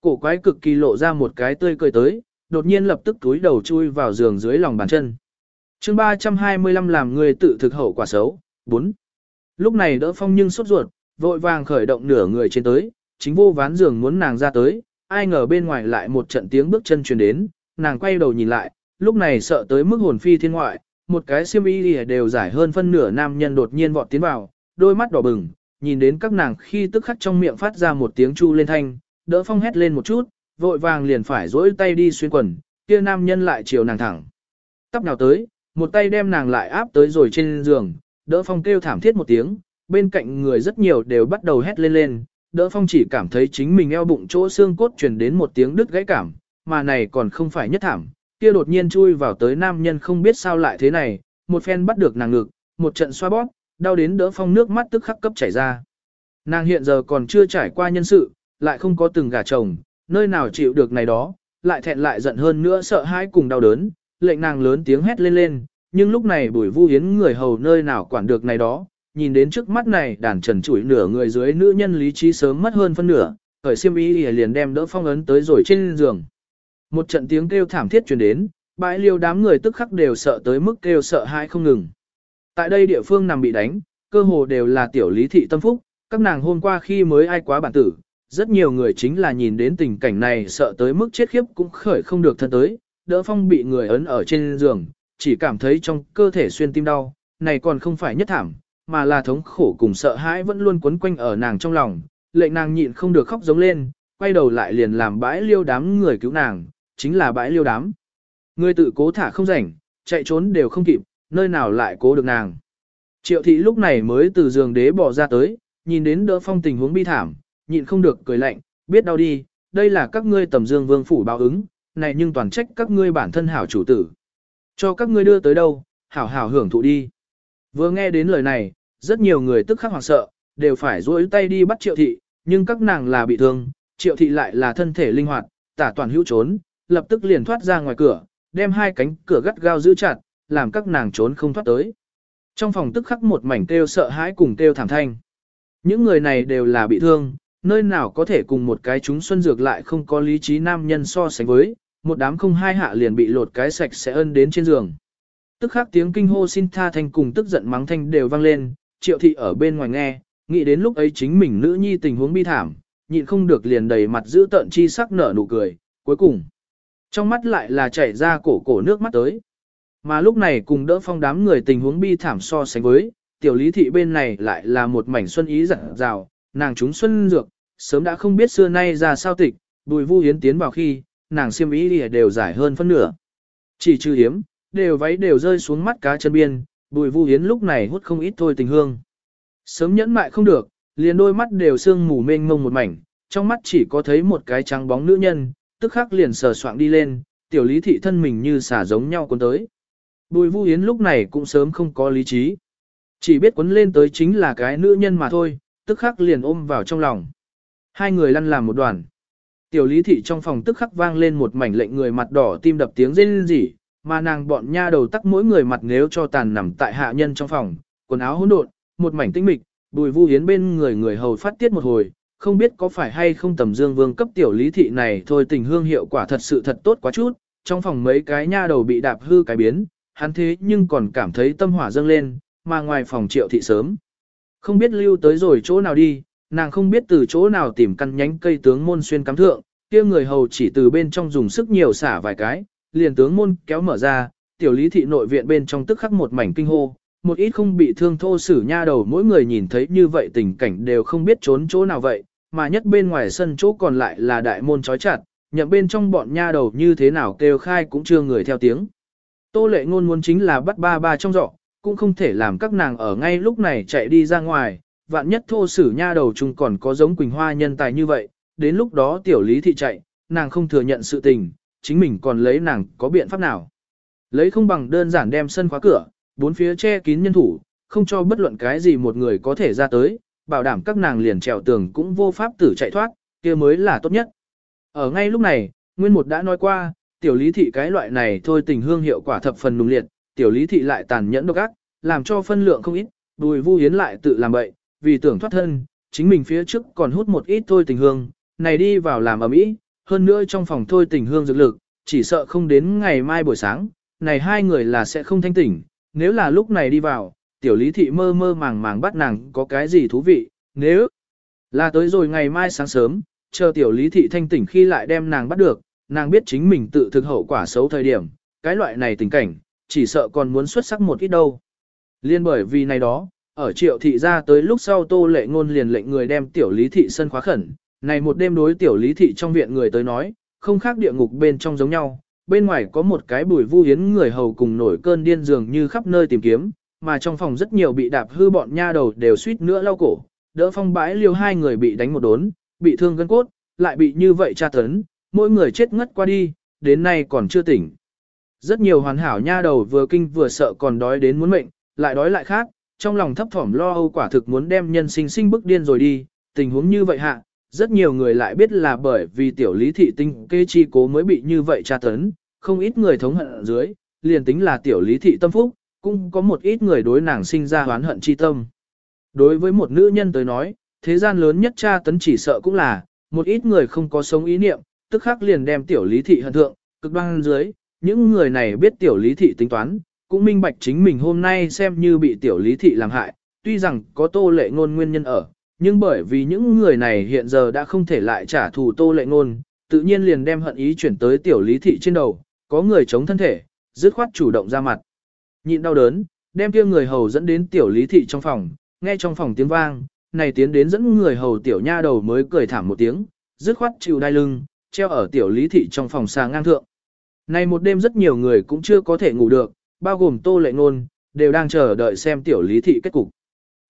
Cổ quái cực kỳ lộ ra một cái tươi cười tới, đột nhiên lập tức túi đầu chui vào giường dưới lòng bàn chân. chương 325 làm người tự thực hậu quả xấu, 4. Lúc này đỡ phong nhưng sốt ruột, vội vàng khởi động nửa người trên tới, chính vô ván giường muốn nàng ra tới, ai ngờ bên ngoài lại một trận tiếng bước chân truyền đến, nàng quay đầu nhìn lại, lúc này sợ tới mức hồn phi thiên ngoại, một cái xiêm y đều giải hơn phân nửa nam nhân đột nhiên vọt tiến vào, đôi mắt đỏ bừng, nhìn đến các nàng khi tức khắc trong miệng phát ra một tiếng chu lên thanh, đỡ phong hét lên một chút, vội vàng liền phải dỗi tay đi xuyên quần, kia nam nhân lại chiều nàng thẳng. Tắp nào tới, một tay đem nàng lại áp tới rồi trên giường, đỡ phong kêu thảm thiết một tiếng, bên cạnh người rất nhiều đều bắt đầu hét lên lên, đỡ phong chỉ cảm thấy chính mình eo bụng chỗ xương cốt truyền đến một tiếng đứt gãy cảm, mà này còn không phải nhất thảm, kia đột nhiên chui vào tới nam nhân không biết sao lại thế này, một phen bắt được nàng ngực, một trận xoa bóp, đau đến đỡ phong nước mắt tức khắc cấp chảy ra. Nàng hiện giờ còn chưa trải qua nhân sự, lại không có từng gả chồng, nơi nào chịu được này đó, lại thẹn lại giận hơn nữa sợ hãi cùng đau đớn, lệnh nàng lớn tiếng hét lên lên, nhưng lúc này bùi vu hiến người hầu nơi nào quản được này đó, nhìn đến trước mắt này đàn trần chủi nửa người dưới nữ nhân lý trí sớm mất hơn phân nửa, khởi siêm y liền đem đỡ phong ấn tới rồi trên giường. Một trận tiếng kêu thảm thiết truyền đến, bãi liêu đám người tức khắc đều sợ tới mức kêu sợ hãi không ngừng. Tại đây địa phương nằm bị đánh, cơ hồ đều là tiểu lý thị tâm phúc, các nàng hôm qua khi mới ai quá bản tử, rất nhiều người chính là nhìn đến tình cảnh này sợ tới mức chết khiếp cũng khởi không được thân tới, đỡ phong bị người ấn ở trên giường, chỉ cảm thấy trong cơ thể xuyên tim đau, này còn không phải nhất thảm, mà là thống khổ cùng sợ hãi vẫn luôn quấn quanh ở nàng trong lòng, lệnh nàng nhịn không được khóc giống lên, quay đầu lại liền làm bãi liêu đám người cứu nàng, chính là bãi liêu đám. Người tự cố thả không rảnh, chạy trốn đều không kịp, nơi nào lại cố được nàng. Triệu thị lúc này mới từ giường đế bỏ ra tới, nhìn đến đỡ phong tình huống bi thảm, nhịn không được cười lạnh, biết đau đi, đây là các ngươi tầm dương vương phủ báo ứng, này nhưng toàn trách các ngươi bản thân hảo chủ tử. Cho các ngươi đưa tới đâu, hảo hảo hưởng thụ đi. Vừa nghe đến lời này, rất nhiều người tức khắc hoảng sợ, đều phải duỗi tay đi bắt triệu thị, nhưng các nàng là bị thương, triệu thị lại là thân thể linh hoạt, tả toàn hữu trốn, lập tức liền thoát ra ngoài cửa, đem hai cánh cửa gắt gao giữ chặt, làm các nàng trốn không thoát tới. Trong phòng tức khắc một mảnh kêu sợ hãi cùng kêu thảm thanh. Những người này đều là bị thương, nơi nào có thể cùng một cái chúng xuân dược lại không có lý trí nam nhân so sánh với, một đám không hai hạ liền bị lột cái sạch sẽ ân đến trên giường. Tức khắc tiếng kinh hô xin tha thanh cùng tức giận mắng thanh đều vang lên, triệu thị ở bên ngoài nghe, nghĩ đến lúc ấy chính mình nữ nhi tình huống bi thảm, nhịn không được liền đầy mặt giữ tợn chi sắc nở nụ cười, cuối cùng. Trong mắt lại là chảy ra cổ cổ nước mắt tới. Mà lúc này cùng đỡ phong đám người tình huống bi thảm so sánh với, tiểu lý thị bên này lại là một mảnh xuân ý dặn dào, nàng chúng xuân dược, sớm đã không biết xưa nay ra sao tịch, bùi vu hiến tiến vào khi, nàng xiêm ý đều giải hơn phân nửa. Chỉ trừ hiếm, đều váy đều rơi xuống mắt cá chân biên, bùi vu hiến lúc này hút không ít thôi tình hương. Sớm nhẫn mại không được, liền đôi mắt đều sương mù mênh mông một mảnh, trong mắt chỉ có thấy một cái trắng bóng nữ nhân, tức khắc liền sờ soạng đi lên, tiểu lý thị thân mình như xả giống nhau cuốn tới. Bùi vu hiến lúc này cũng sớm không có lý trí. Chỉ biết quấn lên tới chính là cái nữ nhân mà thôi, tức khắc liền ôm vào trong lòng. Hai người lăn làm một đoàn. Tiểu lý thị trong phòng tức khắc vang lên một mảnh lệnh người mặt đỏ tim đập tiếng rên rỉ, mà nàng bọn nha đầu tắc mỗi người mặt nếu cho tàn nằm tại hạ nhân trong phòng, quần áo hỗn độn, một mảnh tinh mịch, bùi vu hiến bên người người hầu phát tiết một hồi, không biết có phải hay không tầm dương vương cấp tiểu lý thị này thôi tình hương hiệu quả thật sự thật tốt quá chút, trong phòng mấy cái nha đầu bị đạp hư cái biến, hắn thế nhưng còn cảm thấy tâm hỏa dâng lên, mà ngoài phòng triệu thị sớm. Không biết lưu tới rồi chỗ nào đi, nàng không biết từ chỗ nào tìm căn nhánh cây tướng môn xuyên cắm thượng, kia người hầu chỉ từ bên trong dùng sức nhiều xả vài cái, liền tướng môn kéo mở ra, tiểu lý thị nội viện bên trong tức khắc một mảnh kinh hô, một ít không bị thương thô sử nha đầu mỗi người nhìn thấy như vậy tình cảnh đều không biết trốn chỗ nào vậy, mà nhất bên ngoài sân chỗ còn lại là đại môn trói chặt, nhậm bên trong bọn nha đầu như thế nào kêu khai cũng chưa người theo tiếng. Tô lệ ngôn muốn chính là bắt ba ba trong giỏ, cũng không thể làm các nàng ở ngay lúc này chạy đi ra ngoài, vạn nhất thô sử nha đầu chung còn có giống Quỳnh Hoa nhân tài như vậy, đến lúc đó tiểu lý thị chạy, nàng không thừa nhận sự tình, chính mình còn lấy nàng có biện pháp nào. Lấy không bằng đơn giản đem sân khóa cửa, bốn phía che kín nhân thủ, không cho bất luận cái gì một người có thể ra tới, bảo đảm các nàng liền trèo tường cũng vô pháp tử chạy thoát, kia mới là tốt nhất. Ở ngay lúc này, Nguyên Một đã nói qua, tiểu lý thị cái loại này thôi tình hương hiệu quả thập phần nùng liệt, tiểu lý thị lại tàn nhẫn độc ác, làm cho phân lượng không ít, đùi vu hiến lại tự làm bậy, vì tưởng thoát thân, chính mình phía trước còn hút một ít thôi tình hương, này đi vào làm ở mỹ, hơn nữa trong phòng thôi tình hương dược lực, chỉ sợ không đến ngày mai buổi sáng, này hai người là sẽ không thanh tỉnh, nếu là lúc này đi vào, tiểu lý thị mơ mơ màng màng bắt nàng có cái gì thú vị, nếu là tới rồi ngày mai sáng sớm, chờ tiểu lý thị thanh tỉnh khi lại đem nàng bắt được, nàng biết chính mình tự thực hậu quả xấu thời điểm, cái loại này tình cảnh, chỉ sợ còn muốn xuất sắc một ít đâu. Liên bởi vì này đó, ở triệu thị ra tới lúc sau tô lệ ngôn liền lệnh người đem tiểu lý thị sân khóa khẩn, này một đêm đối tiểu lý thị trong viện người tới nói, không khác địa ngục bên trong giống nhau, bên ngoài có một cái bùi vu hiến người hầu cùng nổi cơn điên dường như khắp nơi tìm kiếm, mà trong phòng rất nhiều bị đạp hư bọn nha đầu đều suýt nữa lau cổ, đỡ phong bãi liêu hai người bị đánh một đốn, bị thương gân cốt, lại bị như vậy tra tấn, mỗi người chết ngất qua đi, đến nay còn chưa tỉnh. Rất nhiều hoàn hảo nha đầu vừa kinh vừa sợ còn đói đến muốn mệnh, lại đói lại khác, trong lòng thấp thỏm lo âu quả thực muốn đem nhân sinh sinh bức điên rồi đi, tình huống như vậy hạ, rất nhiều người lại biết là bởi vì tiểu lý thị tinh kê chi cố mới bị như vậy tra tấn, không ít người thống hận ở dưới, liền tính là tiểu lý thị tâm phúc, cũng có một ít người đối nàng sinh ra hoán hận chi tâm. Đối với một nữ nhân tới nói, thế gian lớn nhất tra tấn chỉ sợ cũng là, một ít người không có sống ý niệm, tức khắc liền đem tiểu lý thị hận thượng, cực đoan dưới, những người này biết tiểu lý thị tính toán, cũng minh bạch chính mình hôm nay xem như bị tiểu lý thị làm hại, tuy rằng có tô lệ ngôn nguyên nhân ở, nhưng bởi vì những người này hiện giờ đã không thể lại trả thù tô lệ ngôn, tự nhiên liền đem hận ý chuyển tới tiểu lý thị trên đầu, có người chống thân thể, dứt khoát chủ động ra mặt. Nhịn đau đớn, đem kia người hầu dẫn đến tiểu lý thị trong phòng, nghe trong phòng tiếng vang, này tiến đến dẫn người hầu tiểu nha đầu mới cười thảm một tiếng, dứt khoát chịu đai lưng, treo ở tiểu lý thị trong phòng xà ngang thượng. Này một đêm rất nhiều người cũng chưa có thể ngủ được, bao gồm tô lệ ngôn, đều đang chờ đợi xem tiểu lý thị kết cục.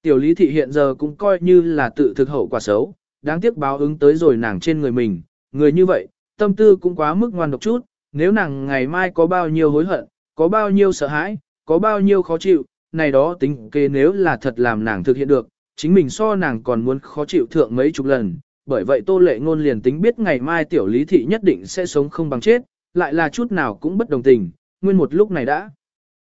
Tiểu lý thị hiện giờ cũng coi như là tự thực hậu quả xấu, đáng tiếc báo ứng tới rồi nàng trên người mình, người như vậy, tâm tư cũng quá mức ngoan độc chút, nếu nàng ngày mai có bao nhiêu hối hận, có bao nhiêu sợ hãi, có bao nhiêu khó chịu, này đó tính kế nếu là thật làm nàng thực hiện được, chính mình so nàng còn muốn khó chịu thượng mấy chục lần, bởi vậy tô lệ ngôn liền tính biết ngày mai tiểu lý thị nhất định sẽ sống không bằng chết, lại là chút nào cũng bất đồng tình, nguyên một lúc này đã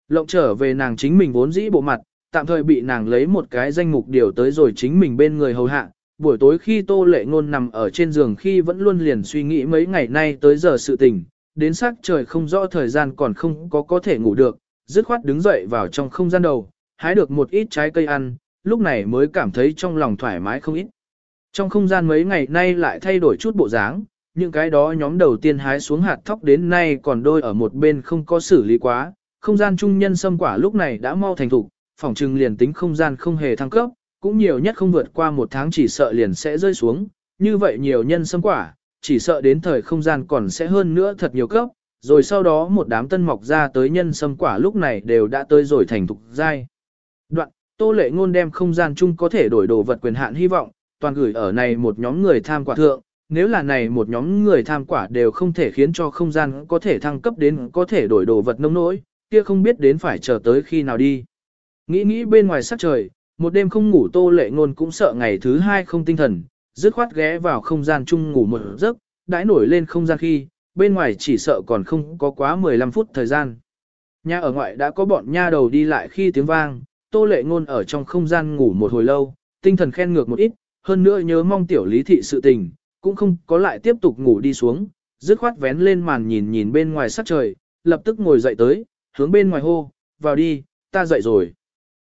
lộng trở về nàng chính mình vốn dĩ bộ mặt, tạm thời bị nàng lấy một cái danh mục điều tới rồi chính mình bên người hầu hạ. Buổi tối khi Tô Lệ Ngôn nằm ở trên giường khi vẫn luôn liền suy nghĩ mấy ngày nay tới giờ sự tình, đến sắc trời không rõ thời gian còn không có có thể ngủ được, dứt khoát đứng dậy vào trong không gian đầu, hái được một ít trái cây ăn, lúc này mới cảm thấy trong lòng thoải mái không ít. Trong không gian mấy ngày nay lại thay đổi chút bộ dáng, những cái đó nhóm đầu tiên hái xuống hạt thóc đến nay còn đôi ở một bên không có xử lý quá, không gian trung nhân sâm quả lúc này đã mau thành thục, phòng trừng liền tính không gian không hề thăng cấp, cũng nhiều nhất không vượt qua một tháng chỉ sợ liền sẽ rơi xuống, như vậy nhiều nhân sâm quả, chỉ sợ đến thời không gian còn sẽ hơn nữa thật nhiều cấp, rồi sau đó một đám tân mọc ra tới nhân sâm quả lúc này đều đã tới rồi thành thục giai. Đoạn, Tô Lệ Ngôn đem không gian chung có thể đổi đồ vật quyền hạn hy vọng, toàn gửi ở này một nhóm người tham quả thượng, nếu là này một nhóm người tham quả đều không thể khiến cho không gian có thể thăng cấp đến có thể đổi đồ vật nông nỗi, kia không biết đến phải chờ tới khi nào đi. Nghĩ nghĩ bên ngoài sắc trời, một đêm không ngủ tô lệ ngôn cũng sợ ngày thứ hai không tinh thần, dứt khoát ghé vào không gian chung ngủ một giấc, đãi nổi lên không gian khi, bên ngoài chỉ sợ còn không có quá 15 phút thời gian. Nhà ở ngoại đã có bọn nha đầu đi lại khi tiếng vang, tô lệ ngôn ở trong không gian ngủ một hồi lâu, tinh thần khen ngược một ít, hơn nữa nhớ mong tiểu lý thị sự tình, cũng không có lại tiếp tục ngủ đi xuống, dứt khoát vén lên màn nhìn nhìn bên ngoài sắc trời, lập tức ngồi dậy tới, hướng bên ngoài hô, vào đi, ta dậy rồi.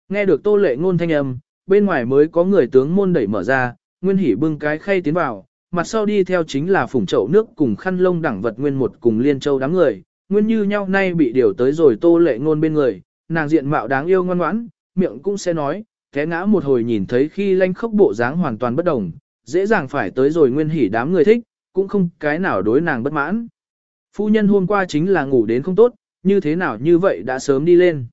Nghe được tô lệ ngôn thanh âm, bên ngoài mới có người tướng môn đẩy mở ra, Nguyên Hỷ bưng cái khay tiến vào, mặt sau đi theo chính là phủng chậu nước cùng khăn lông đẳng vật Nguyên một cùng Liên Châu đám người, Nguyên như nhau nay bị điều tới rồi tô lệ ngôn bên người, nàng diện mạo đáng yêu ngoan ngoãn, miệng cũng sẽ nói, thế ngã một hồi nhìn thấy khi lanh khốc bộ dáng hoàn toàn bất động dễ dàng phải tới rồi Nguyên Hỷ đám người thích, cũng không cái nào đối nàng bất mãn. Phu nhân hôm qua chính là ngủ đến không tốt, như thế nào như vậy đã sớm đi lên.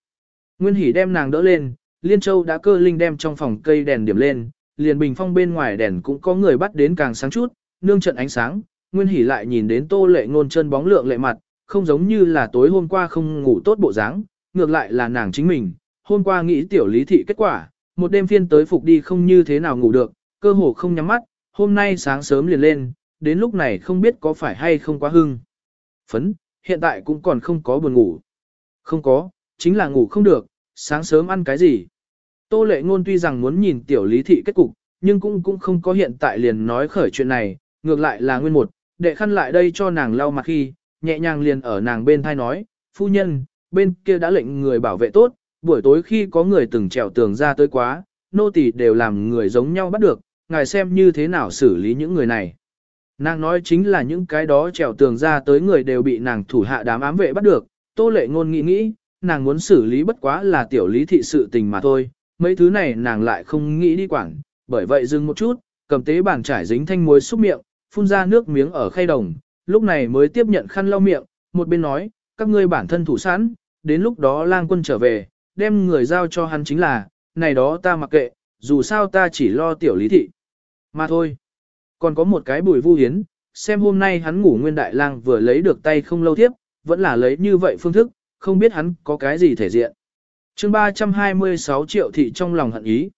Nguyên Hỷ đem nàng đỡ lên, Liên Châu đã cơ linh đem trong phòng cây đèn điểm lên, liền bình phong bên ngoài đèn cũng có người bắt đến càng sáng chút, nương trận ánh sáng, Nguyên Hỷ lại nhìn đến Tô Lệ Ngôn chân bóng lượng lệ mặt, không giống như là tối hôm qua không ngủ tốt bộ dáng, ngược lại là nàng chính mình, hôm qua nghĩ tiểu lý thị kết quả, một đêm phiên tới phục đi không như thế nào ngủ được, cơ hồ không nhắm mắt, hôm nay sáng sớm liền lên, đến lúc này không biết có phải hay không quá hưng. Phấn, hiện tại cũng còn không có buồn ngủ. Không có, chính là ngủ không được, sáng sớm ăn cái gì. Tô lệ ngôn tuy rằng muốn nhìn tiểu lý thị kết cục, nhưng cũng cũng không có hiện tại liền nói khởi chuyện này, ngược lại là nguyên một, đệ khăn lại đây cho nàng lau mặt khi, nhẹ nhàng liền ở nàng bên thai nói, phu nhân, bên kia đã lệnh người bảo vệ tốt, buổi tối khi có người từng trèo tường ra tới quá, nô tỳ đều làm người giống nhau bắt được, ngài xem như thế nào xử lý những người này. Nàng nói chính là những cái đó trèo tường ra tới người đều bị nàng thủ hạ đám ám vệ bắt được, tô lệ ngôn nghĩ nghĩ, nàng muốn xử lý bất quá là tiểu lý thị sự tình mà thôi, mấy thứ này nàng lại không nghĩ đi quản, bởi vậy dừng một chút, cầm tế bàn trải dính thanh muối xúc miệng, phun ra nước miếng ở khay đồng, lúc này mới tiếp nhận khăn lau miệng, một bên nói, các ngươi bản thân thủ sẵn, đến lúc đó lang quân trở về, đem người giao cho hắn chính là, này đó ta mặc kệ, dù sao ta chỉ lo tiểu lý thị. Mà thôi, còn có một cái bùi vu hiến, xem hôm nay hắn ngủ nguyên đại lang vừa lấy được tay không lâu tiếp, vẫn là lấy như vậy phương thức, không biết hắn có cái gì thể diện. chương 326 triệu thị trong lòng hận ý.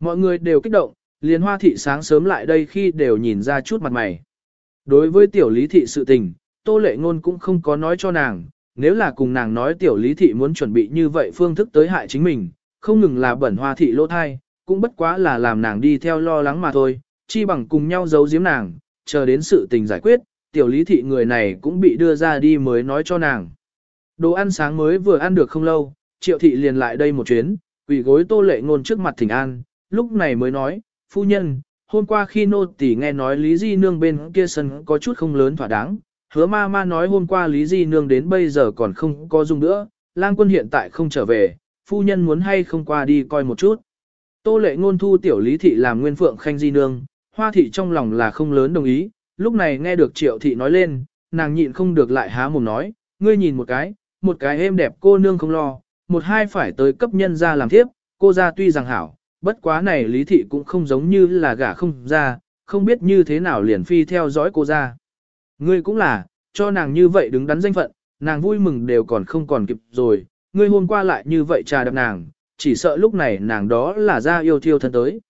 Mọi người đều kích động, liền hoa thị sáng sớm lại đây khi đều nhìn ra chút mặt mày. Đối với tiểu lý thị sự tình, tô lệ ngôn cũng không có nói cho nàng, nếu là cùng nàng nói tiểu lý thị muốn chuẩn bị như vậy phương thức tới hại chính mình, không ngừng là bẩn hoa thị lỗ thai, cũng bất quá là làm nàng đi theo lo lắng mà thôi, chi bằng cùng nhau giấu giếm nàng, chờ đến sự tình giải quyết, tiểu lý thị người này cũng bị đưa ra đi mới nói cho nàng. Đồ ăn sáng mới vừa ăn được không lâu, triệu thị liền lại đây một chuyến, quỷ gối tô lệ ngôn trước mặt thỉnh an, lúc này mới nói, phu nhân, hôm qua khi nô tỳ nghe nói Lý Di Nương bên kia sân có chút không lớn thỏa đáng, hứa ma ma nói hôm qua Lý Di Nương đến bây giờ còn không có dung nữa, lang quân hiện tại không trở về, phu nhân muốn hay không qua đi coi một chút. Tô lệ ngôn thu tiểu Lý Thị làm nguyên phượng khanh Di Nương, hoa thị trong lòng là không lớn đồng ý, lúc này nghe được triệu thị nói lên, nàng nhịn không được lại há mồm nói, ngươi nhìn một cái, một cái êm đẹp cô nương không lo, một hai phải tới cấp nhân ra làm thiếp, cô ra tuy rằng hảo, bất quá này lý thị cũng không giống như là gả không ra, không biết như thế nào liền phi theo dõi cô ra. Ngươi cũng là, cho nàng như vậy đứng đắn danh phận, nàng vui mừng đều còn không còn kịp rồi, ngươi hôm qua lại như vậy trà đập nàng, chỉ sợ lúc này nàng đó là ra yêu thiêu thân tới.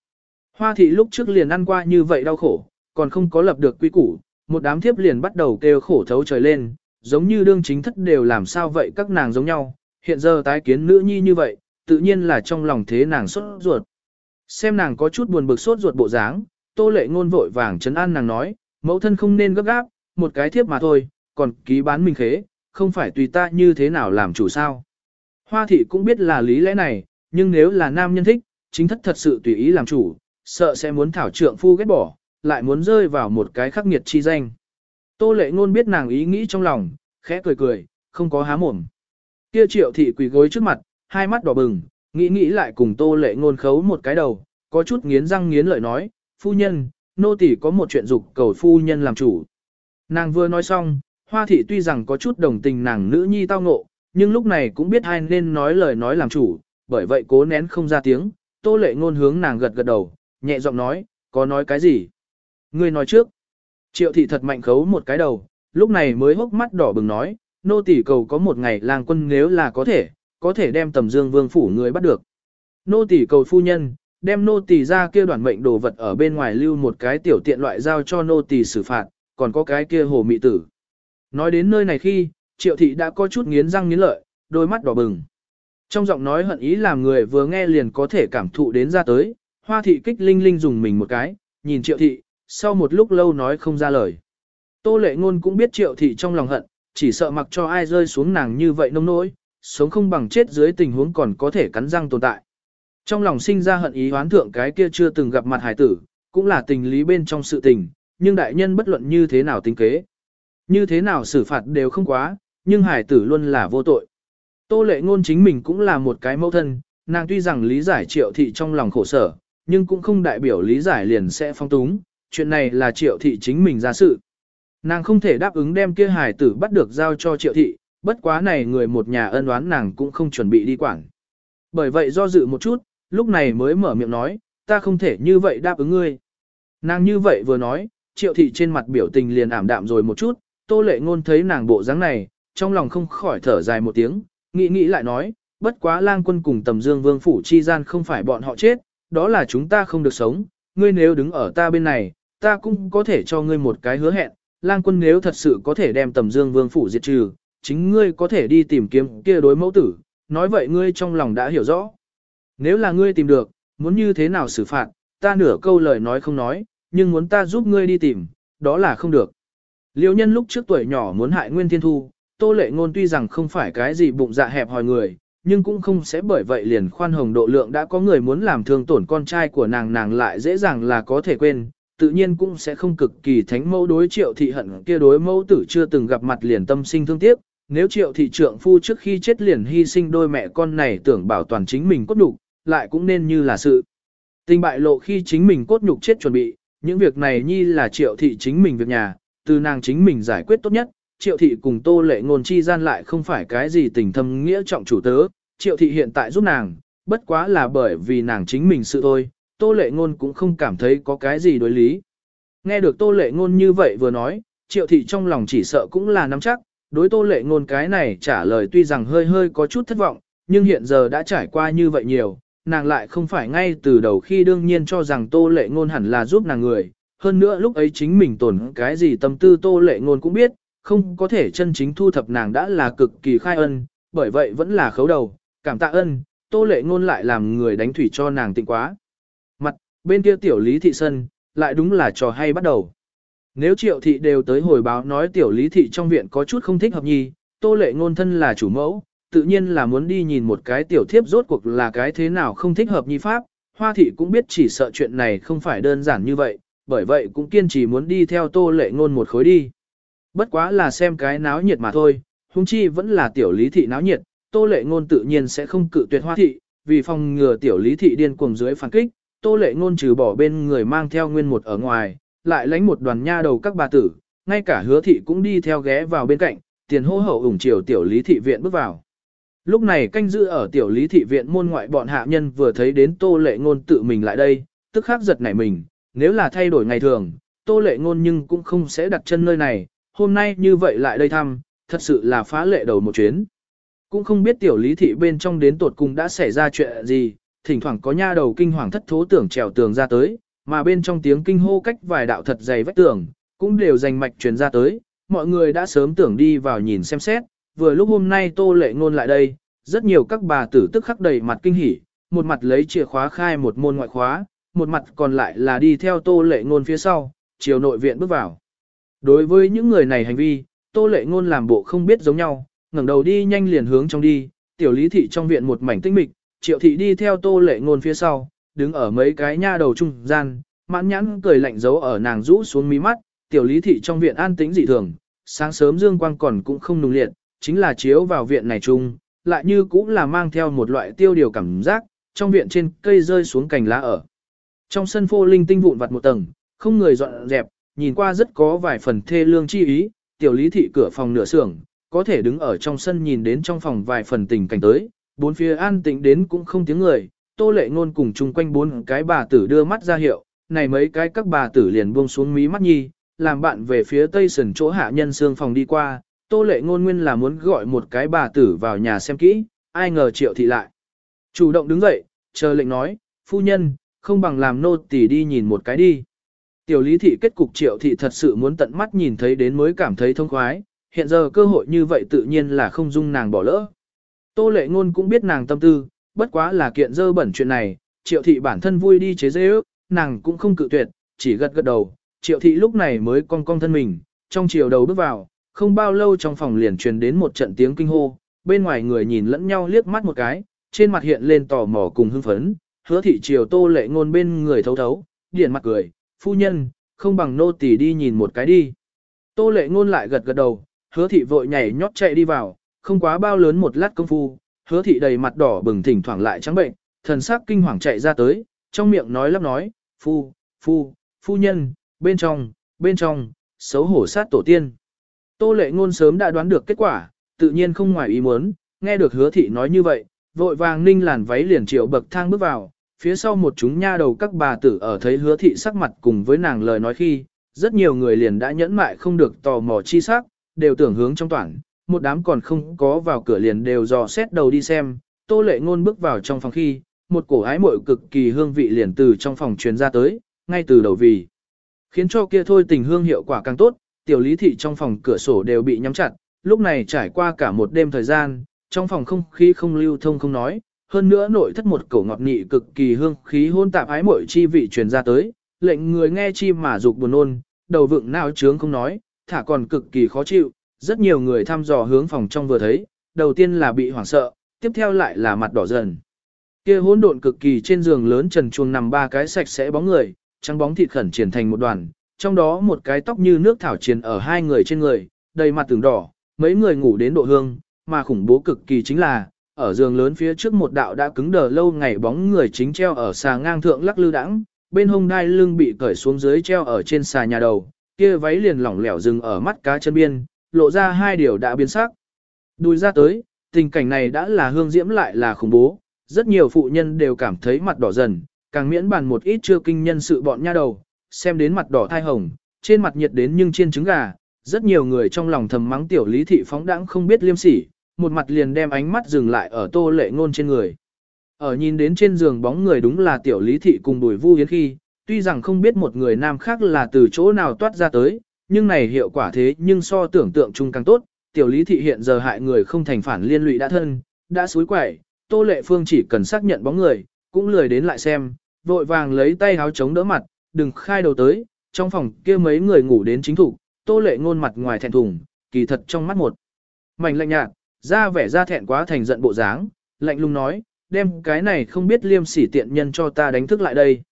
Hoa thị lúc trước liền ăn qua như vậy đau khổ, còn không có lập được quy củ, một đám thiếp liền bắt đầu kêu khổ thấu trời lên, giống như đương chính thất đều làm sao vậy các nàng giống nhau, hiện giờ tái kiến nữ nhi như vậy, tự nhiên là trong lòng thế nàng sốt ruột. Xem nàng có chút buồn bực sốt ruột bộ dáng, tô lệ ngôn vội vàng chấn an nàng nói, mẫu thân không nên gấp gáp, một cái thiếp mà thôi, còn ký bán mình khế, không phải tùy ta như thế nào làm chủ sao. Hoa thị cũng biết là lý lẽ này, nhưng nếu là nam nhân thích, chính thất thật sự tùy ý làm chủ, sợ sẽ muốn thảo trượng phu ghét bỏ, lại muốn rơi vào một cái khắc nghiệt chi danh. Tô lệ ngôn biết nàng ý nghĩ trong lòng, khẽ cười cười, không có há mồm. Kia triệu thị quỳ gối trước mặt, hai mắt đỏ bừng, nghĩ nghĩ lại cùng tô lệ ngôn khấu một cái đầu, có chút nghiến răng nghiến lợi nói, phu nhân, nô tỳ có một chuyện dục cầu phu nhân làm chủ. Nàng vừa nói xong, hoa thị tuy rằng có chút đồng tình nàng nữ nhi tao ngộ, nhưng lúc này cũng biết ai nên nói lời nói làm chủ, bởi vậy cố nén không ra tiếng, tô lệ ngôn hướng nàng gật gật đầu, nhẹ giọng nói, có nói cái gì? Ngươi nói trước. Triệu thị thật mạnh khấu một cái đầu, lúc này mới hốc mắt đỏ bừng nói, nô tỳ cầu có một ngày lang quân nếu là có thể, có thể đem tầm dương vương phủ người bắt được. Nô tỳ cầu phu nhân, đem nô tỳ ra kia đoàn mệnh đồ vật ở bên ngoài lưu một cái tiểu tiện loại giao cho nô tỳ xử phạt, còn có cái kia hồ mị tử. Nói đến nơi này khi, triệu thị đã có chút nghiến răng nghiến lợi, đôi mắt đỏ bừng. Trong giọng nói hận ý làm người vừa nghe liền có thể cảm thụ đến ra tới, hoa thị kích linh linh dùng mình một cái, nhìn triệu thị, sau một lúc lâu nói không ra lời. Tô lệ ngôn cũng biết triệu thị trong lòng hận, chỉ sợ mặc cho ai rơi xuống nàng như vậy nông nỗi, sống không bằng chết dưới tình huống còn có thể cắn răng tồn tại. Trong lòng sinh ra hận ý hoán thượng cái kia chưa từng gặp mặt hải tử, cũng là tình lý bên trong sự tình, nhưng đại nhân bất luận như thế nào tính kế. Như thế nào xử phạt đều không quá, nhưng hải tử luôn là vô tội. Tô lệ ngôn chính mình cũng là một cái mẫu thân, nàng tuy rằng lý giải triệu thị trong lòng khổ sở, nhưng cũng không đại biểu lý giải liền sẽ phong túng, chuyện này là triệu thị chính mình ra sự. Nàng không thể đáp ứng đem kia hải tử bắt được giao cho triệu thị, bất quá này người một nhà ân oán nàng cũng không chuẩn bị đi quản. Bởi vậy do dự một chút, lúc này mới mở miệng nói, ta không thể như vậy đáp ứng ngươi. Nàng như vậy vừa nói, triệu thị trên mặt biểu tình liền ảm đạm rồi một chút, tô lệ ngôn thấy nàng bộ dáng này, trong lòng không khỏi thở dài một tiếng, nghĩ nghĩ lại nói, bất quá lang quân cùng tầm dương vương phủ chi gian không phải bọn họ chết, đó là chúng ta không được sống, ngươi nếu đứng ở ta bên này, ta cũng có thể cho ngươi một cái hứa hẹn, lang quân nếu thật sự có thể đem tầm dương vương phủ diệt trừ, chính ngươi có thể đi tìm kiếm kia đối mẫu tử, nói vậy ngươi trong lòng đã hiểu rõ. Nếu là ngươi tìm được, muốn như thế nào xử phạt, ta nửa câu lời nói không nói, nhưng muốn ta giúp ngươi đi tìm, đó là không được. Liêu nhân lúc trước tuổi nhỏ muốn hại Nguyên Thiên Thu, Tô Lệ Ngôn tuy rằng không phải cái gì bụng dạ hẹp hòi người, nhưng cũng không sẽ bởi vậy liền khoan hồng độ lượng đã có người muốn làm thương tổn con trai của nàng nàng lại dễ dàng là có thể quên, tự nhiên cũng sẽ không cực kỳ thánh mẫu đối triệu thị hận kia đối mẫu tử chưa từng gặp mặt liền tâm sinh thương tiếc. Nếu triệu thị trưởng phu trước khi chết liền hy sinh đôi mẹ con này tưởng bảo toàn chính mình cốt nhục, lại cũng nên như là sự. Tình bại lộ khi chính mình cốt nhục chết chuẩn bị, những việc này nhi là triệu thị chính mình việc nhà, từ nàng chính mình giải quyết tốt nhất, triệu thị cùng tô lệ ngôn chi gian lại không phải cái gì tình thâm nghĩa trọng chủ tớ, triệu thị hiện tại giúp nàng, bất quá là bởi vì nàng chính mình sự thôi, tô lệ ngôn cũng không cảm thấy có cái gì đối lý. Nghe được tô lệ ngôn như vậy vừa nói, triệu thị trong lòng chỉ sợ cũng là nắm chắc, đối tô lệ ngôn cái này trả lời tuy rằng hơi hơi có chút thất vọng, nhưng hiện giờ đã trải qua như vậy nhiều, nàng lại không phải ngay từ đầu khi đương nhiên cho rằng tô lệ ngôn hẳn là giúp nàng người, hơn nữa lúc ấy chính mình tổn cái gì tâm tư tô lệ ngôn cũng biết, không có thể chân chính thu thập nàng đã là cực kỳ khai ân, bởi vậy vẫn là khấu đầu, cảm tạ ân, tô lệ ngôn lại làm người đánh thủy cho nàng tịnh quá. Mặt, bên kia tiểu lý thị sân, lại đúng là trò hay bắt đầu. Nếu triệu thị đều tới hồi báo nói tiểu lý thị trong viện có chút không thích hợp nhi, tô lệ ngôn thân là chủ mẫu, tự nhiên là muốn đi nhìn một cái tiểu thiếp rốt cuộc là cái thế nào không thích hợp nhi pháp, hoa thị cũng biết chỉ sợ chuyện này không phải đơn giản như vậy, bởi vậy cũng kiên trì muốn đi theo tô lệ ngôn một khối đi. Bất quá là xem cái náo nhiệt mà thôi, huống chi vẫn là tiểu lý thị náo nhiệt, tô lệ ngôn tự nhiên sẽ không cự tuyệt hoa thị, vì phòng ngừa tiểu lý thị điên cuồng dưới phản kích, tô lệ ngôn trừ bỏ bên người mang theo nguyên một ở ngoài, lại lãnh một đoàn nha đầu các bà tử, ngay cả hứa thị cũng đi theo ghé vào bên cạnh, tiền hô hậu ủng chiều tiểu lý thị viện bước vào. Lúc này canh giữ ở tiểu lý thị viện môn ngoại bọn hạ nhân vừa thấy đến tô lệ ngôn tự mình lại đây, tức khắc giật nảy mình, nếu là thay đổi ngày thường, tô lệ ngôn nhưng cũng không sẽ đặt chân nơi này, hôm nay như vậy lại đây thăm, thật sự là phá lệ đầu một chuyến. Cũng không biết tiểu lý thị bên trong đến tột cùng đã xảy ra chuyện gì, thỉnh thoảng có nha đầu kinh hoàng thất thố tưởng trèo tường ra tới, mà bên trong tiếng kinh hô cách vài đạo thật dày vách tường, cũng đều dành mạch truyền ra tới, mọi người đã sớm tưởng đi vào nhìn xem xét, vừa lúc hôm nay tô lệ ngôn lại đây, rất nhiều các bà tử tức khắc đầy mặt kinh hỉ, một mặt lấy chìa khóa khai một môn ngoại khóa, một mặt còn lại là đi theo tô lệ ngôn phía sau, chiều nội viện bước vào. Đối với những người này hành vi, tô lệ ngôn làm bộ không biết giống nhau, ngẩng đầu đi nhanh liền hướng trong đi, tiểu lý thị trong viện một mảnh tĩnh mịch, triệu thị đi theo tô lệ ngôn phía sau, đứng ở mấy cái nha đầu trung gian, mãn nhãn cười lạnh giấu ở nàng rũ xuống mí mắt, tiểu lý thị trong viện an tĩnh dị thường, sáng sớm dương quang còn cũng không nung liệt, chính là chiếu vào viện này chung, lại như cũng là mang theo một loại tiêu điều cảm giác, trong viện trên cây rơi xuống cành lá ở. Trong sân phô linh tinh vụn vặt một tầng, không người dọn dẹp, nhìn qua rất có vài phần thê lương chi ý, tiểu lý thị cửa phòng nửa xưởng, có thể đứng ở trong sân nhìn đến trong phòng vài phần tình cảnh tới, bốn phía an tĩnh đến cũng không tiếng người, tô lệ ngôn cùng chung quanh bốn cái bà tử đưa mắt ra hiệu, này mấy cái các bà tử liền buông xuống mí mắt nhi, làm bạn về phía tây sườn chỗ hạ nhân xương phòng đi qua, tô lệ ngôn nguyên là muốn gọi một cái bà tử vào nhà xem kỹ, ai ngờ triệu thị lại. Chủ động đứng dậy, chờ lệnh nói, phu nhân, không bằng làm nô tỳ đi nhìn một cái đi. Tiểu lý thị kết cục triệu thị thật sự muốn tận mắt nhìn thấy đến mới cảm thấy thông khoái, hiện giờ cơ hội như vậy tự nhiên là không dung nàng bỏ lỡ. Tô lệ ngôn cũng biết nàng tâm tư, bất quá là kiện dơ bẩn chuyện này, triệu thị bản thân vui đi chế dễ ước, nàng cũng không cự tuyệt, chỉ gật gật đầu, triệu thị lúc này mới cong cong thân mình, trong chiều đầu bước vào, không bao lâu trong phòng liền truyền đến một trận tiếng kinh hô, bên ngoài người nhìn lẫn nhau liếc mắt một cái, trên mặt hiện lên tò mò cùng hưng phấn, hứa thị triều tô lệ ngôn bên người thấu thấu, điện mặt cười, phu nhân, không bằng nô tỳ đi nhìn một cái đi. Tô lệ ngôn lại gật gật đầu, hứa thị vội nhảy nhót chạy đi vào, không quá bao lớn một lát công phu, hứa thị đầy mặt đỏ bừng thỉnh thoảng lại trắng bệnh, thần sắc kinh hoàng chạy ra tới, trong miệng nói lắp nói, phu, phu, phu nhân, bên trong, bên trong, xấu hổ sát tổ tiên. Tô lệ ngôn sớm đã đoán được kết quả, tự nhiên không ngoài ý muốn, nghe được hứa thị nói như vậy, vội vàng ninh làn váy liền triệu bậc thang bước vào, phía sau một chúng nha đầu các bà tử ở thấy hứa thị sắc mặt cùng với nàng lời nói khi, rất nhiều người liền đã nhẫn mại không được tò mò chi sắc, đều tưởng hướng trong toàn, một đám còn không có vào cửa liền đều dò xét đầu đi xem, tô lệ ngôn bước vào trong phòng khi, một cổ ái mội cực kỳ hương vị liền từ trong phòng truyền ra tới, ngay từ đầu vì. Khiến cho kia thôi tình hương hiệu quả càng tốt, tiểu lý thị trong phòng cửa sổ đều bị nhắm chặt, lúc này trải qua cả một đêm thời gian, trong phòng không khí không lưu thông không nói, hơn nữa nội thất một cổ ngọt nị cực kỳ hương khí hôn tạp ái mội chi vị truyền ra tới, lệnh người nghe chi mà dục buồn nôn, đầu vựng nao trướng không nói, thả còn cực kỳ khó chịu, rất nhiều người thăm dò hướng phòng trong vừa thấy, đầu tiên là bị hoảng sợ, tiếp theo lại là mặt đỏ dần. Kia hỗn độn cực kỳ trên giường lớn trần chuông nằm ba cái sạch sẽ bóng người, trắng bóng thịt khẩn triển thành một đoàn, trong đó một cái tóc như nước thảo triển ở hai người trên người, đầy mặt tưởng đỏ, mấy người ngủ đến độ hương, mà khủng bố cực kỳ chính là, ở giường lớn phía trước một đạo đã cứng đờ lâu ngày bóng người chính treo ở xà ngang thượng lắc lư đãng, bên hông đai lưng bị cởi xuống dưới treo ở trên xà nhà đầu, kia váy liền lỏng lẻo dừng ở mắt cá chân biên, lộ ra hai điều đã biến sắc. Đùi ra tới, tình cảnh này đã là hương diễm lại là khủng bố, rất nhiều phụ nhân đều cảm thấy mặt đỏ dần, càng miễn bàn một ít chưa kinh nhân sự bọn nha đầu, xem đến mặt đỏ thai hồng, trên mặt nhiệt đến nhưng chiên trứng gà, rất nhiều người trong lòng thầm mắng tiểu lý thị phóng đãng không biết liêm sỉ, một mặt liền đem ánh mắt dừng lại ở tô lệ ngôn trên người. Ở nhìn đến trên giường bóng người đúng là tiểu lý thị cùng đuổi vu hiến khi, tuy rằng không biết một người nam khác là từ chỗ nào toát ra tới, nhưng này hiệu quả thế nhưng so tưởng tượng chung càng tốt, tiểu lý thị hiện giờ hại người không thành phản liên lụy đã thân, đã suối quẩy, tô lệ phương chỉ cần xác nhận bóng người, cũng lười đến lại xem, vội vàng lấy tay háo chống đỡ mặt, đừng khai đầu tới, trong phòng kia mấy người ngủ đến chính thủ, tô lệ ngôn mặt ngoài thẹn thùng, kỳ thật trong mắt một. Mảnh lạnh nhạt, ra vẻ ra thẹn quá thành giận bộ dáng, lạnh lùng nói, đem cái này không biết liêm sỉ tiện nhân cho ta đánh thức lại đây.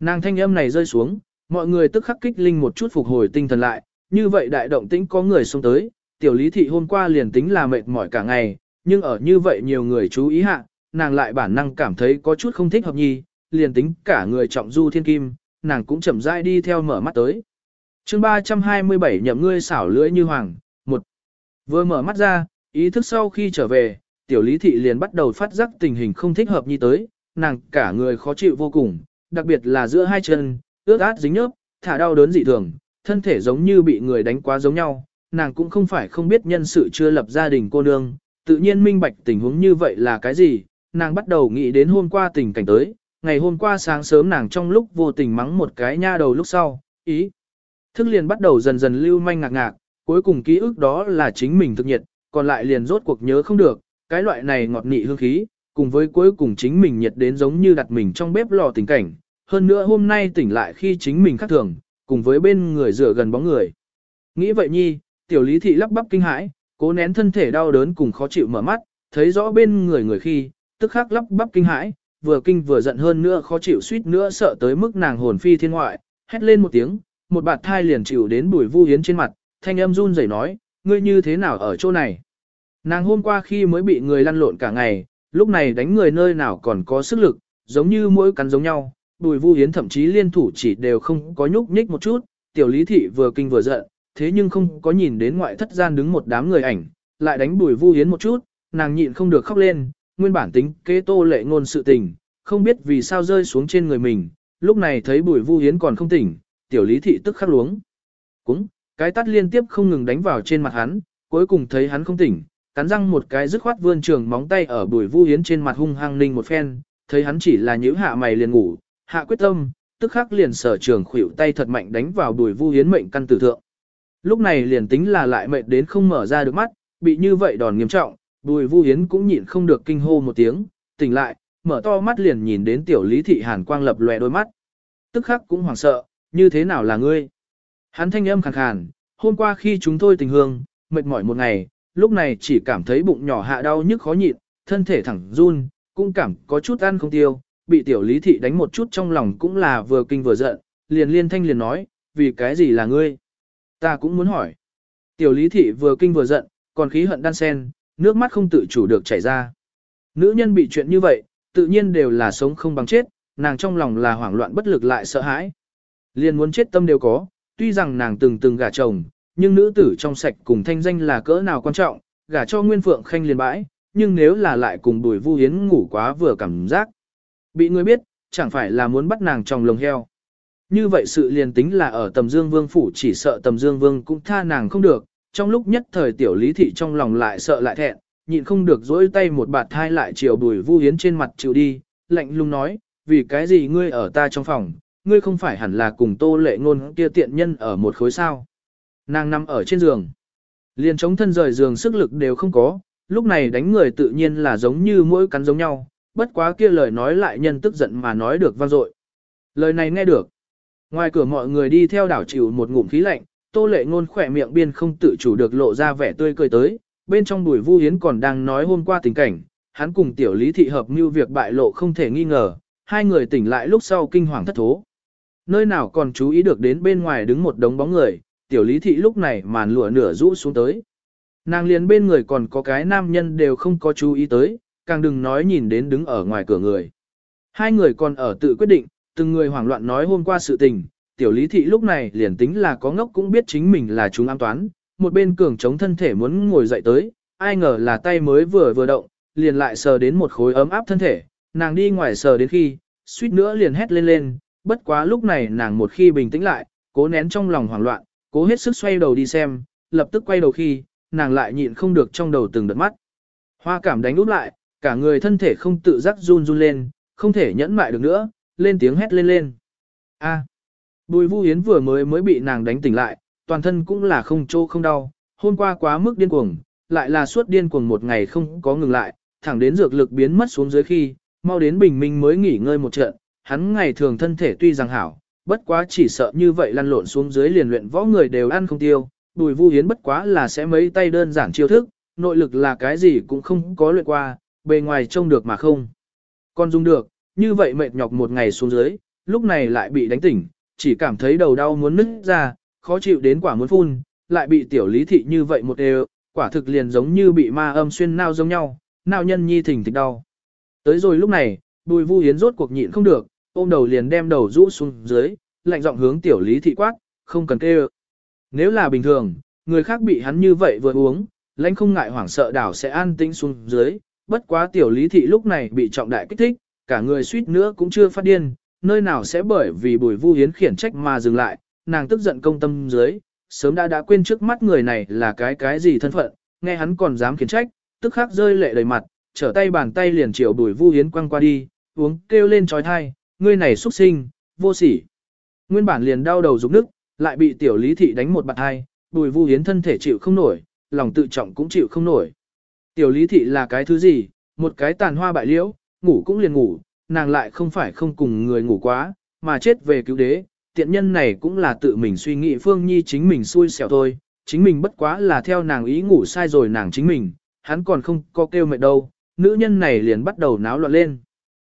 Nàng thanh âm này rơi xuống, mọi người tức khắc kích linh một chút phục hồi tinh thần lại, như vậy đại động tĩnh có người xông tới, tiểu lý thị hôm qua liền tính là mệt mỏi cả ngày, nhưng ở như vậy nhiều người chú ý hạ, nàng lại bản năng cảm thấy có chút không thích hợp nhi, liền tính cả người trọng du thiên kim, nàng cũng chậm rãi đi theo mở mắt tới. chương 327 nhậm ngươi xảo lưỡi như hoàng, một Vừa mở mắt ra, ý thức sau khi trở về, tiểu lý thị liền bắt đầu phát giác tình hình không thích hợp như tới, nàng cả người khó chịu vô cùng, đặc biệt là giữa hai chân, ướt át dính nhớp, thả đau đớn dị thường, thân thể giống như bị người đánh quá giống nhau, nàng cũng không phải không biết nhân sự chưa lập gia đình cô nương, tự nhiên minh bạch tình huống như vậy là cái gì, nàng bắt đầu nghĩ đến hôm qua tình cảnh tới, ngày hôm qua sáng sớm nàng trong lúc vô tình mắng một cái nha đầu lúc sau, ý. Thức liền bắt đầu dần dần lưu manh ngạc ngạc, cuối cùng ký ức đó là chính mình thực nhiệt, còn lại liền rốt cuộc nhớ không được, cái loại này ngọt nị hương khí, cùng với cuối cùng chính mình nhiệt đến giống như đặt mình trong bếp lò tình cảnh, hơn nữa hôm nay tỉnh lại khi chính mình khác thường, cùng với bên người rửa gần bóng người. Nghĩ vậy nhi, tiểu lý thị lắp bắp kinh hãi, cố nén thân thể đau đớn cùng khó chịu mở mắt, thấy rõ bên người người khi, tức khắc lắp bắp kinh hãi, vừa kinh vừa giận hơn nữa khó chịu suýt nữa sợ tới mức nàng hồn phi thiên ngoại, hét lên một tiếng, một bạt thai liền chịu đến bùi vu hiến trên mặt, thanh âm run rẩy nói, ngươi như thế nào ở chỗ này? Nàng hôm qua khi mới bị người lăn lộn cả ngày, lúc này đánh người nơi nào còn có sức lực, giống như mỗi cắn giống nhau, bùi vu hiến thậm chí liên thủ chỉ đều không có nhúc nhích một chút, tiểu lý thị vừa kinh vừa giận, thế nhưng không có nhìn đến ngoại thất gian đứng một đám người ảnh, lại đánh bùi vu hiến một chút, nàng nhịn không được khóc lên, nguyên bản tính kế tô lệ ngôn sự tình, không biết vì sao rơi xuống trên người mình, lúc này thấy bùi vu hiến còn không tỉnh, tiểu lý thị tức khắc luống. Cũng, cái tắt liên tiếp không ngừng đánh vào trên mặt hắn, cuối cùng thấy hắn không tỉnh, cắn răng một cái dứt khoát vươn trường móng tay ở bùi vu hiến trên mặt hung hăng ninh một phen, thấy hắn chỉ là nhíu hạ mày liền ngủ, hạ quyết tâm, tức khắc liền sở trường khuỷu tay thật mạnh đánh vào bùi vu hiến mệnh căn tử thượng. Lúc này liền tính là lại mệt đến không mở ra được mắt, bị như vậy đòn nghiêm trọng, bùi vu hiến cũng nhịn không được kinh hô một tiếng, tỉnh lại, mở to mắt liền nhìn đến tiểu lý thị hàn quang lập lòe đôi mắt. Tức khắc cũng hoảng sợ, như thế nào là ngươi? Hắn thanh âm khàn khàn, hôm qua khi chúng tôi tình hương, mệt mỏi một ngày, lúc này chỉ cảm thấy bụng nhỏ hạ đau nhức khó nhịn, thân thể thẳng run, cũng cảm có chút ăn không tiêu, bị tiểu lý thị đánh một chút trong lòng cũng là vừa kinh vừa giận, liền liên thanh liền nói, vì cái gì là ngươi? Ta cũng muốn hỏi. Tiểu lý thị vừa kinh vừa giận, còn khí hận đan sen, nước mắt không tự chủ được chảy ra. Nữ nhân bị chuyện như vậy, tự nhiên đều là sống không bằng chết, nàng trong lòng là hoảng loạn bất lực lại sợ hãi. Liền muốn chết tâm đều có, tuy rằng nàng từng từng gả chồng, nhưng nữ tử trong sạch cùng thanh danh là cỡ nào quan trọng, gả cho Nguyên Phượng Khanh liền bãi, nhưng nếu là lại cùng Bùi Vu Hiến ngủ quá vừa cảm giác. Bị người biết, chẳng phải là muốn bắt nàng trong lồng heo. Như vậy sự liền tính là ở tầm Dương Vương phủ chỉ sợ tầm Dương Vương cũng tha nàng không được, trong lúc nhất thời tiểu lý thị trong lòng lại sợ lại thẹn, nhịn không được dỗi tay một bạt thai lại chiều Bùi Vu Hiến trên mặt chịu đi, lạnh lùng nói, vì cái gì ngươi ở ta trong phòng, ngươi không phải hẳn là cùng tô lệ ngôn kia tiện nhân ở một khối sao. Nàng nằm ở trên giường. Liền chống thân rời giường sức lực đều không có, lúc này đánh người tự nhiên là giống như mỗi cắn giống nhau, bất quá kia lời nói lại nhân tức giận mà nói được vang dội. Lời này nghe được. Ngoài cửa mọi người đi theo đảo chịu một ngụm khí lạnh, tô lệ ngôn khỏe miệng biên không tự chủ được lộ ra vẻ tươi cười tới, bên trong bùi vu hiến còn đang nói hôm qua tình cảnh, hắn cùng tiểu lý thị hợp mưu việc bại lộ không thể nghi ngờ, hai người tỉnh lại lúc sau kinh hoàng thất thố. Nơi nào còn chú ý được đến bên ngoài đứng một đống bóng người, tiểu lý thị lúc này màn lụa nửa rũ xuống tới. Nàng liền bên người còn có cái nam nhân đều không có chú ý tới, càng đừng nói nhìn đến đứng ở ngoài cửa người. Hai người còn ở tự quyết định, từng người hoảng loạn nói hôm qua sự tình, tiểu lý thị lúc này liền tính là có ngốc cũng biết chính mình là chúng an toán, một bên cường chống thân thể muốn ngồi dậy tới, ai ngờ là tay mới vừa vừa động, liền lại sờ đến một khối ấm áp thân thể, nàng đi ngoài sờ đến khi, suýt nữa liền hét lên lên, bất quá lúc này nàng một khi bình tĩnh lại, cố nén trong lòng hoảng loạn, cố hết sức xoay đầu đi xem, lập tức quay đầu khi, nàng lại nhịn không được trong đầu từng đợt mắt. Hoa cảm đánh úp lại, cả người thân thể không tự giác run run lên, không thể nhẫn mại được nữa, lên tiếng hét lên lên. A. Bùi Vu yến vừa mới mới bị nàng đánh tỉnh lại, toàn thân cũng là không trô không đau, hôm qua quá mức điên cuồng, lại là suốt điên cuồng một ngày không có ngừng lại, thẳng đến dược lực biến mất xuống dưới khi, mau đến bình minh mới nghỉ ngơi một trận, hắn ngày thường thân thể tuy rằng hảo, bất quá chỉ sợ như vậy lăn lộn xuống dưới liền luyện võ người đều ăn không tiêu, Bùi Vu Hiến bất quá là sẽ mấy tay đơn giản chiêu thức, nội lực là cái gì cũng không có luyện qua, bề ngoài trông được mà không. Còn dùng được, như vậy mệt nhọc một ngày xuống dưới, lúc này lại bị đánh tỉnh, chỉ cảm thấy đầu đau muốn nứt ra, khó chịu đến quả muốn phun, lại bị tiểu lý thị như vậy một đều, quả thực liền giống như bị ma âm xuyên nao giống nhau, nao nhân nhi thỉnh thịch đau. Tới rồi lúc này, bùi vu hiến rốt cuộc nhịn không được, ôm đầu liền đem đầu rũ xuống dưới, lạnh giọng hướng tiểu lý thị quát, không cần kêu. Nếu là bình thường, người khác bị hắn như vậy vừa uống, lãnh không ngại hoảng sợ đảo sẽ an tĩnh xuống dưới, bất quá tiểu lý thị lúc này bị trọng đại kích thích, cả người suýt nữa cũng chưa phát điên, nơi nào sẽ bởi vì bùi vu hiến khiển trách mà dừng lại, nàng tức giận công tâm dưới, sớm đã đã quên trước mắt người này là cái cái gì thân phận, nghe hắn còn dám khiển trách, tức khắc rơi lệ đầy mặt, trở tay bàn tay liền chiều bùi vu hiến quăng qua đi, uống kêu lên trói thai, ngươi này xuất sinh, vô sỉ. Nguyên bản liền đau đầu rụng nức, lại bị tiểu lý thị đánh một bạt hai, bùi vu hiến thân thể chịu không nổi, lòng tự trọng cũng chịu không nổi. Tiểu lý thị là cái thứ gì, một cái tàn hoa bại liễu, ngủ cũng liền ngủ, nàng lại không phải không cùng người ngủ quá, mà chết về cứu đế, tiện nhân này cũng là tự mình suy nghĩ Phương Nhi chính mình xui xẻo thôi, chính mình bất quá là theo nàng ý ngủ sai rồi nàng chính mình, hắn còn không có kêu mệt đâu, nữ nhân này liền bắt đầu náo loạn lên.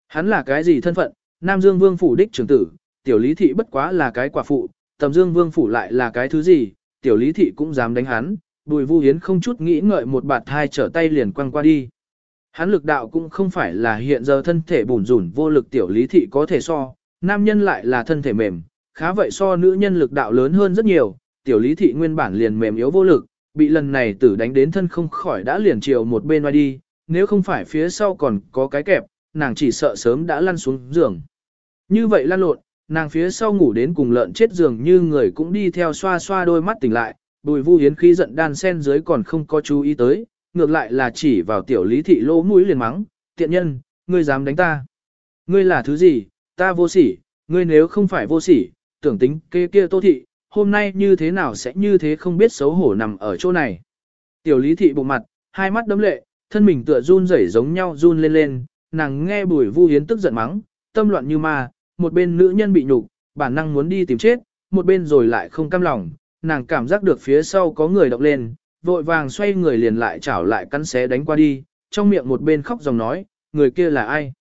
Hắn là cái gì thân phận, Nam Dương Vương phủ đích trưởng tử, tiểu lý thị bất quá là cái quả phụ, tầm Dương Vương phủ lại là cái thứ gì, tiểu lý thị cũng dám đánh hắn, bùi vu hiến không chút nghĩ ngợi một bạt hai trở tay liền quăng qua đi. Hắn lực đạo cũng không phải là hiện giờ thân thể bùn rủn vô lực tiểu lý thị có thể so, nam nhân lại là thân thể mềm, khá vậy so nữ nhân lực đạo lớn hơn rất nhiều, tiểu lý thị nguyên bản liền mềm yếu vô lực, bị lần này tử đánh đến thân không khỏi đã liền chiều một bên ngoài đi, nếu không phải phía sau còn có cái kẹp, nàng chỉ sợ sớm đã lăn xuống giường. Như vậy lăn lộn, nàng phía sau ngủ đến cùng lợn chết giường như người cũng đi theo xoa xoa đôi mắt tỉnh lại, bùi vu hiến khí giận đan sen dưới còn không có chú ý tới, ngược lại là chỉ vào tiểu lý thị lỗ mũi liền mắng, tiện nhân, ngươi dám đánh ta. Ngươi là thứ gì, ta vô sỉ, ngươi nếu không phải vô sỉ, tưởng tính kê kia tô thị, hôm nay như thế nào sẽ như thế không biết xấu hổ nằm ở chỗ này. Tiểu lý thị bụng mặt, hai mắt đấm lệ, thân mình tựa run rẩy giống nhau run lên lên, nàng nghe bùi vu hiến tức giận mắng, tâm loạn như ma, một bên nữ nhân bị nhục, bản năng muốn đi tìm chết, một bên rồi lại không cam lòng, nàng cảm giác được phía sau có người động lên, vội vàng xoay người liền lại chảo lại cắn xé đánh qua đi, trong miệng một bên khóc dòng nói, người kia là ai?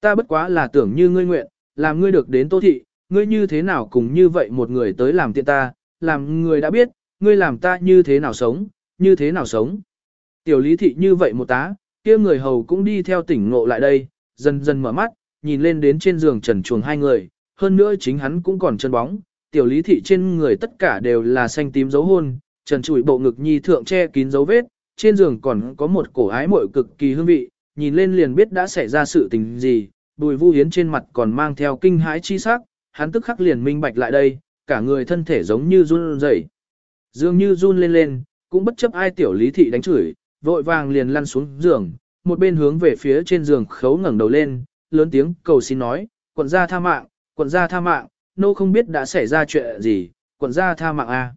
Ta bất quá là tưởng như ngươi nguyện, làm ngươi được đến tô thị, ngươi như thế nào cùng như vậy một người tới làm tiện ta, làm người đã biết, ngươi làm ta như thế nào sống, như thế nào sống. Tiểu lý thị như vậy một tá, kia người hầu cũng đi theo tỉnh ngộ lại đây, dần dần mở mắt, nhìn lên đến trên giường trần chuồng hai người, hơn nữa chính hắn cũng còn chân bóng, tiểu lý thị trên người tất cả đều là xanh tím dấu hôn, trần trụi bộ ngực nhi thượng che kín dấu vết, trên giường còn có một cổ ái muội cực kỳ hương vị, nhìn lên liền biết đã xảy ra sự tình gì, bùi vu hiến trên mặt còn mang theo kinh hãi chi sắc, hắn tức khắc liền minh bạch lại đây, cả người thân thể giống như run rẩy, dường như run lên lên, cũng bất chấp ai tiểu lý thị đánh chửi, vội vàng liền lăn xuống giường, một bên hướng về phía trên giường khấu ngẩng đầu lên, lớn tiếng cầu xin nói, quận gia tha mạng, quận gia tha mạng, nô không biết đã xảy ra chuyện gì, quận gia tha mạng a.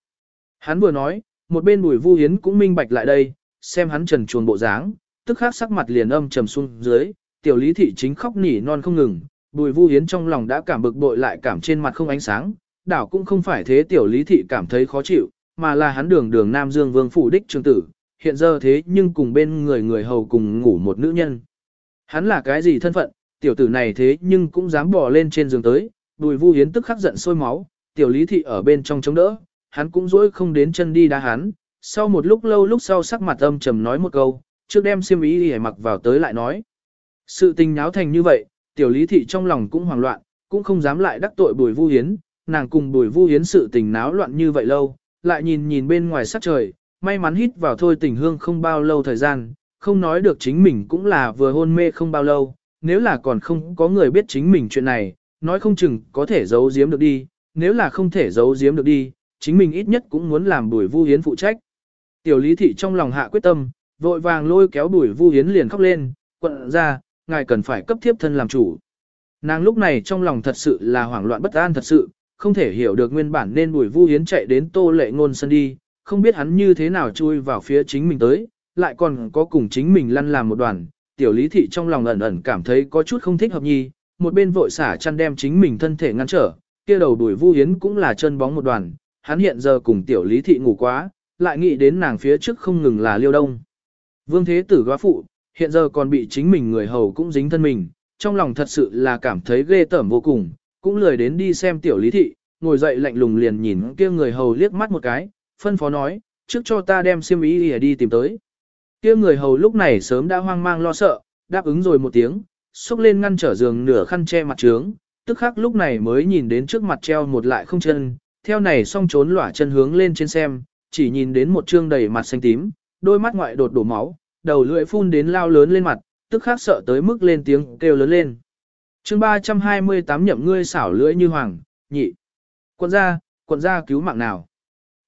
Hắn vừa nói, một bên bùi vu hiến cũng minh bạch lại đây, xem hắn trần chuồn bộ dáng, tức khắc sắc mặt liền âm trầm xuống dưới, tiểu lý thị chính khóc nỉ non không ngừng, bùi vu hiến trong lòng đã cảm bực bội lại cảm trên mặt không ánh sáng, đảo cũng không phải thế tiểu lý thị cảm thấy khó chịu, mà là hắn đường đường Nam Dương Vương phủ đích trường tử, hiện giờ thế nhưng cùng bên người người hầu cùng ngủ một nữ nhân. Hắn là cái gì thân phận, tiểu tử này thế nhưng cũng dám bỏ lên trên giường tới, đùi vu hiến tức khắc giận sôi máu, tiểu lý thị ở bên trong chống đỡ, hắn cũng dỗi không đến chân đi đá hắn, sau một lúc lâu lúc sau sắc mặt âm trầm nói một câu, trước đem xiêm ý đi mặc vào tới lại nói. Sự tình nháo thành như vậy, tiểu lý thị trong lòng cũng hoảng loạn, cũng không dám lại đắc tội bùi vu hiến, nàng cùng bùi vu hiến sự tình náo loạn như vậy lâu, lại nhìn nhìn bên ngoài sắc trời, may mắn hít vào thôi tình hương không bao lâu thời gian, không nói được chính mình cũng là vừa hôn mê không bao lâu, nếu là còn không có người biết chính mình chuyện này, nói không chừng có thể giấu giếm được đi, nếu là không thể giấu giếm được đi, chính mình ít nhất cũng muốn làm bùi vu hiến phụ trách. Tiểu lý thị trong lòng hạ quyết tâm, vội vàng lôi kéo bùi vu hiến liền khóc lên, quận ra, ngài cần phải cấp thiếp thân làm chủ. Nàng lúc này trong lòng thật sự là hoảng loạn bất an thật sự, không thể hiểu được nguyên bản nên bùi vu hiến chạy đến tô lệ ngôn sân đi, không biết hắn như thế nào chui vào phía chính mình tới, lại còn có cùng chính mình lăn làm một đoàn. Tiểu lý thị trong lòng ẩn ẩn cảm thấy có chút không thích hợp nhi, một bên vội xả chăn đem chính mình thân thể ngăn trở, kia đầu đuổi vu hiến cũng là chân bóng một đoàn, hắn hiện giờ cùng tiểu lý thị ngủ quá, lại nghĩ đến nàng phía trước không ngừng là liêu đông. Vương thế tử góa phụ, hiện giờ còn bị chính mình người hầu cũng dính thân mình, trong lòng thật sự là cảm thấy ghê tởm vô cùng, cũng lười đến đi xem tiểu lý thị, ngồi dậy lạnh lùng liền nhìn kia người hầu liếc mắt một cái, phân phó nói, trước cho ta đem siêm ý ỉa đi tìm tới. Kia người hầu lúc này sớm đã hoang mang lo sợ, đáp ứng rồi một tiếng, xúc lên ngăn trở giường nửa khăn che mặt trướng, tức khắc lúc này mới nhìn đến trước mặt treo một lại không chân, theo này xong trốn lỏa chân hướng lên trên xem, chỉ nhìn đến một trương đầy mặt xanh tím, đôi mắt ngoại đột đổ máu, đầu lưỡi phun đến lao lớn lên mặt, tức khắc sợ tới mức lên tiếng kêu lớn lên. chương 328 nhậm ngươi xảo lưỡi như hoàng, nhị. Quận gia, quận gia cứu mạng nào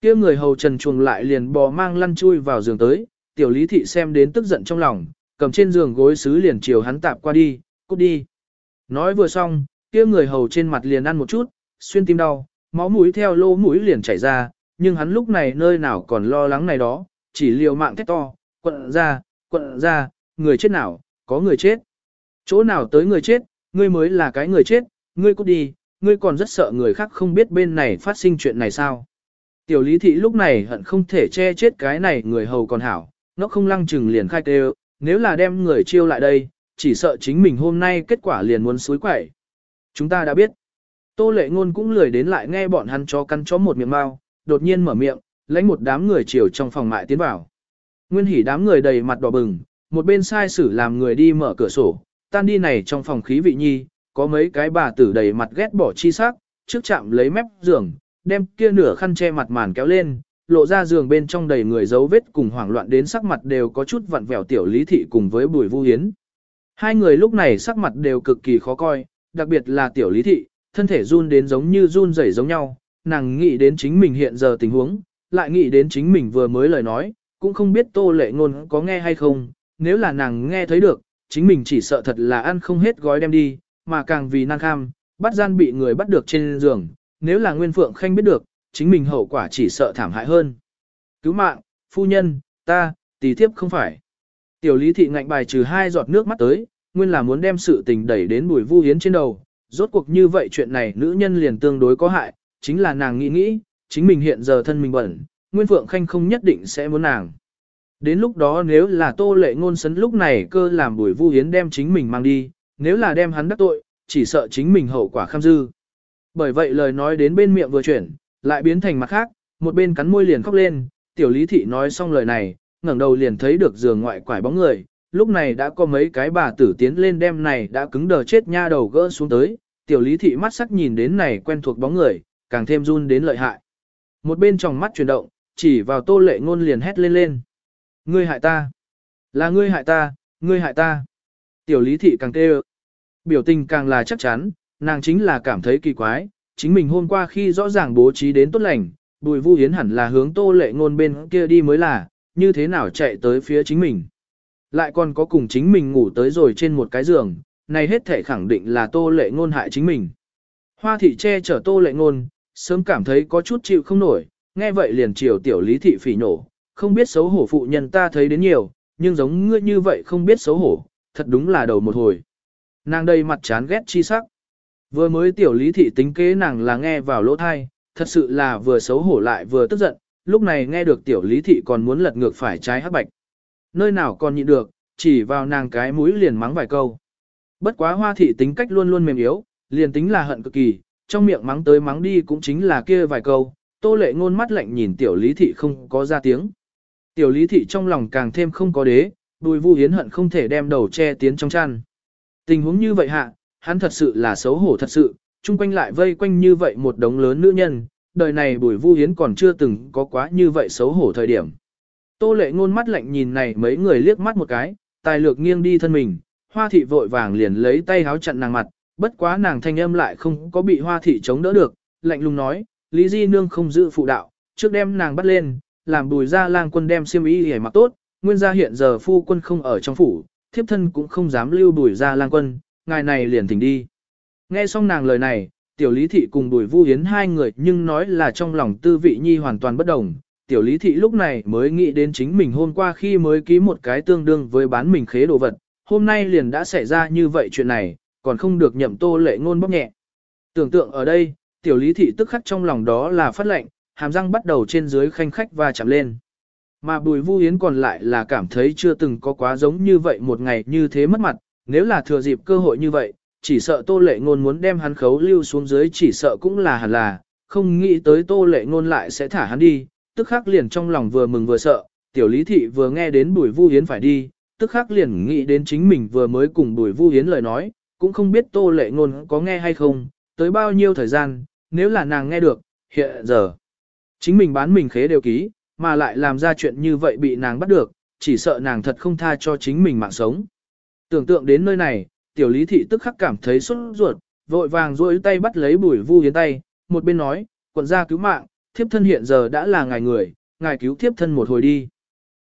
kia người hầu trần chuồng lại liền bò mang lăn chui vào giường tới, tiểu lý thị xem đến tức giận trong lòng, cầm trên giường gối sứ liền chiều hắn tạp qua đi, cút đi. Nói vừa xong, kia người hầu trên mặt liền ăn một chút, xuyên tim đau, máu mũi theo lô mũi liền chảy ra, nhưng hắn lúc này nơi nào còn lo lắng này đó, chỉ liều mạng thét to, quận ra, quận ra, người chết nào, có người chết. Chỗ nào tới người chết, ngươi mới là cái người chết, ngươi cút đi, ngươi còn rất sợ người khác không biết bên này phát sinh chuyện này sao. Tiểu lý thị lúc này hận không thể che chết cái này người hầu còn hảo, nó không lăng chừng liền khai tê nếu là đem người chiêu lại đây, chỉ sợ chính mình hôm nay kết quả liền muốn suối quẩy. Chúng ta đã biết. Tô lệ ngôn cũng lười đến lại nghe bọn hắn cho căn chó một miệng mau, đột nhiên mở miệng, lãnh một đám người chiều trong phòng mại tiến vào. Nguyên hỉ đám người đầy mặt đỏ bừng, một bên sai sử làm người đi mở cửa sổ, tan đi này trong phòng khí vị nhi, có mấy cái bà tử đầy mặt ghét bỏ chi sắc, trước chạm lấy mép giường, đem kia nửa khăn che mặt màn kéo lên, lộ ra giường bên trong đầy người dấu vết cùng hoảng loạn đến sắc mặt đều có chút vặn vẹo tiểu lý thị cùng với bùi vu hiến. Hai người lúc này sắc mặt đều cực kỳ khó coi, đặc biệt là tiểu lý thị, thân thể run đến giống như run rẩy giống nhau, nàng nghĩ đến chính mình hiện giờ tình huống, lại nghĩ đến chính mình vừa mới lời nói, cũng không biết tô lệ ngôn có nghe hay không, nếu là nàng nghe thấy được, chính mình chỉ sợ thật là ăn không hết gói đem đi, mà càng vì năng kham, bắt gian bị người bắt được trên giường, nếu là Nguyên Phượng Khanh biết được, chính mình hậu quả chỉ sợ thảm hại hơn. Cứu mạng, phu nhân, ta, tỷ thiếp không phải. Tiểu lý thị ngạnh bài trừ hai giọt nước mắt tới, nguyên là muốn đem sự tình đẩy đến bùi vu hiến trên đầu. Rốt cuộc như vậy chuyện này nữ nhân liền tương đối có hại, chính là nàng nghĩ nghĩ, chính mình hiện giờ thân mình bẩn, Nguyên Phượng Khanh không nhất định sẽ muốn nàng. Đến lúc đó nếu là tô lệ ngôn sấn lúc này cơ làm bùi vu hiến đem chính mình mang đi, nếu là đem hắn đắc tội, chỉ sợ chính mình hậu quả kham dư. Bởi vậy lời nói đến bên miệng vừa chuyển, lại biến thành mặt khác, một bên cắn môi liền khóc lên, tiểu lý thị nói xong lời này, ngẩng đầu liền thấy được giường ngoại quải bóng người, lúc này đã có mấy cái bà tử tiến lên đem này đã cứng đờ chết nha đầu gỡ xuống tới, tiểu lý thị mắt sắc nhìn đến này quen thuộc bóng người, càng thêm run đến lợi hại. Một bên trong mắt chuyển động, chỉ vào tô lệ ngôn liền hét lên lên. Ngươi hại ta! Là ngươi hại ta, ngươi hại ta! Tiểu lý thị càng kêu Biểu tình càng là chắc chắn, nàng chính là cảm thấy kỳ quái, chính mình hôm qua khi rõ ràng bố trí đến tốt lành, bùi vu hiến hẳn là hướng tô lệ ngôn bên kia đi mới là, như thế nào chạy tới phía chính mình. Lại còn có cùng chính mình ngủ tới rồi trên một cái giường, này hết thể khẳng định là tô lệ ngôn hại chính mình. Hoa thị che chở tô lệ ngôn, sớm cảm thấy có chút chịu không nổi, nghe vậy liền chiều tiểu lý thị phỉ nổ, không biết xấu hổ phụ nhân ta thấy đến nhiều, nhưng giống ngươi như vậy không biết xấu hổ, thật đúng là đầu một hồi. Nàng đây mặt chán ghét chi sắc. Vừa mới tiểu lý thị tính kế nàng là nghe vào lỗ thai, thật sự là vừa xấu hổ lại vừa tức giận, lúc này nghe được tiểu lý thị còn muốn lật ngược phải trái hắc bạch. Nơi nào còn nhịn được, chỉ vào nàng cái mũi liền mắng vài câu. Bất quá hoa thị tính cách luôn luôn mềm yếu, liền tính là hận cực kỳ, trong miệng mắng tới mắng đi cũng chính là kia vài câu, tô lệ ngôn mắt lạnh nhìn tiểu lý thị không có ra tiếng. Tiểu lý thị trong lòng càng thêm không có đế, đùi vu hiến hận không thể đem đầu che tiến trong chăn. Tình huống như vậy hạ, hắn thật sự là xấu hổ thật sự, chung quanh lại vây quanh như vậy một đống lớn nữ nhân, đời này bùi vu hiến còn chưa từng có quá như vậy xấu hổ thời điểm. Tô lệ ngôn mắt lạnh nhìn này mấy người liếc mắt một cái, tài lược nghiêng đi thân mình, hoa thị vội vàng liền lấy tay háo chặn nàng mặt, bất quá nàng thanh âm lại không có bị hoa thị chống đỡ được, lạnh lùng nói, Lý Di Nương không giữ phụ đạo, trước đem nàng bắt lên, làm bùi ra lang quân đem xiêm y hề mặc tốt, nguyên gia hiện giờ phu quân không ở trong phủ, thiếp thân cũng không dám lưu bùi ra lang quân, ngài này liền thỉnh đi. Nghe xong nàng lời này, tiểu lý thị cùng bùi vu hiến hai người nhưng nói là trong lòng tư vị nhi hoàn toàn bất đồng. Tiểu lý thị lúc này mới nghĩ đến chính mình hôm qua khi mới ký một cái tương đương với bán mình khế đồ vật, hôm nay liền đã xảy ra như vậy chuyện này, còn không được nhậm tô lệ ngôn bóp nhẹ. Tưởng tượng ở đây, tiểu lý thị tức khắc trong lòng đó là phát lệnh, hàm răng bắt đầu trên dưới khanh khách và chạm lên. Mà bùi vu hiến còn lại là cảm thấy chưa từng có quá giống như vậy một ngày như thế mất mặt, nếu là thừa dịp cơ hội như vậy, chỉ sợ tô lệ ngôn muốn đem hắn khấu lưu xuống dưới chỉ sợ cũng là hẳn là, không nghĩ tới tô lệ ngôn lại sẽ thả hắn đi, tức khắc liền trong lòng vừa mừng vừa sợ, tiểu lý thị vừa nghe đến bùi vu hiến phải đi, tức khắc liền nghĩ đến chính mình vừa mới cùng bùi vu hiến lời nói, cũng không biết tô lệ ngôn có nghe hay không, tới bao nhiêu thời gian, nếu là nàng nghe được, hiện giờ, chính mình bán mình khế đều ký, mà lại làm ra chuyện như vậy bị nàng bắt được, chỉ sợ nàng thật không tha cho chính mình mạng sống. Tưởng tượng đến nơi này, tiểu lý thị tức khắc cảm thấy xuất ruột, vội vàng duỗi tay bắt lấy bùi vu hiến tay, một bên nói, quận gia cứu mạng, thiếp thân hiện giờ đã là ngài người, ngài cứu thiếp thân một hồi đi.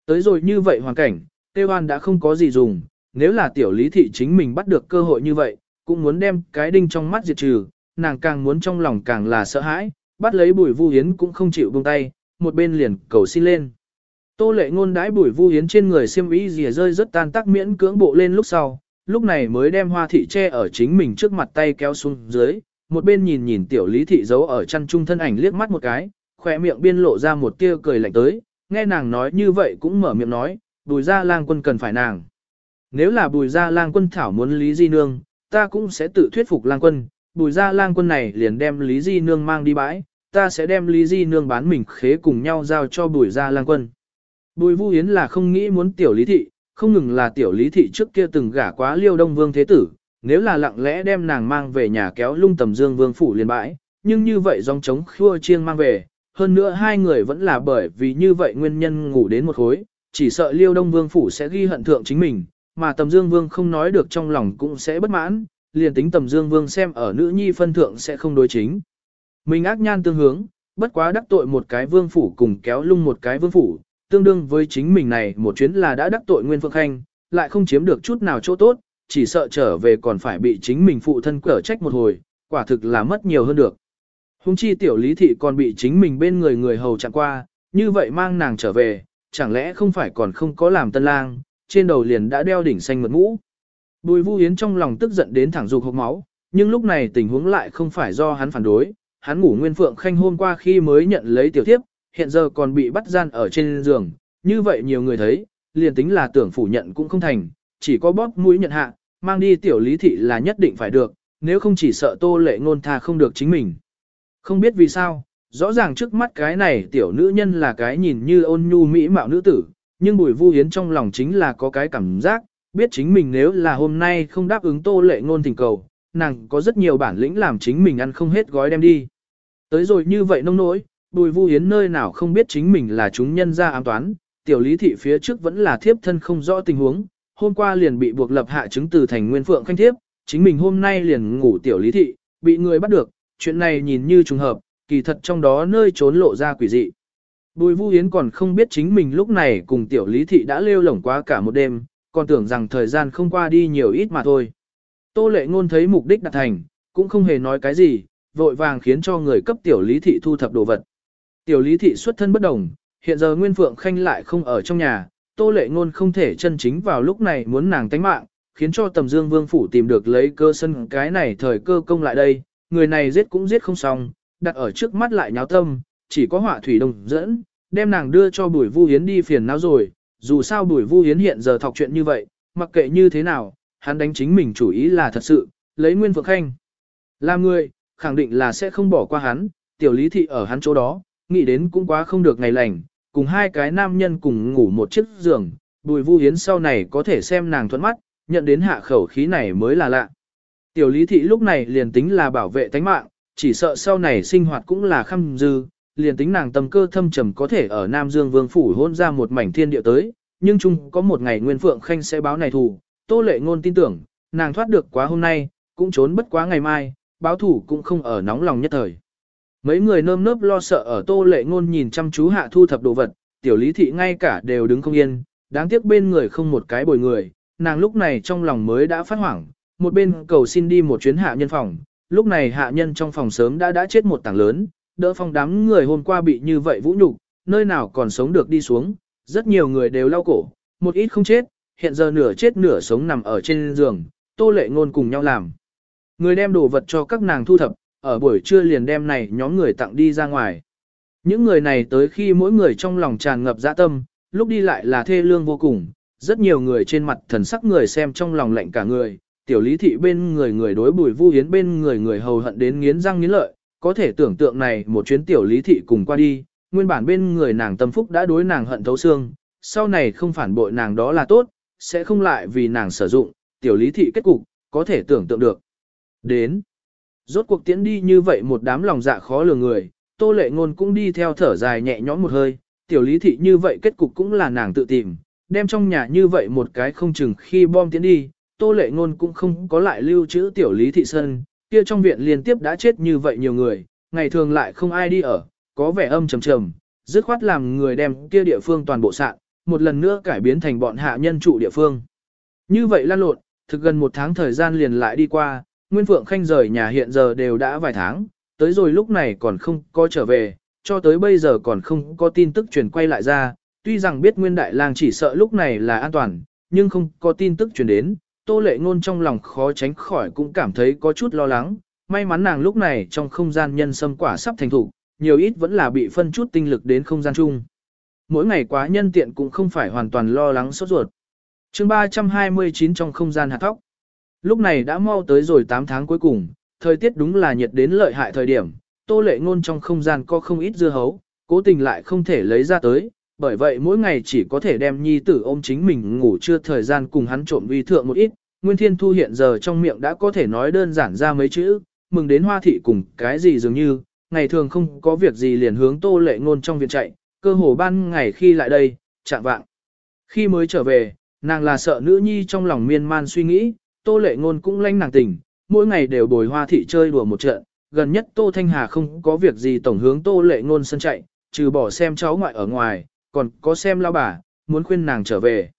Tới rồi như vậy hoàn cảnh, tiêu hoan đã không có gì dùng, nếu là tiểu lý thị chính mình bắt được cơ hội như vậy, cũng muốn đem cái đinh trong mắt diệt trừ, nàng càng muốn trong lòng càng là sợ hãi, bắt lấy bùi vu hiến cũng không chịu buông tay, một bên liền cầu xin lên. Tô lệ ngôn đãi bùi vu hiến trên người xiêm y rìa rơi rất tan tác miễn cưỡng bộ lên lúc sau, lúc này mới đem hoa thị che ở chính mình trước mặt tay kéo xuống dưới, một bên nhìn nhìn tiểu lý thị giấu ở chăn trung thân ảnh liếc mắt một cái, khỏe miệng biên lộ ra một tia cười lạnh tới, nghe nàng nói như vậy cũng mở miệng nói, bùi gia lang quân cần phải nàng. Nếu là bùi gia lang quân thảo muốn lý di nương, ta cũng sẽ tự thuyết phục lang quân, bùi gia lang quân này liền đem lý di nương mang đi bãi, ta sẽ đem lý di nương bán mình khế cùng nhau giao cho bùi gia lang quân. Bùi vu yến là không nghĩ muốn tiểu lý thị, không ngừng là tiểu lý thị trước kia từng gả quá liêu đông vương thế tử, nếu là lặng lẽ đem nàng mang về nhà kéo lung tầm dương vương phủ liền bãi, nhưng như vậy dòng trống khua chiêng mang về, hơn nữa hai người vẫn là bởi vì như vậy nguyên nhân ngủ đến một khối, chỉ sợ liêu đông vương phủ sẽ ghi hận thượng chính mình, mà tầm dương vương không nói được trong lòng cũng sẽ bất mãn, liền tính tầm dương vương xem ở nữ nhi phân thượng sẽ không đối chính. Mình ác nhan tương hướng, bất quá đắc tội một cái vương phủ cùng kéo lung một cái vương phủ, tương đương với chính mình này một chuyến là đã đắc tội Nguyên Phượng Khanh, lại không chiếm được chút nào chỗ tốt, chỉ sợ trở về còn phải bị chính mình phụ thân cở trách một hồi, quả thực là mất nhiều hơn được. Hùng chi tiểu lý thị còn bị chính mình bên người người hầu chặn qua, như vậy mang nàng trở về, chẳng lẽ không phải còn không có làm tân lang, trên đầu liền đã đeo đỉnh xanh mượt mũ. Bùi Vu Yến trong lòng tức giận đến thẳng dục hộc máu, nhưng lúc này tình huống lại không phải do hắn phản đối, hắn ngủ Nguyên Phượng Khanh hôm qua khi mới nhận lấy tiểu thiếp, hiện giờ còn bị bắt gian ở trên giường, như vậy nhiều người thấy, liền tính là tưởng phủ nhận cũng không thành, chỉ có bóp mũi nhận hạ, mang đi tiểu lý thị là nhất định phải được, nếu không chỉ sợ tô lệ ngôn tha không được chính mình. Không biết vì sao, rõ ràng trước mắt cái này tiểu nữ nhân là cái nhìn như ôn nhu mỹ mạo nữ tử, nhưng bùi vu hiến trong lòng chính là có cái cảm giác, biết chính mình nếu là hôm nay không đáp ứng tô lệ ngôn tình cầu, nàng có rất nhiều bản lĩnh làm chính mình ăn không hết gói đem đi. Tới rồi như vậy nông nỗi, bùi vu hiến nơi nào không biết chính mình là chúng nhân ra ám toán, tiểu lý thị phía trước vẫn là thiếp thân không rõ tình huống, hôm qua liền bị buộc lập hạ chứng từ thành nguyên phượng khanh thiếp, chính mình hôm nay liền ngủ tiểu lý thị, bị người bắt được, chuyện này nhìn như trùng hợp, kỳ thật trong đó nơi trốn lộ ra quỷ dị. Bùi Vu Yến còn không biết chính mình lúc này cùng tiểu lý thị đã lêu lổng quá cả một đêm, còn tưởng rằng thời gian không qua đi nhiều ít mà thôi. Tô lệ ngôn thấy mục đích đạt thành, cũng không hề nói cái gì, vội vàng khiến cho người cấp tiểu lý thị thu thập đồ vật. Tiểu lý thị xuất thân bất đồng, hiện giờ Nguyên Phượng Khanh lại không ở trong nhà, Tô Lệ Ngôn không thể chân chính vào lúc này muốn nàng tánh mạng, khiến cho tầm dương vương phủ tìm được lấy cơ sân cái này thời cơ công lại đây, người này giết cũng giết không xong, đặt ở trước mắt lại nháo tâm, chỉ có họa thủy đồng dẫn, đem nàng đưa cho bùi vu hiến đi phiền não rồi, dù sao bùi vu hiến hiện giờ thọc chuyện như vậy, mặc kệ như thế nào, hắn đánh chính mình chủ ý là thật sự, lấy nguyên phượng khanh. Làm người, khẳng định là sẽ không bỏ qua hắn, tiểu lý thị ở hắn chỗ đó, nghĩ đến cũng quá không được ngày lành, cùng hai cái nam nhân cùng ngủ một chiếc giường, bùi vu hiến sau này có thể xem nàng thuận mắt, nhận đến hạ khẩu khí này mới là lạ. Tiểu lý thị lúc này liền tính là bảo vệ tánh mạng, chỉ sợ sau này sinh hoạt cũng là khăm dư, liền tính nàng tâm cơ thâm trầm có thể ở Nam Dương Vương Phủ hôn ra một mảnh thiên địa tới, nhưng chung có một ngày Nguyên Phượng Khanh sẽ báo này thù, Tô Lệ Ngôn tin tưởng, nàng thoát được quá hôm nay, cũng trốn bất quá ngày mai, báo thủ cũng không ở nóng lòng nhất thời. Mấy người nơm nớp lo sợ ở Tô Lệ Ngôn nhìn chăm chú hạ thu thập đồ vật, tiểu lý thị ngay cả đều đứng không yên, đáng tiếc bên người không một cái bồi người, nàng lúc này trong lòng mới đã phát hoảng, một bên cầu xin đi một chuyến hạ nhân phòng, lúc này hạ nhân trong phòng sớm đã đã chết một tảng lớn, đỡ phong đám người hôm qua bị như vậy vũ nhục, nơi nào còn sống được đi xuống, rất nhiều người đều lau cổ, một ít không chết, hiện giờ nửa chết nửa sống nằm ở trên giường, tô lệ ngôn cùng nhau làm. Người đem đồ vật cho các nàng thu thập, ở buổi trưa liền đem này nhóm người tặng đi ra ngoài. Những người này tới khi mỗi người trong lòng tràn ngập dạ tâm, lúc đi lại là thê lương vô cùng, rất nhiều người trên mặt thần sắc người xem trong lòng lạnh cả người, tiểu lý thị bên người người đối bùi vu hiến bên người người hầu hận đến nghiến răng nghiến lợi, có thể tưởng tượng này một chuyến tiểu lý thị cùng qua đi, nguyên bản bên người nàng tâm phúc đã đối nàng hận thấu xương, sau này không phản bội nàng đó là tốt, sẽ không lại vì nàng sử dụng, tiểu lý thị kết cục, có thể tưởng tượng được. Đến, rốt cuộc tiễn đi như vậy một đám lòng dạ khó lường người, tô lệ ngôn cũng đi theo thở dài nhẹ nhõm một hơi, tiểu lý thị như vậy kết cục cũng là nàng tự tìm, đem trong nhà như vậy một cái không chừng khi bom tiến đi, tô lệ ngôn cũng không có lại lưu trữ tiểu lý thị sơn, kia trong viện liên tiếp đã chết như vậy nhiều người, ngày thường lại không ai đi ở, có vẻ âm trầm trầm, dứt khoát làm người đem kia địa phương toàn bộ sạn, một lần nữa cải biến thành bọn hạ nhân trụ địa phương. Như vậy lan lộn, thực gần một tháng thời gian liền lại đi qua, Nguyên Phượng Khanh rời nhà hiện giờ đều đã vài tháng, tới rồi lúc này còn không có trở về, cho tới bây giờ còn không có tin tức truyền quay lại ra, tuy rằng biết Nguyên Đại Lang chỉ sợ lúc này là an toàn, nhưng không có tin tức truyền đến, Tô Lệ Ngôn trong lòng khó tránh khỏi cũng cảm thấy có chút lo lắng, may mắn nàng lúc này trong không gian nhân sâm quả sắp thành thủ, nhiều ít vẫn là bị phân chút tinh lực đến không gian chung. Mỗi ngày quá nhân tiện cũng không phải hoàn toàn lo lắng sốt ruột. Chương 329 trong không gian hạt thóc. Lúc này đã mau tới rồi 8 tháng cuối cùng, thời tiết đúng là nhiệt đến lợi hại thời điểm, Tô Lệ Ngôn trong không gian có không ít dưa hấu, cố tình lại không thể lấy ra tới, bởi vậy mỗi ngày chỉ có thể đem nhi tử ôm chính mình ngủ trưa thời gian cùng hắn trộm vi thượng một ít. Nguyên Thiên Thu hiện giờ trong miệng đã có thể nói đơn giản ra mấy chữ, mừng đến hoa thị cùng cái gì dường như, ngày thường không có việc gì liền hướng tô lệ ngôn trong viện chạy, cơ hồ ban ngày khi lại đây, chạm vạng. Khi mới trở về, nàng là sợ nữ nhi trong lòng miên man suy nghĩ, tô lệ ngôn cũng lanh nàng tình, mỗi ngày đều bồi hoa thị chơi đùa một trận, gần nhất tô thanh hà không có việc gì tổng hướng tô lệ ngôn sân chạy, trừ bỏ xem cháu ngoại ở ngoài, còn có xem lao bà, muốn khuyên nàng trở về.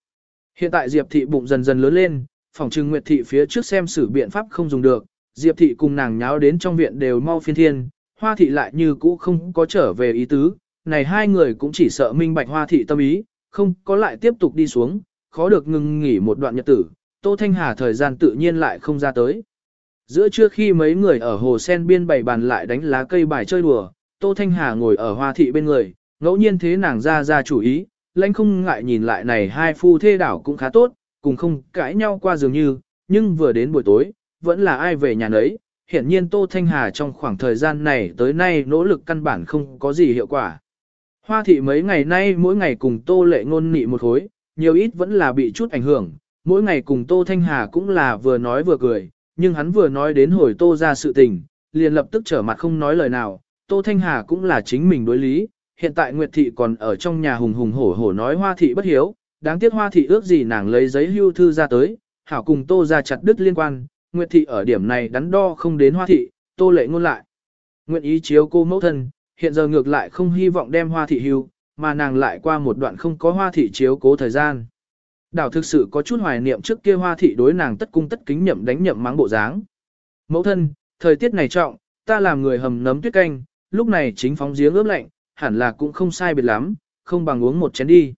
Hiện tại Diệp thị bụng dần dần lớn lên, phòng trưng Nguyệt thị phía trước xem xử biện pháp không dùng được, Diệp thị cùng nàng nháo đến trong viện đều mau phiên thiên, Hoa thị lại như cũ không có trở về ý tứ, này hai người cũng chỉ sợ minh bạch Hoa thị tâm ý, không có lại tiếp tục đi xuống, khó được ngừng nghỉ một đoạn nhật tử, Tô Thanh Hà thời gian tự nhiên lại không ra tới. Giữa trưa khi mấy người ở hồ sen biên bày bàn lại đánh lá cây bài chơi đùa, Tô Thanh Hà ngồi ở Hoa thị bên người, ngẫu nhiên thế nàng ra ra chủ ý, lãnh không ngại nhìn lại này hai phu thê đảo cũng khá tốt, cùng không cãi nhau qua dường như, nhưng vừa đến buổi tối, vẫn là ai về nhà nấy. Hiện nhiên Tô Thanh Hà trong khoảng thời gian này tới nay nỗ lực căn bản không có gì hiệu quả. Hoa thị mấy ngày nay mỗi ngày cùng Tô Lệ Ngôn nị một khối, nhiều ít vẫn là bị chút ảnh hưởng, mỗi ngày cùng Tô Thanh Hà cũng là vừa nói vừa cười, nhưng hắn vừa nói đến hồi Tô ra sự tình, liền lập tức trở mặt không nói lời nào, Tô Thanh Hà cũng là chính mình đối lý, hiện tại Nguyệt Thị còn ở trong nhà hùng hùng hổ hổ nói Hoa Thị bất hiếu, đáng tiếc Hoa Thị ước gì nàng lấy giấy hưu thư ra tới, hảo cùng Tô ra chặt đứt liên quan, Nguyệt thị ở điểm này đắn đo không đến hoa thị, tô lệ ngôn lại. Nguyện ý chiếu cô mẫu thân, hiện giờ ngược lại không hy vọng đem hoa thị hưu, mà nàng lại qua một đoạn không có hoa thị chiếu cố thời gian. Đảo thực sự có chút hoài niệm trước kia hoa thị đối nàng tất cung tất kính nhậm đánh nhậm mắng bộ dáng. Mẫu thân, thời tiết này trọng, ta làm người hầm nấm tuyết canh, lúc này chính phóng giếng ướp lạnh, hẳn là cũng không sai biệt lắm, không bằng uống một chén đi.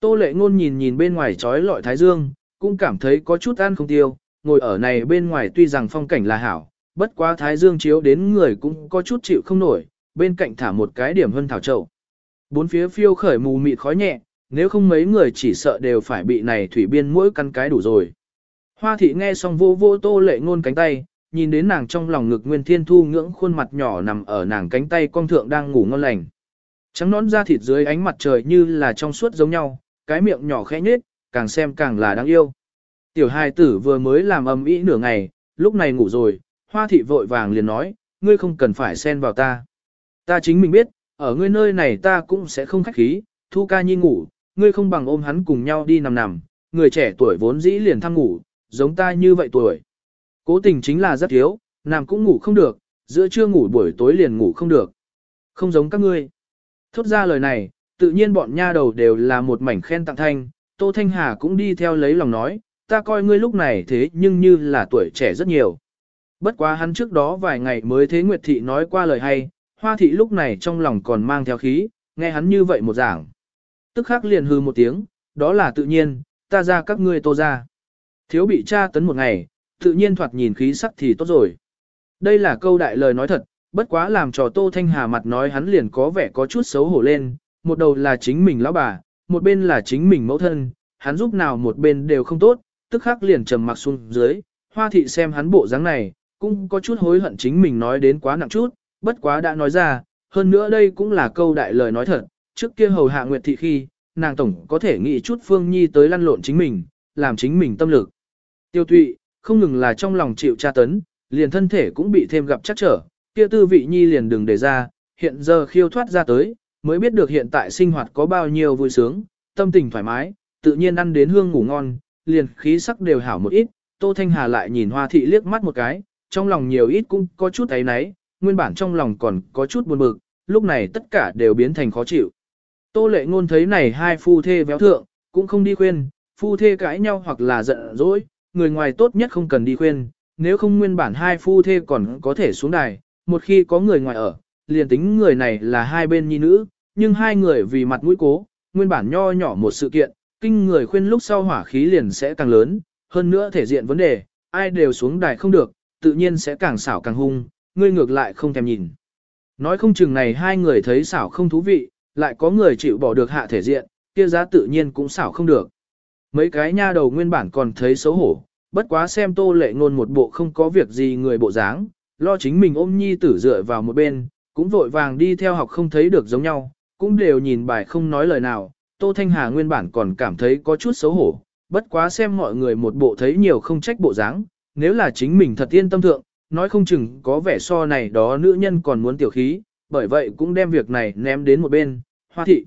Tô lệ ngôn nhìn nhìn bên ngoài trói lọi thái dương, cũng cảm thấy có chút ăn không tiêu, ngồi ở này bên ngoài tuy rằng phong cảnh là hảo, bất quá thái dương chiếu đến người cũng có chút chịu không nổi, bên cạnh thả một cái điểm hân thảo trậu. Bốn phía phiêu khởi mù mịt khói nhẹ, nếu không mấy người chỉ sợ đều phải bị này thủy biên mỗi căn cái đủ rồi. Hoa thị nghe xong vô vô tô lệ ngôn cánh tay, nhìn đến nàng trong lòng ngực nguyên thiên thu ngưỡng khuôn mặt nhỏ nằm ở nàng cánh tay con thượng đang ngủ ngon lành. Trắng nón da thịt dưới ánh mặt trời như là trong suốt giống nhau, cái miệng nhỏ khẽ nhếch, càng xem càng là đáng yêu. Tiểu hài tử vừa mới làm ầm ĩ nửa ngày, lúc này ngủ rồi, hoa thị vội vàng liền nói, ngươi không cần phải xen vào ta. Ta chính mình biết, ở ngươi nơi này ta cũng sẽ không khách khí, thu ca nhi ngủ, ngươi không bằng ôm hắn cùng nhau đi nằm nằm, người trẻ tuổi vốn dĩ liền thăng ngủ, giống ta như vậy tuổi. Cố tình chính là rất thiếu, nằm cũng ngủ không được, giữa trưa ngủ buổi tối liền ngủ không được. Không giống các ngươi. Thốt ra lời này, tự nhiên bọn nha đầu đều là một mảnh khen tặng thanh, Tô Thanh Hà cũng đi theo lấy lòng nói, ta coi ngươi lúc này thế nhưng như là tuổi trẻ rất nhiều. Bất quá hắn trước đó vài ngày mới thế Nguyệt Thị nói qua lời hay, Hoa Thị lúc này trong lòng còn mang theo khí, nghe hắn như vậy một giảng. Tức khắc liền hư một tiếng, đó là tự nhiên, ta ra các ngươi tô ra. Thiếu bị tra tấn một ngày, tự nhiên thoạt nhìn khí sắc thì tốt rồi. Đây là câu đại lời nói thật, bất quá làm cho Tô Thanh Hà mặt nói hắn liền có vẻ có chút xấu hổ lên, một đầu là chính mình lão bà, một bên là chính mình mẫu thân, hắn giúp nào một bên đều không tốt, tức khắc liền trầm mặc xuống dưới, hoa thị xem hắn bộ dáng này, cũng có chút hối hận chính mình nói đến quá nặng chút, bất quá đã nói ra, hơn nữa đây cũng là câu đại lời nói thật, trước kia hầu hạ nguyệt thị khi, nàng tổng có thể nghĩ chút phương nhi tới lăn lộn chính mình, làm chính mình tâm lực. Tiêu tụy, không ngừng là trong lòng chịu tra tấn, liền thân thể cũng bị thêm gặp chắc trở, kia tư vị nhi liền đừng để ra, hiện giờ khiêu thoát ra tới, mới biết được hiện tại sinh hoạt có bao nhiêu vui sướng, tâm tình thoải mái, tự nhiên ăn đến hương ngủ ngon, liền khí sắc đều hảo một ít, Tô Thanh Hà lại nhìn Hoa Thị liếc mắt một cái, trong lòng nhiều ít cũng có chút ấy náy, nguyên bản trong lòng còn có chút buồn bực, lúc này tất cả đều biến thành khó chịu. Tô Lệ Ngôn thấy này hai phu thê véo thượng, cũng không đi khuyên, phu thê cãi nhau hoặc là giận dỗi, người ngoài tốt nhất không cần đi khuyên, nếu không nguyên bản hai phu thê còn có thể xuống đài, một khi có người ngoài ở, liền tính người này là hai bên nhi nữ, nhưng hai người vì mặt mũi cố, nguyên bản nho nhỏ một sự kiện, kinh người khuyên lúc sau hỏa khí liền sẽ càng lớn, hơn nữa thể diện vấn đề, ai đều xuống đài không được, tự nhiên sẽ càng xảo càng hung, ngươi ngược lại không thèm nhìn. Nói không chừng này hai người thấy xảo không thú vị, lại có người chịu bỏ được hạ thể diện, kia giá tự nhiên cũng xảo không được. Mấy cái nha đầu nguyên bản còn thấy xấu hổ, bất quá xem tô lệ ngôn một bộ không có việc gì người bộ dáng, lo chính mình ôm nhi tử dựa vào một bên, cũng vội vàng đi theo học không thấy được giống nhau, cũng đều nhìn bài không nói lời nào, Tô Thanh Hà nguyên bản còn cảm thấy có chút xấu hổ, bất quá xem mọi người một bộ thấy nhiều không trách bộ dáng, nếu là chính mình thật yên tâm thượng, nói không chừng có vẻ so này đó nữ nhân còn muốn tiểu khí, bởi vậy cũng đem việc này ném đến một bên, hoa thị.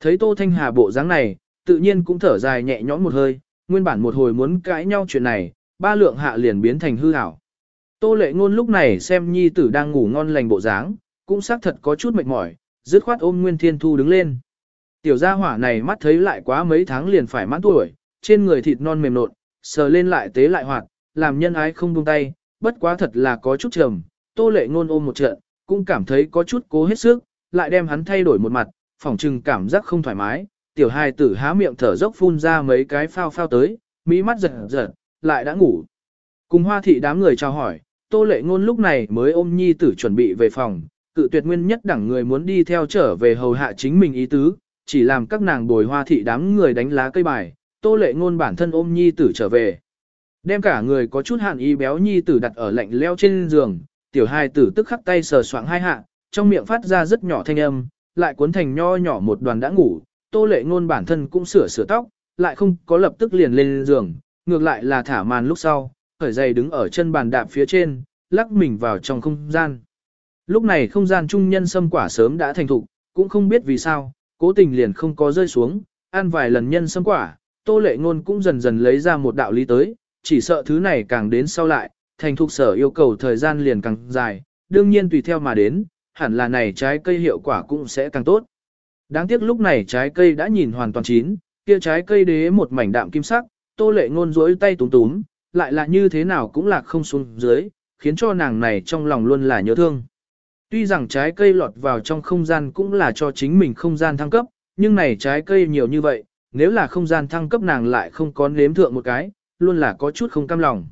Thấy Tô Thanh Hà bộ dáng này, tự nhiên cũng thở dài nhẹ nhõm một hơi, nguyên bản một hồi muốn cãi nhau chuyện này, ba lượng hạ liền biến thành hư ảo. Tô lệ ngôn lúc này xem nhi tử đang ngủ ngon lành bộ dáng, cũng xác thật có chút mệt mỏi, dứt khoát ôm Nguyên Thiên Thu đứng lên. Tiểu gia hỏa này mắt thấy lại quá mấy tháng liền phải mãn tuổi, trên người thịt non mềm nộn, sờ lên lại tế lại hoạt, làm nhân ái không buông tay, bất quá thật là có chút trầm, tô lệ ngôn ôm một trận, cũng cảm thấy có chút cố hết sức, lại đem hắn thay đổi một mặt, phỏng trừng cảm giác không thoải mái, tiểu hài tử há miệng thở dốc phun ra mấy cái phao phao tới, mỹ mắt giật giật, lại đã ngủ. Cùng hoa thị đám người chào hỏi, tô lệ ngôn lúc này mới ôm nhi tử chuẩn bị về phòng, cự tuyệt nguyên nhất đẳng người muốn đi theo trở về hầu hạ chính mình ý tứ, chỉ làm các nàng bồi hoa thị đám người đánh lá cây bài, tô lệ ngôn bản thân ôm nhi tử trở về. Đem cả người có chút hạn y béo nhi tử đặt ở lạnh leo trên giường, tiểu hai tử tức khắc tay sờ soạng hai hạ, trong miệng phát ra rất nhỏ thanh âm, lại cuốn thành nho nhỏ một đoàn đã ngủ, tô lệ ngôn bản thân cũng sửa sửa tóc, lại không có lập tức liền lên giường, ngược lại là thả màn lúc sau, khởi giày đứng ở chân bàn đạp phía trên, lắc mình vào trong không gian. Lúc này không gian trung nhân sâm quả sớm đã thành thục, cũng không biết vì sao, cố tình liền không có rơi xuống, ăn vài lần nhân sâm quả, tô lệ ngôn cũng dần dần lấy ra một đạo lý tới, chỉ sợ thứ này càng đến sau lại, thành thục sở yêu cầu thời gian liền càng dài, đương nhiên tùy theo mà đến, hẳn là này trái cây hiệu quả cũng sẽ càng tốt. Đáng tiếc lúc này trái cây đã nhìn hoàn toàn chín, kia trái cây đế một mảnh đạm kim sắc, tô lệ ngôn rỗi tay túm túm, lại là như thế nào cũng lạc không xuống dưới, khiến cho nàng này trong lòng luôn là nhớ thương. Tuy rằng trái cây lọt vào trong không gian cũng là cho chính mình không gian thăng cấp, nhưng này trái cây nhiều như vậy, nếu là không gian thăng cấp nàng lại không có nếm thượng một cái, luôn là có chút không cam lòng.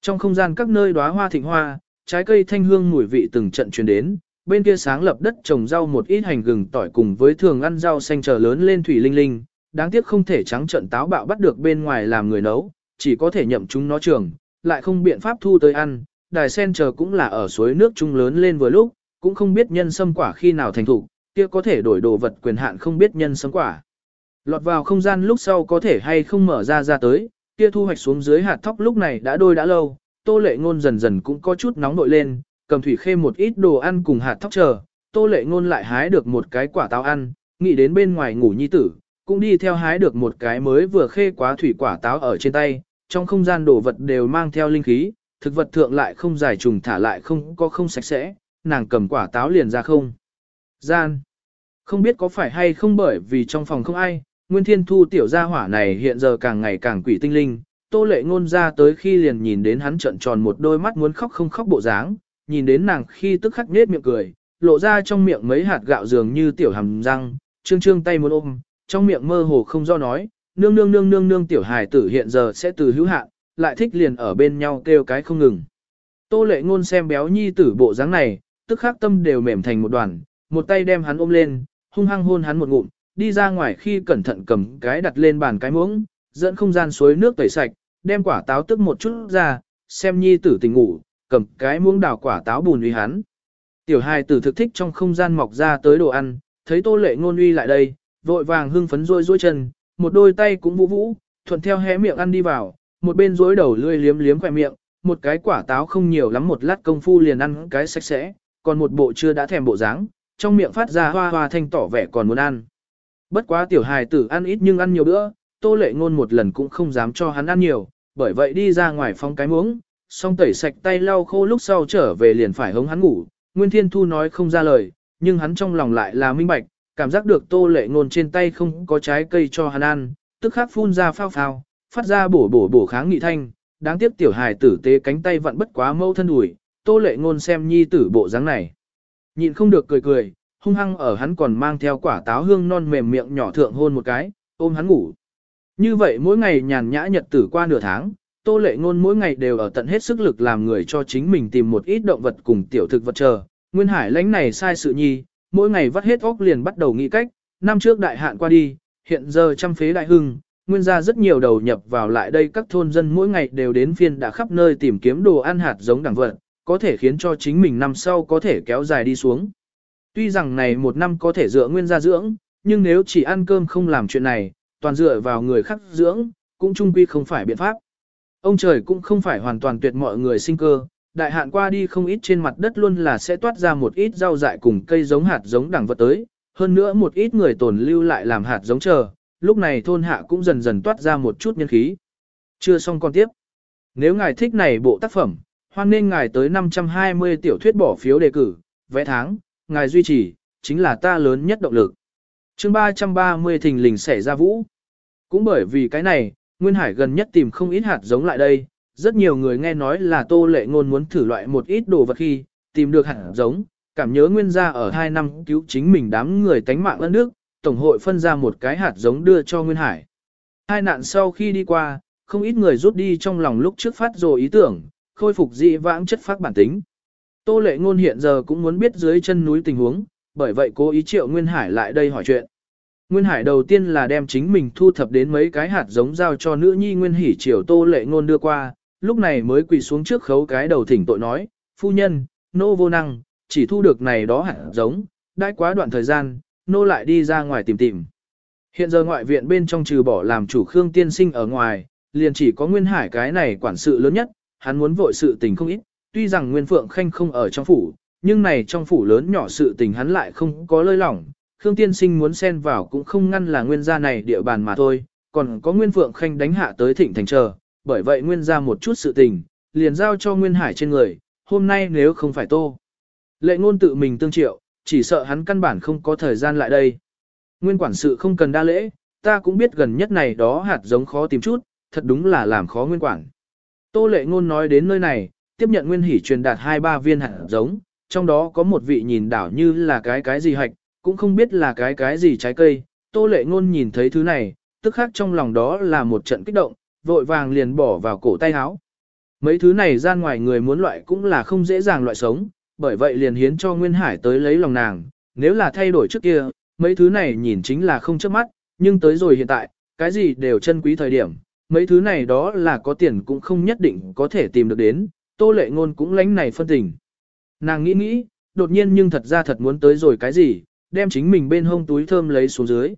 Trong không gian các nơi đóa hoa thịnh hoa, trái cây thanh hương mùi vị từng trận truyền đến, bên kia sáng lập đất trồng rau một ít hành gừng tỏi cùng với thường ăn rau xanh chờ lớn lên thủy linh linh, đáng tiếc không thể trắng trận táo bạo bắt được bên ngoài làm người nấu, chỉ có thể nhậm chúng nó trường, lại không biện pháp thu tới ăn, đài sen chờ cũng là ở suối nước trung lớn lên vừa lúc, cũng không biết nhân sâm quả khi nào thành thủ, kia có thể đổi đồ vật quyền hạn không biết nhân sâm quả. Lọt vào không gian lúc sau có thể hay không mở ra ra tới, kia thu hoạch xuống dưới hạt thóc lúc này đã đôi đã lâu, tô lệ ngôn dần dần cũng có chút nóng nội lên, cầm thủy khê một ít đồ ăn cùng hạt thóc chờ, tô lệ ngôn lại hái được một cái quả táo ăn, nghĩ đến bên ngoài ngủ nhi tử, cũng đi theo hái được một cái mới vừa khê quá thủy quả táo ở trên tay, trong không gian đồ vật đều mang theo linh khí, thực vật thượng lại không giải trùng thả lại không có không sạch sẽ, nàng cầm quả táo liền ra không. Gian. Không biết có phải hay không bởi vì trong phòng không ai, Nguyên Thiên Thu tiểu gia hỏa này hiện giờ càng ngày càng quỷ tinh linh, Tô Lệ Ngôn ra tới khi liền nhìn đến hắn trợn tròn một đôi mắt muốn khóc không khóc bộ dáng, nhìn đến nàng khi tức khắc nhếch miệng cười, lộ ra trong miệng mấy hạt gạo dường như tiểu hàm răng, trương trương tay muốn ôm, trong miệng mơ hồ không do nói, nương nương nương nương nương tiểu hài tử hiện giờ sẽ từ hữu hạn, lại thích liền ở bên nhau kêu cái không ngừng. Tô lệ ngôn xem béo nhi tử bộ dáng này, tức khắc tâm đều mềm thành một đoàn, một tay đem hắn ôm lên, hung hăng hôn hắn một ngụm, đi ra ngoài khi cẩn thận cầm cái đặt lên bàn cái muỗng, dẫn không gian suối nước tẩy sạch, đem quả táo tức một chút ra, xem nhi tử tỉnh ngủ, cầm cái muỗng đào quả táo bùn uy hắn. Tiểu hài tử thực thích trong không gian mọc ra tới đồ ăn, thấy tô lệ ngôn uy lại đây, vội vàng hưng phấn rôi rôi chân, một đôi tay cũng vũ vũ, thuận theo hé miệng ăn đi vào, một bên rối đầu lươi liếm liếm khỏe miệng, một cái quả táo không nhiều lắm một lát công phu liền ăn cái sạch sẽ, còn một bộ chưa đã thèm bộ dáng, trong miệng phát ra hoa hoa thanh tỏ vẻ còn muốn ăn. Bất quá tiểu hài tử ăn ít nhưng ăn nhiều bữa, tô lệ ngôn một lần cũng không dám cho hắn ăn nhiều, bởi vậy đi ra ngoài phong cái muỗng, xong tẩy sạch tay lau khô lúc sau trở về liền phải hống hắn ngủ. Nguyên Thiên Thu nói không ra lời, nhưng hắn trong lòng lại là minh bạch, cảm giác được tô lệ ngôn trên tay không có trái cây cho hắn ăn, tức khắc phun ra phao phao, phát ra bổ bổ bổ kháng nghị thanh, đáng tiếc tiểu hài tử tế cánh tay vặn bất quá mâu thân ủi, tô lệ ngôn xem nhi tử bộ dáng này. Nhịn không được cười cười, hung hăng ở hắn còn mang theo quả táo hương non mềm miệng nhỏ thượng hôn một cái, ôm hắn ngủ. Như vậy mỗi ngày nhàn nhã nhật tử qua nửa tháng, tô lệ ngôn mỗi ngày đều ở tận hết sức lực làm người cho chính mình tìm một ít động vật cùng tiểu thực vật chờ. Nguyên hải lãnh này sai sự nhi, mỗi ngày vắt hết óc liền bắt đầu nghĩ cách, năm trước đại hạn qua đi, hiện giờ trăm phế đại hưng, nguyên gia rất nhiều đầu nhập vào lại đây các thôn dân mỗi ngày đều đến phiên đã khắp nơi tìm kiếm đồ ăn hạt giống đẳng vật, có thể khiến cho chính mình năm sau có thể kéo dài đi xuống. Tuy rằng này một năm có thể dựa nguyên gia dưỡng, nhưng nếu chỉ ăn cơm không làm chuyện này, toàn dựa vào người khác dưỡng, cũng chung quy không phải biện pháp. Ông trời cũng không phải hoàn toàn tuyệt mọi người sinh cơ, đại hạn qua đi không ít trên mặt đất luôn là sẽ toát ra một ít rau dại cùng cây giống hạt giống đẳng vật tới, hơn nữa một ít người tồn lưu lại làm hạt giống chờ, lúc này thôn hạ cũng dần dần toát ra một chút nhân khí. Chưa xong con tiếp. Nếu ngài thích này bộ tác phẩm, hoan nên ngài tới 520 tiểu thuyết bỏ phiếu đề cử, vẽ tháng, ngài duy trì, chính là ta lớn nhất động lực. chương 330 thình lình xảy ra vũ. Cũng bởi vì cái này, Nguyên Hải gần nhất tìm không ít hạt giống lại đây, rất nhiều người nghe nói là tô lệ ngôn muốn thử loại một ít đồ vật khi, tìm được hạt giống, cảm nhớ nguyên gia ở 2 năm cứu chính mình đám người tánh mạng ân nước, Tổng hội phân ra một cái hạt giống đưa cho Nguyên Hải. Hai nạn sau khi đi qua, không ít người rút đi trong lòng lúc trước phát rồi ý tưởng, khôi phục dị vãng chất phát bản tính. Tô lệ ngôn hiện giờ cũng muốn biết dưới chân núi tình huống, bởi vậy cố ý triệu Nguyên Hải lại đây hỏi chuyện. Nguyên Hải đầu tiên là đem chính mình thu thập đến mấy cái hạt giống giao cho nữ nhi Nguyên Hỷ triều Tô lệ ngôn đưa qua, lúc này mới quỳ xuống trước khấu cái đầu thỉnh tội nói, phu nhân, nô vô năng, chỉ thu được này đó hạt giống, đã quá đoạn thời gian, nô lại đi ra ngoài tìm tìm. Hiện giờ ngoại viện bên trong trừ bỏ làm chủ Khương tiên sinh ở ngoài, liền chỉ có Nguyên Hải cái này quản sự lớn nhất, hắn muốn vội sự tình không ít, tuy rằng Nguyên Phượng Khanh không ở trong phủ, nhưng này trong phủ lớn nhỏ sự tình hắn lại không có lơi lỏng, Khương tiên sinh muốn xen vào cũng không ngăn là nguyên gia này địa bàn mà thôi, còn có Nguyên Phượng Khanh đánh hạ tới thịnh thành chờ, bởi vậy Nguyên gia một chút sự tình, liền giao cho Nguyên Hải trên người, hôm nay nếu không phải tô. Lệ ngôn tự mình tương triệu, chỉ sợ hắn căn bản không có thời gian lại đây. Nguyên quản sự không cần đa lễ, ta cũng biết gần nhất này đó hạt giống khó tìm chút, thật đúng là làm khó nguyên quản. Tô lệ ngôn nói đến nơi này, tiếp nhận nguyên hỉ truyền đạt hai ba viên hạt giống, trong đó có một vị nhìn đảo như là cái cái gì hạch, cũng không biết là cái cái gì trái cây. Tô lệ ngôn nhìn thấy thứ này, tức khắc trong lòng đó là một trận kích động, vội vàng liền bỏ vào cổ tay áo. Mấy thứ này ra ngoài người muốn loại cũng là không dễ dàng loại sống, bởi vậy liền hiến cho Nguyên Hải tới lấy lòng nàng, nếu là thay đổi trước kia, mấy thứ này nhìn chính là không chớp mắt, nhưng tới rồi hiện tại, cái gì đều chân quý thời điểm, mấy thứ này đó là có tiền cũng không nhất định có thể tìm được đến, tô lệ ngôn cũng lánh này phân tình. Nàng nghĩ nghĩ, đột nhiên nhưng thật ra thật muốn tới rồi cái gì, đem chính mình bên hông túi thơm lấy xuống dưới.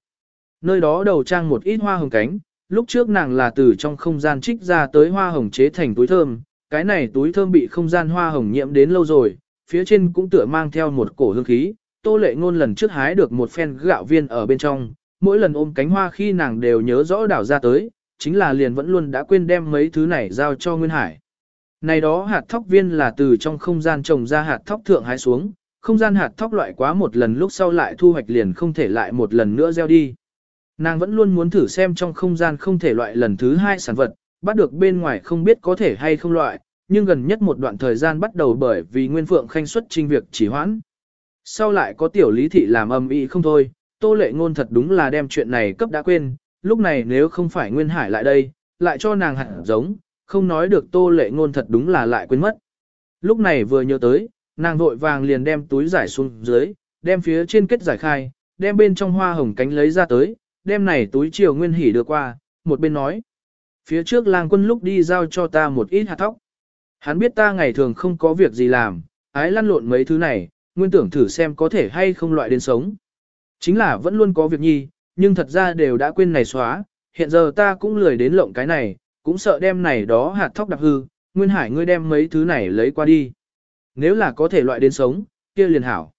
Nơi đó đầu trang một ít hoa hồng cánh, lúc trước nàng là từ trong không gian trích ra tới hoa hồng chế thành túi thơm, cái này túi thơm bị không gian hoa hồng nhiễm đến lâu rồi, phía trên cũng tựa mang theo một cổ hương khí, tô lệ ngôn lần trước hái được một phen gạo viên ở bên trong, mỗi lần ôm cánh hoa khi nàng đều nhớ rõ đảo ra tới, chính là liền vẫn luôn đã quên đem mấy thứ này giao cho Nguyên Hải. Này đó hạt thóc viên là từ trong không gian trồng ra hạt thóc thượng hái xuống, không gian hạt thóc loại quá một lần lúc sau lại thu hoạch liền không thể lại một lần nữa gieo đi. Nàng vẫn luôn muốn thử xem trong không gian không thể loại lần thứ hai sản vật, bắt được bên ngoài không biết có thể hay không loại, nhưng gần nhất một đoạn thời gian bắt đầu bởi vì Nguyên Phượng khanh xuất trình việc chỉ hoãn. Sau lại có tiểu lý thị làm âm ý không thôi, tô lệ ngôn thật đúng là đem chuyện này cấp đã quên, lúc này nếu không phải Nguyên Hải lại đây, lại cho nàng hẳn giống, không nói được tô lệ ngôn thật đúng là lại quên mất. Lúc này vừa nhớ tới, nàng vội vàng liền đem túi giải xuống dưới, đem phía trên kết giải khai, đem bên trong hoa hồng cánh lấy ra tới, đem này túi chiều nguyên hỉ đưa qua, một bên nói. Phía trước lang quân lúc đi giao cho ta một ít hạt thóc. Hắn biết ta ngày thường không có việc gì làm, ái lăn lộn mấy thứ này, nguyên tưởng thử xem có thể hay không loại đến sống. Chính là vẫn luôn có việc nhi, nhưng thật ra đều đã quên này xóa, hiện giờ ta cũng lười đến lộng cái này, cũng sợ đem này đó hạt thóc đạp hư, Nguyên Hải ngươi đem mấy thứ này lấy qua đi. Nếu là có thể loại đến sống, kia liền hảo.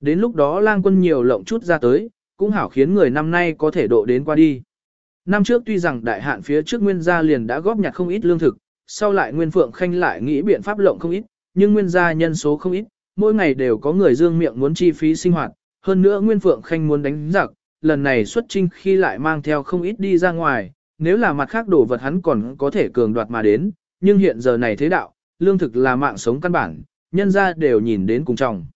Đến lúc đó lang quân nhiều lộng chút ra tới, cũng hảo khiến người năm nay có thể độ đến qua đi. Năm trước tuy rằng đại hạn phía trước Nguyên gia liền đã góp nhặt không ít lương thực, sau lại Nguyên Phượng Khanh lại nghĩ biện pháp lộng không ít, nhưng Nguyên gia nhân số không ít, mỗi ngày đều có người dương miệng muốn chi phí sinh hoạt, hơn nữa Nguyên Phượng Khanh muốn đánh giặc, lần này xuất trinh khi lại mang theo không ít đi ra ngoài, nếu là mặt khác đồ vật hắn còn có thể cường đoạt mà đến, nhưng hiện giờ này thế đạo, lương thực là mạng sống căn bản, nhân ra đều nhìn đến cùng trọng.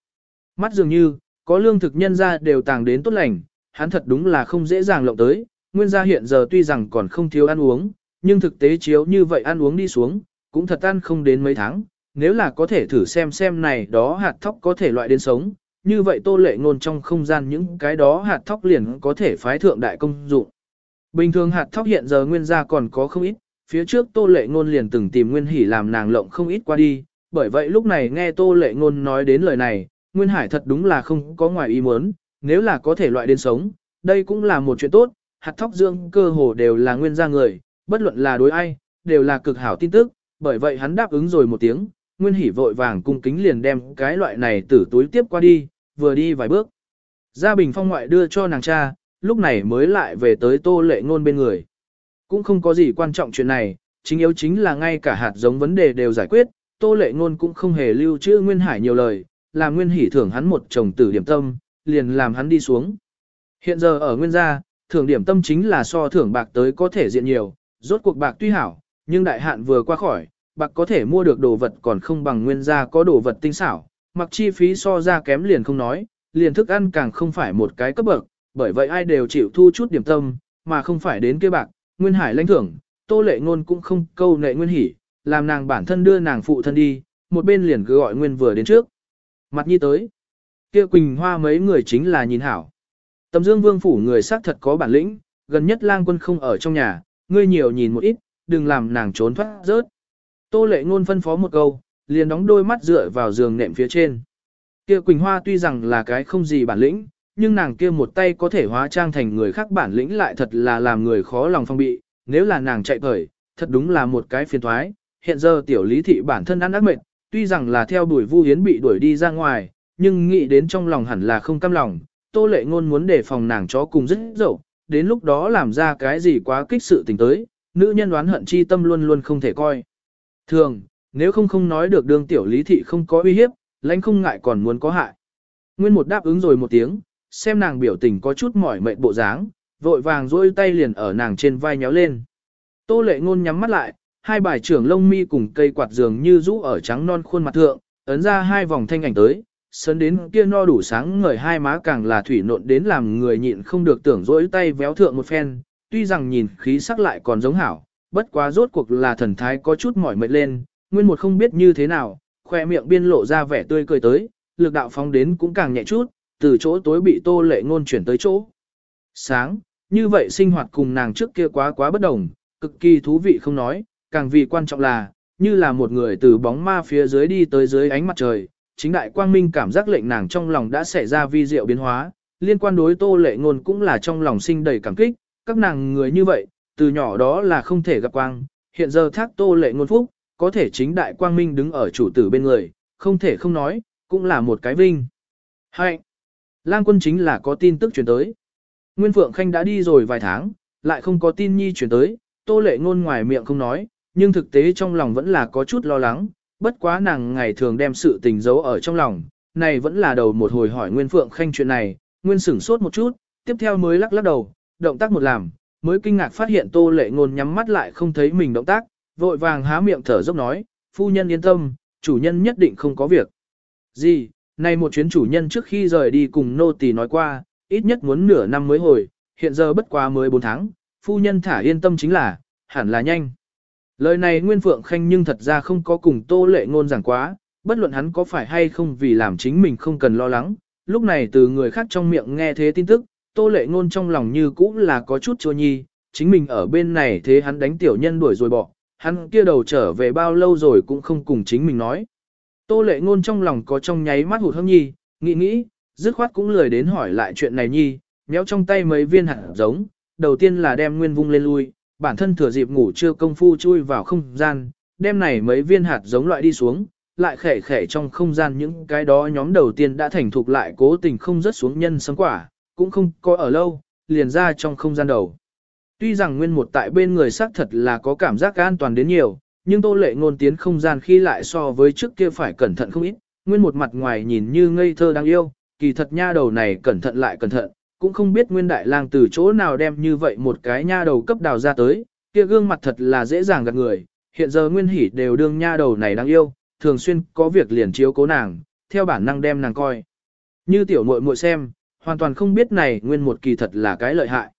Mắt dường như, có lương thực nhân ra đều tàng đến tốt lành, hắn thật đúng là không dễ dàng lộng tới, nguyên gia hiện giờ tuy rằng còn không thiếu ăn uống, nhưng thực tế chiếu như vậy ăn uống đi xuống, cũng thật ăn không đến mấy tháng, nếu là có thể thử xem xem này đó hạt thóc có thể loại đến sống, như vậy tô lệ ngôn trong không gian những cái đó hạt thóc liền có thể phái thượng đại công dụng. Bình thường hạt thóc hiện giờ nguyên gia còn có không ít, phía trước tô lệ ngôn liền từng tìm nguyên hỉ làm nàng lộng không ít qua đi, bởi vậy lúc này nghe tô lệ ngôn nói đến lời này, nguyên hải thật đúng là không có ngoài ý muốn, nếu là có thể loại đến sống, đây cũng là một chuyện tốt, hạt thóc dương cơ hồ đều là nguyên gia người, bất luận là đối ai, đều là cực hảo tin tức, bởi vậy hắn đáp ứng rồi một tiếng, nguyên hỷ vội vàng cung kính liền đem cái loại này tử túi tiếp qua đi, vừa đi vài bước. Gia Bình Phong ngoại đưa cho nàng cha, lúc này mới lại về tới tô lệ ngôn bên người. Cũng không có gì quan trọng chuyện này, chính yếu chính là ngay cả hạt giống vấn đề đều giải quyết, tô lệ ngôn cũng không hề lưu trữ Nguyên Hải nhiều lời, làm Nguyên Hỷ thưởng hắn một chồng tử điểm tâm, liền làm hắn đi xuống. Hiện giờ ở Nguyên gia, thưởng điểm tâm chính là so thưởng bạc tới có thể diện nhiều, rốt cuộc bạc tuy hảo, nhưng đại hạn vừa qua khỏi, bạc có thể mua được đồ vật còn không bằng Nguyên gia có đồ vật tinh xảo, mặc chi phí so ra kém liền không nói, liền thức ăn càng không phải một cái cấp bậc, bởi vậy ai đều chịu thu chút điểm tâm, mà không phải đến kia bạc, Nguyên Hải lãnh thưởng, Tô Lệ Ngôn cũng không câu nệ Nguyên Hỷ, làm nàng bản thân đưa nàng phụ thân đi, một bên liền cứ gọi Nguyên vừa đến trước. Mặt nhi tới. Kia Quỳnh Hoa mấy người chính là nhìn hảo. Tầm Dương Vương phủ người xác thật có bản lĩnh, gần nhất lang quân không ở trong nhà, ngươi nhiều nhìn một ít, đừng làm nàng trốn thoát rớt. Tô Lệ Ngôn phân phó một câu, liền đóng đôi mắt dựa vào giường nệm phía trên. Kia Quỳnh Hoa tuy rằng là cái không gì bản lĩnh, nhưng nàng kia một tay có thể hóa trang thành người khác bản lĩnh lại thật là làm người khó lòng phong bị, nếu là nàng chạy cởi, thật đúng là một cái phiền toái. Hiện giờ tiểu lý thị bản thân ăn ác mệt, tuy rằng là theo đuổi Vu Hiến bị đuổi đi ra ngoài, nhưng nghĩ đến trong lòng hẳn là không cam lòng, Tô Lệ Ngôn muốn để phòng nàng chó cùng rất dậu, đến lúc đó làm ra cái gì quá kích sự tình tới, nữ nhân đoán hận chi tâm luôn luôn không thể coi. Thường, nếu không không nói được đương tiểu lý thị không có uy hiếp, lãnh không ngại còn muốn có hại. Nguyên một đáp ứng rồi một tiếng, xem nàng biểu tình có chút mỏi mệt bộ dáng, vội vàng duỗi tay liền ở nàng trên vai nhéo lên. Tô lệ ngôn nhắm mắt lại, hai bài trưởng lông mi cùng cây quạt dường như rũ ở trắng non khuôn mặt thượng, ấn ra hai vòng thanh ảnh tới, sấn đến kia no đủ sáng ngời hai má càng là thủy nộn đến làm người nhịn không được tưởng rỗi tay véo thượng một phen, tuy rằng nhìn khí sắc lại còn giống hảo, bất quá rốt cuộc là thần thái có chút mỏi mệt lên, nguyên một không biết như thế nào, khoe miệng biên lộ ra vẻ tươi cười tới, lực đạo phóng đến cũng càng nhẹ chút, từ chỗ tối bị tô lệ ngôn chuyển tới chỗ. Sáng, như vậy sinh hoạt cùng nàng trước kia quá quá bất đồng, cực kỳ thú vị không nói, càng vì quan trọng là, như là một người từ bóng ma phía dưới đi tới dưới ánh mặt trời, chính đại quang minh cảm giác lệnh nàng trong lòng đã xảy ra vi diệu biến hóa, liên quan đối tô lệ ngôn cũng là trong lòng sinh đầy cảm kích, các nàng người như vậy, từ nhỏ đó là không thể gặp quang, hiện giờ thác tô lệ ngôn phúc, có thể chính đại quang minh đứng ở chủ tử bên người, không thể không nói, cũng là một cái vinh. Hạnh! Lang quân chính là có tin tức truyền tới. Nguyên Phượng Khanh đã đi rồi vài tháng, lại không có tin nhi truyền tới, tô lệ ngôn ngoài miệng không nói, nhưng thực tế trong lòng vẫn là có chút lo lắng, bất quá nàng ngày thường đem sự tình giấu ở trong lòng, này vẫn là đầu một hồi hỏi Nguyên Phượng Khanh chuyện này, Nguyên sửng sốt một chút, tiếp theo mới lắc lắc đầu, động tác một làm, mới kinh ngạc phát hiện tô lệ ngôn nhắm mắt lại không thấy mình động tác, vội vàng há miệng thở dốc nói, phu nhân yên tâm, chủ nhân nhất định không có việc. Gì, này một chuyến chủ nhân trước khi rời đi cùng nô tỳ nói qua, ít nhất muốn nửa năm mới hồi, hiện giờ bất quá mới 4 tháng, phu nhân thả yên tâm chính là, hẳn là nhanh. Lời này Nguyên Phượng Khanh nhưng thật ra không có cùng tô lệ ngôn giảng quá, bất luận hắn có phải hay không vì làm chính mình không cần lo lắng, lúc này từ người khác trong miệng nghe thế tin tức, tô lệ ngôn trong lòng như cũ là có chút chua nhi, chính mình ở bên này thế hắn đánh tiểu nhân đuổi rồi bỏ, hắn kia đầu trở về bao lâu rồi cũng không cùng chính mình nói. Tô lệ ngôn trong lòng có trong nháy mắt hụt hâm nhi, nghĩ nghĩ, dứt khoát cũng lười đến hỏi lại chuyện này nhi, méo trong tay mấy viên hạt giống, đầu tiên là đem nguyên vung lên lui, bản thân thừa dịp ngủ chưa công phu chui vào không gian, đem này mấy viên hạt giống loại đi xuống, lại khẻ khẻ trong không gian những cái đó nhóm đầu tiên đã thành thục lại cố tình không rớt xuống nhân sấm quả, cũng không có ở lâu, liền ra trong không gian đầu. Tuy rằng nguyên một tại bên người xác thật là có cảm giác an toàn đến nhiều, nhưng tô lệ ngôn tiến không gian khi lại so với trước kia phải cẩn thận không ít, nguyên một mặt ngoài nhìn như ngây thơ đáng yêu, kỳ thật nha đầu này cẩn thận lại cẩn thận, cũng không biết nguyên đại lang từ chỗ nào đem như vậy một cái nha đầu cấp đào ra tới, kia gương mặt thật là dễ dàng gạt người, hiện giờ nguyên hỉ đều đương nha đầu này đáng yêu, thường xuyên có việc liền chiếu cố nàng, theo bản năng đem nàng coi. Như tiểu muội muội xem, hoàn toàn không biết này nguyên một kỳ thật là cái lợi hại.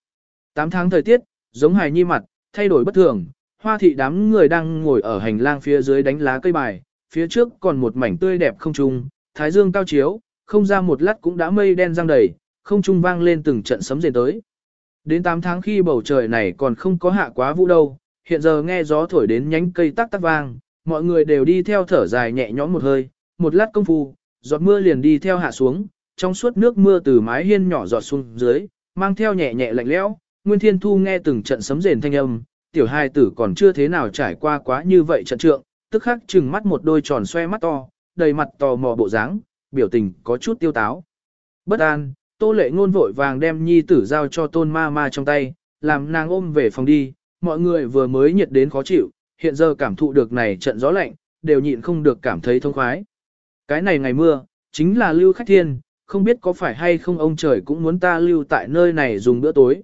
8 tháng thời tiết, giống hài nhi mặt, thay đổi bất thường, hoa thị đám người đang ngồi ở hành lang phía dưới đánh lá cây bài, phía trước còn một mảnh tươi đẹp không trung, thái dương cao chiếu, không ra một lát cũng đã mây đen răng đầy, không trung vang lên từng trận sấm rền tới. Đến 8 tháng khi bầu trời này còn không có hạ quá vũ đâu, hiện giờ nghe gió thổi đến nhánh cây tắc tắc vang, mọi người đều đi theo thở dài nhẹ nhõm một hơi, một lát công phu, giọt mưa liền đi theo hạ xuống, trong suốt nước mưa từ mái hiên nhỏ giọt xuống dưới, mang theo nhẹ nhẹ lạnh lẽo. Nguyên Thiên Thu nghe từng trận sấm rền thanh âm, tiểu hai tử còn chưa thế nào trải qua quá như vậy trận trượng, tức khắc trừng mắt một đôi tròn xoe mắt to, đầy mặt tò mò bộ dáng, biểu tình có chút tiêu táo. Bất an, Tô Lệ ngôn vội vàng đem nhi tử giao cho Tôn Ma Ma trong tay, làm nàng ôm về phòng đi, mọi người vừa mới nhiệt đến khó chịu, hiện giờ cảm thụ được này trận gió lạnh, đều nhịn không được cảm thấy thông khoái. Cái này ngày mưa, chính là lưu khách thiên, không biết có phải hay không ông trời cũng muốn ta lưu tại nơi này dùng bữa tối.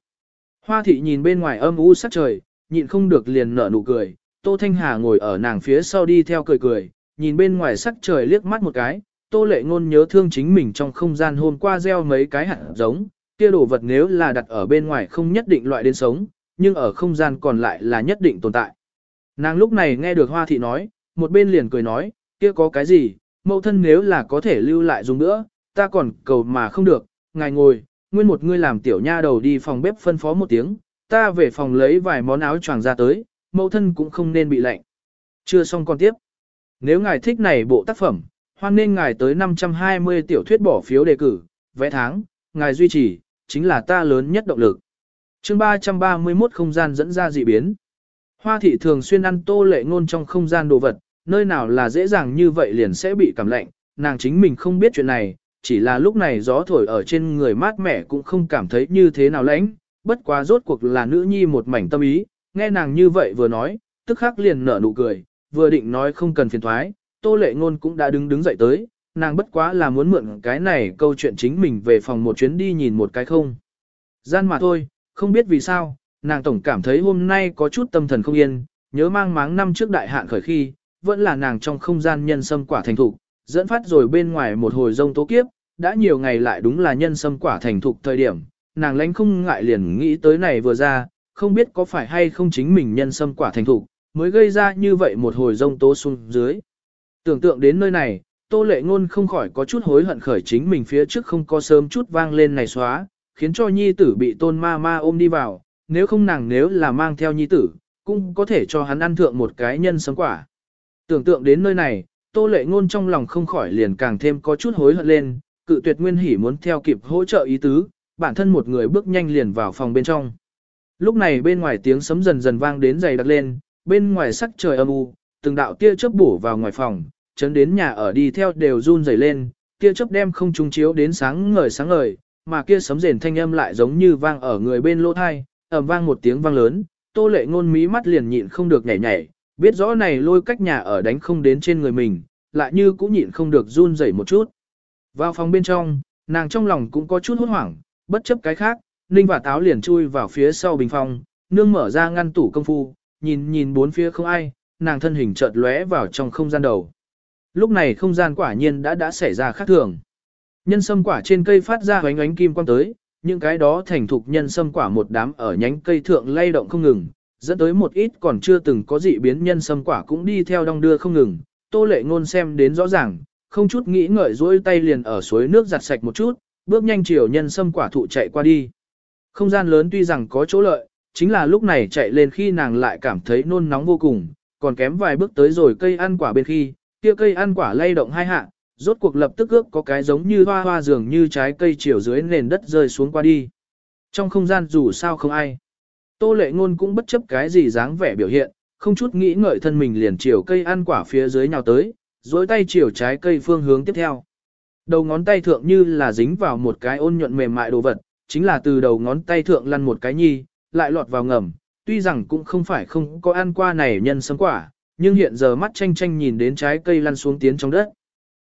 Hoa thị nhìn bên ngoài âm u sắc trời, nhịn không được liền nở nụ cười, Tô Thanh Hà ngồi ở nàng phía sau đi theo cười cười, nhìn bên ngoài sắc trời liếc mắt một cái, Tô Lệ Ngôn nhớ thương chính mình trong không gian hôm qua gieo mấy cái hạt giống, kia đồ vật nếu là đặt ở bên ngoài không nhất định loại đến sống, nhưng ở không gian còn lại là nhất định tồn tại. Nàng lúc này nghe được Hoa thị nói, một bên liền cười nói, kia có cái gì, mẫu thân nếu là có thể lưu lại dùng nữa, ta còn cầu mà không được, ngài ngồi, nguyên một ngươi làm tiểu nha đầu đi phòng bếp phân phó một tiếng, ta về phòng lấy vài món áo choàng ra tới, mẫu thân cũng không nên bị lạnh. Chưa xong còn tiếp. Nếu ngài thích này bộ tác phẩm, hoan nên ngài tới 520 tiểu thuyết bỏ phiếu đề cử, vẽ tháng, ngài duy trì, chính là ta lớn nhất động lực. chương 331 không gian dẫn ra dị biến. Hoa thị thường xuyên ăn tô lệ ngôn trong không gian đồ vật, nơi nào là dễ dàng như vậy liền sẽ bị cảm lạnh, nàng chính mình không biết chuyện này, chỉ là lúc này gió thổi ở trên người mát mẻ cũng không cảm thấy như thế nào lãnh, bất quá rốt cuộc là nữ nhi một mảnh tâm ý, nghe nàng như vậy vừa nói, tức khắc liền nở nụ cười, vừa định nói không cần phiền thoái, tô lệ ngôn cũng đã đứng đứng dậy tới, nàng bất quá là muốn mượn cái này câu chuyện chính mình về phòng một chuyến đi nhìn một cái không. Gian mà thôi, không biết vì sao, nàng tổng cảm thấy hôm nay có chút tâm thần không yên, nhớ mang máng năm trước đại hạn khởi khi, vẫn là nàng trong không gian nhân sâm quả thành thục, dẫn phát rồi bên ngoài một hồi rông tố kiếp, đã nhiều ngày lại đúng là nhân sâm quả thành thục thời điểm, nàng lãnh không ngại liền nghĩ tới này vừa ra, không biết có phải hay không chính mình nhân sâm quả thành thục, mới gây ra như vậy một hồi rông tố xuống dưới. Tưởng tượng đến nơi này, Tô Lệ Ngôn không khỏi có chút hối hận khởi chính mình phía trước không có sớm chút vang lên này xóa, khiến cho nhi tử bị tôn ma ma ôm đi vào, nếu không nàng nếu là mang theo nhi tử, cũng có thể cho hắn ăn thượng một cái nhân sống quả. Tưởng tượng đến nơi này, Tô Lệ Ngôn trong lòng không khỏi liền càng thêm có chút hối hận lên, cự tuyệt nguyên hỉ muốn theo kịp hỗ trợ ý tứ, bản thân một người bước nhanh liền vào phòng bên trong. Lúc này bên ngoài tiếng sấm dần dần vang đến dày đặc lên, bên ngoài sắc trời âm u, từng đạo tia chớp bổ vào ngoài phòng, chấn đến nhà ở đi theo đều run rẩy lên, kia chớp đem không trung chiếu đến sáng ngời sáng ngời, mà kia sấm rền thanh âm lại giống như vang ở người bên lỗ thai, ầm vang một tiếng vang lớn, Tô Lệ ngôn mí mắt liền nhịn không được nhảy nhảy, biết rõ này lôi cách nhà ở đánh không đến trên người mình, lại như cũng nhịn không được run rẩy một chút. Vào phòng bên trong, nàng trong lòng cũng có chút hốt hoảng, bất chấp cái khác, Ninh và Táo liền chui vào phía sau bình phòng, nương mở ra ngăn tủ công phu, nhìn nhìn bốn phía không ai, nàng thân hình chợt lóe vào trong không gian đầu. Lúc này không gian quả nhiên đã đã xảy ra khác thường. Nhân sâm quả trên cây phát ra ánh ánh kim quang tới, những cái đó thành thục nhân sâm quả một đám ở nhánh cây thượng lay động không ngừng, dẫn tới một ít còn chưa từng có dị biến nhân sâm quả cũng đi theo đong đưa không ngừng. Tô lệ ngôn xem đến rõ ràng, không chút nghĩ ngợi duỗi tay liền ở suối nước giặt sạch một chút, bước nhanh chiều nhân sâm quả thụ chạy qua đi. Không gian lớn tuy rằng có chỗ lợi, chính là lúc này chạy lên khi nàng lại cảm thấy nôn nóng vô cùng, còn kém vài bước tới rồi cây ăn quả bên khi, kia cây ăn quả lay động hai hạ, rốt cuộc lập tức ước có cái giống như hoa hoa dường như trái cây chiều dưới nền đất rơi xuống qua đi. Trong không gian dù sao không ai. Tô lệ ngôn cũng bất chấp cái gì dáng vẻ biểu hiện, không chút nghĩ ngợi thân mình liền chiều cây ăn quả phía dưới nhào tới, dối tay chiều trái cây phương hướng tiếp theo. Đầu ngón tay thượng như là dính vào một cái ôn nhuận mềm mại đồ vật, chính là từ đầu ngón tay thượng lăn một cái nhi, lại lọt vào ngầm, tuy rằng cũng không phải không có ăn qua này nhân sâm quả, nhưng hiện giờ mắt tranh tranh nhìn đến trái cây lăn xuống tiến trong đất.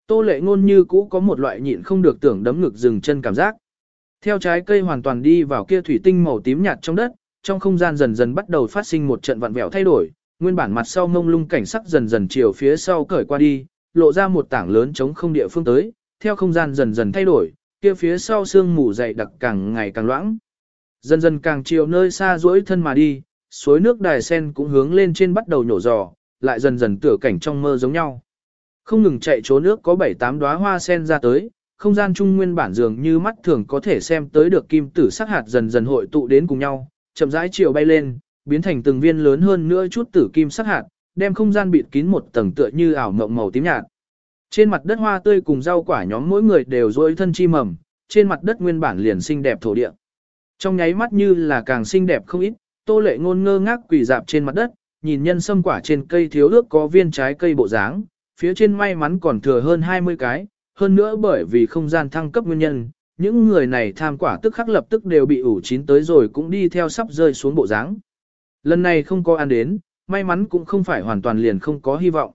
Tô lệ ngôn như cũ có một loại nhịn không được tưởng đấm ngực dừng chân cảm giác. Theo trái cây hoàn toàn đi vào kia thủy tinh màu tím nhạt trong đất, trong không gian dần dần bắt đầu phát sinh một trận vặn vẹo thay đổi, nguyên bản mặt sau ngông lung cảnh sắc dần dần chiều phía sau cởi qua đi, lộ ra một tảng lớn trống không địa phương tới, theo không gian dần dần thay đổi, kia phía sau sương mù dày đặc càng ngày càng loãng. Dần dần càng chiều nơi xa duỗi thân mà đi, suối nước đài sen cũng hướng lên trên bắt đầu nhổ giò, lại dần dần tựa cảnh trong mơ giống nhau. Không ngừng chạy trốn nước có 7-8 đóa hoa sen ra tới, không gian trung nguyên bản dường như mắt thường có thể xem tới được kim tử sắc hạt dần dần hội tụ đến cùng nhau, chậm rãi chiều bay lên, biến thành từng viên lớn hơn nữa chút tử kim sắc hạt, đem không gian bịt kín một tầng tựa như ảo mộng màu tím nhạt. Trên mặt đất hoa tươi cùng rau quả nhóm mỗi người đều rối thân chi mầm, trên mặt đất nguyên bản liền xinh đẹp thổ địa. Trong nháy mắt như là càng xinh đẹp không ít, Tô Lệ ngôn ngơ ngác quỳ dạp trên mặt đất, nhìn nhân sâm quả trên cây thiếu ước có viên trái cây bộ dáng, phía trên may mắn còn thừa hơn 20 cái, hơn nữa bởi vì không gian thăng cấp nguyên nhân, những người này tham quả tức khắc lập tức đều bị ủ chín tới rồi cũng đi theo sắp rơi xuống bộ dáng. Lần này không có ăn đến, may mắn cũng không phải hoàn toàn liền không có hy vọng.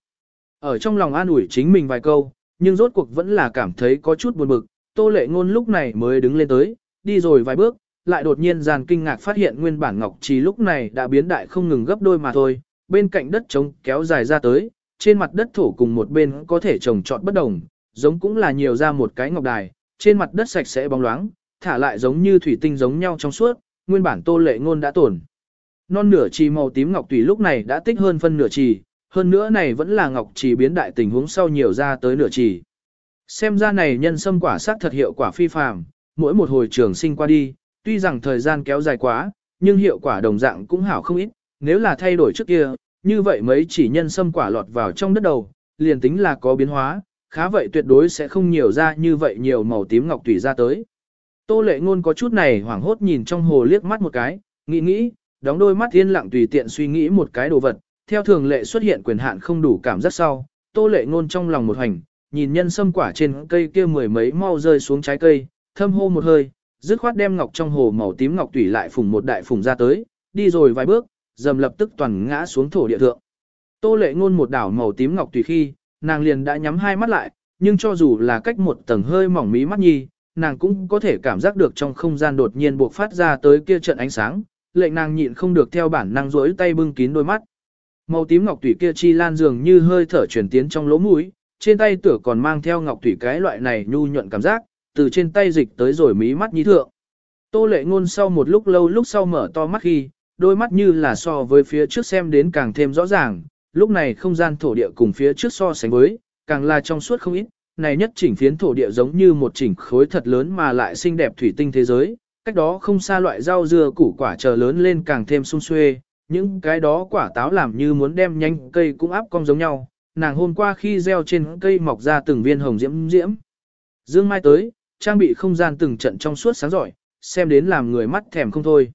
Ở trong lòng an ủi chính mình vài câu, nhưng rốt cuộc vẫn là cảm thấy có chút buồn bực, tô lệ ngôn lúc này mới đứng lên tới, đi rồi vài bước, lại đột nhiên giàn kinh ngạc phát hiện nguyên bản ngọc trì lúc này đã biến đại không ngừng gấp đôi mà thôi, bên cạnh đất trống kéo dài ra tới, trên mặt đất thổ cùng một bên có thể trồng trọt bất đồng, giống cũng là nhiều ra một cái ngọc đài, trên mặt đất sạch sẽ bóng loáng, thả lại giống như thủy tinh giống nhau trong suốt, nguyên bản tô lệ ngôn đã tổn. Non nửa trì màu tím ngọc tùy lúc này đã tích hơn phân nửa trì, hơn nữa này vẫn là ngọc trì biến đại tình huống sau nhiều ra tới nửa trì. Xem ra này nhân sâm quả sắc thật hiệu quả phi phàm, mỗi một hồi trường sinh qua đi, tuy rằng thời gian kéo dài quá, nhưng hiệu quả đồng dạng cũng hảo không ít, nếu là thay đổi trước kia, như vậy mấy chỉ nhân sâm quả lọt vào trong đất đầu, liền tính là có biến hóa, khá vậy tuyệt đối sẽ không nhiều ra như vậy nhiều màu tím ngọc tùy ra tới. Tô lệ ngôn có chút này hoảng hốt nhìn trong hồ liếc mắt một cái, nghĩ nghĩ, đóng đôi mắt yên lặng tùy tiện suy nghĩ một cái đồ vật, theo thường lệ xuất hiện quyền hạn không đủ cảm giác sau, tô lệ ngôn trong lòng một hành, nhìn nhân sâm quả trên cây kia mười mấy mau rơi xuống trái cây, thâm hô một hơi, dứt khoát đem ngọc trong hồ màu tím ngọc tủy lại phùng một đại phùng ra tới, đi rồi vài bước, dầm lập tức toàn ngã xuống thổ địa thượng. Tô lệ ngôn một đảo màu tím ngọc tùy khi, nàng liền đã nhắm hai mắt lại, nhưng cho dù là cách một tầng hơi mỏng mí mắt nhi, nàng cũng có thể cảm giác được trong không gian đột nhiên buộc phát ra tới kia trận ánh sáng, lệnh nàng nhịn không được theo bản năng rỗi tay bưng kín đôi mắt. Màu tím ngọc tùy kia chi lan dường như hơi thở chuyển tiến trong lỗ mũi, trên tay tửa còn mang theo ngọc tùy cái loại này nhu nhuận cảm giác, từ trên tay dịch tới rồi mí mắt nhí thượng. Tô lệ ngôn sau một lúc lâu lúc sau mở to mắt khi, đôi mắt như là so với phía trước xem đến càng thêm rõ ràng, lúc này không gian thổ địa cùng phía trước so sánh với, càng là trong suốt không ít, này nhất chỉnh phiến thổ địa giống như một chỉnh khối thật lớn mà lại xinh đẹp thủy tinh thế giới, cách đó không xa loại rau dưa củ quả chờ lớn lên càng thêm sung xuê, những cái đó quả táo làm như muốn đem nhanh cây cũng áp cong giống nhau, nàng hôm qua khi gieo trên cây mọc ra từng viên hồng diễm diễm. Dương Mai tới, trang bị không gian từng trận trong suốt sáng giỏi, xem đến làm người mắt thèm không thôi.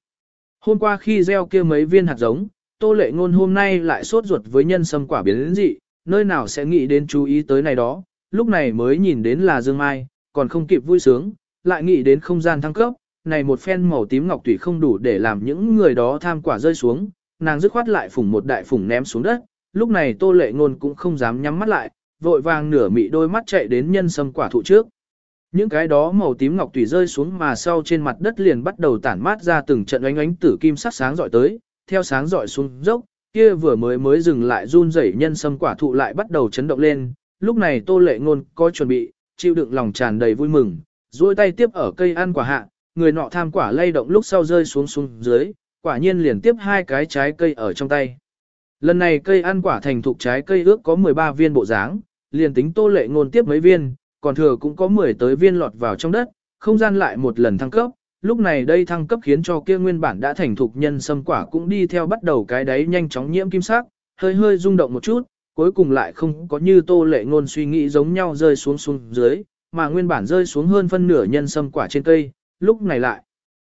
Hôm qua khi gieo kia mấy viên hạt giống, Tô Lệ Ngôn hôm nay lại sốt ruột với nhân sâm quả biến đến dị, nơi nào sẽ nghĩ đến chú ý tới này đó, lúc này mới nhìn đến là Dương Mai, còn không kịp vui sướng, lại nghĩ đến không gian thăng cấp, này một phen màu tím ngọc tủy không đủ để làm những người đó tham quả rơi xuống, nàng dứt khoát lại phủng một đại phủng ném xuống đất, lúc này Tô Lệ Ngôn cũng không dám nhắm mắt lại, vội vàng nửa mị đôi mắt chạy đến nhân sâm quả thụ trước. Những cái đó màu tím ngọc tùy rơi xuống mà sau trên mặt đất liền bắt đầu tản mát ra từng trận ánh ánh tử kim sắc sáng dọi tới, theo sáng dọi xuống dốc, kia vừa mới mới dừng lại run rẩy nhân sâm quả thụ lại bắt đầu chấn động lên, lúc này Tô Lệ Ngôn có chuẩn bị, chịu đựng lòng tràn đầy vui mừng, duỗi tay tiếp ở cây ăn quả hạ, người nọ tham quả lay động lúc sau rơi xuống xuống dưới, quả nhiên liền tiếp hai cái trái cây ở trong tay. Lần này cây ăn quả thành thục trái cây ước có 13 viên bộ dáng, liền tính Tô Lệ Ngôn tiếp mấy viên, còn thừa cũng có 10 tới viên lọt vào trong đất, không gian lại một lần thăng cấp, lúc này đây thăng cấp khiến cho kia nguyên bản đã thành thục nhân sâm quả cũng đi theo bắt đầu cái đáy nhanh chóng nhiễm kim sắc, hơi hơi rung động một chút, cuối cùng lại không có như tô lệ ngôn suy nghĩ giống nhau rơi xuống xuống dưới, mà nguyên bản rơi xuống hơn phân nửa nhân sâm quả trên cây, lúc này lại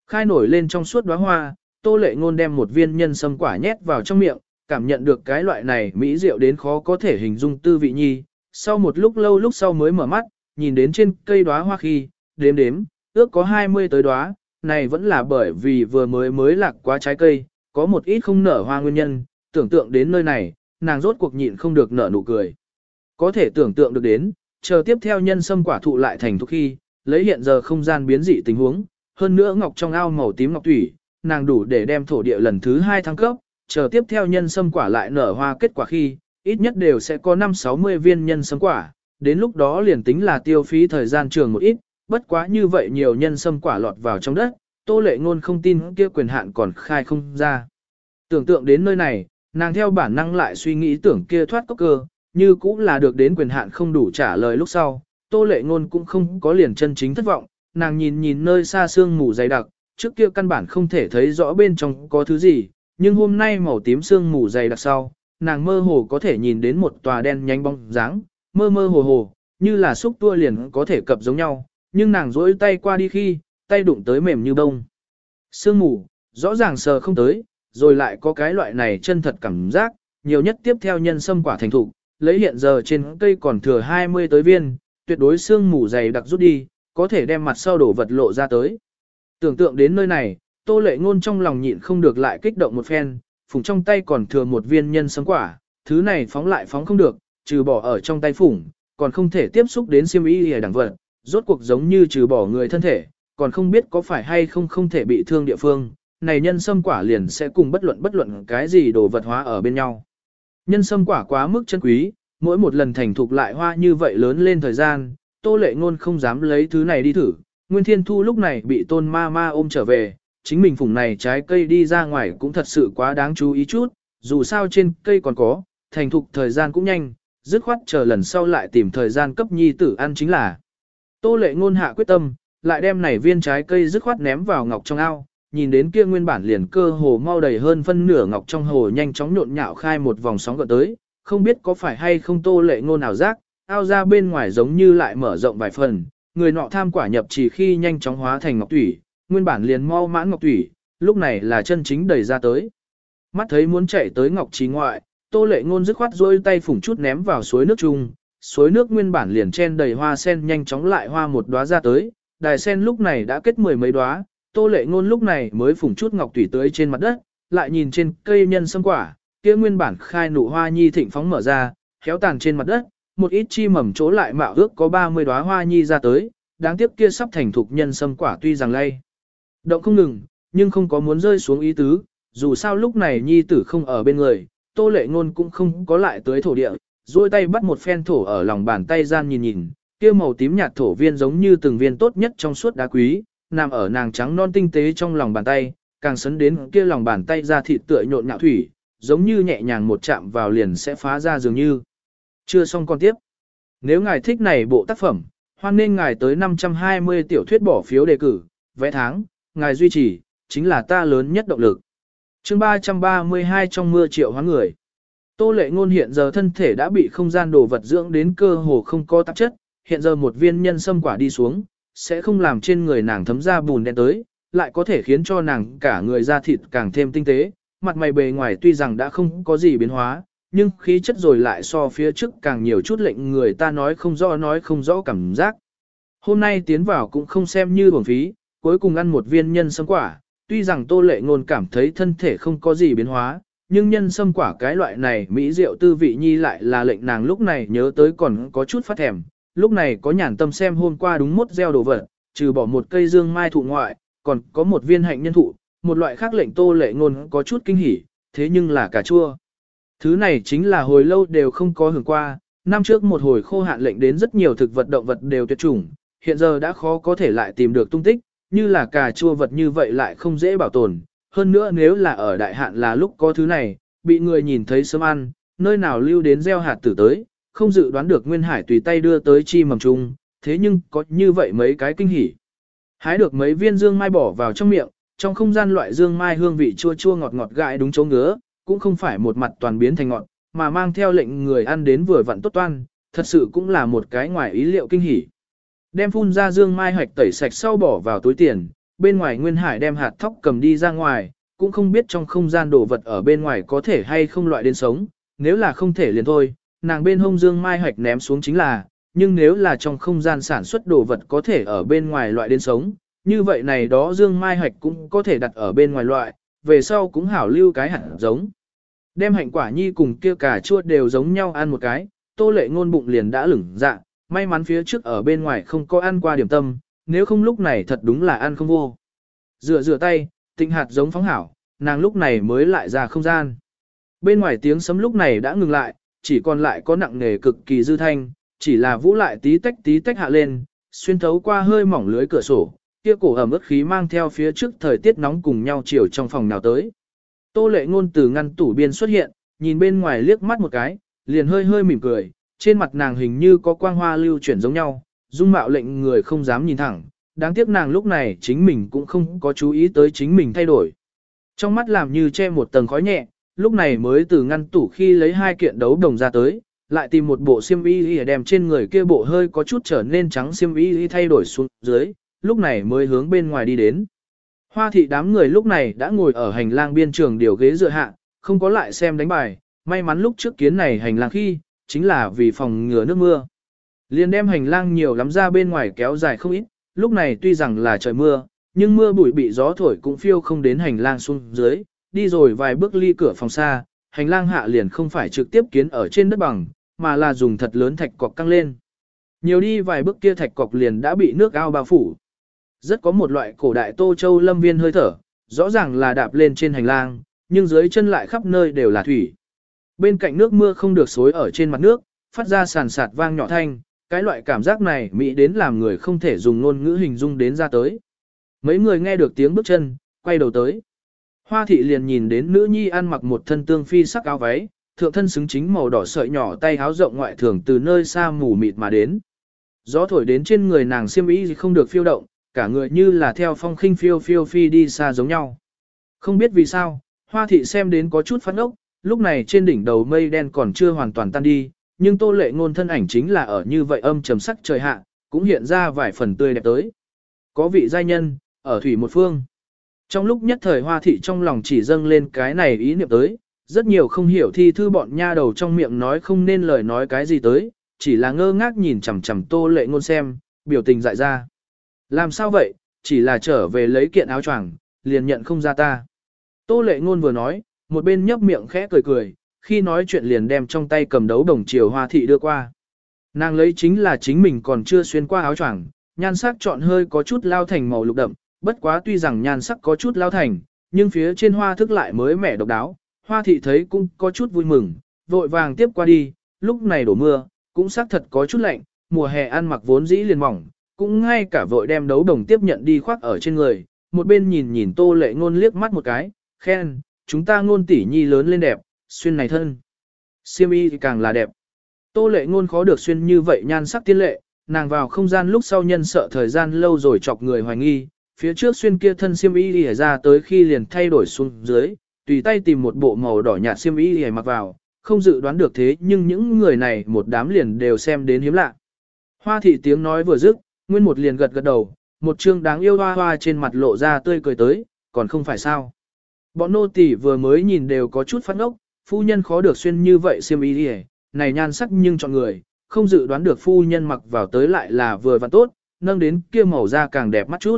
khai nổi lên trong suốt đóa hoa, tô lệ ngôn đem một viên nhân sâm quả nhét vào trong miệng, cảm nhận được cái loại này mỹ diệu đến khó có thể hình dung tư vị nhi, sau một lúc lâu lúc sau mới mở mắt, nhìn đến trên cây đóa hoa khi, đếm đếm, ước có 20 tới đóa, này vẫn là bởi vì vừa mới mới lạc quá trái cây, có một ít không nở hoa nguyên nhân, tưởng tượng đến nơi này, nàng rốt cuộc nhịn không được nở nụ cười. Có thể tưởng tượng được đến, chờ tiếp theo nhân sâm quả thụ lại thành thuốc khi, lấy hiện giờ không gian biến dị tình huống, hơn nữa ngọc trong ao màu tím ngọc thủy, nàng đủ để đem thổ địa lần thứ hai thăng cấp, chờ tiếp theo nhân sâm quả lại nở hoa kết quả khi, ít nhất đều sẽ có 5-60 viên nhân sâm quả, đến lúc đó liền tính là tiêu phí thời gian trường một ít, bất quá như vậy nhiều nhân sâm quả lọt vào trong đất, tô lệ ngôn không tin kia quyền hạn còn khai không ra. Tưởng tượng đến nơi này, nàng theo bản năng lại suy nghĩ tưởng kia thoát cốc cơ, như cũng là được đến quyền hạn không đủ trả lời lúc sau, tô lệ ngôn cũng không có liền chân chính thất vọng, nàng nhìn nhìn nơi xa sương mù dày đặc, trước kia căn bản không thể thấy rõ bên trong có thứ gì, nhưng hôm nay màu tím sương mù dày đặc sau, nàng mơ hồ có thể nhìn đến một tòa đen nhánh bóng dáng, mơ mơ hồ hồ, như là xúc tua liền có thể cập giống nhau, nhưng nàng rỗi tay qua đi khi, tay đụng tới mềm như bông. Sương mù, rõ ràng sờ không tới, rồi lại có cái loại này chân thật cảm giác, nhiều nhất tiếp theo nhân sâm quả thành thục, lấy hiện giờ trên cây còn thừa 20 tới viên, tuyệt đối sương mù dày đặc rút đi, có thể đem mặt sau đổ vật lộ ra tới. Tưởng tượng đến nơi này, tô lệ ngôn trong lòng nhịn không được lại kích động một phen, phùng trong tay còn thừa một viên nhân sâm quả, thứ này phóng lại phóng không được, trừ bỏ ở trong tay phủng, còn không thể tiếp xúc đến siêm y hề đẳng vật, rốt cuộc giống như trừ bỏ người thân thể, còn không biết có phải hay không không thể bị thương địa phương, này nhân sâm quả liền sẽ cùng bất luận bất luận cái gì đồ vật hóa ở bên nhau. Nhân sâm quả quá mức chân quý, mỗi một lần thành thục lại hoa như vậy lớn lên thời gian, tô lệ ngôn không dám lấy thứ này đi thử, Nguyên Thiên Thu lúc này bị tôn ma ma ôm trở về, chính mình phủng này trái cây đi ra ngoài cũng thật sự quá đáng chú ý chút, dù sao trên cây còn có, thành thục thời gian cũng nhanh, dứt khoát chờ lần sau lại tìm thời gian cấp nhi tử ăn chính là. Tô lệ ngôn hạ quyết tâm, lại đem này viên trái cây dứt khoát ném vào ngọc trong ao, nhìn đến kia nguyên bản liền cơ hồ mau đầy hơn phân nửa ngọc trong hồ nhanh chóng nhộn nhạo khai một vòng sóng gợn tới, không biết có phải hay không tô lệ ngôn nào giác, ao ra bên ngoài giống như lại mở rộng vài phần, người nọ tham quả nhập chỉ khi nhanh chóng hóa thành ngọc thủy, nguyên bản liền mau mãn ngọc thủy, lúc này là chân chính đẩy ra tới. Mắt thấy muốn chạy tới ngọc trí ngoại, tô lệ ngôn dứt khoát rôi tay phủng chút ném vào suối nước chung, suối nước nguyên bản liền chen đầy hoa sen nhanh chóng lại hoa một đóa ra tới, đài sen lúc này đã kết mười mấy đóa, tô lệ ngôn lúc này mới phủng chút ngọc thủy tưới trên mặt đất, lại nhìn trên cây nhân sâm quả, kia nguyên bản khai nụ hoa nhi thịnh phóng mở ra, khéo tàn trên mặt đất, một ít chi mầm chỗ lại mạo ước có 30 đóa hoa nhi ra tới, đáng tiếc kia sắp thành thục nhân sâm quả tuy rằng lay. Động không ngừng, nhưng không có muốn rơi xuống ý tứ, dù sao lúc này nhi tử không ở bên người, tô lệ ngôn cũng không có lại tới thổ địa, duỗi tay bắt một phen thổ ở lòng bàn tay gian nhìn nhìn, kia màu tím nhạt thổ viên giống như từng viên tốt nhất trong suốt đá quý, nằm ở nàng trắng non tinh tế trong lòng bàn tay, càng sấn đến kia lòng bàn tay ra thịt tựa nhộn nhạo thủy, giống như nhẹ nhàng một chạm vào liền sẽ phá ra dường như. Chưa xong con tiếp. Nếu ngài thích này bộ tác phẩm, hoan nên ngài tới 520 tiểu thuyết bỏ phiếu đề cử, vẽ tháng, ngài duy trì, chính là ta lớn nhất động lực. chương 332 trong mưa triệu hóa người. Tô lệ ngôn hiện giờ thân thể đã bị không gian đồ vật dưỡng đến cơ hồ không có tạp chất, hiện giờ một viên nhân sâm quả đi xuống, sẽ không làm trên người nàng thấm ra bùn đen tới, lại có thể khiến cho nàng cả người da thịt càng thêm tinh tế, mặt mày bề ngoài tuy rằng đã không có gì biến hóa, nhưng khí chất rồi lại so phía trước càng nhiều chút lệnh người ta nói không rõ nói không rõ cảm giác. Hôm nay tiến vào cũng không xem như bổng phí, cuối cùng ăn một viên nhân sâm quả, tuy rằng tô lệ ngôn cảm thấy thân thể không có gì biến hóa, nhưng nhân sâm quả cái loại này mỹ rượu tư vị nhi lại là lệnh nàng lúc này nhớ tới còn có chút phát thèm, lúc này có nhàn tâm xem hôm qua đúng mốt gieo đồ vật, trừ bỏ một cây dương mai thụ ngoại, còn có một viên hạnh nhân thụ, một loại khác lệnh tô lệ ngôn có chút kinh hỉ, thế nhưng là cà chua. Thứ này chính là hồi lâu đều không có hưởng qua, năm trước một hồi khô hạn lệnh đến rất nhiều thực vật động vật đều tuyệt chủng, hiện giờ đã khó có thể lại tìm được tung tích, như là cà chua vật như vậy lại không dễ bảo tồn. Hơn nữa nếu là ở đại hạn là lúc có thứ này, bị người nhìn thấy sớm ăn, nơi nào lưu đến gieo hạt tử tới, không dự đoán được Nguyên Hải tùy tay đưa tới chi mầm chung, thế nhưng có như vậy mấy cái kinh hỉ. Hái được mấy viên dương mai bỏ vào trong miệng, trong không gian loại dương mai hương vị chua chua ngọt ngọt gãi đúng chỗ ngứa, cũng không phải một mặt toàn biến thành ngọt, mà mang theo lệnh người ăn đến vừa vặn tốt toan, thật sự cũng là một cái ngoài ý liệu kinh hỉ. Đem phun ra dương mai hoạch tẩy sạch sau bỏ vào túi tiền, bên ngoài Nguyên Hải đem hạt thóc cầm đi ra ngoài, cũng không biết trong không gian đồ vật ở bên ngoài có thể hay không loại đến sống, nếu là không thể liền thôi, nàng bên hông dương mai hoạch ném xuống chính là, nhưng nếu là trong không gian sản xuất đồ vật có thể ở bên ngoài loại đến sống, như vậy này đó dương mai hoạch cũng có thể đặt ở bên ngoài loại, về sau cũng hảo lưu cái hạt giống. Đem hạnh quả nhi cùng kia cà chua đều giống nhau ăn một cái, tô lệ ngôn bụng liền đã lửng dạ, may mắn phía trước ở bên ngoài không có ăn qua điểm tâm, nếu không lúc này thật đúng là ăn không vô. Rửa rửa tay, tinh hạt giống phóng hảo, nàng lúc này mới lại ra không gian. Bên ngoài tiếng sấm lúc này đã ngừng lại, chỉ còn lại có nặng nề cực kỳ dư thanh, chỉ là vũ lại tí tách tí tách hạ lên, xuyên thấu qua hơi mỏng lưới cửa sổ, kia cổ ẩm ướt khí mang theo phía trước thời tiết nóng cùng nhau chiều trong phòng nào tới. Tô lệ ngôn từ ngăn tủ biên xuất hiện, nhìn bên ngoài liếc mắt một cái, liền hơi hơi mỉm cười, trên mặt nàng hình như có quang hoa lưu chuyển giống nhau, dung mạo lệnh người không dám nhìn thẳng, đáng tiếc nàng lúc này chính mình cũng không có chú ý tới chính mình thay đổi. Trong mắt làm như che một tầng khói nhẹ, lúc này mới từ ngăn tủ khi lấy hai kiện đấu đồng ra tới, lại tìm một bộ xiêm y để đem trên người kia bộ hơi có chút trở nên trắng xiêm y thay đổi xuống dưới, lúc này mới hướng bên ngoài đi đến. Hoa thị đám người lúc này đã ngồi ở hành lang biên trường điều ghế dựa hạ, không có lại xem đánh bài, may mắn lúc trước kiến này hành lang khi, chính là vì phòng ngừa nước mưa. Liền đem hành lang nhiều lắm ra bên ngoài kéo dài không ít, lúc này tuy rằng là trời mưa, nhưng mưa bụi bị gió thổi cũng phiêu không đến hành lang xuống dưới, đi rồi vài bước ly cửa phòng xa, hành lang hạ liền không phải trực tiếp kiến ở trên đất bằng, mà là dùng thật lớn thạch cọc căng lên. Nhiều đi vài bước kia thạch cọc liền đã bị nước ao bao phủ. Rất có một loại cổ đại Tô Châu lâm viên hơi thở, rõ ràng là đạp lên trên hành lang, nhưng dưới chân lại khắp nơi đều là thủy. Bên cạnh nước mưa không được xối ở trên mặt nước, phát ra sàn sạt vang nhỏ thanh, cái loại cảm giác này mỹ đến làm người không thể dùng ngôn ngữ hình dung đến ra tới. Mấy người nghe được tiếng bước chân, quay đầu tới. Hoa thị liền nhìn đến nữ nhi ăn mặc một thân tương phi sắc áo váy, thượng thân xứng chính màu đỏ sợi nhỏ tay áo rộng ngoại thường từ nơi xa mù mịt mà đến. Gió thổi đến trên người nàng xiêm y không được phiêu động, cả người như là theo phong khinh phiêu phiêu phi đi xa giống nhau. Không biết vì sao, hoa thị xem đến có chút phát ốc, lúc này trên đỉnh đầu mây đen còn chưa hoàn toàn tan đi, nhưng tô lệ ngôn thân ảnh chính là ở như vậy âm trầm sắc trời hạ, cũng hiện ra vài phần tươi đẹp tới. Có vị giai nhân, ở thủy một phương. Trong lúc nhất thời hoa thị trong lòng chỉ dâng lên cái này ý niệm tới, rất nhiều không hiểu thi thư bọn nha đầu trong miệng nói không nên lời nói cái gì tới, chỉ là ngơ ngác nhìn chằm chằm tô lệ ngôn xem, biểu tình dại ra. Làm sao vậy, chỉ là trở về lấy kiện áo choàng, liền nhận không ra ta. Tô lệ ngôn vừa nói, một bên nhấp miệng khẽ cười cười, khi nói chuyện liền đem trong tay cầm đấu đồng chiều hoa thị đưa qua. Nàng lấy chính là chính mình còn chưa xuyên qua áo choàng, nhan sắc chọn hơi có chút lao thành màu lục đậm, bất quá tuy rằng nhan sắc có chút lao thành, nhưng phía trên hoa thức lại mới mẻ độc đáo, hoa thị thấy cũng có chút vui mừng, vội vàng tiếp qua đi, lúc này đổ mưa, cũng xác thật có chút lạnh, mùa hè ăn mặc vốn dĩ liền mỏng, cũng ngay cả vội đem đấu đồng tiếp nhận đi khoác ở trên người, một bên nhìn nhìn tô lệ ngôn liếc mắt một cái, khen, chúng ta ngôn tỷ nhi lớn lên đẹp, xuyên này thân. Siêm y thì càng là đẹp. Tô lệ ngôn khó được xuyên như vậy nhan sắc tiên lệ, nàng vào không gian lúc sau nhân sợ thời gian lâu rồi chọc người hoài nghi, phía trước xuyên kia thân siêm y đi ra tới khi liền thay đổi xuống dưới, tùy tay tìm một bộ màu đỏ nhạt siêm y đi mặc vào, không dự đoán được thế nhưng những người này một đám liền đều xem đến hiếm lạ. Hoa thị tiếng nói vừa dứt, nguyên một liền gật gật đầu, một trương đáng yêu hoa hoa trên mặt lộ ra tươi cười tới, còn không phải sao. Bọn nô tỳ vừa mới nhìn đều có chút phát ngốc, phu nhân khó được xuyên như vậy xiêm y đi này nhan sắc nhưng chọn người, không dự đoán được phu nhân mặc vào tới lại là vừa và tốt, nâng đến kia màu da càng đẹp mắt chút.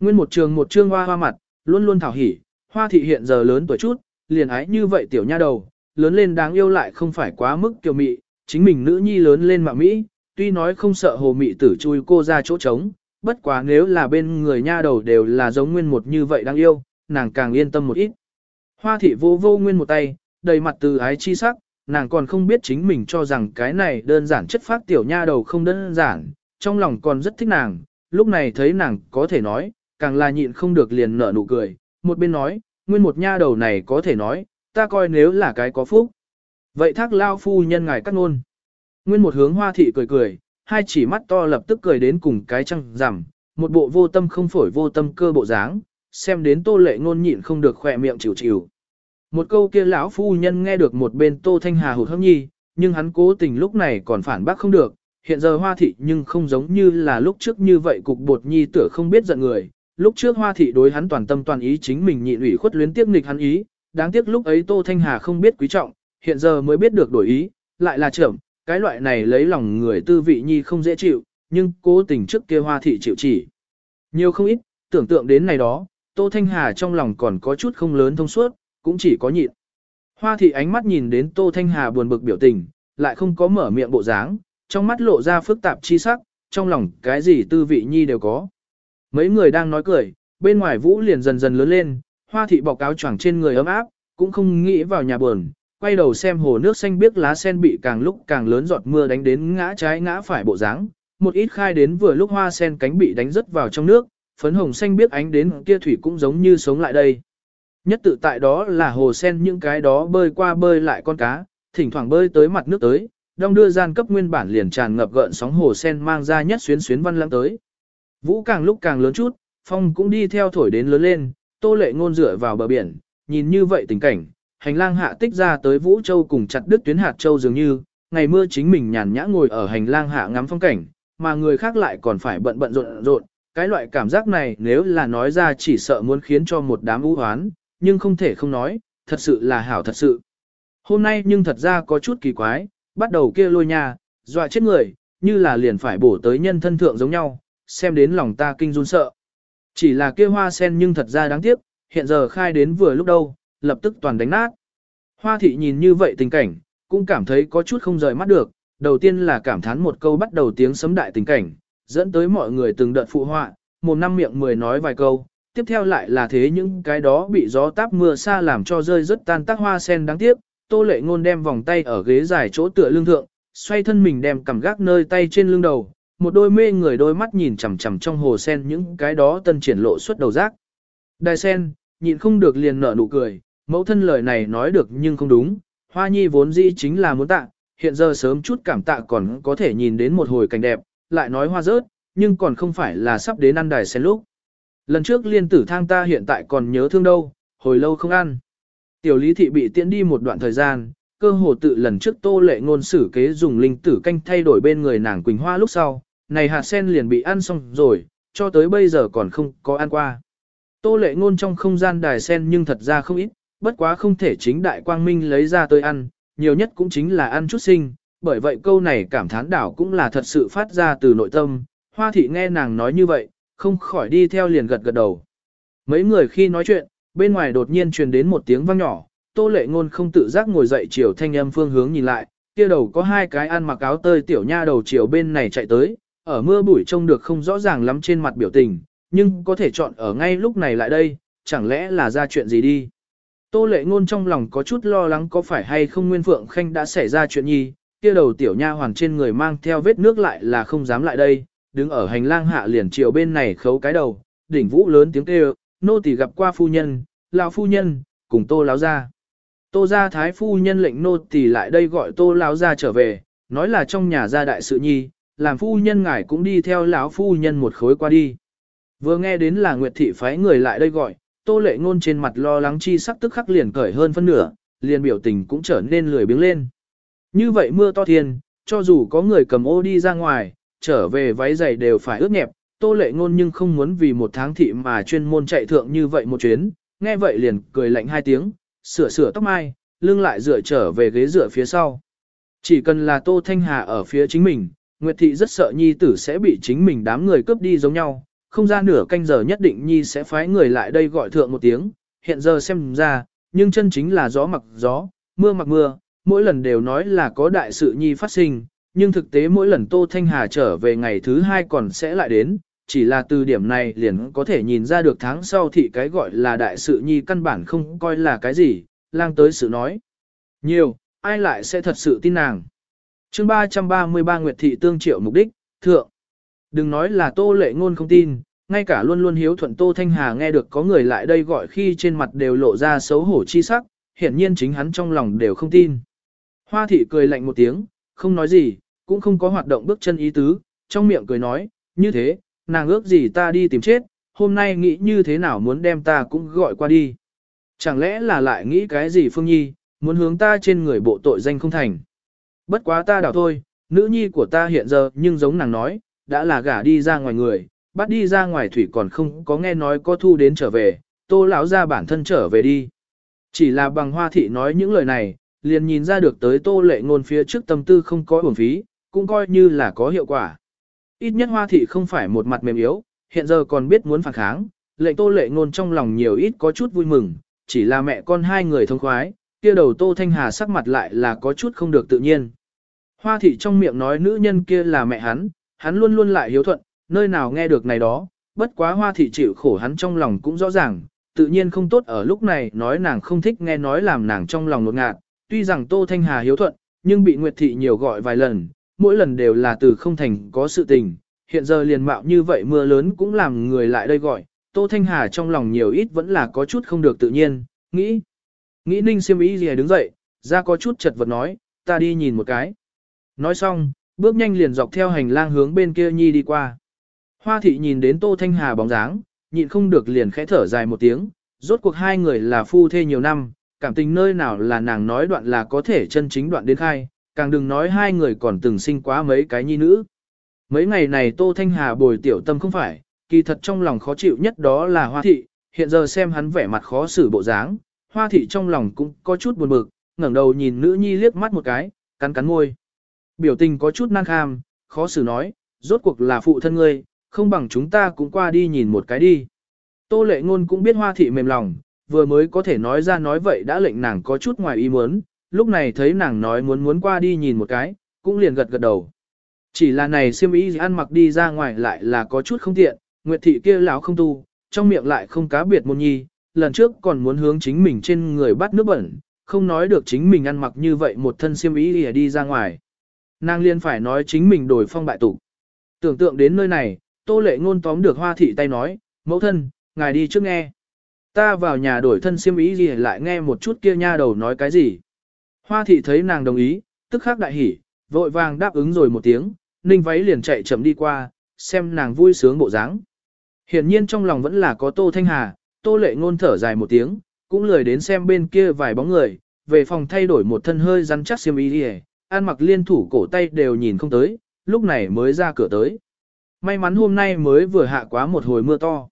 Nguyên một trường một trương hoa hoa mặt, luôn luôn thảo hỉ, hoa thị hiện giờ lớn tuổi chút, liền ái như vậy tiểu nha đầu, lớn lên đáng yêu lại không phải quá mức kiều mị, chính mình nữ nhi lớn lên mạo mỹ, tuy nói không sợ hồ mị tử chui cô ra chỗ trống, bất quá nếu là bên người nha đầu đều là giống nguyên một như vậy đáng yêu, nàng càng yên tâm một ít. Hoa thị vô vô nguyên một tay, đầy mặt từ ái chi sắc, nàng còn không biết chính mình cho rằng cái này đơn giản chất phát tiểu nha đầu không đơn giản, trong lòng còn rất thích nàng, lúc này thấy nàng có thể nói, càng là nhịn không được liền nở nụ cười, một bên nói, nguyên một nha đầu này có thể nói, ta coi nếu là cái có phúc. Vậy thác lao phu nhân ngài cắt ngôn. Nguyên một hướng hoa thị cười cười, hai chỉ mắt to lập tức cười đến cùng cái trăng rằm, một bộ vô tâm không phổi vô tâm cơ bộ dáng, xem đến tô lệ ngôn nhịn không được khỏe miệng chịu chịu. Một câu kia lão phu nhân nghe được một bên tô thanh hà hụt hâm nhi, nhưng hắn cố tình lúc này còn phản bác không được, hiện giờ hoa thị nhưng không giống như là lúc trước như vậy cục bột nhi tựa không biết giận người. Lúc trước hoa thị đối hắn toàn tâm toàn ý chính mình nhịn ủy khuất luyến tiếc nghịch hắn ý, đáng tiếc lúc ấy Tô Thanh Hà không biết quý trọng, hiện giờ mới biết được đổi ý, lại là trưởng, cái loại này lấy lòng người tư vị nhi không dễ chịu, nhưng cố tình trước kia hoa thị chịu chỉ. Nhiều không ít, tưởng tượng đến này đó, Tô Thanh Hà trong lòng còn có chút không lớn thông suốt, cũng chỉ có nhịn. Hoa thị ánh mắt nhìn đến Tô Thanh Hà buồn bực biểu tình, lại không có mở miệng bộ dáng, trong mắt lộ ra phức tạp chi sắc, trong lòng cái gì tư vị nhi đều có. Mấy người đang nói cười, bên ngoài vũ liền dần dần lớn lên, hoa thị bọc áo choàng trên người ấm áp, cũng không nghĩ vào nhà buồn, quay đầu xem hồ nước xanh biếc lá sen bị càng lúc càng lớn giọt mưa đánh đến ngã trái ngã phải bộ dáng, một ít khai đến vừa lúc hoa sen cánh bị đánh rớt vào trong nước, phấn hồng xanh biết ánh đến kia thủy cũng giống như sống lại đây. Nhất tự tại đó là hồ sen những cái đó bơi qua bơi lại con cá, thỉnh thoảng bơi tới mặt nước tới, đong đưa gian cấp nguyên bản liền tràn ngập gợn sóng hồ sen mang ra nhất xuyến xuyến văn lãng tới. Vũ càng lúc càng lớn chút, phong cũng đi theo thổi đến lớn lên, tô lệ ngôn rửa vào bờ biển, nhìn như vậy tình cảnh, hành lang hạ tích ra tới Vũ Châu cùng chặt đứt tuyến hạt châu dường như, ngày mưa chính mình nhàn nhã ngồi ở hành lang hạ ngắm phong cảnh, mà người khác lại còn phải bận bận rộn rộn, cái loại cảm giác này nếu là nói ra chỉ sợ muốn khiến cho một đám ưu hoán, nhưng không thể không nói, thật sự là hảo thật sự. Hôm nay nhưng thật ra có chút kỳ quái, bắt đầu kia lôi nhà, dọa chết người, như là liền phải bổ tới nhân thân thượng giống nhau, xem đến lòng ta kinh run sợ. Chỉ là kia hoa sen nhưng thật ra đáng tiếc, hiện giờ khai đến vừa lúc đâu, lập tức toàn đánh nát. Hoa thị nhìn như vậy tình cảnh, cũng cảm thấy có chút không rời mắt được, đầu tiên là cảm thán một câu bắt đầu tiếng sấm đại tình cảnh, dẫn tới mọi người từng đợt phụ họa, một năm miệng mười nói vài câu, tiếp theo lại là thế những cái đó bị gió táp mưa xa làm cho rơi rất tan tác hoa sen đáng tiếc, tô lệ ngôn đem vòng tay ở ghế dài chỗ tựa lưng thượng, xoay thân mình đem cầm gác nơi tay trên lưng đầu, một đôi mê người đôi mắt nhìn chằm chằm trong hồ sen những cái đó tân triển lộ xuất đầu rác. Đài sen, nhịn không được liền nở nụ cười, mẫu thân lời này nói được nhưng không đúng, hoa nhi vốn dĩ chính là muốn tạ, hiện giờ sớm chút cảm tạ còn có thể nhìn đến một hồi cảnh đẹp, lại nói hoa rớt, nhưng còn không phải là sắp đến ăn đài sen lúc. Lần trước liên tử thang ta hiện tại còn nhớ thương đâu, hồi lâu không ăn. Tiểu lý thị bị tiễn đi một đoạn thời gian, cơ hồ tự lần trước tô lệ ngôn sử kế dùng linh tử canh thay đổi bên người nàng Quỳnh Hoa lúc sau, này hạt sen liền bị ăn xong rồi, cho tới bây giờ còn không có ăn qua. Tô lệ ngôn trong không gian đài sen nhưng thật ra không ít, bất quá không thể chính đại quang minh lấy ra tới ăn, nhiều nhất cũng chính là ăn chút sinh, bởi vậy câu này cảm thán đảo cũng là thật sự phát ra từ nội tâm, hoa thị nghe nàng nói như vậy, không khỏi đi theo liền gật gật đầu. Mấy người khi nói chuyện, bên ngoài đột nhiên truyền đến một tiếng vang nhỏ, tô lệ ngôn không tự giác ngồi dậy chiều thanh âm phương hướng nhìn lại, kia đầu có hai cái ăn mặc áo tơi tiểu nha đầu chiều bên này chạy tới, ở mưa bụi trông được không rõ ràng lắm trên mặt biểu tình, nhưng có thể chọn ở ngay lúc này lại đây, chẳng lẽ là ra chuyện gì đi. Tô lệ ngôn trong lòng có chút lo lắng có phải hay không Nguyên Phượng Khanh đã xảy ra chuyện nhi, kia đầu tiểu nha hoàn trên người mang theo vết nước lại là không dám lại đây, đứng ở hành lang hạ liền chiều bên này khấu cái đầu, đỉnh vũ lớn tiếng kêu, nô tỳ gặp qua phu nhân, lão phu nhân, cùng tô láo ra. Tô gia thái phu nhân lệnh nô tỳ lại đây gọi tô láo ra trở về, nói là trong nhà gia đại sự nhi, làm phu nhân ngài cũng đi theo lão phu nhân một khối qua đi. Vừa nghe đến là Nguyệt thị phái người lại đây gọi, tô lệ ngôn trên mặt lo lắng chi sắc tức khắc liền cởi hơn phân nửa, liền biểu tình cũng trở nên lười biếng lên. Như vậy mưa to thiên, cho dù có người cầm ô đi ra ngoài, trở về váy giày đều phải ướt nhẹp, tô lệ ngôn nhưng không muốn vì một tháng thị mà chuyên môn chạy thượng như vậy một chuyến, nghe vậy liền cười lạnh hai tiếng, sửa sửa tóc mai, lưng lại dựa trở về ghế dựa phía sau. Chỉ cần là tô thanh hà ở phía chính mình, Nguyệt thị rất sợ nhi tử sẽ bị chính mình đám người cướp đi giống nhau, không ra nửa canh giờ nhất định nhi sẽ phái người lại đây gọi thượng một tiếng, hiện giờ xem ra, nhưng chân chính là gió mặc gió, mưa mặc mưa, mỗi lần đều nói là có đại sự nhi phát sinh, nhưng thực tế mỗi lần Tô Thanh Hà trở về ngày thứ hai còn sẽ lại đến, chỉ là từ điểm này liền có thể nhìn ra được tháng sau thì cái gọi là đại sự nhi căn bản không coi là cái gì, lang tới sự nói. Nhiều, ai lại sẽ thật sự tin nàng. chương 333 Nguyệt Thị Tương Triệu mục đích, thượng. Đừng nói là Tô Lệ Ngôn không tin, ngay cả luôn luôn hiếu thuận Tô Thanh Hà nghe được có người lại đây gọi khi trên mặt đều lộ ra xấu hổ chi sắc, hiển nhiên chính hắn trong lòng đều không tin. Hoa thị cười lạnh một tiếng, không nói gì, cũng không có hoạt động bước chân ý tứ, trong miệng cười nói, như thế, nàng ước gì ta đi tìm chết, hôm nay nghĩ như thế nào muốn đem ta cũng gọi qua đi. Chẳng lẽ là lại nghĩ cái gì Phương Nhi, muốn hướng ta trên người bộ tội danh không thành. Bất quá ta đảo thôi, nữ nhi của ta hiện giờ nhưng giống nàng nói, đã là gả đi ra ngoài người, bắt đi ra ngoài thủy còn không có nghe nói có thu đến trở về, tô lão ra bản thân trở về đi. Chỉ là bằng hoa thị nói những lời này, liền nhìn ra được tới tô lệ ngôn phía trước tâm tư không có uổng phí, cũng coi như là có hiệu quả. Ít nhất hoa thị không phải một mặt mềm yếu, hiện giờ còn biết muốn phản kháng, lệnh tô lệ ngôn trong lòng nhiều ít có chút vui mừng, chỉ là mẹ con hai người thông khoái, kia đầu tô thanh hà sắc mặt lại là có chút không được tự nhiên. Hoa thị trong miệng nói nữ nhân kia là mẹ hắn, hắn luôn luôn lại hiếu thuận, nơi nào nghe được này đó, bất quá hoa thị chịu khổ hắn trong lòng cũng rõ ràng, tự nhiên không tốt ở lúc này nói nàng không thích nghe nói làm nàng trong lòng nột ngạt, tuy rằng Tô Thanh Hà hiếu thuận, nhưng bị Nguyệt Thị nhiều gọi vài lần, mỗi lần đều là từ không thành có sự tình, hiện giờ liền mạo như vậy mưa lớn cũng làm người lại đây gọi, Tô Thanh Hà trong lòng nhiều ít vẫn là có chút không được tự nhiên, nghĩ. Nghĩ ninh siêm ý gì đứng dậy, ra có chút chật vật nói, ta đi nhìn một cái. Nói xong, bước nhanh liền dọc theo hành lang hướng bên kia nhi đi qua. Hoa thị nhìn đến Tô Thanh Hà bóng dáng, nhịn không được liền khẽ thở dài một tiếng, rốt cuộc hai người là phu thê nhiều năm, cảm tình nơi nào là nàng nói đoạn là có thể chân chính đoạn đến khai, càng đừng nói hai người còn từng sinh quá mấy cái nhi nữ. Mấy ngày này Tô Thanh Hà bồi tiểu tâm không phải, kỳ thật trong lòng khó chịu nhất đó là Hoa thị, hiện giờ xem hắn vẻ mặt khó xử bộ dáng, Hoa thị trong lòng cũng có chút buồn bực, ngẩng đầu nhìn nữ nhi liếc mắt một cái, cắn cắn môi. Biểu tình có chút năng kham, khó xử nói, rốt cuộc là phụ thân ngươi, không bằng chúng ta cũng qua đi nhìn một cái đi. Tô lệ ngôn cũng biết hoa thị mềm lòng, vừa mới có thể nói ra nói vậy đã lệnh nàng có chút ngoài ý muốn, lúc này thấy nàng nói muốn muốn qua đi nhìn một cái, cũng liền gật gật đầu. Chỉ là này siêm ý ăn mặc đi ra ngoài lại là có chút không tiện, Nguyệt thị kia lão không tu, trong miệng lại không cá biệt môn nhi, lần trước còn muốn hướng chính mình trên người bắt nước bẩn, không nói được chính mình ăn mặc như vậy một thân siêm ý đi ra ngoài. Nàng liên phải nói chính mình đổi phong bại tụ Tưởng tượng đến nơi này, tô lệ ngôn tóm được hoa thị tay nói, mẫu thân, ngài đi trước nghe. Ta vào nhà đổi thân siêm ý gì lại nghe một chút kia nha đầu nói cái gì. Hoa thị thấy nàng đồng ý, tức khắc đại hỉ, vội vàng đáp ứng rồi một tiếng, ninh váy liền chạy chậm đi qua, xem nàng vui sướng bộ dáng. Hiển nhiên trong lòng vẫn là có tô thanh hà, tô lệ ngôn thở dài một tiếng, cũng lười đến xem bên kia vài bóng người, về phòng thay đổi một thân hơi rắn chắc xiêm y đi an mặc liên thủ cổ tay đều nhìn không tới, lúc này mới ra cửa tới. May mắn hôm nay mới vừa hạ quá một hồi mưa to.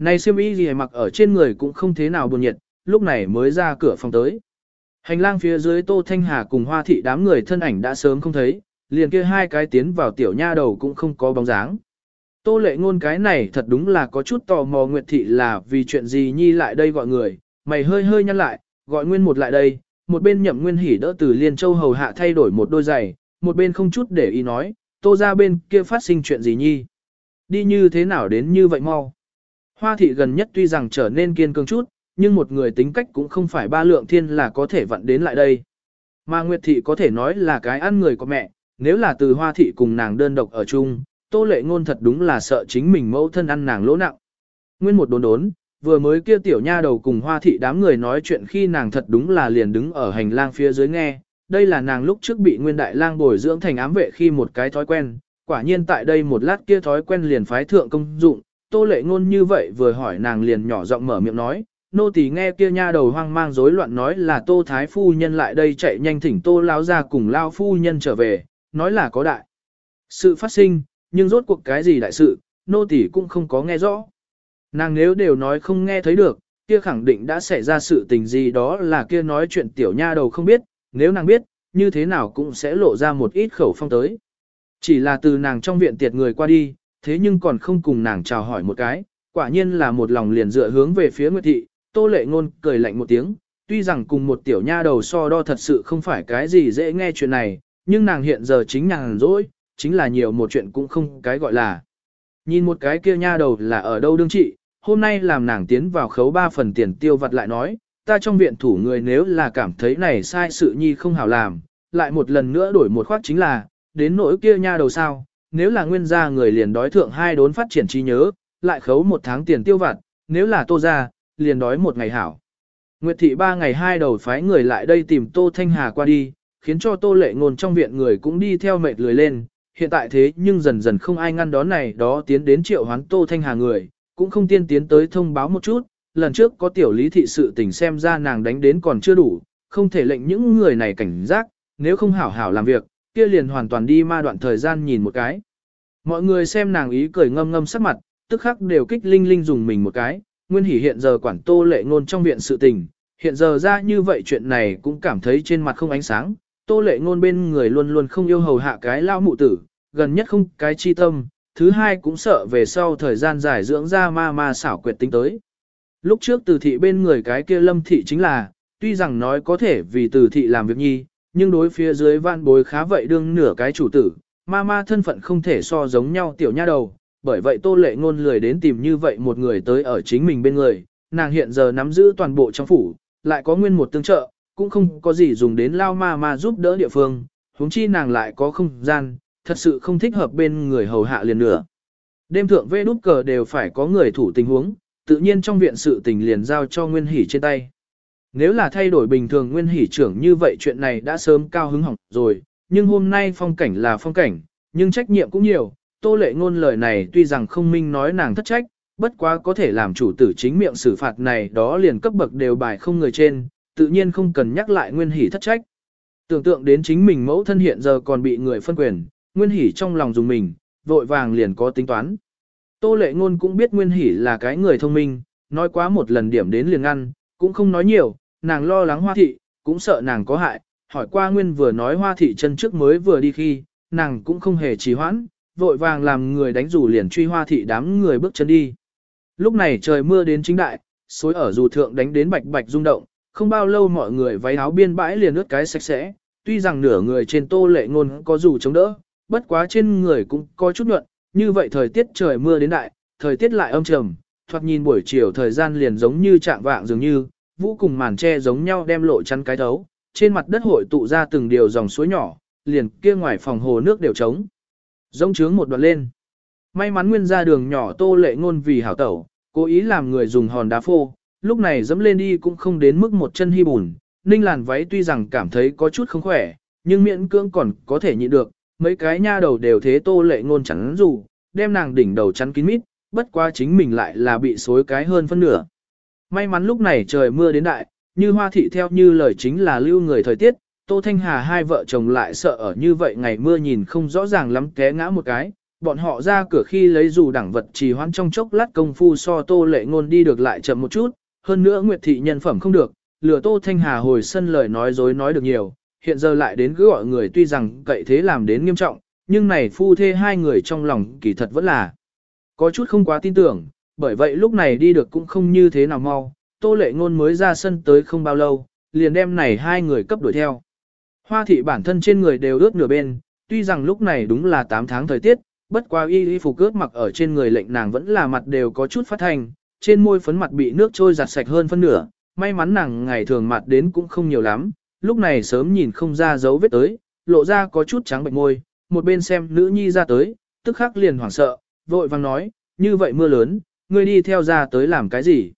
Này xiêm y gì mặc ở trên người cũng không thế nào buồn nhiệt, lúc này mới ra cửa phòng tới. Hành lang phía dưới Tô Thanh Hà cùng Hoa Thị đám người thân ảnh đã sớm không thấy, liền kia hai cái tiến vào tiểu nha đầu cũng không có bóng dáng. Tô lệ ngôn cái này thật đúng là có chút tò mò Nguyệt Thị là vì chuyện gì nhi lại đây gọi người, mày hơi hơi nhăn lại, gọi nguyên một lại đây, một bên nhậm nguyên hỉ đỡ từ Liên Châu hầu hạ thay đổi một đôi giày, một bên không chút để ý nói, tô ra bên kia phát sinh chuyện gì nhi. Đi như thế nào đến như vậy mau. Hoa thị gần nhất tuy rằng trở nên kiên cường chút, nhưng một người tính cách cũng không phải ba lượng thiên là có thể vận đến lại đây. Mà Nguyệt thị có thể nói là cái ăn người của mẹ, nếu là từ hoa thị cùng nàng đơn độc ở chung, tô lệ ngôn thật đúng là sợ chính mình mẫu thân ăn nàng lỗ nặng. Nguyên một đốn đốn, vừa mới kia tiểu nha đầu cùng hoa thị đám người nói chuyện khi nàng thật đúng là liền đứng ở hành lang phía dưới nghe, đây là nàng lúc trước bị nguyên đại lang bồi dưỡng thành ám vệ khi một cái thói quen, quả nhiên tại đây một lát kia thói quen liền phái thượng công dụng, tô lệ ngôn như vậy vừa hỏi nàng liền nhỏ giọng mở miệng nói, nô tỳ nghe kia nha đầu hoang mang rối loạn nói là tô thái phu nhân lại đây chạy nhanh thỉnh tô Lão gia cùng Lão phu nhân trở về, nói là có đại. Sự phát sinh, nhưng rốt cuộc cái gì đại sự, nô tỳ cũng không có nghe rõ. Nàng nếu đều nói không nghe thấy được, kia khẳng định đã xảy ra sự tình gì đó là kia nói chuyện tiểu nha đầu không biết, nếu nàng biết, như thế nào cũng sẽ lộ ra một ít khẩu phong tới. Chỉ là từ nàng trong viện tiệt người qua đi, thế nhưng còn không cùng nàng chào hỏi một cái, quả nhiên là một lòng liền dựa hướng về phía Nguyệt Thị, Tô Lệ Ngôn cười lạnh một tiếng, tuy rằng cùng một tiểu nha đầu so đo thật sự không phải cái gì dễ nghe chuyện này, nhưng nàng hiện giờ chính nàng rỗi, chính là nhiều một chuyện cũng không cái gọi là. Nhìn một cái kia nha đầu là ở đâu đương trị, hôm nay làm nàng tiến vào khấu ba phần tiền tiêu vặt lại nói, ta trong viện thủ người nếu là cảm thấy này sai sự nhi không hảo làm, lại một lần nữa đổi một khoát chính là, đến nỗi kia nha đầu sao, nếu là nguyên gia người liền đói thượng hai đốn phát triển trí nhớ, lại khấu một tháng tiền tiêu vặt, nếu là tô gia, liền đói một ngày hảo. Nguyệt thị ba ngày hai đầu phái người lại đây tìm Tô Thanh Hà qua đi, khiến cho Tô Lệ Ngôn trong viện người cũng đi theo mệt lười lên, hiện tại thế nhưng dần dần không ai ngăn đón này đó tiến đến triệu hoán Tô Thanh Hà người, cũng không tiên tiến tới thông báo một chút, lần trước có tiểu lý thị sự tình xem ra nàng đánh đến còn chưa đủ, không thể lệnh những người này cảnh giác, nếu không hảo hảo làm việc, kia liền hoàn toàn đi ma đoạn thời gian nhìn một cái. Mọi người xem nàng ý cười ngâm ngâm sắc mặt, tức khắc đều kích linh linh dùng mình một cái, nguyên hỉ hiện giờ quản tô lệ ngôn trong viện sự tình, hiện giờ ra như vậy chuyện này cũng cảm thấy trên mặt không ánh sáng, tô lệ ngôn bên người luôn luôn không yêu hầu hạ cái lao mụ tử, gần nhất không cái chi tâm, thứ hai cũng sợ về sau thời gian dài dưỡng ra ma ma xảo quyệt tính tới. Lúc trước từ thị bên người cái kia lâm thị chính là, tuy rằng nói có thể vì từ thị làm việc nhi, nhưng đối phía dưới vạn bối khá vậy đương nửa cái chủ tử, ma ma thân phận không thể so giống nhau tiểu nha đầu, bởi vậy tô lệ ngôn lười đến tìm như vậy một người tới ở chính mình bên người, nàng hiện giờ nắm giữ toàn bộ trong phủ, lại có nguyên một tương trợ, cũng không có gì dùng đến lao ma ma giúp đỡ địa phương, huống chi nàng lại có không gian, thật sự không thích hợp bên người hầu hạ liền nữa. Đêm thượng vê đút cờ đều phải có người thủ tình huống, tự nhiên trong viện sự tình liền giao cho Nguyên Hỷ trên tay. Nếu là thay đổi bình thường Nguyên Hỷ trưởng như vậy chuyện này đã sớm cao hứng hỏng rồi, nhưng hôm nay phong cảnh là phong cảnh, nhưng trách nhiệm cũng nhiều, tô lệ ngôn lời này tuy rằng không minh nói nàng thất trách, bất quá có thể làm chủ tử chính miệng xử phạt này đó liền cấp bậc đều bài không người trên, tự nhiên không cần nhắc lại Nguyên Hỷ thất trách. Tưởng tượng đến chính mình mẫu thân hiện giờ còn bị người phân quyền, Nguyên Hỷ trong lòng dùng mình, vội vàng liền có tính toán. Tô lệ ngôn cũng biết Nguyên Hỷ là cái người thông minh, nói quá một lần điểm đến liền ngăn, cũng không nói nhiều, nàng lo lắng hoa thị, cũng sợ nàng có hại, hỏi qua Nguyên vừa nói hoa thị chân trước mới vừa đi khi, nàng cũng không hề trì hoãn, vội vàng làm người đánh rủ liền truy hoa thị đám người bước chân đi. Lúc này trời mưa đến chính đại, xối ở dù thượng đánh đến bạch bạch rung động, không bao lâu mọi người váy áo biên bãi liền ướt cái sạch sẽ, tuy rằng nửa người trên tô lệ ngôn có dù chống đỡ, bất quá trên người cũng có chút nhuận, như vậy thời tiết trời mưa đến đại, thời tiết lại âm trầm, thoạt nhìn buổi chiều thời gian liền giống như trạng vạng dường như, vũ cùng màn tre giống nhau đem lộ chắn cái thấu, trên mặt đất hội tụ ra từng điều dòng suối nhỏ, liền kia ngoài phòng hồ nước đều trống. Rông trướng một đoạn lên. May mắn nguyên ra đường nhỏ tô lệ ngôn vì hảo tẩu, cố ý làm người dùng hòn đá phô, lúc này dẫm lên đi cũng không đến mức một chân hy bùn, ninh làn váy tuy rằng cảm thấy có chút không khỏe, nhưng miễn cưỡng còn có thể nhịn được, mấy cái nha đầu đều thế tô lệ ngôn chắn dù, đem nàng đỉnh đầu chắn kín mít, bất quá chính mình lại là bị xối cái hơn phân nửa. May mắn lúc này trời mưa đến đại, như hoa thị theo như lời chính là lưu người thời tiết, Tô Thanh Hà hai vợ chồng lại sợ ở như vậy ngày mưa nhìn không rõ ràng lắm té ngã một cái, bọn họ ra cửa khi lấy dù đẳng vật trì hoãn trong chốc lát công phu so Tô Lệ Ngôn đi được lại chậm một chút, hơn nữa Nguyệt thị nhân phẩm không được, lừa Tô Thanh Hà hồi sân lời nói dối nói được nhiều, hiện giờ lại đến cứ gọi người tuy rằng cậy thế làm đến nghiêm trọng, nhưng này phu thê hai người trong lòng kỳ thật vẫn là có chút không quá tin tưởng, bởi vậy lúc này đi được cũng không như thế nào mau, Tô Lệ Ngôn mới ra sân tới không bao lâu, liền đem này hai người cấp đuổi theo. Hoa thị bản thân trên người đều ướt nửa bên, tuy rằng lúc này đúng là 8 tháng thời tiết, bất qua y y phục cướp mặc ở trên người lệnh nàng vẫn là mặt đều có chút phát thành, trên môi phấn mặt bị nước trôi giặt sạch hơn phân nửa, may mắn nàng ngày thường mặt đến cũng không nhiều lắm, lúc này sớm nhìn không ra dấu vết tới, lộ ra có chút trắng bệnh môi, một bên xem nữ nhi ra tới, tức khắc liền hoảng sợ, vội vàng nói, như vậy mưa lớn, ngươi đi theo ra tới làm cái gì?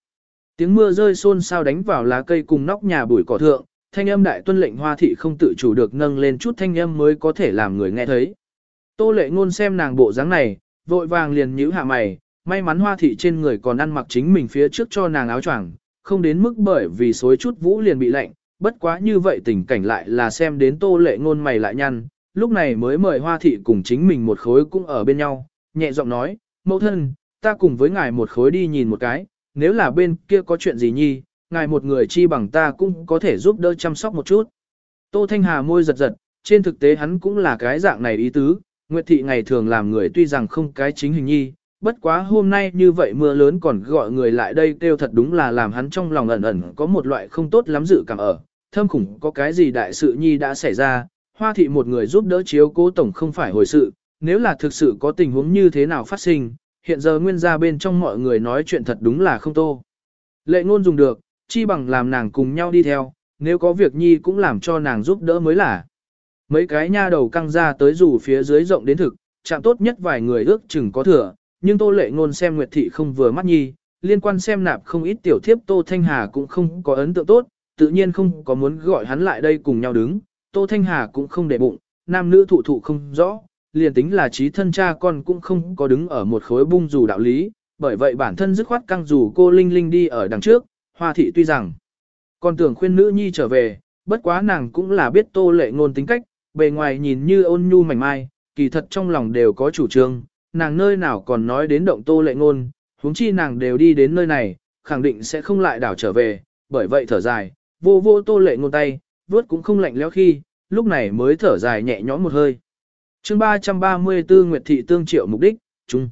Tiếng mưa rơi xôn xao đánh vào lá cây cùng nóc nhà bụi cỏ thượng, thanh âm đại tuân lệnh hoa thị không tự chủ được nâng lên chút thanh âm mới có thể làm người nghe thấy. Tô lệ ngôn xem nàng bộ dáng này, vội vàng liền nhíu hạ mày, may mắn hoa thị trên người còn ăn mặc chính mình phía trước cho nàng áo choàng, không đến mức bởi vì xối chút vũ liền bị lạnh, bất quá như vậy tình cảnh lại là xem đến tô lệ ngôn mày lại nhăn, lúc này mới mời hoa thị cùng chính mình một khối cũng ở bên nhau, nhẹ giọng nói, mẫu thân, ta cùng với ngài một khối đi nhìn một cái, nếu là bên kia có chuyện gì nhi, ngài một người chi bằng ta cũng có thể giúp đỡ chăm sóc một chút. Tô Thanh Hà môi giật giật, trên thực tế hắn cũng là cái dạng này ý tứ, Nguyệt Thị ngày thường làm người tuy rằng không cái chính hình nhi, bất quá hôm nay như vậy mưa lớn còn gọi người lại đây kêu thật đúng là làm hắn trong lòng ẩn ẩn có một loại không tốt lắm dự cảm ở, thâm khủng có cái gì đại sự nhi đã xảy ra, hoa thị một người giúp đỡ chiếu cố tổng không phải hồi sự, nếu là thực sự có tình huống như thế nào phát sinh, hiện giờ nguyên gia bên trong mọi người nói chuyện thật đúng là không tô. Lệ ngôn dùng được, chi bằng làm nàng cùng nhau đi theo, nếu có việc nhi cũng làm cho nàng giúp đỡ mới là. Mấy cái nha đầu căng ra tới dù phía dưới rộng đến thực, chạm tốt nhất vài người ước chừng có thừa, nhưng tô lệ ngôn xem Nguyệt Thị không vừa mắt nhi, liên quan xem nạp không ít tiểu thiếp Tô Thanh Hà cũng không có ấn tượng tốt, tự nhiên không có muốn gọi hắn lại đây cùng nhau đứng, Tô Thanh Hà cũng không để bụng, nam nữ thụ thụ không rõ, liền tính là trí thân cha con cũng không có đứng ở một khối bung dù đạo lý, bởi vậy bản thân dứt khoát căng dù cô Linh Linh đi ở đằng trước, Hoa Thị tuy rằng còn tưởng khuyên nữ nhi trở về, bất quá nàng cũng là biết tô lệ ngôn tính cách, bề ngoài nhìn như ôn nhu mảnh mai, kỳ thật trong lòng đều có chủ trương, nàng nơi nào còn nói đến động tô lệ ngôn, huống chi nàng đều đi đến nơi này, khẳng định sẽ không lại đảo trở về, bởi vậy thở dài, vô vô tô lệ ngôn tay, vuốt cũng không lạnh lẽo khi, lúc này mới thở dài nhẹ nhõm một hơi chương 334 Nguyệt Thị Tương Triệu mục đích, chung.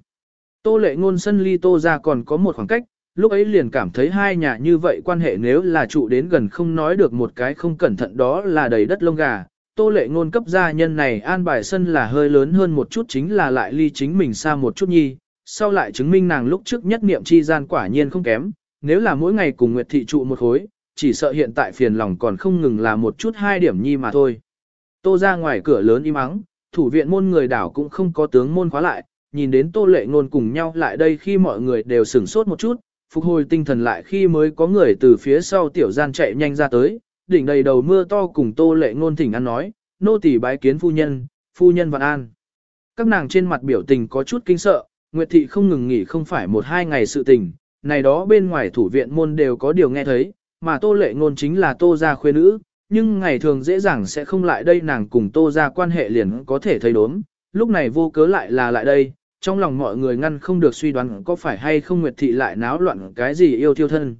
Tô lệ ngôn sân ly tô ra còn có một khoảng cách, lúc ấy liền cảm thấy hai nhà như vậy quan hệ nếu là trụ đến gần không nói được một cái không cẩn thận đó là đầy đất lông gà. Tô lệ ngôn cấp gia nhân này an bài sân là hơi lớn hơn một chút chính là lại ly chính mình xa một chút nhi, sau lại chứng minh nàng lúc trước nhất niệm chi gian quả nhiên không kém, nếu là mỗi ngày cùng Nguyệt Thị trụ một khối, chỉ sợ hiện tại phiền lòng còn không ngừng là một chút hai điểm nhi mà thôi. Tô ra ngoài cửa lớn im ắng, thủ viện môn người đảo cũng không có tướng môn khóa lại, nhìn đến tô lệ ngôn cùng nhau lại đây khi mọi người đều sửng sốt một chút, phục hồi tinh thần lại khi mới có người từ phía sau tiểu gian chạy nhanh ra tới, đỉnh đầy đầu mưa to cùng tô lệ ngôn thỉnh ăn nói, nô tỳ bái kiến phu nhân, phu nhân vạn an. Các nàng trên mặt biểu tình có chút kinh sợ, Nguyệt Thị không ngừng nghỉ không phải một hai ngày sự tình, này đó bên ngoài thủ viện môn đều có điều nghe thấy, mà tô lệ ngôn chính là tô gia khuê nữ, nhưng ngày thường dễ dàng sẽ không lại đây nàng cùng tô gia quan hệ liền có thể thấy đốm, lúc này vô cớ lại là lại đây, trong lòng mọi người ngăn không được suy đoán có phải hay không Nguyệt Thị lại náo loạn cái gì yêu thiêu thân.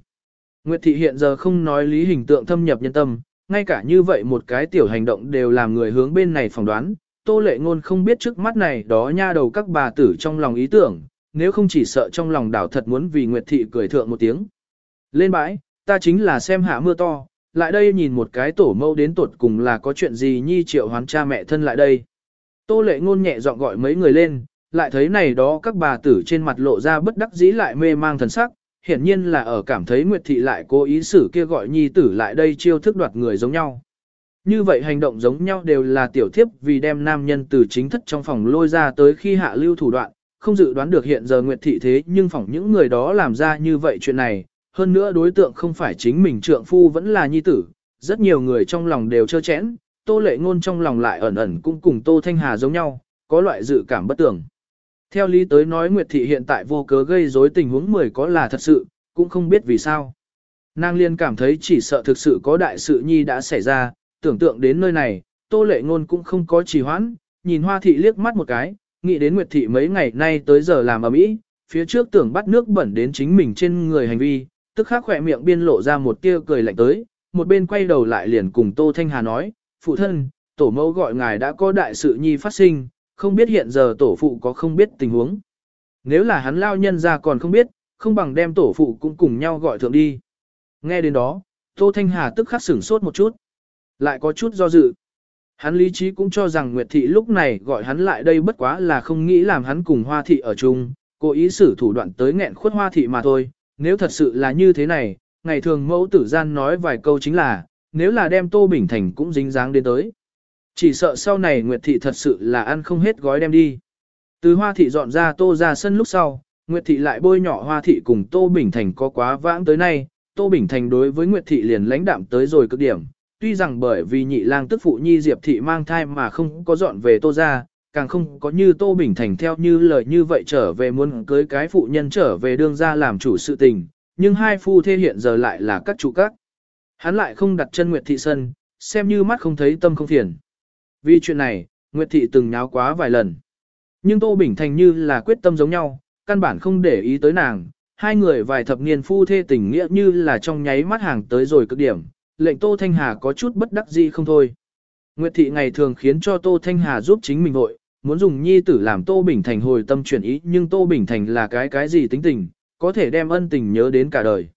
Nguyệt Thị hiện giờ không nói lý hình tượng thâm nhập nhân tâm, ngay cả như vậy một cái tiểu hành động đều làm người hướng bên này phỏng đoán, tô lệ ngôn không biết trước mắt này đó nha đầu các bà tử trong lòng ý tưởng, nếu không chỉ sợ trong lòng đảo thật muốn vì Nguyệt Thị cười thượng một tiếng. Lên bãi, ta chính là xem hạ mưa to, lại đây nhìn một cái tổ mâu đến tuột cùng là có chuyện gì nhi triệu hoán cha mẹ thân lại đây. Tô lệ ngôn nhẹ giọng gọi mấy người lên, lại thấy này đó các bà tử trên mặt lộ ra bất đắc dĩ lại mê mang thần sắc, hiển nhiên là ở cảm thấy Nguyệt Thị lại cố ý xử kia gọi nhi tử lại đây chiêu thức đoạt người giống nhau. Như vậy hành động giống nhau đều là tiểu thiếp vì đem nam nhân từ chính thất trong phòng lôi ra tới khi hạ lưu thủ đoạn, không dự đoán được hiện giờ Nguyệt Thị thế nhưng phỏng những người đó làm ra như vậy chuyện này, hơn nữa đối tượng không phải chính mình trượng phu vẫn là nhi tử, rất nhiều người trong lòng đều trơ chẽn, tô lệ ngôn trong lòng lại ẩn ẩn cũng cùng tô thanh hà giống nhau, có loại dự cảm bất tưởng. Theo lý tới nói Nguyệt Thị hiện tại vô cớ gây rối tình huống 10 có là thật sự, cũng không biết vì sao. Nàng liên cảm thấy chỉ sợ thực sự có đại sự nhi đã xảy ra, tưởng tượng đến nơi này, tô lệ ngôn cũng không có trì hoãn, nhìn hoa thị liếc mắt một cái, nghĩ đến Nguyệt Thị mấy ngày nay tới giờ làm ở mỹ, phía trước tưởng bắt nước bẩn đến chính mình trên người hành vi, tức khắc khỏe miệng biên lộ ra một tia cười lạnh tới, một bên quay đầu lại liền cùng Tô Thanh Hà nói, phụ thân, tổ mẫu gọi ngài đã có đại sự nhi phát sinh, không biết hiện giờ tổ phụ có không biết tình huống. Nếu là hắn lao nhân ra còn không biết, không bằng đem tổ phụ cũng cùng nhau gọi thượng đi. Nghe đến đó, Tô Thanh Hà tức khắc sửng sốt một chút, lại có chút do dự. Hắn lý trí cũng cho rằng Nguyệt Thị lúc này gọi hắn lại đây bất quá là không nghĩ làm hắn cùng Hoa Thị ở chung, cố ý xử thủ đoạn tới nghẹn khuất Hoa Thị mà thôi, nếu thật sự là như thế này, ngày thường mẫu tử gian nói vài câu chính là, nếu là đem Tô Bình Thành cũng dính dáng đến tới. Chỉ sợ sau này Nguyệt Thị thật sự là ăn không hết gói đem đi. Từ hoa thị dọn ra tô ra sân lúc sau, Nguyệt Thị lại bôi nhỏ Hoa Thị cùng Tô Bình Thành có quá vãng tới nay, Tô Bình Thành đối với Nguyệt Thị liền lãnh đạm tới rồi cực điểm, tuy rằng bởi vì nhị lang tức phụ nhi Diệp Thị mang thai mà không có dọn về Tô ra, càng không có như Tô Bình Thành theo như lời như vậy trở về muốn cưới cái phụ nhân trở về đương ra làm chủ sự tình, nhưng hai phu thê hiện giờ lại là các chủ các. Hắn lại không đặt chân Nguyệt Thị sân, xem như mắt không thấy tâm không phiền. Vì chuyện này, Nguyệt Thị từng nháo quá vài lần. Nhưng Tô Bình Thành như là quyết tâm giống nhau, căn bản không để ý tới nàng, hai người vài thập niên phu thê tình nghĩa như là trong nháy mắt hàng tới rồi cực điểm, lệnh Tô Thanh Hà có chút bất đắc dĩ không thôi. Nguyệt Thị ngày thường khiến cho Tô Thanh Hà giúp chính mình vội, muốn dùng nhi tử làm Tô Bình Thành hồi tâm chuyển ý nhưng Tô Bình Thành là cái cái gì tính tình, có thể đem ân tình nhớ đến cả đời.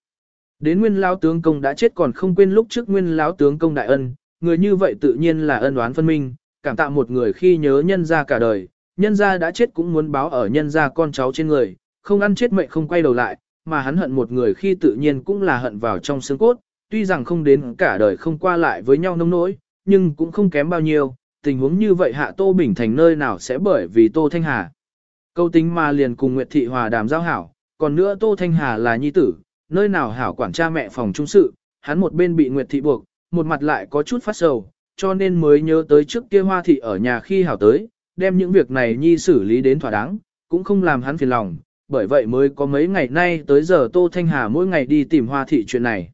Đến nguyên lão tướng công đã chết còn không quên lúc trước nguyên lão tướng công đại ân, người như vậy tự nhiên là ân oán phân minh, cảm tạ một người khi nhớ nhân ra cả đời, nhân ra đã chết cũng muốn báo ở nhân ra con cháu trên người, không ăn chết mệnh không quay đầu lại, mà hắn hận một người khi tự nhiên cũng là hận vào trong xương cốt, tuy rằng không đến cả đời không qua lại với nhau nông nỗi, nhưng cũng không kém bao nhiêu, tình huống như vậy hạ Tô Bình Thành nơi nào sẽ bởi vì Tô Thanh Hà. Câu tính mà liền cùng Nguyệt Thị Hòa đàm giao hảo, còn nữa Tô Thanh Hà là nhi tử, nơi nào hảo quản cha mẹ phòng trung sự, hắn một bên bị Nguyệt Thị buộc, một mặt lại có chút phát sầu, cho nên mới nhớ tới trước kia Hoa Thị ở nhà khi hảo tới, đem những việc này nhi xử lý đến thỏa đáng, cũng không làm hắn phiền lòng, bởi vậy mới có mấy ngày nay tới giờ Tô Thanh Hà mỗi ngày đi tìm Hoa Thị chuyện này.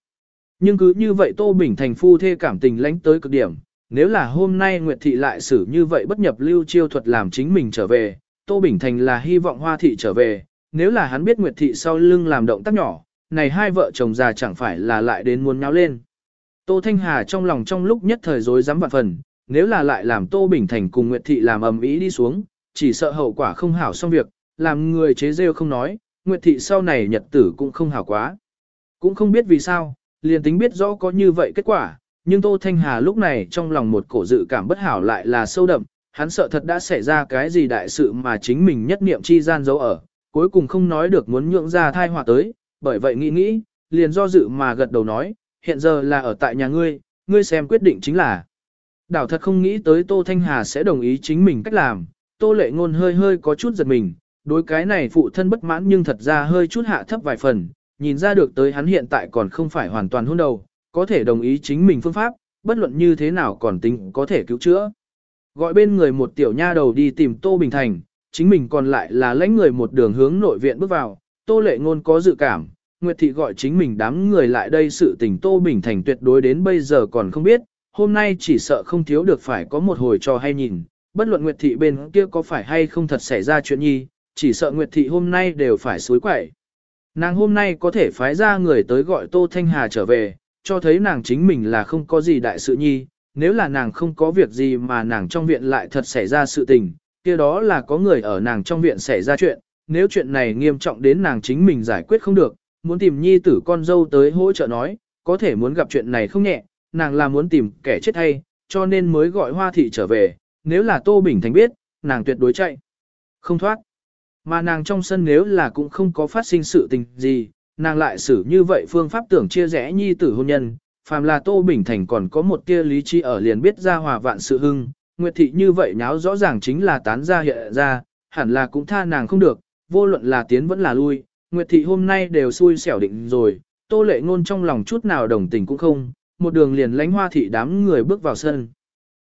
Nhưng cứ như vậy Tô Bình Thành phu thê cảm tình lãnh tới cực điểm, nếu là hôm nay Nguyệt Thị lại xử như vậy bất nhập lưu chiêu thuật làm chính mình trở về, Tô Bình Thành là hy vọng Hoa Thị trở về, nếu là hắn biết Nguyệt Thị sau lưng làm động tác nhỏ, này hai vợ chồng già chẳng phải là lại đến muốn nháo lên. Tô Thanh Hà trong lòng trong lúc nhất thời rối rắm vạn phần, nếu là lại làm Tô Bình Thành cùng Nguyệt Thị làm ầm ĩ đi xuống, chỉ sợ hậu quả không hảo xong việc, làm người chế rêu không nói, Nguyệt Thị sau này nhật tử cũng không hảo quá. Cũng không biết vì sao, liền tính biết rõ có như vậy kết quả, nhưng Tô Thanh Hà lúc này trong lòng một cổ dự cảm bất hảo lại là sâu đậm, hắn sợ thật đã xảy ra cái gì đại sự mà chính mình nhất niệm chi gian giấu ở, cuối cùng không nói được muốn nhượng ra thai họa tới, bởi vậy nghĩ nghĩ, liền do dự mà gật đầu nói, hiện giờ là ở tại nhà ngươi, ngươi xem quyết định chính là. Đảo thật không nghĩ tới Tô Thanh Hà sẽ đồng ý chính mình cách làm, Tô Lệ Ngôn hơi hơi có chút giật mình, đối cái này phụ thân bất mãn nhưng thật ra hơi chút hạ thấp vài phần, nhìn ra được tới hắn hiện tại còn không phải hoàn toàn hôn đầu, có thể đồng ý chính mình phương pháp, bất luận như thế nào còn tính có thể cứu chữa. Gọi bên người một tiểu nha đầu đi tìm Tô Bình Thành, chính mình còn lại là lãnh người một đường hướng nội viện bước vào, Tô Lệ Ngôn có dự cảm, Nguyệt Thị gọi chính mình đám người lại đây sự tình Tô Bình Thành tuyệt đối đến bây giờ còn không biết, hôm nay chỉ sợ không thiếu được phải có một hồi cho hay nhìn, bất luận Nguyệt Thị bên kia có phải hay không thật xảy ra chuyện nhi, chỉ sợ Nguyệt Thị hôm nay đều phải suối quẩy. Nàng hôm nay có thể phái ra người tới gọi Tô Thanh Hà trở về, cho thấy nàng chính mình là không có gì đại sự nhi, nếu là nàng không có việc gì mà nàng trong viện lại thật xảy ra sự tình, kia đó là có người ở nàng trong viện xảy ra chuyện, nếu chuyện này nghiêm trọng đến nàng chính mình giải quyết không được, muốn tìm nhi tử con dâu tới hỗ trợ nói, có thể muốn gặp chuyện này không nhẹ, nàng là muốn tìm kẻ chết hay, cho nên mới gọi hoa thị trở về, nếu là Tô Bình Thành biết, nàng tuyệt đối chạy. Không thoát. Mà nàng trong sân nếu là cũng không có phát sinh sự tình gì, nàng lại xử như vậy phương pháp tưởng chia rẽ nhi tử hôn nhân, phàm là Tô Bình Thành còn có một tia lý trí ở liền biết ra hòa vạn sự hưng, Nguyệt Thị như vậy nháo rõ ràng chính là tán ra hiện ra, hẳn là cũng tha nàng không được, vô luận là tiến vẫn là lui, Nguyệt Thị hôm nay đều xui xẻo định rồi, Tô Lệ Ngôn trong lòng chút nào đồng tình cũng không, một đường liền lánh hoa thị đám người bước vào sân.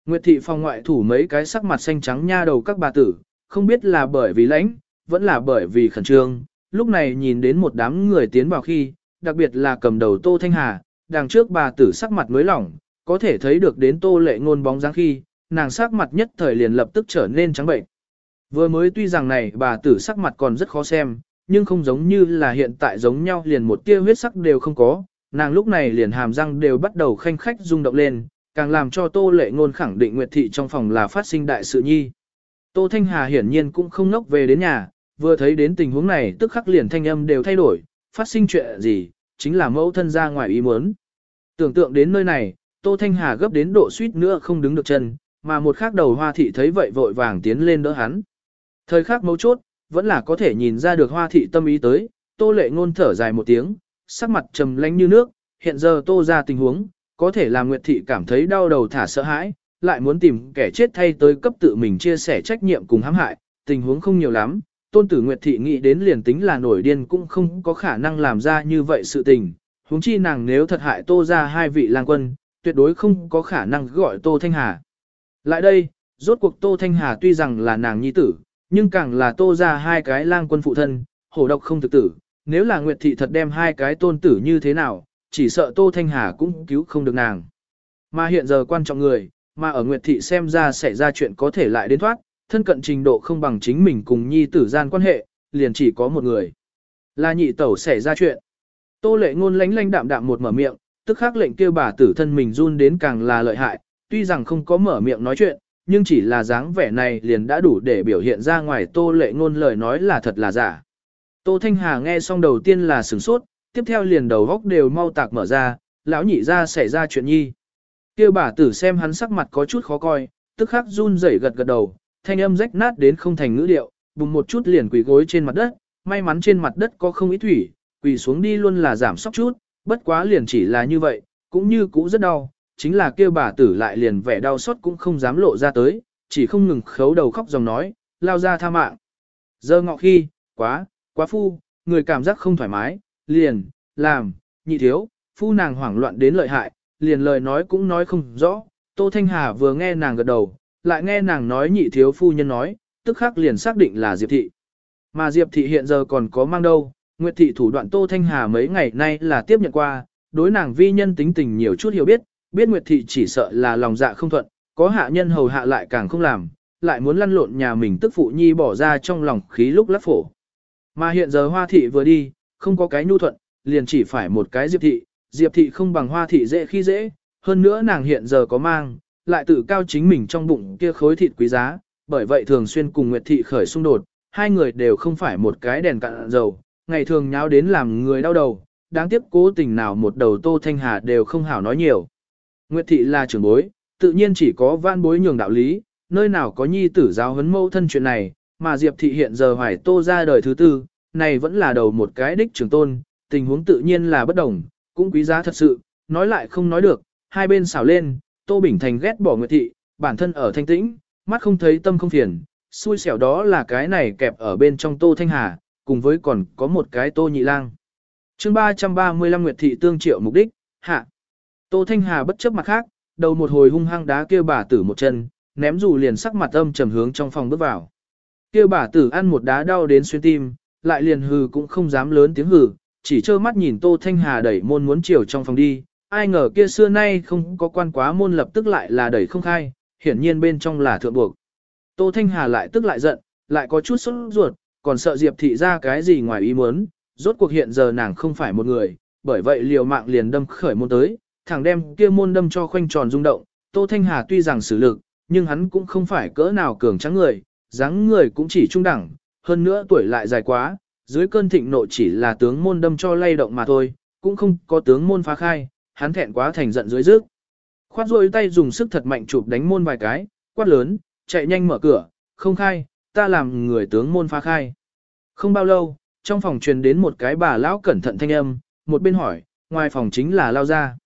Nguyệt Thị phòng ngoại thủ mấy cái sắc mặt xanh trắng nha đầu các bà tử, không biết là bởi vì lãnh, vẫn là bởi vì khẩn trương, lúc này nhìn đến một đám người tiến vào khi, đặc biệt là cầm đầu Tô Thanh Hà, đằng trước bà tử sắc mặt mới lỏng, có thể thấy được đến Tô Lệ Ngôn bóng dáng khi, nàng sắc mặt nhất thời liền lập tức trở nên trắng bệnh. Vừa mới tuy rằng này bà tử sắc mặt còn rất khó xem, nhưng không giống như là hiện tại giống nhau liền một tia huyết sắc đều không có, nàng lúc này liền hàm răng đều bắt đầu khanh khách rung động lên, càng làm cho Tô Lệ Ngôn khẳng định Nguyệt Thị trong phòng là phát sinh đại sự nhi. Tô Thanh Hà hiển nhiên cũng không nốc về đến nhà, vừa thấy đến tình huống này tức khắc liền thanh âm đều thay đổi, phát sinh chuyện gì, chính là mẫu thân ra ngoài ý muốn. Tưởng tượng đến nơi này, Tô Thanh Hà gấp đến độ suýt nữa không đứng được chân, mà một khắc đầu hoa thị thấy vậy vội vàng tiến lên đỡ hắn. Thời khắc mấu chốt, vẫn là có thể nhìn ra được hoa thị tâm ý tới, tô lệ ngôn thở dài một tiếng, sắc mặt trầm lánh như nước, hiện giờ tô ra tình huống, có thể làm Nguyệt thị cảm thấy đau đầu thả sợ hãi, lại muốn tìm kẻ chết thay tới cấp tự mình chia sẻ trách nhiệm cùng hãm hại, tình huống không nhiều lắm, tôn tử Nguyệt Thị nghĩ đến liền tính là nổi điên cũng không có khả năng làm ra như vậy sự tình, huống chi nàng nếu thật hại tô ra hai vị lang quân, tuyệt đối không có khả năng gọi tô Thanh Hà. Lại đây, rốt cuộc tô Thanh Hà tuy rằng là nàng nhi tử, nhưng càng là tô ra hai cái lang quân phụ thân, hổ độc không thực tử, nếu là Nguyệt Thị thật đem hai cái tôn tử như thế nào, chỉ sợ tô Thanh Hà cũng cứu không được nàng. Mà hiện giờ quan trọng người, mà ở Nguyệt Thị xem ra xảy ra chuyện có thể lại đến thoát, thân cận trình độ không bằng chính mình cùng nhi tử gian quan hệ, liền chỉ có một người. Là nhị tẩu xảy ra chuyện. Tô lệ ngôn lánh lánh đạm đạm một mở miệng, tức khắc lệnh kêu bà tử thân mình run đến càng là lợi hại, tuy rằng không có mở miệng nói chuyện, nhưng chỉ là dáng vẻ này liền đã đủ để biểu hiện ra ngoài tô lệ ngôn lời nói là thật là giả. Tô Thanh Hà nghe xong đầu tiên là sửng sốt, tiếp theo liền đầu góc đều mau tạc mở ra, lão nhị ra xảy ra chuyện nhi. Kêu bà tử xem hắn sắc mặt có chút khó coi, tức khắc run rẩy gật gật đầu, thanh âm rách nát đến không thành ngữ điệu, bùng một chút liền quỳ gối trên mặt đất, may mắn trên mặt đất có không ít thủy, quỳ xuống đi luôn là giảm sóc chút, bất quá liền chỉ là như vậy, cũng như cũ rất đau, chính là kêu bà tử lại liền vẻ đau xót cũng không dám lộ ra tới, chỉ không ngừng khấu đầu khóc dòng nói, lao ra tha mạng. Giờ ngọ khi, quá, quá phu, người cảm giác không thoải mái, liền, làm, nhị thiếu, phu nàng hoảng loạn đến lợi hại, liền lời nói cũng nói không rõ, Tô Thanh Hà vừa nghe nàng gật đầu, lại nghe nàng nói nhị thiếu phu nhân nói, tức khắc liền xác định là Diệp Thị. Mà Diệp Thị hiện giờ còn có mang đâu, Nguyệt Thị thủ đoạn Tô Thanh Hà mấy ngày nay là tiếp nhận qua, đối nàng vi nhân tính tình nhiều chút hiểu biết, biết Nguyệt Thị chỉ sợ là lòng dạ không thuận, có hạ nhân hầu hạ lại càng không làm, lại muốn lăn lộn nhà mình tức phụ nhi bỏ ra trong lòng khí lúc lắc phổ. Mà hiện giờ Hoa Thị vừa đi, không có cái nhu thuận, liền chỉ phải một cái Diệp Thị, Diệp Thị không bằng Hoa Thị dễ khi dễ, hơn nữa nàng hiện giờ có mang, lại tự cao chính mình trong bụng kia khối thịt quý giá, bởi vậy thường xuyên cùng Nguyệt Thị khởi xung đột, hai người đều không phải một cái đèn cạn dầu, ngày thường nháo đến làm người đau đầu, đáng tiếc cố tình nào một đầu Tô Thanh Hà đều không hảo nói nhiều. Nguyệt Thị là trưởng bối, tự nhiên chỉ có vãn bối nhường đạo lý, nơi nào có nhi tử giáo huấn mâu thân chuyện này, mà Diệp Thị hiện giờ hoài Tô ra đời thứ tư, này vẫn là đầu một cái đích trưởng tôn, tình huống tự nhiên là bất đồng, cũng quý giá thật sự, nói lại không nói được, hai bên xảo lên, Tô Bình Thành ghét bỏ Nguyệt Thị, bản thân ở thanh tĩnh, mắt không thấy tâm không phiền, xui xẻo đó là cái này kẹp ở bên trong Tô Thanh Hà, cùng với còn có một cái Tô Nhị Lang. chương 335 Nguyệt Thị tương triệu mục đích, hạ. Tô Thanh Hà bất chấp mặt khác, đầu một hồi hung hăng đá kêu bà tử một chân, ném dù liền sắc mặt âm trầm hướng trong phòng bước vào. Kêu bà tử ăn một đá đau đến xuyên tim, lại liền hừ cũng không dám lớn tiếng hừ, chỉ trơ mắt nhìn Tô Thanh Hà đẩy môn muốn chiều trong phòng đi, ai ngờ kia xưa nay không có quan quá môn lập tức lại là đẩy không khai, hiển nhiên bên trong là thượng buộc. Tô Thanh Hà lại tức lại giận, lại có chút sốt ruột, còn sợ Diệp thị ra cái gì ngoài ý muốn, rốt cuộc hiện giờ nàng không phải một người, bởi vậy liều mạng liền đâm khởi môn tới, thẳng đem kia môn đâm cho khoanh tròn rung động. Tô Thanh Hà tuy rằng xử lực, nhưng hắn cũng không phải cỡ nào cường trắng người, dáng người cũng chỉ trung đẳng, hơn nữa tuổi lại dài quá, dưới cơn thịnh nộ chỉ là tướng môn đâm cho lay động mà thôi, cũng không có tướng môn phá khai, hắn thẹn quá thành giận dưới rước. Khoát rôi tay dùng sức thật mạnh chụp đánh môn vài cái, quát lớn, chạy nhanh mở cửa, không khai, ta làm người tướng môn phá khai. Không bao lâu, trong phòng truyền đến một cái bà lão cẩn thận thanh âm, một bên hỏi, ngoài phòng chính là lao ra.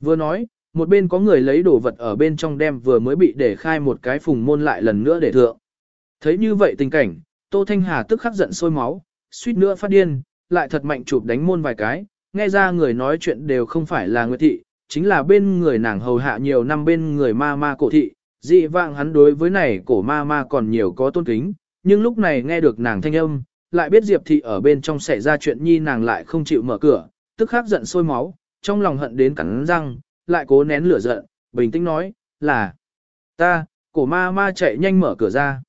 Vừa nói, một bên có người lấy đồ vật ở bên trong đem vừa mới bị để khai một cái phùng môn lại lần nữa để thượng. Thấy như vậy tình cảnh, Tô Thanh Hà tức khắc giận sôi máu, suýt nữa phát điên, lại thật mạnh chụp đánh môn vài cái, nghe ra người nói chuyện đều không phải là Nguyệt Thị, chính là bên người nàng hầu hạ nhiều năm bên người ma ma cổ thị, dị vạng hắn đối với này cổ ma ma còn nhiều có tôn kính, nhưng lúc này nghe được nàng thanh âm, lại biết Diệp Thị ở bên trong xảy ra chuyện nhi nàng lại không chịu mở cửa, tức khắc giận sôi máu, trong lòng hận đến cắn răng, lại cố nén lửa giận, bình tĩnh nói, là ta, cổ ma ma chạy nhanh mở cửa ra.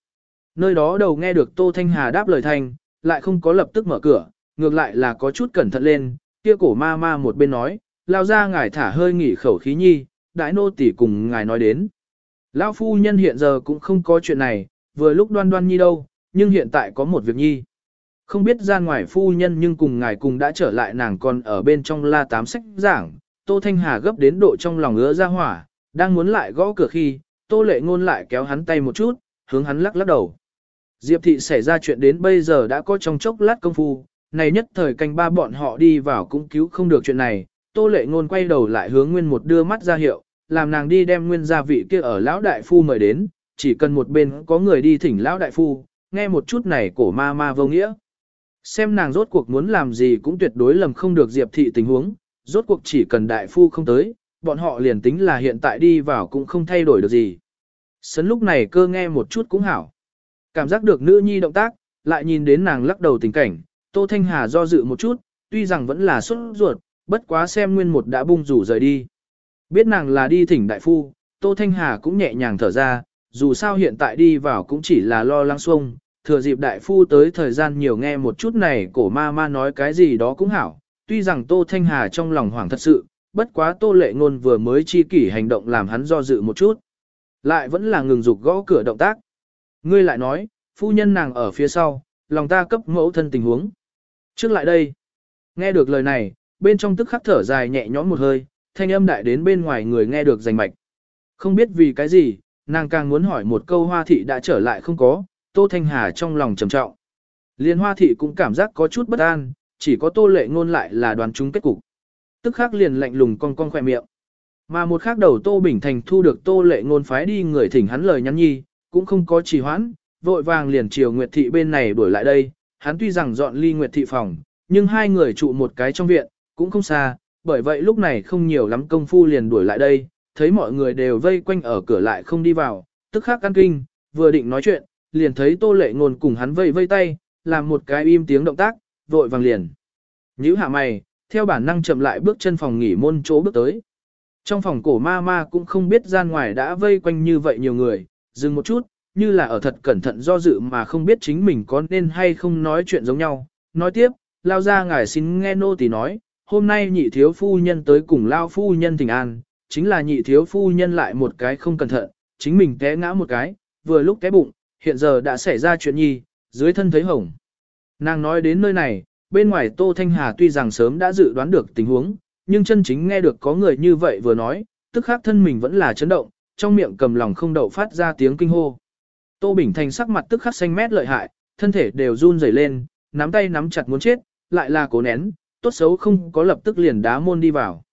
Nơi đó đầu nghe được Tô Thanh Hà đáp lời thành, lại không có lập tức mở cửa, ngược lại là có chút cẩn thận lên, kia cổ ma ma một bên nói, lao ra ngài thả hơi nghỉ khẩu khí nhi, đại nô tỷ cùng ngài nói đến. Lão phu nhân hiện giờ cũng không có chuyện này, vừa lúc đoan đoan nhi đâu, nhưng hiện tại có một việc nhi. Không biết ra ngoài phu nhân nhưng cùng ngài cùng đã trở lại nàng còn ở bên trong la tám sách giảng, Tô Thanh Hà gấp đến độ trong lòng ngứa ra hỏa, đang muốn lại gõ cửa khi, Tô Lệ Ngôn lại kéo hắn tay một chút, hướng hắn lắc lắc đầu. Diệp thị xảy ra chuyện đến bây giờ đã có trong chốc lát công phu, này nhất thời canh ba bọn họ đi vào cũng cứu không được chuyện này, Tô Lệ Ngôn quay đầu lại hướng Nguyên một đưa mắt ra hiệu, làm nàng đi đem Nguyên gia vị kia ở lão đại phu mời đến, chỉ cần một bên có người đi thỉnh lão đại phu, nghe một chút này cổ ma ma vô nghĩa. Xem nàng rốt cuộc muốn làm gì cũng tuyệt đối lầm không được Diệp thị tình huống, rốt cuộc chỉ cần đại phu không tới, bọn họ liền tính là hiện tại đi vào cũng không thay đổi được gì. Sấn lúc này cơ nghe một chút cũng hảo. Cảm giác được nữ nhi động tác, lại nhìn đến nàng lắc đầu tình cảnh, Tô Thanh Hà do dự một chút, tuy rằng vẫn là xuất ruột, bất quá xem nguyên một đã bung rủ rời đi. Biết nàng là đi thỉnh đại phu, Tô Thanh Hà cũng nhẹ nhàng thở ra, dù sao hiện tại đi vào cũng chỉ là lo lắng xuông, thừa dịp đại phu tới thời gian nhiều nghe một chút này cổ ma ma nói cái gì đó cũng hảo, tuy rằng Tô Thanh Hà trong lòng hoảng thật sự, bất quá Tô Lệ Ngôn vừa mới chi kỷ hành động làm hắn do dự một chút. Lại vẫn là ngừng dục gõ cửa động tác. Ngươi lại nói, phu nhân nàng ở phía sau, lòng ta cấp mẫu thân tình huống. Trước lại đây, nghe được lời này, bên trong tức khắc thở dài nhẹ nhõm một hơi, thanh âm đại đến bên ngoài người nghe được rành mạch. Không biết vì cái gì, nàng càng muốn hỏi một câu hoa thị đã trở lại không có, Tô Thanh Hà trong lòng trầm trọng. Liên hoa thị cũng cảm giác có chút bất an, chỉ có tô lệ ngôn lại là đoàn chúng kết cục. Tức khắc liền lạnh lùng cong cong khỏe miệng. Mà một khắc đầu Tô Bình Thành thu được Tô Lệ Ngôn phái đi người thỉnh hắn lời nhắn nhi, cũng không có trì hoãn, vội vàng liền chiều Nguyệt Thị bên này đuổi lại đây, hắn tuy rằng dọn ly Nguyệt Thị phòng, nhưng hai người trụ một cái trong viện, cũng không xa, bởi vậy lúc này không nhiều lắm công phu liền đuổi lại đây, thấy mọi người đều vây quanh ở cửa lại không đi vào, tức khắc căn kinh, vừa định nói chuyện, liền thấy Tô Lệ Ngôn cùng hắn vây vây tay, làm một cái im tiếng động tác, vội vàng liền. Nhữ hạ mày, theo bản năng chậm lại bước chân phòng nghỉ môn chỗ bước tới. Trong phòng cổ ma ma cũng không biết gian ngoài đã vây quanh như vậy nhiều người, dừng một chút, như là ở thật cẩn thận do dự mà không biết chính mình có nên hay không nói chuyện giống nhau. Nói tiếp, lao ra ngài xin nghe nô tỳ nói, hôm nay nhị thiếu phu nhân tới cùng lao phu nhân thỉnh an, chính là nhị thiếu phu nhân lại một cái không cẩn thận, chính mình té ngã một cái, vừa lúc té bụng, hiện giờ đã xảy ra chuyện nhi, dưới thân thấy hồng. Nàng nói đến nơi này, bên ngoài Tô Thanh Hà tuy rằng sớm đã dự đoán được tình huống, nhưng chân chính nghe được có người như vậy vừa nói, tức khắc thân mình vẫn là chấn động, trong miệng cầm lòng không đậu phát ra tiếng kinh hô. Tô Bình Thành sắc mặt tức khắc xanh mét lợi hại, thân thể đều run rẩy lên, nắm tay nắm chặt muốn chết, lại là cố nén, tốt xấu không có lập tức liền đá môn đi vào.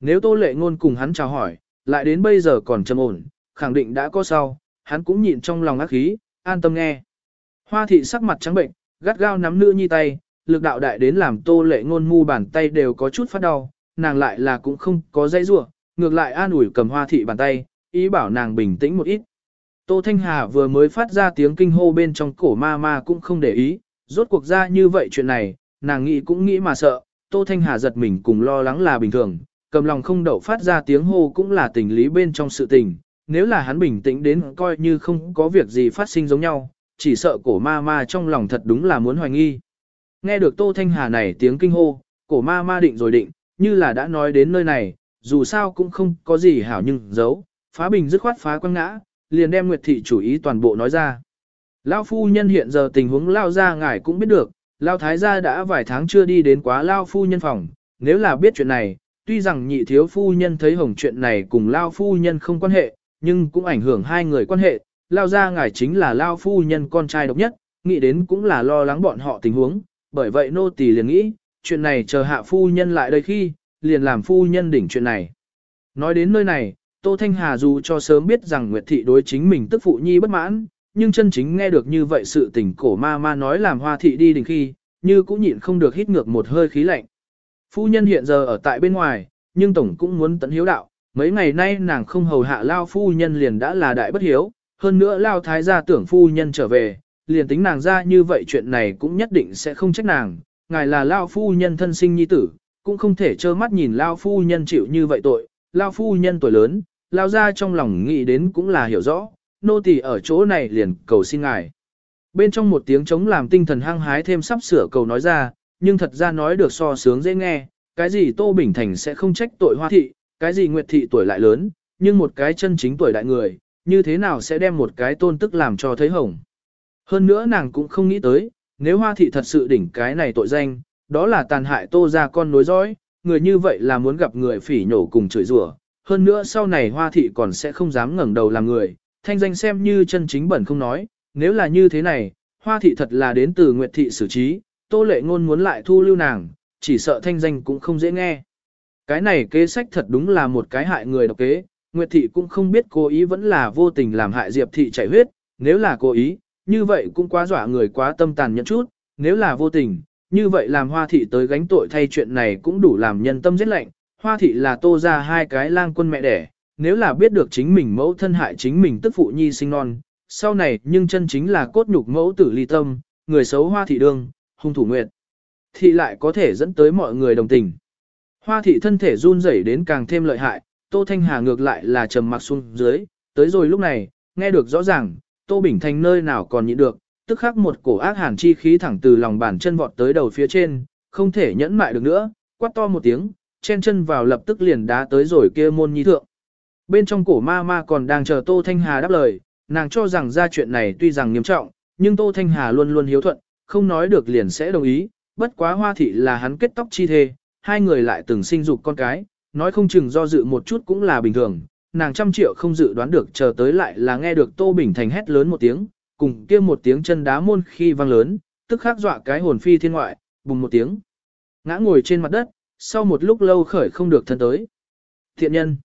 Nếu Tô Lệ Ngôn cùng hắn chào hỏi, lại đến bây giờ còn trầm ổn, khẳng định đã có sau, hắn cũng nhịn trong lòng ác khí, an tâm nghe. Hoa thị sắc mặt trắng bệnh, gắt gao nắm nữ nhi tay, lực đạo đại đến làm Tô Lệ Ngôn mu bàn tay đều có chút phát đau, nàng lại là cũng không có dây rủa, ngược lại an ủi cầm hoa thị bàn tay, ý bảo nàng bình tĩnh một ít. Tô Thanh Hà vừa mới phát ra tiếng kinh hô bên trong cổ ma ma cũng không để ý, rốt cuộc ra như vậy chuyện này, nàng nghĩ cũng nghĩ mà sợ, Tô Thanh Hà giật mình cùng lo lắng là bình thường, cầm lòng không đậu phát ra tiếng hô cũng là tình lý bên trong sự tình, nếu là hắn bình tĩnh đến coi như không có việc gì phát sinh giống nhau, chỉ sợ cổ ma ma trong lòng thật đúng là muốn hoài nghi. Nghe được Tô Thanh Hà này tiếng kinh hô, cổ ma ma định rồi định, như là đã nói đến nơi này, dù sao cũng không có gì hảo nhưng giấu, phá bình dứt khoát phá quăng ngã, liền đem Nguyệt thị chủ ý toàn bộ nói ra. Lao phu nhân hiện giờ tình huống lao ra ngài cũng biết được, lao thái gia đã vài tháng chưa đi đến quá lao phu nhân phòng, nếu là biết chuyện này, tuy rằng nhị thiếu phu nhân thấy hồng chuyện này cùng lao phu nhân không quan hệ, nhưng cũng ảnh hưởng hai người quan hệ, lao ra ngài chính là lao phu nhân con trai độc nhất, nghĩ đến cũng là lo lắng bọn họ tình huống, bởi vậy nô tỳ liền nghĩ, chuyện này chờ hạ phu nhân lại đây khi, liền làm phu nhân đỉnh chuyện này. Nói đến nơi này, Tô Thanh Hà dù cho sớm biết rằng Nguyệt Thị đối chính mình tức phụ nhi bất mãn, nhưng chân chính nghe được như vậy sự tình cổ ma ma nói làm hoa thị đi đình khi, như cũng nhịn không được hít ngược một hơi khí lạnh. Phu nhân hiện giờ ở tại bên ngoài, nhưng tổng cũng muốn tận hiếu đạo, mấy ngày nay nàng không hầu hạ lao phu nhân liền đã là đại bất hiếu, hơn nữa lao thái gia tưởng phu nhân trở về, liền tính nàng ra như vậy chuyện này cũng nhất định sẽ không trách nàng, ngài là lao phu nhân thân sinh nhi tử, cũng không thể trơ mắt nhìn lao phu nhân chịu như vậy tội, lao phu nhân tuổi lớn, lao ra trong lòng nghĩ đến cũng là hiểu rõ, nô tỳ ở chỗ này liền cầu xin ngài. Bên trong một tiếng chống làm tinh thần hăng hái thêm sắp sửa cầu nói ra, nhưng thật ra nói được so sướng dễ nghe, cái gì Tô Bình Thành sẽ không trách tội hoa thị, cái gì Nguyệt thị tuổi lại lớn, nhưng một cái chân chính tuổi đại người, như thế nào sẽ đem một cái tôn tức làm cho thấy hồng. Hơn nữa nàng cũng không nghĩ tới, nếu hoa thị thật sự đỉnh cái này tội danh, đó là tàn hại tô ra con nối dõi, người như vậy là muốn gặp người phỉ nhổ cùng chửi rủa. Hơn nữa sau này hoa thị còn sẽ không dám ngẩng đầu làm người, thanh danh xem như chân chính bẩn không nói, nếu là như thế này, hoa thị thật là đến từ nguyệt thị xử trí, tô lệ ngôn muốn lại thu lưu nàng, chỉ sợ thanh danh cũng không dễ nghe. Cái này kế sách thật đúng là một cái hại người độc kế, Nguyệt thị cũng không biết cố ý vẫn là vô tình làm hại Diệp thị chảy huyết, nếu là cố ý, như vậy cũng quá dọa người quá tâm tàn nhẫn chút, nếu là vô tình, như vậy làm hoa thị tới gánh tội thay chuyện này cũng đủ làm nhân tâm giết lạnh, hoa thị là tô ra hai cái lang quân mẹ đẻ, nếu là biết được chính mình mẫu thân hại chính mình tức phụ nhi sinh non, sau này nhưng chân chính là cốt nhục mẫu tử ly tâm, người xấu hoa thị đương, hung thủ nguyệt. Thị lại có thể dẫn tới mọi người đồng tình. Hoa thị thân thể run rẩy đến càng thêm lợi hại, Tô Thanh Hà ngược lại là trầm mặc xuống dưới, tới rồi lúc này, nghe được rõ ràng, Tô Bình Thành nơi nào còn nhịn được, tức khắc một cổ ác hàn chi khí thẳng từ lòng bàn chân vọt tới đầu phía trên, không thể nhẫn mại được nữa, quát to một tiếng, chen chân vào lập tức liền đá tới rồi kia môn nhi thượng. Bên trong cổ ma ma còn đang chờ Tô Thanh Hà đáp lời, nàng cho rằng ra chuyện này tuy rằng nghiêm trọng, nhưng Tô Thanh Hà luôn luôn hiếu thuận, không nói được liền sẽ đồng ý, bất quá hoa thị là hắn kết tóc chi thê, hai người lại từng sinh dục con cái, nói không chừng do dự một chút cũng là bình thường, nàng trăm triệu không dự đoán được chờ tới lại là nghe được Tô Bình Thành hét lớn một tiếng, cùng kia một tiếng chân đá môn khi vang lớn, tức khắc dọa cái hồn phi thiên ngoại, bùng một tiếng. Ngã ngồi trên mặt đất, sau một lúc lâu khởi không được thân tới. Thiện nhân,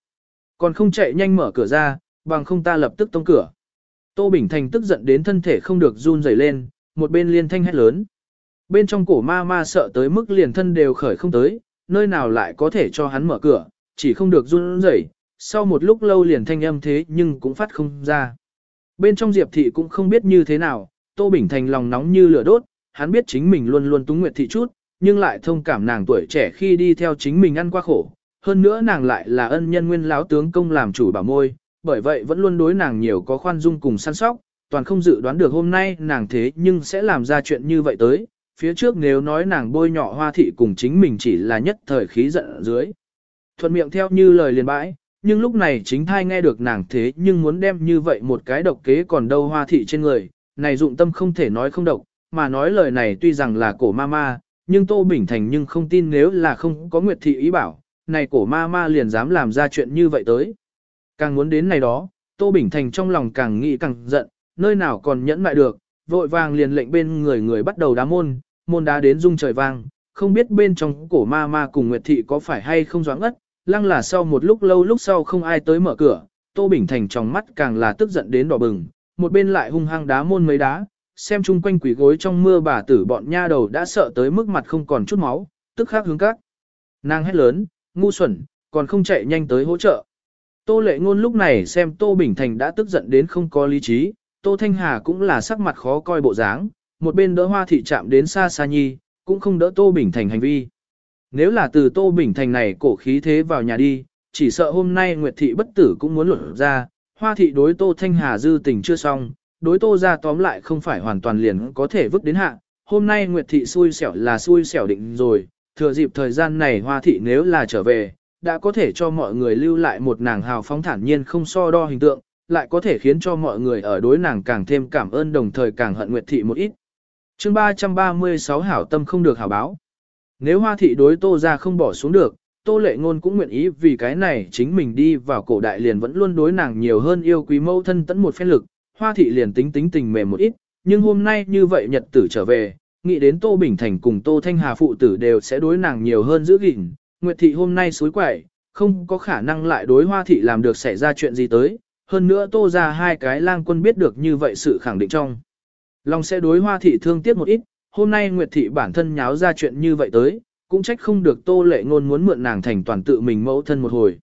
còn không chạy nhanh mở cửa ra, bằng không ta lập tức tông cửa. Tô Bình Thành tức giận đến thân thể không được run rẩy lên, một bên liên thanh hét lớn. Bên trong cổ ma ma sợ tới mức liền thân đều khởi không tới, nơi nào lại có thể cho hắn mở cửa, chỉ không được run rẩy. sau một lúc lâu liền thanh âm thế nhưng cũng phát không ra. Bên trong Diệp Thị cũng không biết như thế nào, Tô Bình Thành lòng nóng như lửa đốt, hắn biết chính mình luôn luôn túng nguyệt thị chút, nhưng lại thông cảm nàng tuổi trẻ khi đi theo chính mình ăn qua khổ. Hơn nữa nàng lại là ân nhân nguyên láo tướng công làm chủ bảo môi, bởi vậy vẫn luôn đối nàng nhiều có khoan dung cùng săn sóc, toàn không dự đoán được hôm nay nàng thế nhưng sẽ làm ra chuyện như vậy tới, phía trước nếu nói nàng bôi nhọ hoa thị cùng chính mình chỉ là nhất thời khí giận ở dưới. Thuận miệng theo như lời liền bãi, nhưng lúc này chính thai nghe được nàng thế nhưng muốn đem như vậy một cái độc kế còn đâu hoa thị trên người, này dụng tâm không thể nói không độc, mà nói lời này tuy rằng là cổ ma ma, nhưng Tô Bình Thành nhưng không tin nếu là không có Nguyệt Thị ý bảo, này cổ ma ma liền dám làm ra chuyện như vậy tới. Càng muốn đến này đó, Tô Bình Thành trong lòng càng nghĩ càng giận, nơi nào còn nhẫn lại được, vội vàng liền lệnh bên người người bắt đầu đá môn, môn đá đến rung trời vang, không biết bên trong cổ ma ma cùng Nguyệt Thị có phải hay không doãn ất, lăng là sau một lúc lâu lúc sau không ai tới mở cửa, Tô Bình Thành trong mắt càng là tức giận đến đỏ bừng, một bên lại hung hăng đá môn mấy đá, xem chung quanh quỷ gối trong mưa bà tử bọn nha đầu đã sợ tới mức mặt không còn chút máu, tức khắc hướng các. Nàng hét lớn, ngu xuẩn, còn không chạy nhanh tới hỗ trợ. Tô lệ ngôn lúc này xem Tô Bình Thành đã tức giận đến không có lý trí, Tô Thanh Hà cũng là sắc mặt khó coi bộ dáng, một bên đỡ hoa thị chạm đến xa xa nhi, cũng không đỡ Tô Bình Thành hành vi. Nếu là từ Tô Bình Thành này cổ khí thế vào nhà đi, chỉ sợ hôm nay Nguyệt Thị bất tử cũng muốn luận ra, hoa thị đối Tô Thanh Hà dư tình chưa xong, đối Tô ra tóm lại không phải hoàn toàn liền có thể vứt đến hạ. Hôm nay Nguyệt Thị xui xẻo là xui xẻo định rồi, thừa dịp thời gian này hoa thị nếu là trở về, đã có thể cho mọi người lưu lại một nàng hào phóng thản nhiên không so đo hình tượng, lại có thể khiến cho mọi người ở đối nàng càng thêm cảm ơn đồng thời càng hận Nguyệt Thị một ít. chương 336 hảo tâm không được hảo báo. Nếu hoa thị đối tô ra không bỏ xuống được, tô lệ ngôn cũng nguyện ý vì cái này chính mình đi vào cổ đại liền vẫn luôn đối nàng nhiều hơn yêu quý mẫu thân tẫn một phen lực, hoa thị liền tính tính tình mềm một ít, nhưng hôm nay như vậy nhật tử trở về, nghĩ đến tô bình thành cùng tô thanh hà phụ tử đều sẽ đối nàng nhiều hơn giữ gìn, nguyệt thị hôm nay suối quẩy, không có khả năng lại đối hoa thị làm được xảy ra chuyện gì tới, hơn nữa tô ra hai cái lang quân biết được như vậy sự khẳng định trong. Lòng sẽ đối hoa thị thương tiếc một ít, hôm nay Nguyệt Thị bản thân nháo ra chuyện như vậy tới, cũng trách không được tô lệ ngôn muốn mượn nàng thành toàn tự mình mẫu thân một hồi.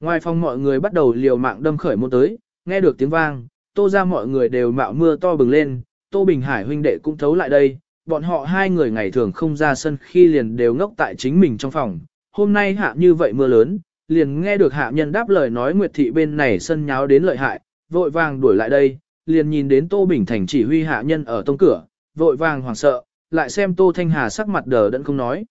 Ngoài phòng mọi người bắt đầu liều mạng đâm khởi môn tới, nghe được tiếng vang, tô ra mọi người đều mạo mưa to bừng lên, tô Bình Hải huynh đệ cũng thấu lại đây, bọn họ hai người ngày thường không ra sân khi liền đều ngốc tại chính mình trong phòng, hôm nay hạ như vậy mưa lớn, liền nghe được hạ nhân đáp lời nói Nguyệt Thị bên này sân nháo đến lợi hại, vội vàng đuổi lại đây, liền nhìn đến Tô Bình Thành chỉ huy hạ nhân ở tông cửa, vội vàng hoảng sợ, lại xem Tô Thanh Hà sắc mặt đờ đẫn không nói.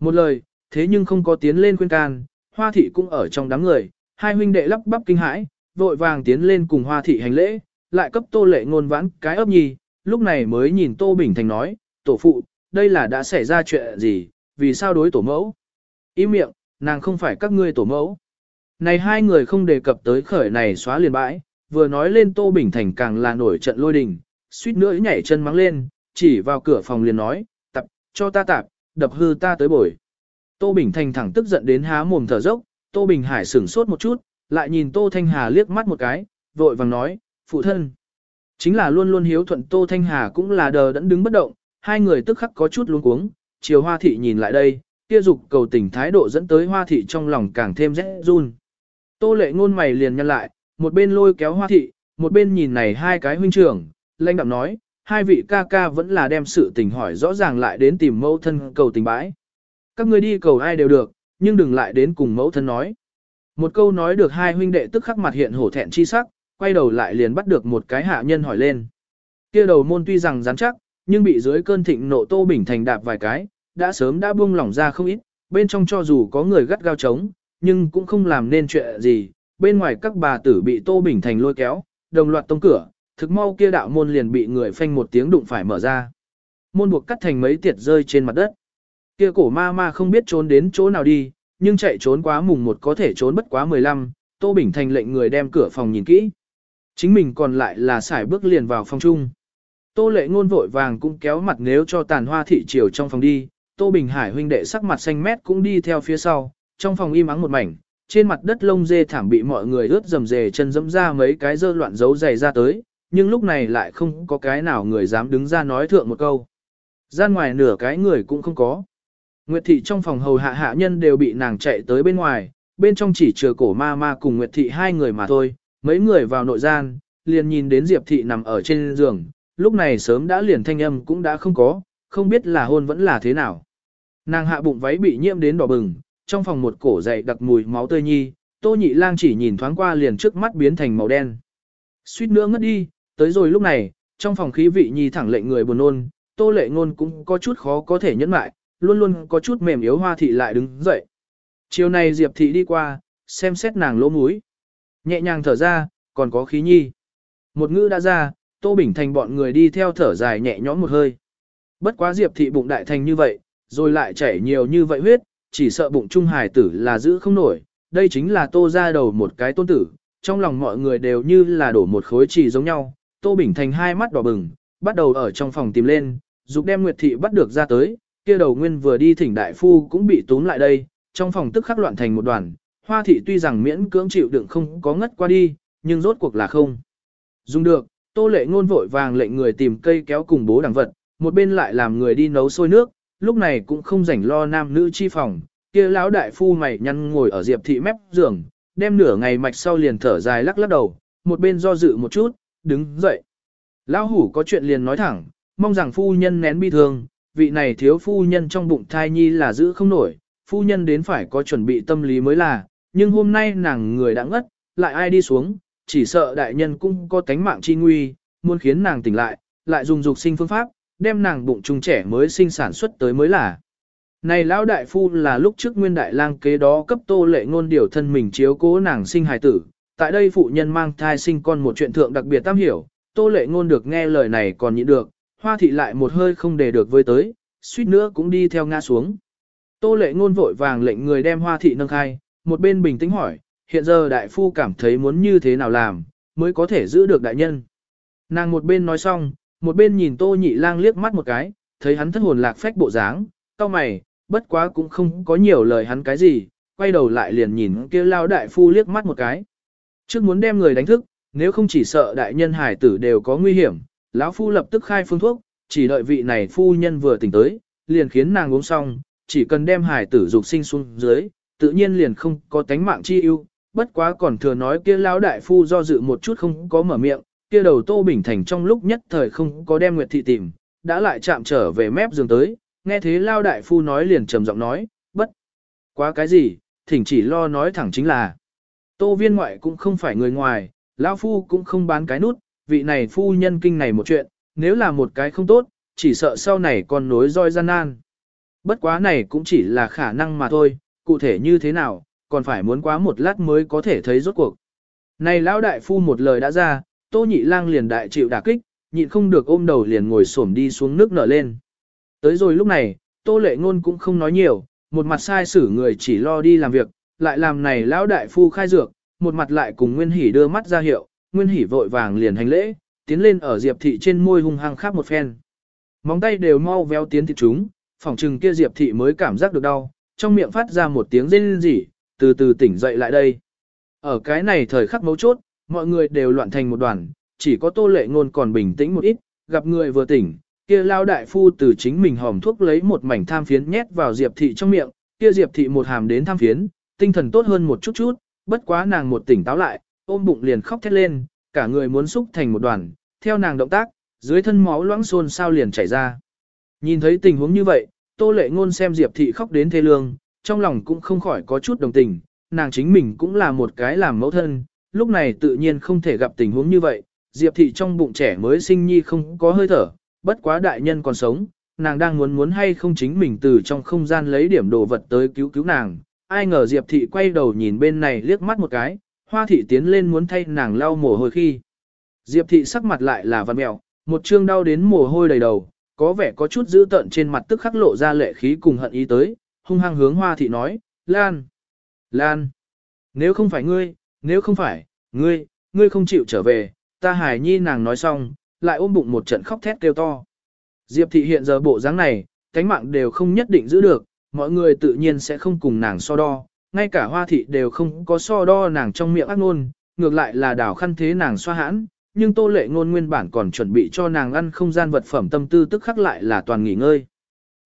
Một lời, thế nhưng không có tiến lên khuyên can, Hoa thị cũng ở trong đám người, hai huynh đệ lắp bắp kinh hãi, vội vàng tiến lên cùng Hoa thị hành lễ, lại cấp Tô Lệ ngôn vãn cái ấp nhì, lúc này mới nhìn Tô Bình Thành nói, tổ phụ, đây là đã xảy ra chuyện gì, vì sao đối tổ mẫu? Ý miệng, nàng không phải các ngươi tổ mẫu. Này hai người không đề cập tới khởi này xóa liền bãi, vừa nói lên Tô Bình Thành càng là nổi trận lôi đình, suýt nữa nhảy chân mắng lên, chỉ vào cửa phòng liền nói, tập, cho ta tạp, đập hư ta tới bồi. Tô Bình Thành thẳng tức giận đến há mồm thở dốc, Tô Bình Hải sửng sốt một chút, lại nhìn Tô Thanh Hà liếc mắt một cái, vội vàng nói, phụ thân. Chính là luôn luôn hiếu thuận Tô Thanh Hà cũng là đờ đẫn đứng bất động, hai người tức khắc có chút luống cuống, chiều hoa thị nhìn lại đây, kia dục cầu tình thái độ dẫn tới hoa thị trong lòng càng thêm rét run. Tô lệ ngôn mày liền nhăn lại, một bên lôi kéo hoa thị, một bên nhìn này hai cái huynh trưởng, lãnh đạm nói, hai vị ca ca vẫn là đem sự tình hỏi rõ ràng lại đến tìm mẫu thân cầu tình bãi. Các người đi cầu ai đều được, nhưng đừng lại đến cùng mẫu thân nói. Một câu nói được hai huynh đệ tức khắc mặt hiện hổ thẹn chi sắc, quay đầu lại liền bắt được một cái hạ nhân hỏi lên. Kia đầu môn tuy rằng rắn chắc, nhưng bị dưới cơn thịnh nộ Tô Bình Thành đạp vài cái, đã sớm đã buông lỏng ra không ít, bên trong cho dù có người gắt gao chống, nhưng cũng không làm nên chuyện gì, bên ngoài các bà tử bị Tô Bình Thành lôi kéo, đồng loạt tông cửa, thực mau kia đạo môn liền bị người phanh một tiếng đụng phải mở ra. Môn buộc cắt thành mấy tiệt rơi trên mặt đất. Kia cổ ma ma không biết trốn đến chỗ nào đi, nhưng chạy trốn quá mùng một có thể trốn bất quá 15, Tô Bình Thành lệnh người đem cửa phòng nhìn kỹ. Chính mình còn lại là xài bước liền vào phòng chung. Tô lệ ngôn vội vàng cũng kéo mặt nếu cho tàn hoa thị chiều trong phòng đi, Tô Bình Hải huynh đệ sắc mặt xanh mét cũng đi theo phía sau, trong phòng im ắng một mảnh, trên mặt đất lông dê thảm bị mọi người ướt dầm dề chân dẫm ra mấy cái dơ loạn dấu dày ra tới, nhưng lúc này lại không có cái nào người dám đứng ra nói thượng một câu. Gian ngoài nửa cái người cũng không có. Nguyệt thị trong phòng hầu hạ hạ nhân đều bị nàng chạy tới bên ngoài, bên trong chỉ chừa cổ ma ma cùng Nguyệt thị hai người mà thôi, mấy người vào nội gian, liền nhìn đến Diệp thị nằm ở trên giường, lúc này sớm đã liền thanh âm cũng đã không có, không biết là hôn vẫn là thế nào. Nàng hạ bụng váy bị nhiễm đến đỏ bừng, trong phòng một cổ dậy đặc mùi máu tươi nhi, tô nhị lang chỉ nhìn thoáng qua liền trước mắt biến thành màu đen. Suýt nữa ngất đi, tới rồi lúc này, trong phòng khí vị nhi thẳng lệnh người buồn nôn, tô lệ ngôn cũng có chút khó có thể nhẫn mại, luôn luôn có chút mềm yếu hoa thị lại đứng dậy. Chiều này Diệp thị đi qua, xem xét nàng lỗ mũi. Nhẹ nhàng thở ra, còn có khí nhi. Một ngữ đã ra, Tô Bình Thành bọn người đi theo thở dài nhẹ nhõm một hơi. Bất quá Diệp thị bụng đại thành như vậy, rồi lại chảy nhiều như vậy huyết, chỉ sợ bụng trung hài tử là giữ không nổi. Đây chính là Tô ra đầu một cái tôn tử, trong lòng mọi người đều như là đổ một khối chỉ giống nhau. Tô Bình Thành hai mắt đỏ bừng, bắt đầu ở trong phòng tìm lên, dục đem Nguyệt thị bắt được ra tới, kia đầu nguyên vừa đi thỉnh đại phu cũng bị túm lại đây, trong phòng tức khắc loạn thành một đoàn. Hoa thị tuy rằng miễn cưỡng chịu đựng không có ngất qua đi, nhưng rốt cuộc là không. Dùng được, tô lệ ngôn vội vàng lệnh người tìm cây kéo cùng bố đằng vật, một bên lại làm người đi nấu sôi nước, lúc này cũng không rảnh lo nam nữ chi phòng, kia lão đại phu mày nhăn ngồi ở diệp thị mép giường, đem nửa ngày mạch sau liền thở dài lắc lắc đầu, một bên do dự một chút, đứng dậy. Lão hủ có chuyện liền nói thẳng, mong rằng phu nhân nén bi thương, vị này thiếu phu nhân trong bụng thai nhi là giữ không nổi, phu nhân đến phải có chuẩn bị tâm lý mới là, nhưng hôm nay nàng người đã ngất, lại ai đi xuống, chỉ sợ đại nhân cũng có tánh mạng chi nguy, muốn khiến nàng tỉnh lại, lại dùng dục sinh phương pháp, đem nàng bụng trung trẻ mới sinh sản xuất tới mới là. Này lão đại phu là lúc trước nguyên đại lang kế đó cấp tô lệ ngôn điều thân mình chiếu cố nàng sinh hài tử, tại đây phụ nhân mang thai sinh con một chuyện thượng đặc biệt tam hiểu, tô lệ ngôn được nghe lời này còn nhịn được, hoa thị lại một hơi không để được với tới, suýt nữa cũng đi theo ngã xuống. Tô lệ ngôn vội vàng lệnh người đem hoa thị nâng khai, một bên bình tĩnh hỏi, hiện giờ đại phu cảm thấy muốn như thế nào làm, mới có thể giữ được đại nhân. Nàng một bên nói xong, một bên nhìn tô nhị lang liếc mắt một cái, thấy hắn thất hồn lạc phách bộ dáng, cao mày, bất quá cũng không có nhiều lời hắn cái gì, quay đầu lại liền nhìn kia lao đại phu liếc mắt một cái. Trước muốn đem người đánh thức, nếu không chỉ sợ đại nhân hải tử đều có nguy hiểm, lão phu lập tức khai phương thuốc, chỉ đợi vị này phu nhân vừa tỉnh tới, liền khiến nàng uống xong, chỉ cần đem hải tử dục sinh xuống dưới, tự nhiên liền không có tánh mạng chi ưu, bất quá còn thừa nói kia lão đại phu do dự một chút không có mở miệng, kia đầu Tô Bình Thành trong lúc nhất thời không có đem Nguyệt Thị tìm, đã lại chạm trở về mép giường tới, nghe thế lão đại phu nói liền trầm giọng nói, bất, quá cái gì, thỉnh chỉ lo nói thẳng chính là, Tô viên ngoại cũng không phải người ngoài, lão phu cũng không bán cái nút, vị này phu nhân kinh này một chuyện, nếu là một cái không tốt, chỉ sợ sau này còn nối roi gian nan. Bất quá này cũng chỉ là khả năng mà thôi, cụ thể như thế nào, còn phải muốn quá một lát mới có thể thấy rốt cuộc. Này lão đại phu một lời đã ra, tô nhị lang liền đại chịu đả kích, nhịn không được ôm đầu liền ngồi xổm đi xuống nước nở lên. Tới rồi lúc này, tô lệ ngôn cũng không nói nhiều, một mặt sai xử người chỉ lo đi làm việc, lại làm này lão đại phu khai dược, một mặt lại cùng Nguyên Hỷ đưa mắt ra hiệu, Nguyên Hỷ vội vàng liền hành lễ, tiến lên ở Diệp thị trên môi hung hăng khắp một phen. Móng tay đều mau véo tiến thịt chúng, phòng trừng kia Diệp thị mới cảm giác được đau, trong miệng phát ra một tiếng rên rỉ, từ từ tỉnh dậy lại đây. Ở cái này thời khắc mấu chốt, mọi người đều loạn thành một đoàn, chỉ có tô lệ ngôn còn bình tĩnh một ít, gặp người vừa tỉnh, kia lao đại phu từ chính mình hòm thuốc lấy một mảnh tham phiến nhét vào Diệp thị trong miệng, kia Diệp thị một hàm đến tham phiến, tinh thần tốt hơn một chút chút, bất quá nàng một tỉnh táo lại, ôm bụng liền khóc thét lên, cả người muốn xúc thành một đoàn, theo nàng động tác, dưới thân máu loãng xôn sao liền chảy ra. Nhìn thấy tình huống như vậy, Tô Lệ Ngôn xem Diệp thị khóc đến thê lương, trong lòng cũng không khỏi có chút đồng tình, nàng chính mình cũng là một cái làm mẫu thân, lúc này tự nhiên không thể gặp tình huống như vậy, Diệp thị trong bụng trẻ mới sinh nhi không có hơi thở, bất quá đại nhân còn sống, nàng đang muốn muốn hay không chính mình từ trong không gian lấy điểm đồ vật tới cứu cứu nàng, ai ngờ Diệp thị quay đầu nhìn bên này liếc mắt một cái, hoa thị tiến lên muốn thay nàng lau mồ hôi khi. Diệp thị sắc mặt lại là văn mèo, một trương đau đến mồ hôi đầy đầu, có vẻ có chút dữ tợn trên mặt tức khắc lộ ra lệ khí cùng hận ý tới, hung hăng hướng hoa thị nói, Lan, Lan, nếu không phải ngươi, nếu không phải, ngươi, ngươi không chịu trở về, ta Hải nhi nàng nói xong, lại ôm bụng một trận khóc thét kêu to. Diệp thị hiện giờ bộ dáng này, cánh mạng đều không nhất định giữ được, mọi người tự nhiên sẽ không cùng nàng so đo, ngay cả hoa thị đều không có so đo nàng trong miệng ác ngôn, ngược lại là đảo khăn thế nàng xoa hãn, nhưng tô lệ ngôn nguyên bản còn chuẩn bị cho nàng ăn không gian vật phẩm tâm tư tức khắc lại là toàn nghỉ ngơi.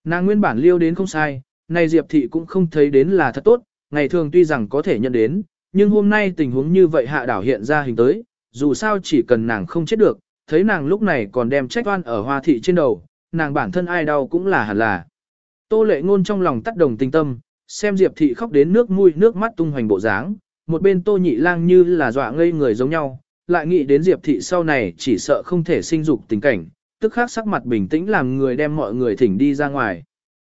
Nàng nguyên bản liêu đến không sai, nay Diệp thị cũng không thấy đến là thật tốt, ngày thường tuy rằng có thể nhận đến, nhưng hôm nay tình huống như vậy hạ đảo hiện ra hình tới, dù sao chỉ cần nàng không chết được, thấy nàng lúc này còn đem trách oan ở hoa thị trên đầu, nàng bản thân ai đau cũng là hẳn là. Tô lệ ngôn trong lòng tắt đồng tình tâm, xem Diệp thị khóc đến nước mũi nước mắt tung hoành bộ dáng, một bên tô nhị lang như là dọa ngây người giống nhau, lại nghĩ đến Diệp thị sau này chỉ sợ không thể sinh dục tình cảnh, tức khắc sắc mặt bình tĩnh làm người đem mọi người thỉnh đi ra ngoài.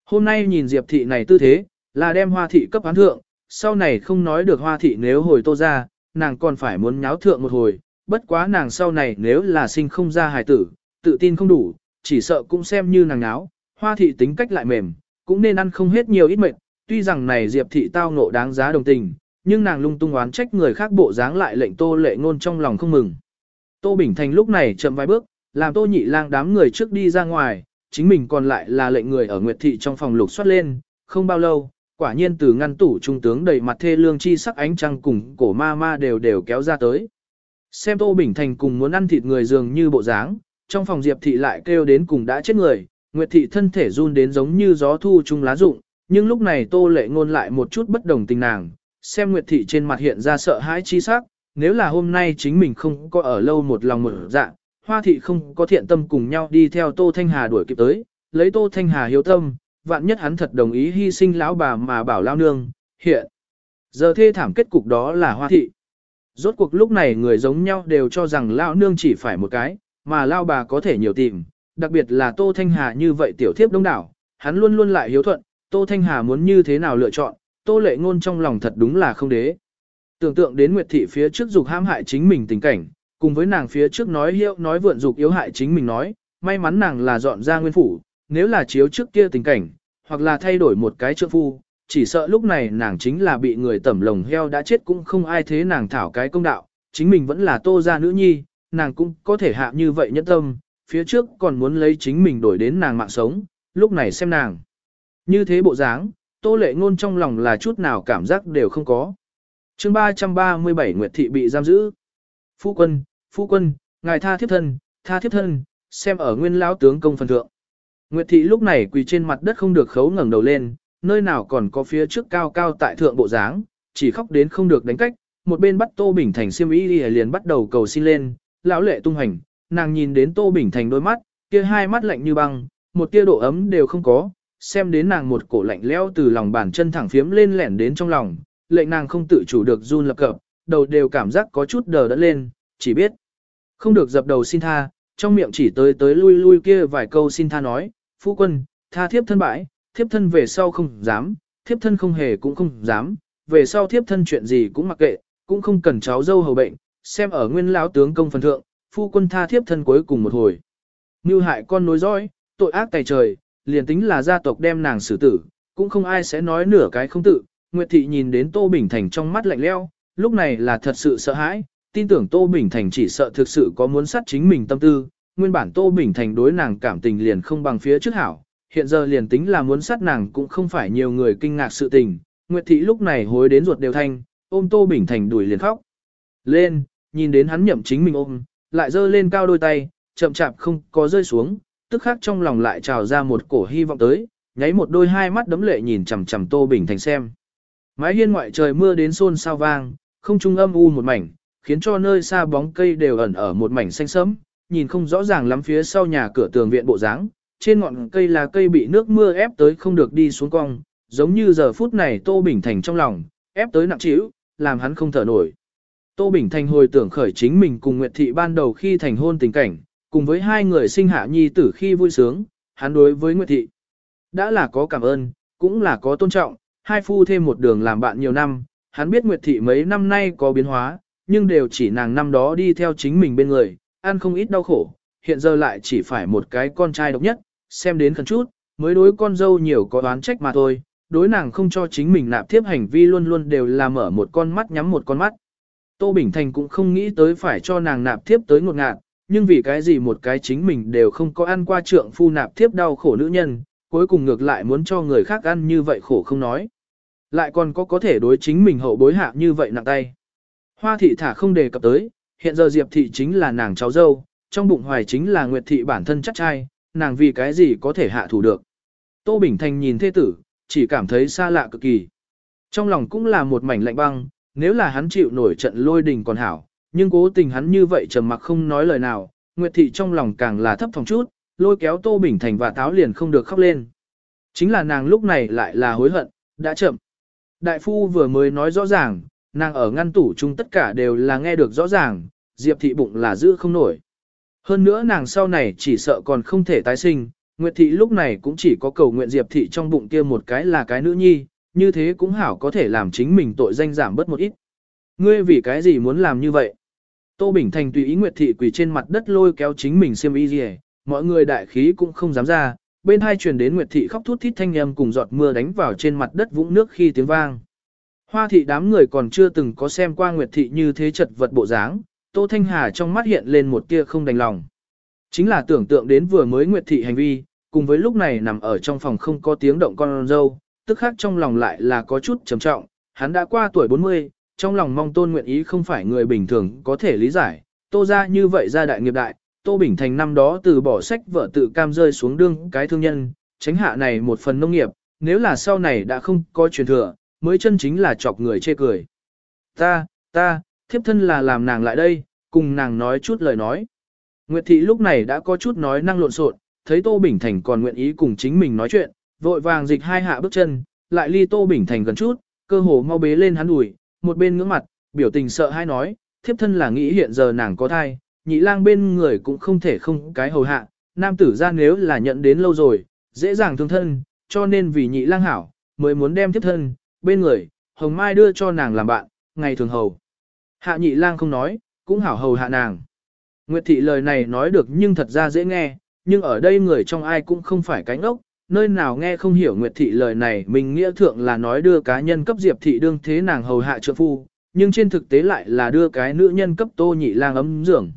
Hôm nay nhìn Diệp thị này tư thế, là đem hoa thị cấp án thượng, sau này không nói được hoa thị nếu hồi tô ra, nàng còn phải muốn nháo thượng một hồi, bất quá nàng sau này nếu là sinh không ra hài tử, tự tin không đủ, chỉ sợ cũng xem như nàng nháo, hoa thị tính cách lại mềm, cũng nên ăn không hết nhiều ít mệt, tuy rằng này Diệp thị tao ngộ đáng giá đồng tình, nhưng nàng lung tung oán trách người khác bộ dáng lại lệnh Tô Lệ Ngôn trong lòng không mừng. Tô Bình Thành lúc này chậm vài bước, làm Tô Nhị Lang đám người trước đi ra ngoài, chính mình còn lại là lệnh người ở Nguyệt thị trong phòng lục soát lên, không bao lâu, quả nhiên từ ngăn tủ trung tướng đầy mặt thê lương chi sắc ánh trăng cùng cổ ma ma đều đều kéo ra tới. Xem Tô Bình Thành cùng muốn ăn thịt người dường như bộ dáng, trong phòng Diệp thị lại kêu đến cùng đã chết người, Nguyệt thị thân thể run đến giống như gió thu chung lá rụng, nhưng lúc này Tô Lệ ngôn lại một chút bất đồng tình nàng, xem Nguyệt thị trên mặt hiện ra sợ hãi chi sắc, nếu là hôm nay chính mình không có ở lâu một lòng một dạ, Hoa thị không có thiện tâm cùng nhau đi theo Tô Thanh Hà đuổi kịp tới, lấy Tô Thanh Hà hiếu tâm, vạn nhất hắn thật đồng ý hy sinh lão bà mà bảo lao nương, hiện. Giờ thê thảm kết cục đó là Hoa thị. Rốt cuộc lúc này người giống nhau đều cho rằng lão nương chỉ phải một cái, mà lao bà có thể nhiều tìm, đặc biệt là Tô Thanh Hà như vậy tiểu thiếp đông đảo, hắn luôn luôn lại hiếu thuận, Tô Thanh Hà muốn như thế nào lựa chọn, Tô Lệ Ngôn trong lòng thật đúng là không đế. Tưởng tượng đến Nguyệt Thị phía trước dục ham hại chính mình tình cảnh, cùng với nàng phía trước nói hiệu nói vượn dục yếu hại chính mình nói, may mắn nàng là dọn ra nguyên phủ, nếu là chiếu trước kia tình cảnh, hoặc là thay đổi một cái trượng phu, chỉ sợ lúc này nàng chính là bị người tẩm lồng heo đã chết cũng không ai thế nàng thảo cái công đạo, chính mình vẫn là tô gia nữ nhi, nàng cũng có thể hạ như vậy nhẫn tâm, phía trước còn muốn lấy chính mình đổi đến nàng mạng sống, lúc này xem nàng. Như thế bộ dáng, tô lệ ngôn trong lòng là chút nào cảm giác đều không có. chương 337 Nguyệt Thị bị giam giữ. Phu quân, phu quân, ngài tha thiếp thân, tha thiếp thân, xem ở nguyên lão tướng công phần thượng. Nguyệt Thị lúc này quỳ trên mặt đất không được khấu ngẩng đầu lên, nơi nào còn có phía trước cao cao tại thượng bộ dáng, chỉ khóc đến không được đánh cách, một bên bắt Tô Bình Thành xiêm y liền bắt đầu cầu xin lên, lão lệ tung hành, nàng nhìn đến Tô Bình Thành đôi mắt, kia hai mắt lạnh như băng, một tia độ ấm đều không có, xem đến nàng một cổ lạnh leo từ lòng bàn chân thẳng phiếm lên lẻn đến trong lòng, lệnh nàng không tự chủ được run lập cập, đầu đều cảm giác có chút đờ đẫn lên, chỉ biết không được dập đầu xin tha, trong miệng chỉ tới tới lui lui kia vài câu xin tha nói, phu quân, tha thiếp thân bãi, thiếp thân về sau không dám, thiếp thân không hề cũng không dám, về sau thiếp thân chuyện gì cũng mặc kệ, cũng không cần cháu dâu hầu bệnh, xem ở nguyên lão tướng công phần thượng, phu quân tha thiếp thân cuối cùng một hồi. Như hại con nối dõi, tội ác tày trời, liền tính là gia tộc đem nàng xử tử, cũng không ai sẽ nói nửa cái không tự. Nguyệt thị nhìn đến Tô Bình Thành trong mắt lạnh leo, lúc này là thật sự sợ hãi, tin tưởng Tô Bình Thành chỉ sợ thực sự có muốn sát chính mình tâm tư, nguyên bản Tô Bình Thành đối nàng cảm tình liền không bằng phía trước hảo, hiện giờ liền tính là muốn sát nàng cũng không phải nhiều người kinh ngạc sự tình. Nguyệt thị lúc này hối đến ruột đều thanh, ôm Tô Bình Thành đuổi liền khóc. Lên, nhìn đến hắn nhậm chính mình ôm, lại giơ lên cao đôi tay, chậm chạp không có rơi xuống, tức khắc trong lòng lại trào ra một cổ hy vọng tới, nháy một đôi hai mắt đấm lệ nhìn chằm chằm Tô Bình Thành xem. Mái hiên ngoại trời mưa đến xôn sao vang, không trung âm u một mảnh, khiến cho nơi xa bóng cây đều ẩn ở một mảnh xanh sẫm, nhìn không rõ ràng lắm phía sau nhà cửa tường viện bộ dáng, trên ngọn cây là cây bị nước mưa ép tới không được đi xuống cong, giống như giờ phút này Tô Bình Thành trong lòng, ép tới nặng trĩu, làm hắn không thở nổi. Tô Bình Thành hồi tưởng khởi chính mình cùng Nguyệt Thị ban đầu khi thành hôn tình cảnh, cùng với hai người sinh hạ nhi tử khi vui sướng, hắn đối với Nguyệt Thị. Đã là có cảm ơn, cũng là có tôn trọng, hai phu thêm một đường làm bạn nhiều năm, hắn biết Nguyệt Thị mấy năm nay có biến hóa, nhưng đều chỉ nàng năm đó đi theo chính mình bên người, ăn không ít đau khổ, hiện giờ lại chỉ phải một cái con trai độc nhất, xem đến khẩn chút, mới đối con dâu nhiều có đoán trách mà thôi, đối nàng không cho chính mình nạp tiếp hành vi luôn luôn đều là mở một con mắt nhắm một con mắt. Tô Bình Thành cũng không nghĩ tới phải cho nàng nạp tiếp tới ngột ngạt, nhưng vì cái gì một cái chính mình đều không có ăn qua trượng phu nạp tiếp đau khổ nữ nhân, cuối cùng ngược lại muốn cho người khác ăn như vậy khổ không nói. Lại còn có có thể đối chính mình hậu bối hạ như vậy nặng tay. Hoa thị thả không đề cập tới, hiện giờ Diệp thị chính là nàng cháu dâu, trong bụng hoài chính là Nguyệt thị bản thân chắc trai, nàng vì cái gì có thể hạ thủ được. Tô Bình Thành nhìn thê tử, chỉ cảm thấy xa lạ cực kỳ. Trong lòng cũng là một mảnh lạnh băng, nếu là hắn chịu nổi trận lôi đình còn hảo, nhưng cố tình hắn như vậy trầm mặc không nói lời nào, Nguyệt thị trong lòng càng là thấp phòng chút, lôi kéo Tô Bình Thành và táo liền không được khóc lên. Chính là nàng lúc này lại là hối hận, đã chậm. Đại phu vừa mới nói rõ ràng, nàng ở ngăn tủ chung tất cả đều là nghe được rõ ràng, Diệp thị bụng là giữ không nổi. Hơn nữa nàng sau này chỉ sợ còn không thể tái sinh, Nguyệt thị lúc này cũng chỉ có cầu nguyện Diệp thị trong bụng kia một cái là cái nữ nhi, như thế cũng hảo có thể làm chính mình tội danh giảm bớt một ít. Ngươi vì cái gì muốn làm như vậy? Tô Bình Thành tùy ý Nguyệt thị quỳ trên mặt đất lôi kéo chính mình xiêm y gì mọi người đại khí cũng không dám ra, bên hai truyền đến Nguyệt thị khóc thút thít thanh âm cùng giọt mưa đánh vào trên mặt đất vũng nước khi tiếng vang. Hoa thị đám người còn chưa từng có xem qua Nguyệt thị như thế chật vật bộ dáng, Tô Thanh Hà trong mắt hiện lên một tia không đành lòng. Chính là tưởng tượng đến vừa mới Nguyệt thị hành vi, cùng với lúc này nằm ở trong phòng không có tiếng động con dâu, tức khác trong lòng lại là có chút trầm trọng, hắn đã qua tuổi 40, trong lòng mong tôn nguyện ý không phải người bình thường có thể lý giải, tô ra như vậy ra đại nghiệp đại, tô bình thành năm đó từ bỏ sách vợ tự cam rơi xuống đương cái thương nhân, tránh hạ này một phần nông nghiệp, nếu là sau này đã không có truyền thừa, mới chân chính là chọc người chê cười. Ta, ta, thiếp thân là làm nàng lại đây, cùng nàng nói chút lời nói. Nguyệt thị lúc này đã có chút nói năng lộn xộn, thấy Tô Bình Thành còn nguyện ý cùng chính mình nói chuyện, vội vàng dịch hai hạ bước chân, lại ly Tô Bình Thành gần chút, cơ hồ mau bế lên hắn ủi, một bên ngưỡng mặt, biểu tình sợ hai nói, thiếp thân là nghĩ hiện giờ nàng có thai, nhị lang bên người cũng không thể không cái hầu hạ, nam tử ra nếu là nhận đến lâu rồi, dễ dàng thương thân, cho nên vì nhị lang hảo, mới muốn đem thiếp thân, bên người, hồng mai đưa cho nàng làm bạn, ngày thường hầu. Hạ nhị lang không nói, cũng hảo hầu hạ nàng. Nguyệt thị lời này nói được nhưng thật ra dễ nghe, nhưng ở đây người trong ai cũng không phải cánh ốc, nơi nào nghe không hiểu Nguyệt thị lời này mình nghĩa thượng là nói đưa cá nhân cấp Diệp thị đương thế nàng hầu hạ trợ phu, nhưng trên thực tế lại là đưa cái nữ nhân cấp tô nhị lang ấm dưỡng.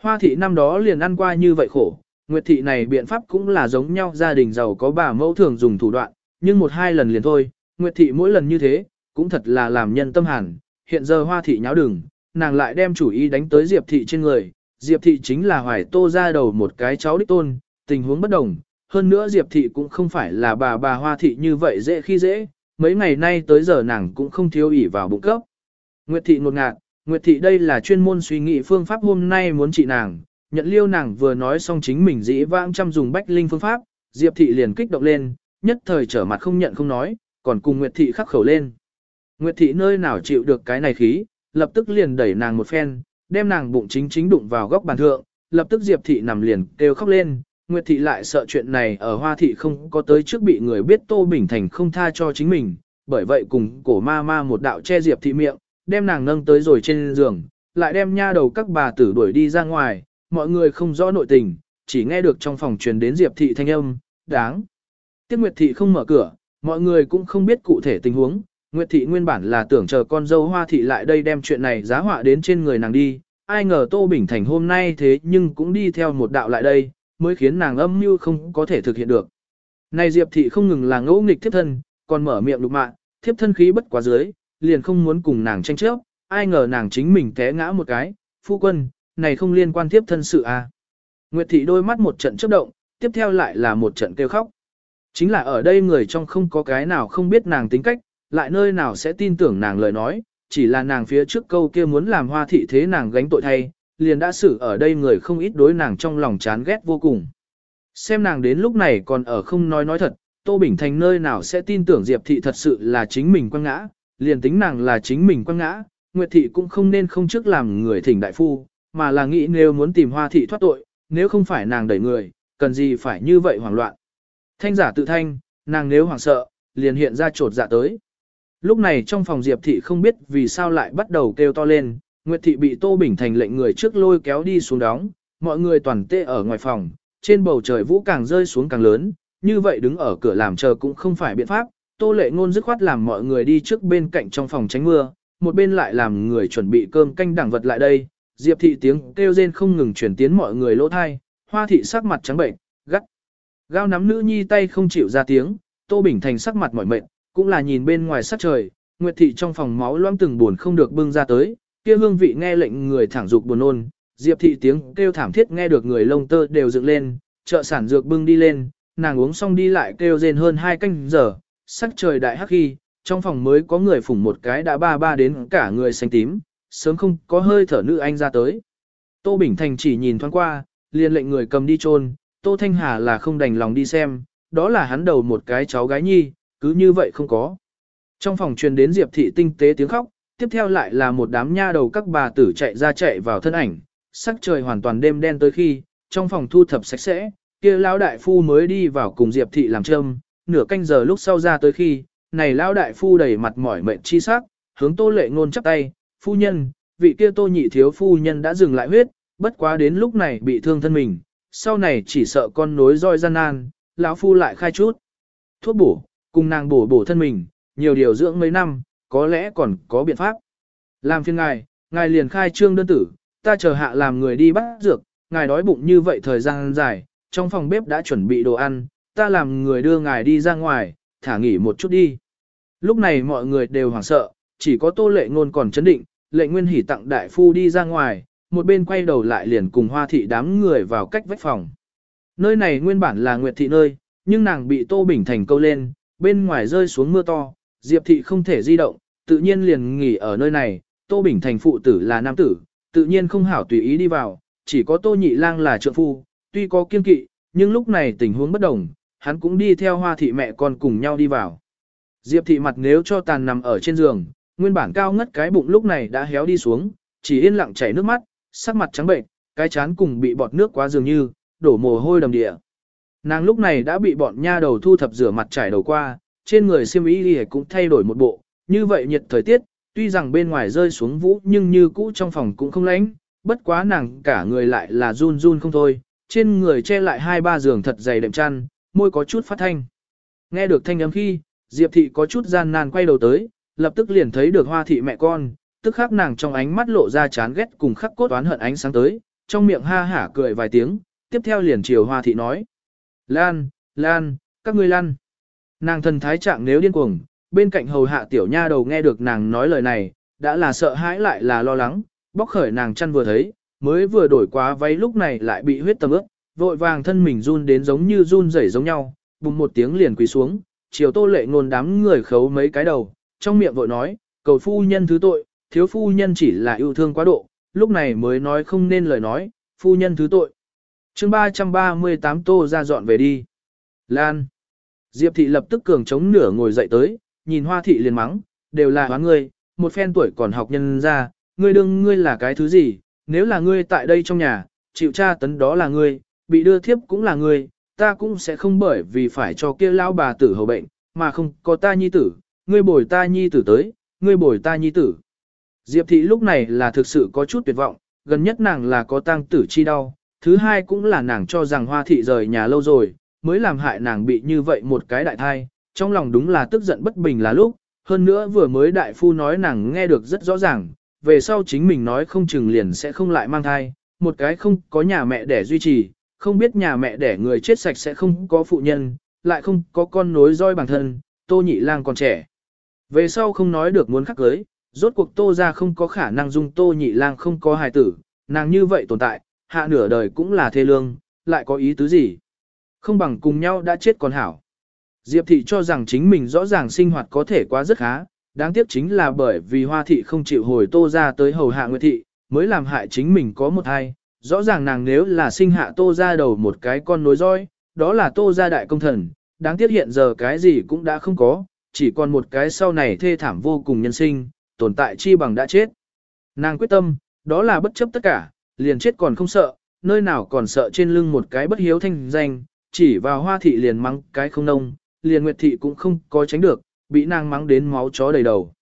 Hoa thị năm đó liền ăn qua như vậy khổ, Nguyệt thị này biện pháp cũng là giống nhau gia đình giàu có bà mẫu thường dùng thủ đoạn, nhưng một hai lần liền thôi, Nguyệt thị mỗi lần như thế, cũng thật là làm nhân tâm hẳn. hiện giờ hoa thị nháo đừng, nàng lại đem chủ ý đánh tới Diệp thị trên người, Diệp thị chính là hoài tô ra đầu một cái cháu đích tôn, tình huống bất đồng, hơn nữa Diệp thị cũng không phải là bà bà hoa thị như vậy dễ khi dễ, mấy ngày nay tới giờ nàng cũng không thiếu ỉ vào bụng cấp. Nguyệt thị ngột ngạt, Nguyệt thị đây là chuyên môn suy nghĩ phương pháp hôm nay muốn trị nàng, nhận liêu nàng vừa nói xong chính mình dĩ vãng chăm dùng bách linh phương pháp, Diệp thị liền kích động lên, nhất thời trở mặt không nhận không nói, còn cùng Nguyệt thị khắc khẩu lên. Nguyệt thị nơi nào chịu được cái này khí, lập tức liền đẩy nàng một phen, đem nàng bụng chính chính đụng vào góc bàn thượng, lập tức Diệp thị nằm liền kêu khóc lên, Nguyệt thị lại sợ chuyện này ở Hoa thị không có tới trước bị người biết Tô Bình Thành không tha cho chính mình, bởi vậy cùng cổ ma ma một đạo che Diệp thị miệng, đem nàng nâng tới rồi trên giường, lại đem nha đầu các bà tử đuổi đi ra ngoài, mọi người không rõ nội tình, chỉ nghe được trong phòng truyền đến Diệp thị thanh âm, đáng. Tiếc Nguyệt thị không mở cửa, mọi người cũng không biết cụ thể tình huống, Nguyệt thị nguyên bản là tưởng chờ con dâu hoa thị lại đây đem chuyện này giá họa đến trên người nàng đi, ai ngờ Tô Bình Thành hôm nay thế nhưng cũng đi theo một đạo lại đây, mới khiến nàng âm mưu không có thể thực hiện được. Này Diệp thị không ngừng là ngỗ nghịch thiếp thân, còn mở miệng lục mạ, thiếp thân khí bất quá dưới, liền không muốn cùng nàng tranh chấp, ai ngờ nàng chính mình té ngã một cái, phu quân, này không liên quan tiếp thân sự à. Nguyệt thị đôi mắt một trận chớp động, tiếp theo lại là một trận kêu khóc. Chính là ở đây người trong không có cái nào không biết nàng tính cách, lại nơi nào sẽ tin tưởng nàng lời nói, chỉ là nàng phía trước câu kia muốn làm hoa thị thế nàng gánh tội thay, liền đã xử ở đây người không ít đối nàng trong lòng chán ghét vô cùng. Xem nàng đến lúc này còn ở không nói nói thật, Tô Bình Thành nơi nào sẽ tin tưởng Diệp Thị thật sự là chính mình quăng ngã, liền tính nàng là chính mình quăng ngã, Nguyệt Thị cũng không nên không trước làm người thỉnh đại phu, mà là nghĩ nếu muốn tìm Hoa Thị thoát tội, nếu không phải nàng đẩy người, cần gì phải như vậy hoảng loạn. Thanh giả tự thanh, nàng nếu hoảng sợ, liền hiện ra trột dạ tới. Lúc này trong phòng Diệp Thị không biết vì sao lại bắt đầu kêu to lên, Nguyệt Thị bị Tô Bình Thành lệnh người trước lôi kéo đi xuống đóng, mọi người toàn tê ở ngoài phòng, trên bầu trời vũ càng rơi xuống càng lớn, như vậy đứng ở cửa làm chờ cũng không phải biện pháp, Tô Lệ Ngôn dứt khoát làm mọi người đi trước bên cạnh trong phòng tránh mưa, một bên lại làm người chuẩn bị cơm canh đẳng vật lại đây, Diệp thị tiếng kêu rên không ngừng truyền tiến mọi người lỗ thai, Hoa thị sắc mặt trắng bệnh, gắt. Gao nắm nữ nhi tay không chịu ra tiếng, Tô Bình Thành sắc mặt mỏi mệt, cũng là nhìn bên ngoài sắc trời, Nguyệt thị trong phòng máu loãng từng buồn không được bưng ra tới, kia hương vị nghe lệnh người thẳng dục buồn nôn, Diệp thị tiếng kêu thảm thiết nghe được người lông tơ đều dựng lên, chợ sản dược bưng đi lên, nàng uống xong đi lại kêu rên hơn hai canh giờ, sắc trời đại hắc khi, trong phòng mới có người phủng một cái đã ba ba đến cả người xanh tím, sớm không có hơi thở nữ anh ra tới. Tô Bình Thành chỉ nhìn thoáng qua, liền lệnh người cầm đi chôn, Tô Thanh Hà là không đành lòng đi xem, đó là hắn đầu một cái cháu gái nhi, cứ như vậy không có. Trong phòng truyền đến Diệp thị tinh tế tiếng khóc, tiếp theo lại là một đám nha đầu các bà tử chạy ra chạy vào thân ảnh, sắc trời hoàn toàn đêm đen tới khi, trong phòng thu thập sạch sẽ, kia lão đại phu mới đi vào cùng Diệp thị làm trâm nửa canh giờ lúc sau ra tới khi, này lão đại phu đầy mặt mỏi mệt chi sắc, hướng Tô Lệ Ngôn chắp tay, "Phu nhân, vị kia Tô nhị thiếu phu nhân đã dừng lại huyết, bất quá đến lúc này bị thương thân mình, sau này chỉ sợ con nối roi gian nan, lão phu lại khai chút thuốc bổ, cùng nàng bổ bổ thân mình, nhiều điều dưỡng mấy năm, có lẽ còn có biện pháp." Làm phiền ngài, ngài liền khai trương đơn tử, ta chờ hạ làm người đi bắt dược, ngài đói bụng như vậy thời gian dài, trong phòng bếp đã chuẩn bị đồ ăn, ta làm người đưa ngài đi ra ngoài, thả nghỉ một chút đi. Lúc này mọi người đều hoảng sợ, chỉ có tô lệ ngôn còn chấn định, lệ nguyên hỉ tặng đại phu đi ra ngoài, một bên quay đầu lại liền cùng hoa thị đám người vào cách vách phòng. Nơi này nguyên bản là nguyệt thị nơi, nhưng nàng bị tô bình thành câu lên, bên ngoài rơi xuống mưa to, diệp thị không thể di động, tự nhiên liền nghỉ ở nơi này, tô bình thành phụ tử là nam tử, tự nhiên không hảo tùy ý đi vào, chỉ có tô nhị lang là trượng phu, tuy có kiên kỵ, nhưng lúc này tình huống bất đồng, hắn cũng đi theo hoa thị mẹ con cùng nhau đi vào. Diệp thị mặt nếu cho tàn nằm ở trên giường, nguyên bản cao ngất cái bụng lúc này đã héo đi xuống, chỉ yên lặng chảy nước mắt, sắc mặt trắng bệnh, cái chán cùng bị bọt nước quá dường như, đổ mồ hôi đầm địa. Nàng lúc này đã bị bọn nha đầu thu thập rửa mặt chảy đầu qua, trên người xiêm y cũng thay đổi một bộ, như vậy nhiệt thời tiết, tuy rằng bên ngoài rơi xuống vũ nhưng như cũ trong phòng cũng không lạnh, bất quá nàng cả người lại là run run không thôi, trên người che lại hai ba giường thật dày đệm chăn, môi có chút phát thanh. Nghe được thanh âm khi, Diệp thị có chút gian nan quay đầu tới, lập tức liền thấy được hoa thị mẹ con, tức khắc nàng trong ánh mắt lộ ra chán ghét cùng khắc cốt oán hận ánh sáng tới, trong miệng ha hả cười vài tiếng, tiếp theo liền chiều hoa thị nói. Lan, Lan, các ngươi Lan. Nàng thần thái trạng nếu điên cuồng, bên cạnh hầu hạ tiểu nha đầu nghe được nàng nói lời này, đã là sợ hãi lại là lo lắng, bóc khởi nàng chăn vừa thấy, mới vừa đổi quá váy lúc này lại bị huyết tầm ướt, vội vàng thân mình run đến giống như run rẩy giống nhau, bùng một tiếng liền quỳ xuống, chiều tô lệ ngôn đám người khấu mấy cái đầu, trong miệng vội nói, cầu phu nhân thứ tội, thiếu phu nhân chỉ là yêu thương quá độ, lúc này mới nói không nên lời nói, phu nhân thứ tội. chương 338 tô ra dọn về đi. Lan. Diệp thị lập tức cường chống nửa ngồi dậy tới, nhìn hoa thị liền mắng, đều là hóa ngươi, một phen tuổi còn học nhân ra, ngươi đương ngươi là cái thứ gì, nếu là ngươi tại đây trong nhà, chịu tra tấn đó là ngươi, bị đưa thiếp cũng là ngươi, ta cũng sẽ không bởi vì phải cho kia lão bà tử hầu bệnh, mà không có ta nhi tử, ngươi bồi ta nhi tử tới, ngươi bồi ta nhi tử. Diệp thị lúc này là thực sự có chút tuyệt vọng, gần nhất nàng là có tang tử chi đau, thứ hai cũng là nàng cho rằng hoa thị rời nhà lâu rồi, mới làm hại nàng bị như vậy một cái đại thai, trong lòng đúng là tức giận bất bình là lúc, hơn nữa vừa mới đại phu nói nàng nghe được rất rõ ràng, về sau chính mình nói không chừng liền sẽ không lại mang thai, một cái không có nhà mẹ để duy trì, không biết nhà mẹ để người chết sạch sẽ không có phụ nhân, lại không có con nối roi bản thân, tô nhị lang còn trẻ. Về sau không nói được muốn khắc cưới, rốt cuộc tô ra không có khả năng dung tô nhị lang không có hài tử, nàng như vậy tồn tại, hạ nửa đời cũng là thê lương, lại có ý tứ gì. Không bằng cùng nhau đã chết còn hảo. Diệp thị cho rằng chính mình rõ ràng sinh hoạt có thể quá rất khá, đáng tiếc chính là bởi vì hoa thị không chịu hồi tô ra tới hầu hạ nguyệt thị, mới làm hại chính mình có một hai. Rõ ràng nàng nếu là sinh hạ tô ra đầu một cái con nối roi, đó là tô ra đại công thần, đáng tiếc hiện giờ cái gì cũng đã không có, chỉ còn một cái sau này thê thảm vô cùng nhân sinh, tồn tại chi bằng đã chết. Nàng quyết tâm, đó là bất chấp tất cả, liền chết còn không sợ, nơi nào còn sợ trên lưng một cái bất hiếu thanh danh, chỉ vào hoa thị liền mắng cái không nông, liền nguyệt thị cũng không có tránh được, bị nàng mắng đến máu chó đầy đầu.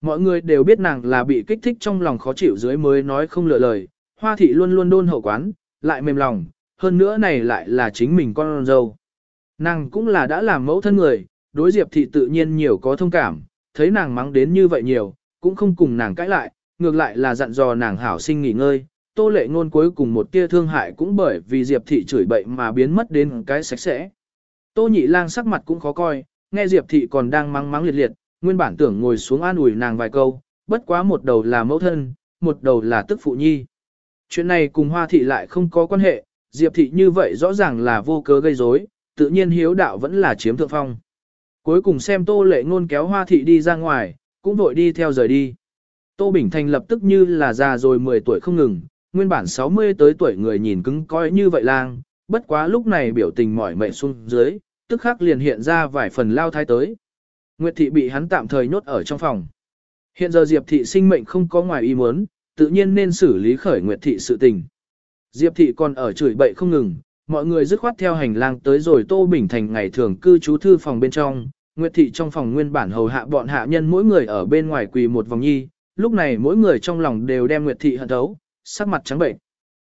Mọi người đều biết nàng là bị kích thích trong lòng khó chịu dưới mới nói không lựa lời, hoa thị luôn luôn đôn hậu quán, lại mềm lòng, hơn nữa này lại là chính mình con dâu. Nàng cũng là đã làm mẫu thân người, đối diệp thị tự nhiên nhiều có thông cảm, thấy nàng mắng đến như vậy nhiều, cũng không cùng nàng cãi lại, ngược lại là dặn dò nàng hảo sinh nghỉ ngơi. Tô lệ ngôn cuối cùng một tia thương hại cũng bởi vì Diệp thị chửi bậy mà biến mất đến cái sạch sẽ. Tô nhị lang sắc mặt cũng khó coi, nghe Diệp thị còn đang mắng mắng liệt liệt, nguyên bản tưởng ngồi xuống an ủi nàng vài câu, bất quá một đầu là mẫu thân, một đầu là tức phụ nhi. Chuyện này cùng hoa thị lại không có quan hệ, Diệp thị như vậy rõ ràng là vô cớ gây rối, tự nhiên hiếu đạo vẫn là chiếm thượng phong. Cuối cùng xem tô lệ ngôn kéo hoa thị đi ra ngoài, cũng vội đi theo rời đi. Tô Bình Thành lập tức như là già rồi 10 tuổi không ngừng, nguyên bản 60 tới tuổi người nhìn cứng coi như vậy lang, bất quá lúc này biểu tình mỏi mệt xuống dưới, tức khắc liền hiện ra vài phần lao thái tới. Nguyệt thị bị hắn tạm thời nhốt ở trong phòng. Hiện giờ Diệp thị sinh mệnh không có ngoài ý muốn, tự nhiên nên xử lý khởi Nguyệt thị sự tình. Diệp thị còn ở chửi bậy không ngừng, mọi người dứt khoát theo hành lang tới rồi Tô Bình Thành ngày thường cư trú thư phòng bên trong. Nguyệt thị trong phòng nguyên bản hầu hạ bọn hạ nhân mỗi người ở bên ngoài quỳ một vòng nhi, lúc này mỗi người trong lòng đều đem Nguyệt thị hận thấu, sắc mặt trắng bệnh.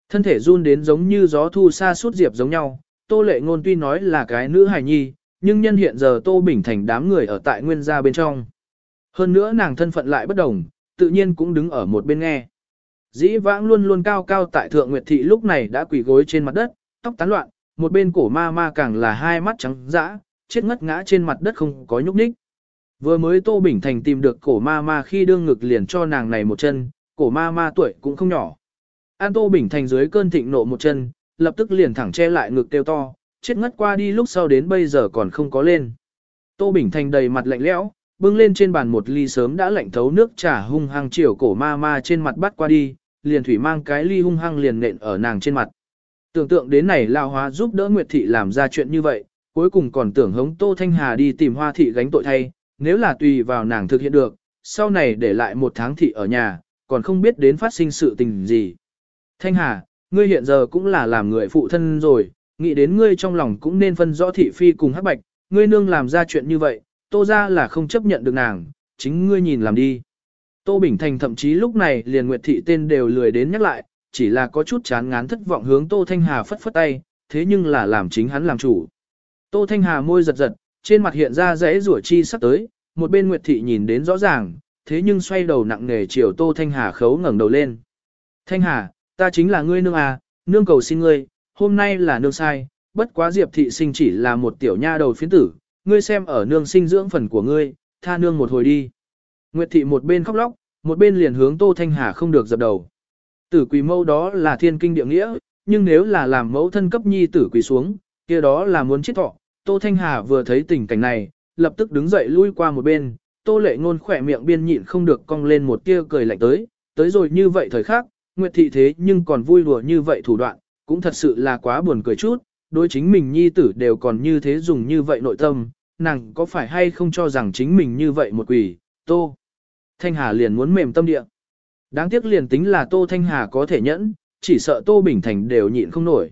Thân thể run đến giống như gió thu xa suốt diệp giống nhau, Tô Lệ Ngôn tuy nói là cái nữ hài nhi, nhưng nhân hiện giờ Tô Bình Thành đám người ở tại nguyên gia bên trong. Hơn nữa nàng thân phận lại bất đồng, tự nhiên cũng đứng ở một bên nghe. Dĩ vãng luôn luôn cao cao tại thượng Nguyệt Thị lúc này đã quỳ gối trên mặt đất, tóc tán loạn, một bên cổ ma ma càng là hai mắt trắng dã, chết ngất ngã trên mặt đất không có nhúc nhích. Vừa mới Tô Bình Thành tìm được cổ ma ma khi đương ngực liền cho nàng này một chân, cổ ma ma tuổi cũng không nhỏ. An Tô Bình Thành dưới cơn thịnh nộ một chân, lập tức liền thẳng che lại ngực kêu to, chết ngất qua đi lúc sau đến bây giờ còn không có lên. Tô Bình Thành đầy mặt lạnh lẽo, bưng lên trên bàn một ly sớm đã lạnh thấu nước trà hung hăng chiều cổ ma ma trên mặt bắt qua đi, liền thủy mang cái ly hung hăng liền nện ở nàng trên mặt. Tưởng tượng đến này lao hóa giúp đỡ Nguyệt Thị làm ra chuyện như vậy, cuối cùng còn tưởng hống Tô Thanh Hà đi tìm hoa thị gánh tội thay, nếu là tùy vào nàng thực hiện được, sau này để lại một tháng thị ở nhà, còn không biết đến phát sinh sự tình gì. Thanh Hà, ngươi hiện giờ cũng là làm người phụ thân rồi, nghĩ đến ngươi trong lòng cũng nên phân rõ thị phi cùng hắc bạch, ngươi nương làm ra chuyện như vậy, tô ra là không chấp nhận được nàng, chính ngươi nhìn làm đi. Tô Bình Thành thậm chí lúc này liền Nguyệt Thị tên đều lười đến nhắc lại, chỉ là có chút chán ngán thất vọng hướng Tô Thanh Hà phất phất tay, thế nhưng là làm chính hắn làm chủ. Tô Thanh Hà môi giật giật, trên mặt hiện ra rẽ rủa chi sắp tới, một bên Nguyệt Thị nhìn đến rõ ràng, thế nhưng xoay đầu nặng nề chiều Tô Thanh Hà khấu ngẩng đầu lên. Thanh Hà, ta chính là ngươi nương à, nương cầu xin ngươi, hôm nay là nương sai, bất quá Diệp thị sinh chỉ là một tiểu nha đầu phiến tử, ngươi xem ở nương sinh dưỡng phần của ngươi, tha nương một hồi đi. Nguyệt thị một bên khóc lóc, một bên liền hướng Tô Thanh Hà không được dập đầu. Tử quỳ mâu đó là thiên kinh địa nghĩa, nhưng nếu là làm mẫu thân cấp nhi tử quỳ xuống, kia đó là muốn chết thọ. Tô Thanh Hà vừa thấy tình cảnh này, lập tức đứng dậy lui qua một bên, Tô Lệ Ngôn khỏe miệng biên nhịn không được cong lên một tia cười lạnh tới, tới rồi như vậy thời khắc, Nguyệt thị thế nhưng còn vui đùa như vậy thủ đoạn, cũng thật sự là quá buồn cười chút, đối chính mình nhi tử đều còn như thế dùng như vậy nội tâm, nàng có phải hay không cho rằng chính mình như vậy một quỷ, Tô. Thanh Hà liền muốn mềm tâm địa. Đáng tiếc liền tính là Tô Thanh Hà có thể nhẫn, chỉ sợ Tô Bình Thành đều nhịn không nổi.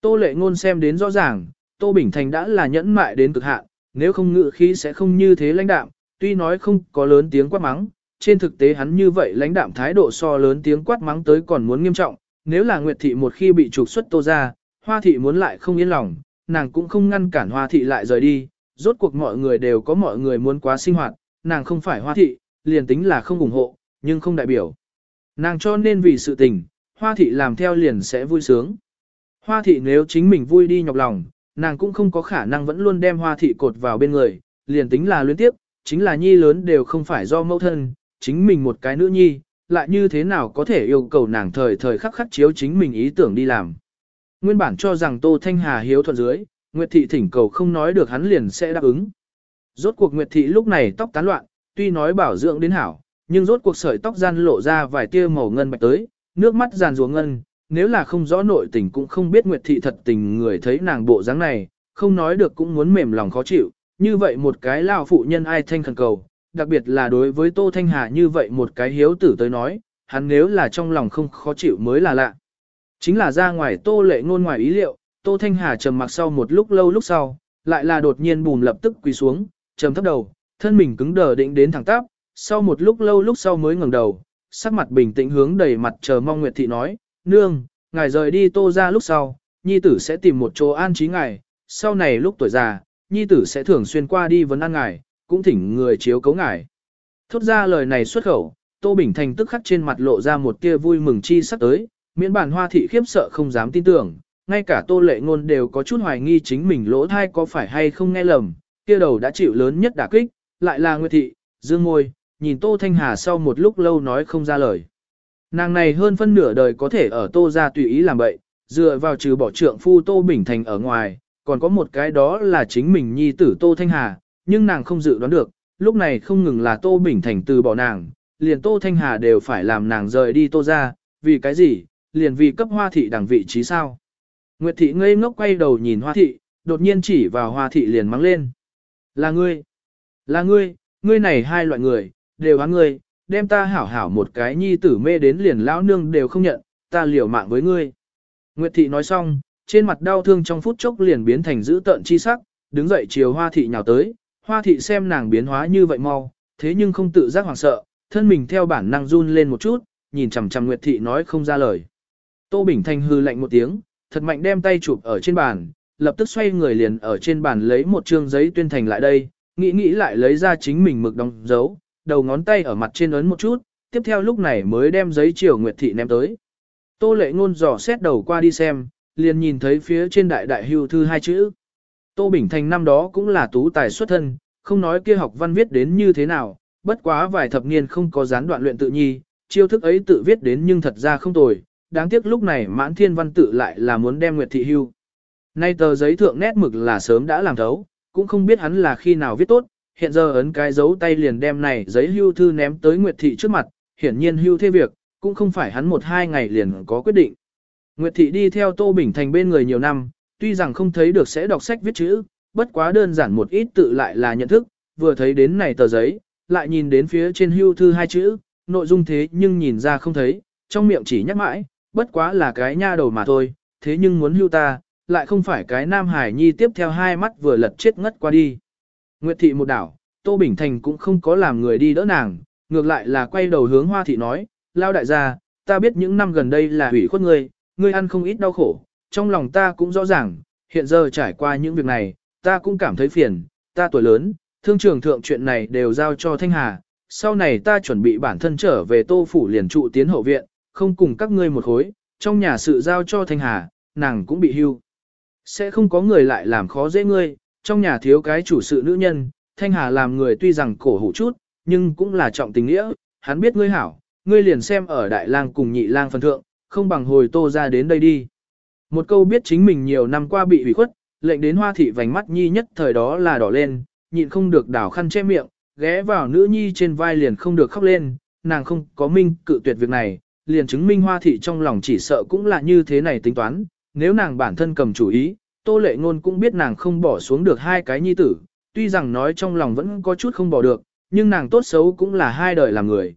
Tô lệ ngôn xem đến rõ ràng, Tô Bình Thành đã là nhẫn mại đến cực hạn, nếu không ngự khí sẽ không như thế lãnh đạm, tuy nói không có lớn tiếng quát mắng, trên thực tế hắn như vậy lãnh đạm thái độ so lớn tiếng quát mắng tới còn muốn nghiêm trọng, nếu là Nguyệt thị một khi bị trục xuất Tô ra, Hoa thị muốn lại không yên lòng, nàng cũng không ngăn cản Hoa thị lại rời đi, rốt cuộc mọi người đều có mọi người muốn quá sinh hoạt, nàng không phải Hoa thị, liền tính là không ủng hộ, nhưng không đại biểu. Nàng cho nên vì sự tình, Hoa thị làm theo liền sẽ vui sướng. Hoa thị nếu chính mình vui đi nhọc lòng, nàng cũng không có khả năng vẫn luôn đem Hoa thị cột vào bên người, liền tính là luyến tiếp, chính là nhi lớn đều không phải do mẫu thân, chính mình một cái nữ nhi, lại như thế nào có thể yêu cầu nàng thời thời khắc khắc chiếu chính mình ý tưởng đi làm. Nguyên bản cho rằng Tô Thanh Hà hiếu thuận dưới, Nguyệt Thị thỉnh cầu không nói được hắn liền sẽ đáp ứng. Rốt cuộc Nguyệt Thị lúc này tóc tán loạn, tuy nói bảo dưỡng đến hảo, nhưng rốt cuộc sợi tóc gian lộ ra vài tia màu ngân bạch tới, nước mắt giàn ruộng ngân, nếu là không rõ nội tình cũng không biết Nguyệt Thị thật tình người thấy nàng bộ dáng này, không nói được cũng muốn mềm lòng khó chịu, như vậy một cái lao phụ nhân ai thanh khẩn cầu, đặc biệt là đối với Tô Thanh Hà như vậy một cái hiếu tử tới nói, hắn nếu là trong lòng không khó chịu mới là lạ. Chính là ra ngoài Tô Lệ ngôn ngoài ý liệu, Tô Thanh Hà trầm mặc sau một lúc lâu lúc sau, lại là đột nhiên bùm lập tức quỳ xuống, trầm thấp đầu, thân mình cứng đờ định đến thẳng tắp, sau một lúc lâu lúc sau mới ngẩng đầu, sắc mặt bình tĩnh hướng đầy mặt chờ mong Nguyệt Thị nói, nương, ngài rời đi Tô ra lúc sau, nhi tử sẽ tìm một chỗ an trí ngài, sau này lúc tuổi già, nhi tử sẽ thường xuyên qua đi vấn an ngài, cũng thỉnh người chiếu cấu ngài. Thốt ra lời này xuất khẩu, Tô Bình Thành tức khắc trên mặt lộ ra một tia vui mừng chi sắc tới, miễn bản hoa thị khiếp sợ không dám tin tưởng, ngay cả Tô Lệ Ngôn đều có chút hoài nghi chính mình lỗ thai có phải hay không nghe lầm, kia đầu đã chịu lớn nhất đả kích, lại là Nguyệt thị, dương môi, nhìn Tô Thanh Hà sau một lúc lâu nói không ra lời. Nàng này hơn phân nửa đời có thể ở Tô gia tùy ý làm bậy, dựa vào trừ bỏ trượng phu Tô Bình Thành ở ngoài, còn có một cái đó là chính mình nhi tử Tô Thanh Hà, nhưng nàng không dự đoán được, lúc này không ngừng là Tô Bình Thành từ bỏ nàng, liền Tô Thanh Hà đều phải làm nàng rời đi Tô ra, vì cái gì, liền vì cấp hoa thị đẳng vị trí sao. Nguyệt thị ngây ngốc quay đầu nhìn hoa thị, đột nhiên chỉ vào hoa thị liền mắng lên. Là ngươi, là ngươi, ngươi này hai loại người, đều hắn ngươi, đem ta hảo hảo một cái nhi tử mê đến liền lão nương đều không nhận, ta liều mạng với ngươi. Nguyệt thị nói xong, trên mặt đau thương trong phút chốc liền biến thành dữ tợn chi sắc, đứng dậy chiều hoa thị nhào tới, hoa thị xem nàng biến hóa như vậy mau, thế nhưng không tự giác hoảng sợ, thân mình theo bản năng run lên một chút, nhìn chằm chằm Nguyệt thị nói không ra lời. Tô Bình Thanh hư lạnh một tiếng, thật mạnh đem tay chụp ở trên bàn, lập tức xoay người liền ở trên bàn lấy một trương giấy tuyên thành lại đây, nghĩ nghĩ lại lấy ra chính mình mực đóng dấu, đầu ngón tay ở mặt trên ấn một chút, tiếp theo lúc này mới đem giấy chiều Nguyệt thị ném tới. Tô lệ ngôn dò xét đầu qua đi xem, liền nhìn thấy phía trên đại đại hưu thư hai chữ. Tô Bình Thành năm đó cũng là tú tài xuất thân, không nói kia học văn viết đến như thế nào, bất quá vài thập niên không có gián đoạn luyện tự nhi, chiêu thức ấy tự viết đến nhưng thật ra không tồi, đáng tiếc lúc này mãn thiên văn tự lại là muốn đem Nguyệt Thị hưu. Nay tờ giấy thượng nét mực là sớm đã làm thấu, cũng không biết hắn là khi nào viết tốt, hiện giờ ấn cái dấu tay liền đem này giấy hưu thư ném tới Nguyệt Thị trước mặt, hiển nhiên hưu thế việc, cũng không phải hắn một hai ngày liền có quyết định. Nguyệt Thị đi theo Tô Bình Thành bên người nhiều năm, tuy rằng không thấy được sẽ đọc sách viết chữ, bất quá đơn giản một ít tự lại là nhận thức, vừa thấy đến này tờ giấy, lại nhìn đến phía trên hưu thư hai chữ, nội dung thế nhưng nhìn ra không thấy, trong miệng chỉ nhắc mãi, bất quá là cái nha đầu mà thôi, thế nhưng muốn hưu ta, lại không phải cái nam hải nhi tiếp theo hai mắt vừa lật chết ngất qua đi. Nguyệt thị một đảo, Tô Bình Thành cũng không có làm người đi đỡ nàng, ngược lại là quay đầu hướng hoa thị nói, lao đại gia, ta biết những năm gần đây là hủy khuất ngươi, ngươi ăn không ít đau khổ, trong lòng ta cũng rõ ràng, hiện giờ trải qua những việc này, ta cũng cảm thấy phiền, ta tuổi lớn, thương trường thượng chuyện này đều giao cho Thanh Hà, sau này ta chuẩn bị bản thân trở về tô phủ liền trụ tiến hậu viện, không cùng các ngươi một khối, trong nhà sự giao cho Thanh Hà, nàng cũng bị hưu. Sẽ không có người lại làm khó dễ ngươi, trong nhà thiếu cái chủ sự nữ nhân, Thanh Hà làm người tuy rằng cổ hủ chút, nhưng cũng là trọng tình nghĩa, hắn biết ngươi hảo, ngươi liền xem ở đại lang cùng nhị lang phần thượng, không bằng hồi tô ra đến đây đi. Một câu biết chính mình nhiều năm qua bị hủy khuất, lệnh đến hoa thị vành mắt nhi nhất thời đó là đỏ lên, nhịn không được đảo khăn che miệng, ghé vào nữ nhi trên vai liền không được khóc lên, nàng không có minh cự tuyệt việc này, liền chứng minh hoa thị trong lòng chỉ sợ cũng là như thế này tính toán, nếu nàng bản thân cầm chủ ý, tô lệ ngôn cũng biết nàng không bỏ xuống được hai cái nhi tử, tuy rằng nói trong lòng vẫn có chút không bỏ được, nhưng nàng tốt xấu cũng là hai đời làm người.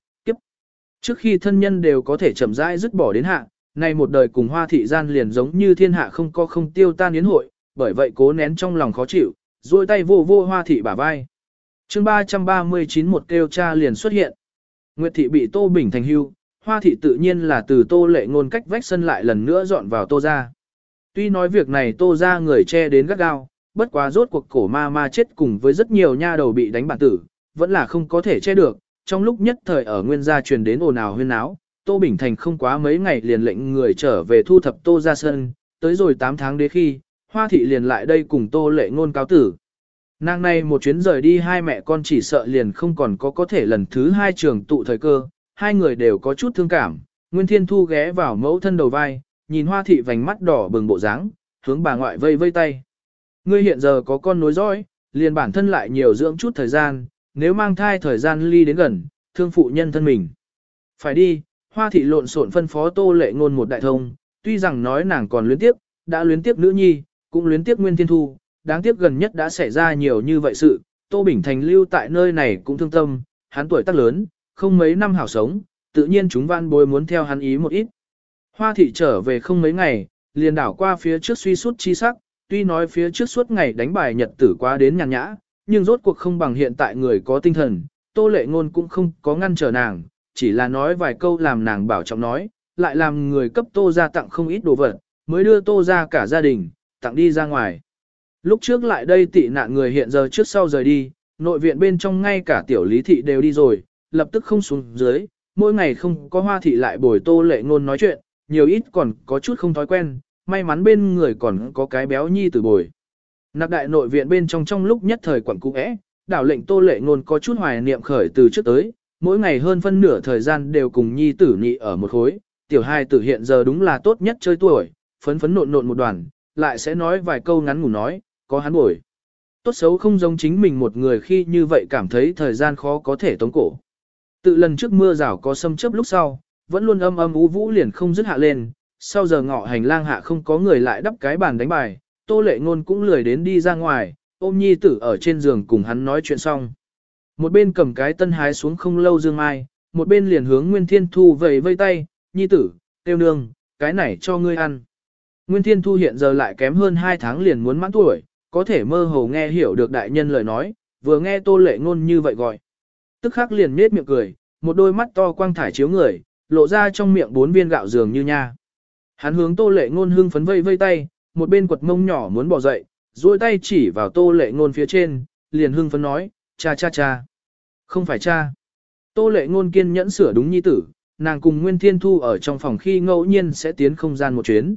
Trước khi thân nhân đều có thể chậm rãi dứt bỏ đến hạ, nay một đời cùng hoa thị gian liền giống như thiên hạ không có không tiêu tan yến hội, bởi vậy cố nén trong lòng khó chịu, duỗi tay vô vô hoa thị bả vai. chương 339 một kêu cha liền xuất hiện. Nguyệt thị bị Tô Bình thành hưu, hoa thị tự nhiên là từ Tô lệ ngôn cách vách sân lại lần nữa dọn vào Tô ra. Tuy nói việc này Tô ra người che đến gắt gao, bất quá rốt cuộc cổ ma ma chết cùng với rất nhiều nha đầu bị đánh bản tử, vẫn là không có thể che được. Trong lúc nhất thời ở nguyên gia truyền đến ồn ào huyên náo, Tô Bình Thành không quá mấy ngày liền lệnh người trở về thu thập Tô ra sân, tới rồi 8 tháng đế khi, Hoa thị liền lại đây cùng Tô Lệ Ngôn cáo tử. Nàng này một chuyến rời đi hai mẹ con chỉ sợ liền không còn có có thể lần thứ hai trường tụ thời cơ, hai người đều có chút thương cảm, Nguyên Thiên Thu ghé vào mẫu thân đầu vai, nhìn hoa thị vành mắt đỏ bừng bộ dáng, hướng bà ngoại vây vây tay. Ngươi hiện giờ có con nối dõi, liền bản thân lại nhiều dưỡng chút thời gian, nếu mang thai thời gian ly đến gần, thương phụ nhân thân mình. Phải đi, hoa thị lộn xộn phân phó tô lệ ngôn một đại thông, tuy rằng nói nàng còn luyến tiếp, đã luyến tiếp nữ nhi, cũng luyến tiếp nguyên thiên thu, đáng tiếc gần nhất đã xảy ra nhiều như vậy sự, tô bình thành lưu tại nơi này cũng thương tâm, hắn tuổi tác lớn, không mấy năm hảo sống, tự nhiên chúng văn bối muốn theo hắn ý một ít. Hoa thị trở về không mấy ngày, liền đảo qua phía trước suy sút chi sắc, tuy nói phía trước suốt ngày đánh bài nhật tử quá đến nhàn nhã, nhưng rốt cuộc không bằng hiện tại người có tinh thần, tô lệ ngôn cũng không có ngăn trở nàng, chỉ là nói vài câu làm nàng bảo trọng nói, lại làm người cấp tô ra tặng không ít đồ vật, mới đưa tô ra cả gia đình, tặng đi ra ngoài. Lúc trước lại đây tị nạn người hiện giờ trước sau rời đi, nội viện bên trong ngay cả tiểu lý thị đều đi rồi, lập tức không xuống dưới, mỗi ngày không có hoa thị lại bồi tô lệ ngôn nói chuyện, nhiều ít còn có chút không thói quen, may mắn bên người còn có cái béo nhi tử bồi. Nạp đại nội viện bên trong trong lúc nhất thời quẩn cung ẽ, đảo lệnh tô lệ ngôn có chút hoài niệm khởi từ trước tới, mỗi ngày hơn phân nửa thời gian đều cùng nhi tử nhị ở một khối, tiểu hai tử hiện giờ đúng là tốt nhất chơi tuổi, phấn phấn nộn nộn một đoàn, lại sẽ nói vài câu ngắn ngủ nói, có hắn bồi. Tốt xấu không giống chính mình một người khi như vậy cảm thấy thời gian khó có thể tống cổ. Tự lần trước mưa rào có xâm chấp lúc sau, vẫn luôn âm âm ú vũ liền không dứt hạ lên, sau giờ ngọ hành lang hạ không có người lại đắp cái bàn đánh bài, tô lệ ngôn cũng lười đến đi ra ngoài, ôm nhi tử ở trên giường cùng hắn nói chuyện xong. Một bên cầm cái tân hái xuống không lâu dương mai, một bên liền hướng Nguyên Thiên Thu vầy vây tay, nhi tử, tiêu nương, cái này cho ngươi ăn. Nguyên Thiên Thu hiện giờ lại kém hơn 2 tháng liền muốn mãn tuổi, có thể mơ hồ nghe hiểu được đại nhân lời nói, vừa nghe tô lệ ngôn như vậy gọi. Tức khắc liền nết miệng cười, một đôi mắt to quang thải chiếu người, lộ ra trong miệng bốn viên gạo dường như nha. Hắn hướng tô lệ ngôn hưng phấn vây vây tay, một bên quật mông nhỏ muốn bỏ dậy, duỗi tay chỉ vào tô lệ ngôn phía trên, liền hưng phấn nói, cha cha cha. Không phải cha. Tô lệ ngôn kiên nhẫn sửa đúng nhi tử, nàng cùng Nguyên Thiên Thu ở trong phòng khi ngẫu nhiên sẽ tiến không gian một chuyến.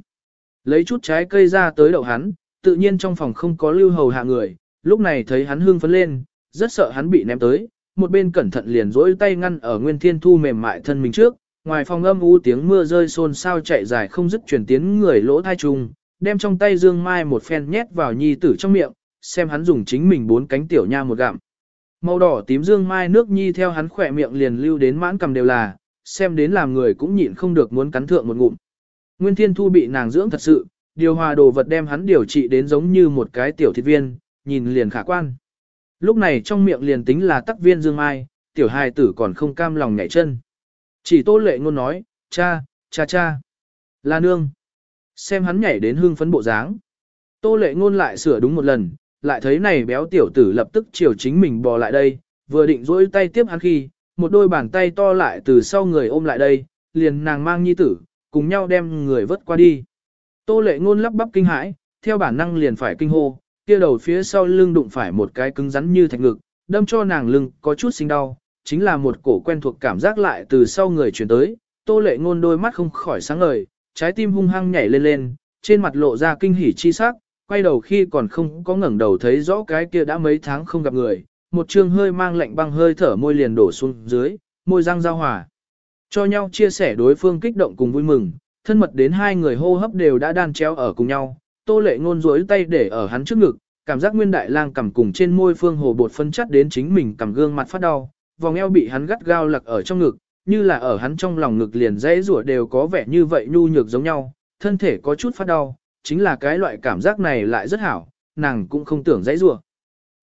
Lấy chút trái cây ra tới đậu hắn, tự nhiên trong phòng không có lưu hầu hạ người, lúc này thấy hắn hương phấn lên, rất sợ hắn bị ném tới, một bên cẩn thận liền rỗi tay ngăn ở Nguyên Thiên Thu mềm mại thân mình trước, ngoài phòng âm u tiếng mưa rơi xôn xao chạy dài không dứt truyền tiến người lỗ thai trùng, đem trong tay Dương Mai một phen nhét vào nhi tử trong miệng, xem hắn dùng chính mình bốn cánh tiểu nha một gặm. Màu đỏ tím Dương Mai nước nhi theo hắn khỏe miệng liền lưu đến mãn cầm đều là, xem đến làm người cũng nhịn không được muốn cắn thượng một ngụm. Nguyên Thiên Thu bị nàng dưỡng thật sự, điều hòa đồ vật đem hắn điều trị đến giống như một cái tiểu thịt viên, nhìn liền khả quan. Lúc này trong miệng liền tính là tắc viên Dương Mai, tiểu hài tử còn không cam lòng nhảy chân. Chỉ tô lệ ngôn nói, cha, cha cha, là nương. Xem hắn nhảy đến hương phấn bộ dáng. Tô lệ ngôn lại sửa đúng một lần, lại thấy này béo tiểu tử lập tức chiều chính mình bò lại đây, vừa định dỗi tay tiếp hắn khi, một đôi bàn tay to lại từ sau người ôm lại đây, liền nàng mang nhi tử, cùng nhau đem người vớt qua đi. Tô lệ ngôn lắp bắp kinh hãi, theo bản năng liền phải kinh hô, kia đầu phía sau lưng đụng phải một cái cứng rắn như thạch ngực, đâm cho nàng lưng có chút sinh đau, chính là một cổ quen thuộc cảm giác lại từ sau người truyền tới, tô lệ ngôn đôi mắt không khỏi sáng ngời, trái tim hung hăng nhảy lên lên, trên mặt lộ ra kinh hỉ chi sắc, quay đầu khi còn không có ngẩng đầu thấy rõ cái kia đã mấy tháng không gặp người, một trương hơi mang lạnh băng hơi thở môi liền đổ xuống dưới, môi răng giao hòa. Cho nhau chia sẻ đối phương kích động cùng vui mừng, thân mật đến hai người hô hấp đều đã đan chéo ở cùng nhau, tô lệ ngôn rối tay để ở hắn trước ngực, cảm giác nguyên đại lang cầm cùng trên môi phương hồ bột phân chất đến chính mình cầm gương mặt phát đau, vòng eo bị hắn gắt gao lặc ở trong ngực, như là ở hắn trong lòng ngực liền dãy rủa đều có vẻ như vậy nhu nhược giống nhau, thân thể có chút phát đau, chính là cái loại cảm giác này lại rất hảo, nàng cũng không tưởng dãy rủa.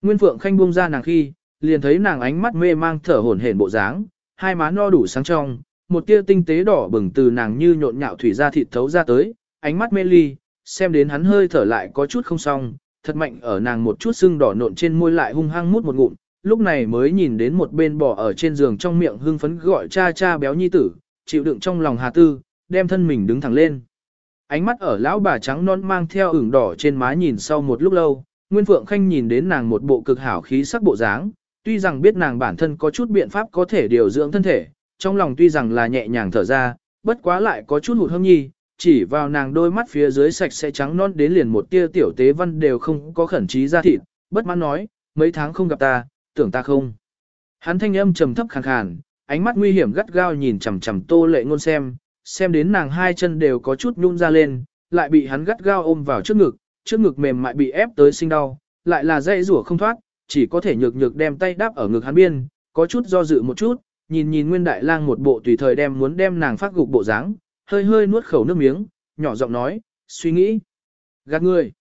Nguyên Phượng Khanh buông ra nàng khi, liền thấy nàng ánh mắt mê mang thở hổn hển bộ dáng, hai má no đủ sáng trong, một tia tinh tế đỏ bừng từ nàng như nhộn nhạo thủy ra thịt thấu ra tới, ánh mắt mê ly, xem đến hắn hơi thở lại có chút không xong, thật mạnh ở nàng một chút sưng đỏ nộn trên môi lại hung hăng mút một ngụm, lúc này mới nhìn đến một bên bò ở trên giường trong miệng hưng phấn gọi cha cha béo nhi tử, chịu đựng trong lòng hà tư, đem thân mình đứng thẳng lên. Ánh mắt ở lão bà trắng non mang theo ửng đỏ trên má nhìn sau một lúc lâu, Nguyên Phượng Khanh nhìn đến nàng một bộ cực hảo khí sắc bộ dáng, tuy rằng biết nàng bản thân có chút biện pháp có thể điều dưỡng thân thể, trong lòng tuy rằng là nhẹ nhàng thở ra, bất quá lại có chút hụt hâm nhi, chỉ vào nàng đôi mắt phía dưới sạch sẽ trắng non đến liền một tia tiểu tế văn đều không có khẩn trí ra thịt, bất mãn nói, mấy tháng không gặp ta, tưởng ta không. Hắn thanh âm trầm thấp khàn khàn, ánh mắt nguy hiểm gắt gao nhìn chằm chằm tô lệ ngôn xem, xem đến nàng hai chân đều có chút nhung ra lên, lại bị hắn gắt gao ôm vào trước ngực, trước ngực mềm mại bị ép tới sinh đau, lại là dây rủa không thoát, chỉ có thể nhược nhược đem tay đáp ở ngực hắn biên, có chút do dự một chút, nhìn nhìn Nguyên Đại Lang một bộ tùy thời đem muốn đem nàng phát gục bộ dáng, hơi hơi nuốt khẩu nước miếng, nhỏ giọng nói, suy nghĩ. Gạt người.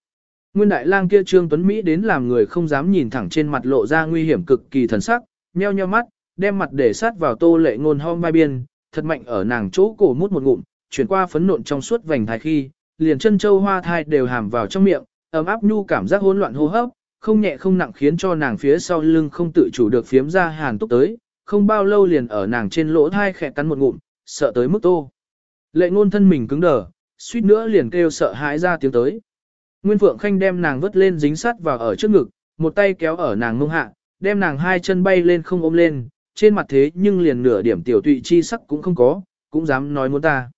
Nguyên Đại Lang kia Trương Tuấn Mỹ đến làm người không dám nhìn thẳng trên mặt lộ ra nguy hiểm cực kỳ thần sắc, nheo nheo mắt, đem mặt để sát vào tô lệ ngôn hong vai biên, thật mạnh ở nàng chỗ cổ mút một ngụm, chuyển qua phấn nộn trong suốt vành thai khi, liền chân châu hoa thai đều hàm vào trong miệng, ấm áp nhu cảm giác hỗn loạn hô hấp, không nhẹ không nặng khiến cho nàng phía sau lưng không tự chủ được phiếm ra hàn túc tới, không bao lâu liền ở nàng trên lỗ thai khẽ cắn một ngụm, sợ tới mức tô. Lệ ngôn thân mình cứng đờ, suýt nữa liền kêu sợ hãi ra tiếng tới. Nguyên Phượng Khanh đem nàng vứt lên dính sắt vào ở trước ngực, một tay kéo ở nàng ngông hạ, đem nàng hai chân bay lên không ôm lên, trên mặt thế nhưng liền nửa điểm tiểu tụy chi sắc cũng không có, cũng dám nói muốn ta.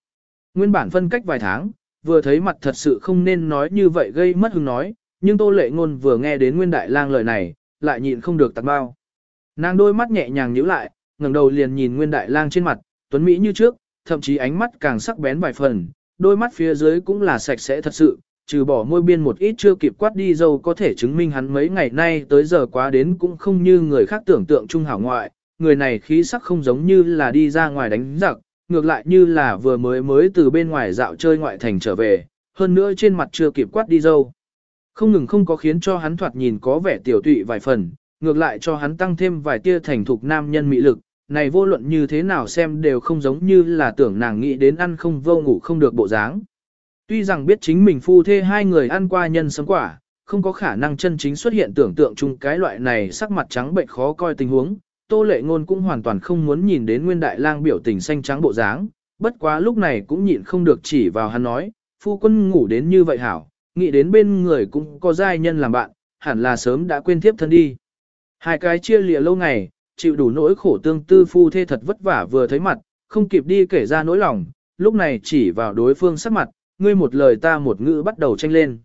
Nguyên bản phân cách vài tháng, vừa thấy mặt thật sự không nên nói như vậy gây mất hứng nói, nhưng Tô Lệ Ngôn vừa nghe đến Nguyên Đại Lang lời này, lại nhịn không được tặc bao. Nàng đôi mắt nhẹ nhàng nhíu lại, ngẩng đầu liền nhìn Nguyên Đại Lang trên mặt, tuấn mỹ như trước, thậm chí ánh mắt càng sắc bén vài phần, đôi mắt phía dưới cũng là sạch sẽ thật sự, trừ bỏ môi biên một ít chưa kịp quát đi dâu có thể chứng minh hắn mấy ngày nay tới giờ quá đến cũng không như người khác tưởng tượng trung hảo ngoại, người này khí sắc không giống như là đi ra ngoài đánh giặc, ngược lại như là vừa mới mới từ bên ngoài dạo chơi ngoại thành trở về, hơn nữa trên mặt chưa kịp quát đi dâu. Không ngừng không có khiến cho hắn thoạt nhìn có vẻ tiểu tụy vài phần, ngược lại cho hắn tăng thêm vài tia thành thục nam nhân mỹ lực, này vô luận như thế nào xem đều không giống như là tưởng nàng nghĩ đến ăn không vô ngủ không được bộ dáng. Tuy rằng biết chính mình phu thê hai người ăn qua nhân sấm quả, không có khả năng chân chính xuất hiện tưởng tượng chung cái loại này sắc mặt trắng bệnh khó coi tình huống, Tô Lệ Ngôn cũng hoàn toàn không muốn nhìn đến Nguyên Đại Lang biểu tình xanh trắng bộ dáng, bất quá lúc này cũng nhịn không được chỉ vào hắn nói, phu quân ngủ đến như vậy hảo, nghĩ đến bên người cũng có giai nhân làm bạn, hẳn là sớm đã quên thiếp thân đi. Hai cái chia lìa lâu ngày, chịu đủ nỗi khổ tương tư phu thê thật vất vả vừa thấy mặt, không kịp đi kể ra nỗi lòng, lúc này chỉ vào đối phương sắc mặt, ngươi một lời ta một ngữ bắt đầu tranh lên.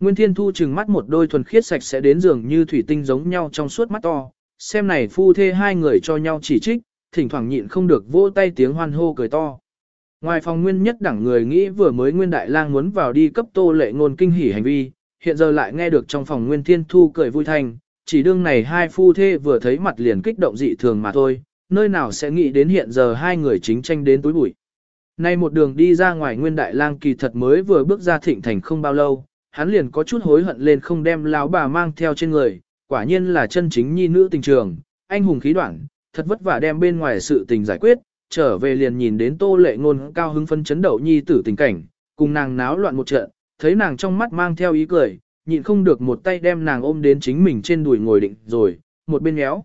Nguyên Thiên Thu trừng mắt một đôi thuần khiết sạch sẽ đến giường như thủy tinh giống nhau trong suốt mắt to, xem này phu thê hai người cho nhau chỉ trích, thỉnh thoảng nhịn không được vỗ tay tiếng hoan hô cười to. Ngoài phòng nguyên nhất đẳng người nghĩ vừa mới nguyên đại lang muốn vào đi cấp tô lệ ngôn kinh hỉ hành vi, hiện giờ lại nghe được trong phòng nguyên thiên thu cười vui thành, chỉ đương này hai phu thê vừa thấy mặt liền kích động dị thường mà thôi, nơi nào sẽ nghĩ đến hiện giờ hai người chính tranh đến túi bụi. Nay một đường đi ra ngoài nguyên đại lang kỳ thật mới vừa bước ra thịnh thành không bao lâu, hắn liền có chút hối hận lên không đem lão bà mang theo trên người, quả nhiên là chân chính nhi nữ tình trường, anh hùng khí đoạn, thật vất vả đem bên ngoài sự tình giải quyết, trở về liền nhìn đến tô lệ ngôn cao hứng phân chấn đậu nhi tử tình cảnh, cùng nàng náo loạn một trận, thấy nàng trong mắt mang theo ý cười, nhịn không được một tay đem nàng ôm đến chính mình trên đùi ngồi định rồi, một bên méo.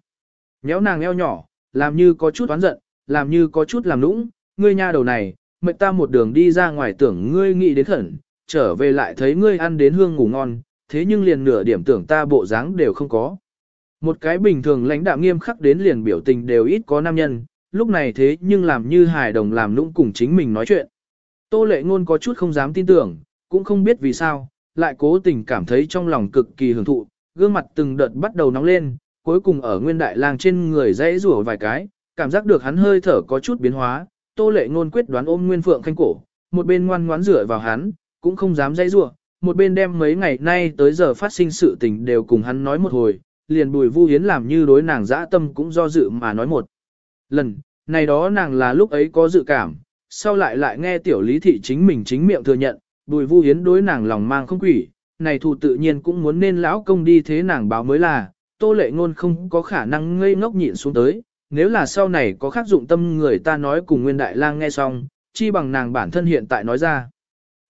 Méo nàng eo nhỏ, làm như có chút oán giận, làm như có chút làm nũng, ngươi nha đầu này, mệnh ta một đường đi ra ngoài tưởng ngươi nghĩ đến khẩn, trở về lại thấy ngươi ăn đến hương ngủ ngon, thế nhưng liền nửa điểm tưởng ta bộ dáng đều không có. Một cái bình thường lãnh đạo nghiêm khắc đến liền biểu tình đều ít có nam nhân, lúc này thế nhưng làm như hài đồng làm nũng cùng chính mình nói chuyện. Tô lệ ngôn có chút không dám tin tưởng, cũng không biết vì sao, lại cố tình cảm thấy trong lòng cực kỳ hưởng thụ, gương mặt từng đợt bắt đầu nóng lên, cuối cùng ở nguyên đại lang trên người dãy rủa vài cái, cảm giác được hắn hơi thở có chút biến hóa, tô lệ ngôn quyết đoán ôm nguyên phượng khanh cổ, một bên ngoan ngoãn rửa vào hắn, cũng không dám dãy rủa, một bên đem mấy ngày nay tới giờ phát sinh sự tình đều cùng hắn nói một hồi, liền bùi vu hiến làm như đối nàng dã tâm cũng do dự mà nói một. Lần, này đó nàng là lúc ấy có dự cảm, sau lại lại nghe tiểu lý thị chính mình chính miệng thừa nhận, bùi vu hiến đối nàng lòng mang không quỷ, này thù tự nhiên cũng muốn nên lão công đi thế nàng báo mới là, tô lệ ngôn không có khả năng ngây ngốc nhịn xuống tới, nếu là sau này có khác dụng tâm người ta nói cùng nguyên đại lang nghe xong, chi bằng nàng bản thân hiện tại nói ra.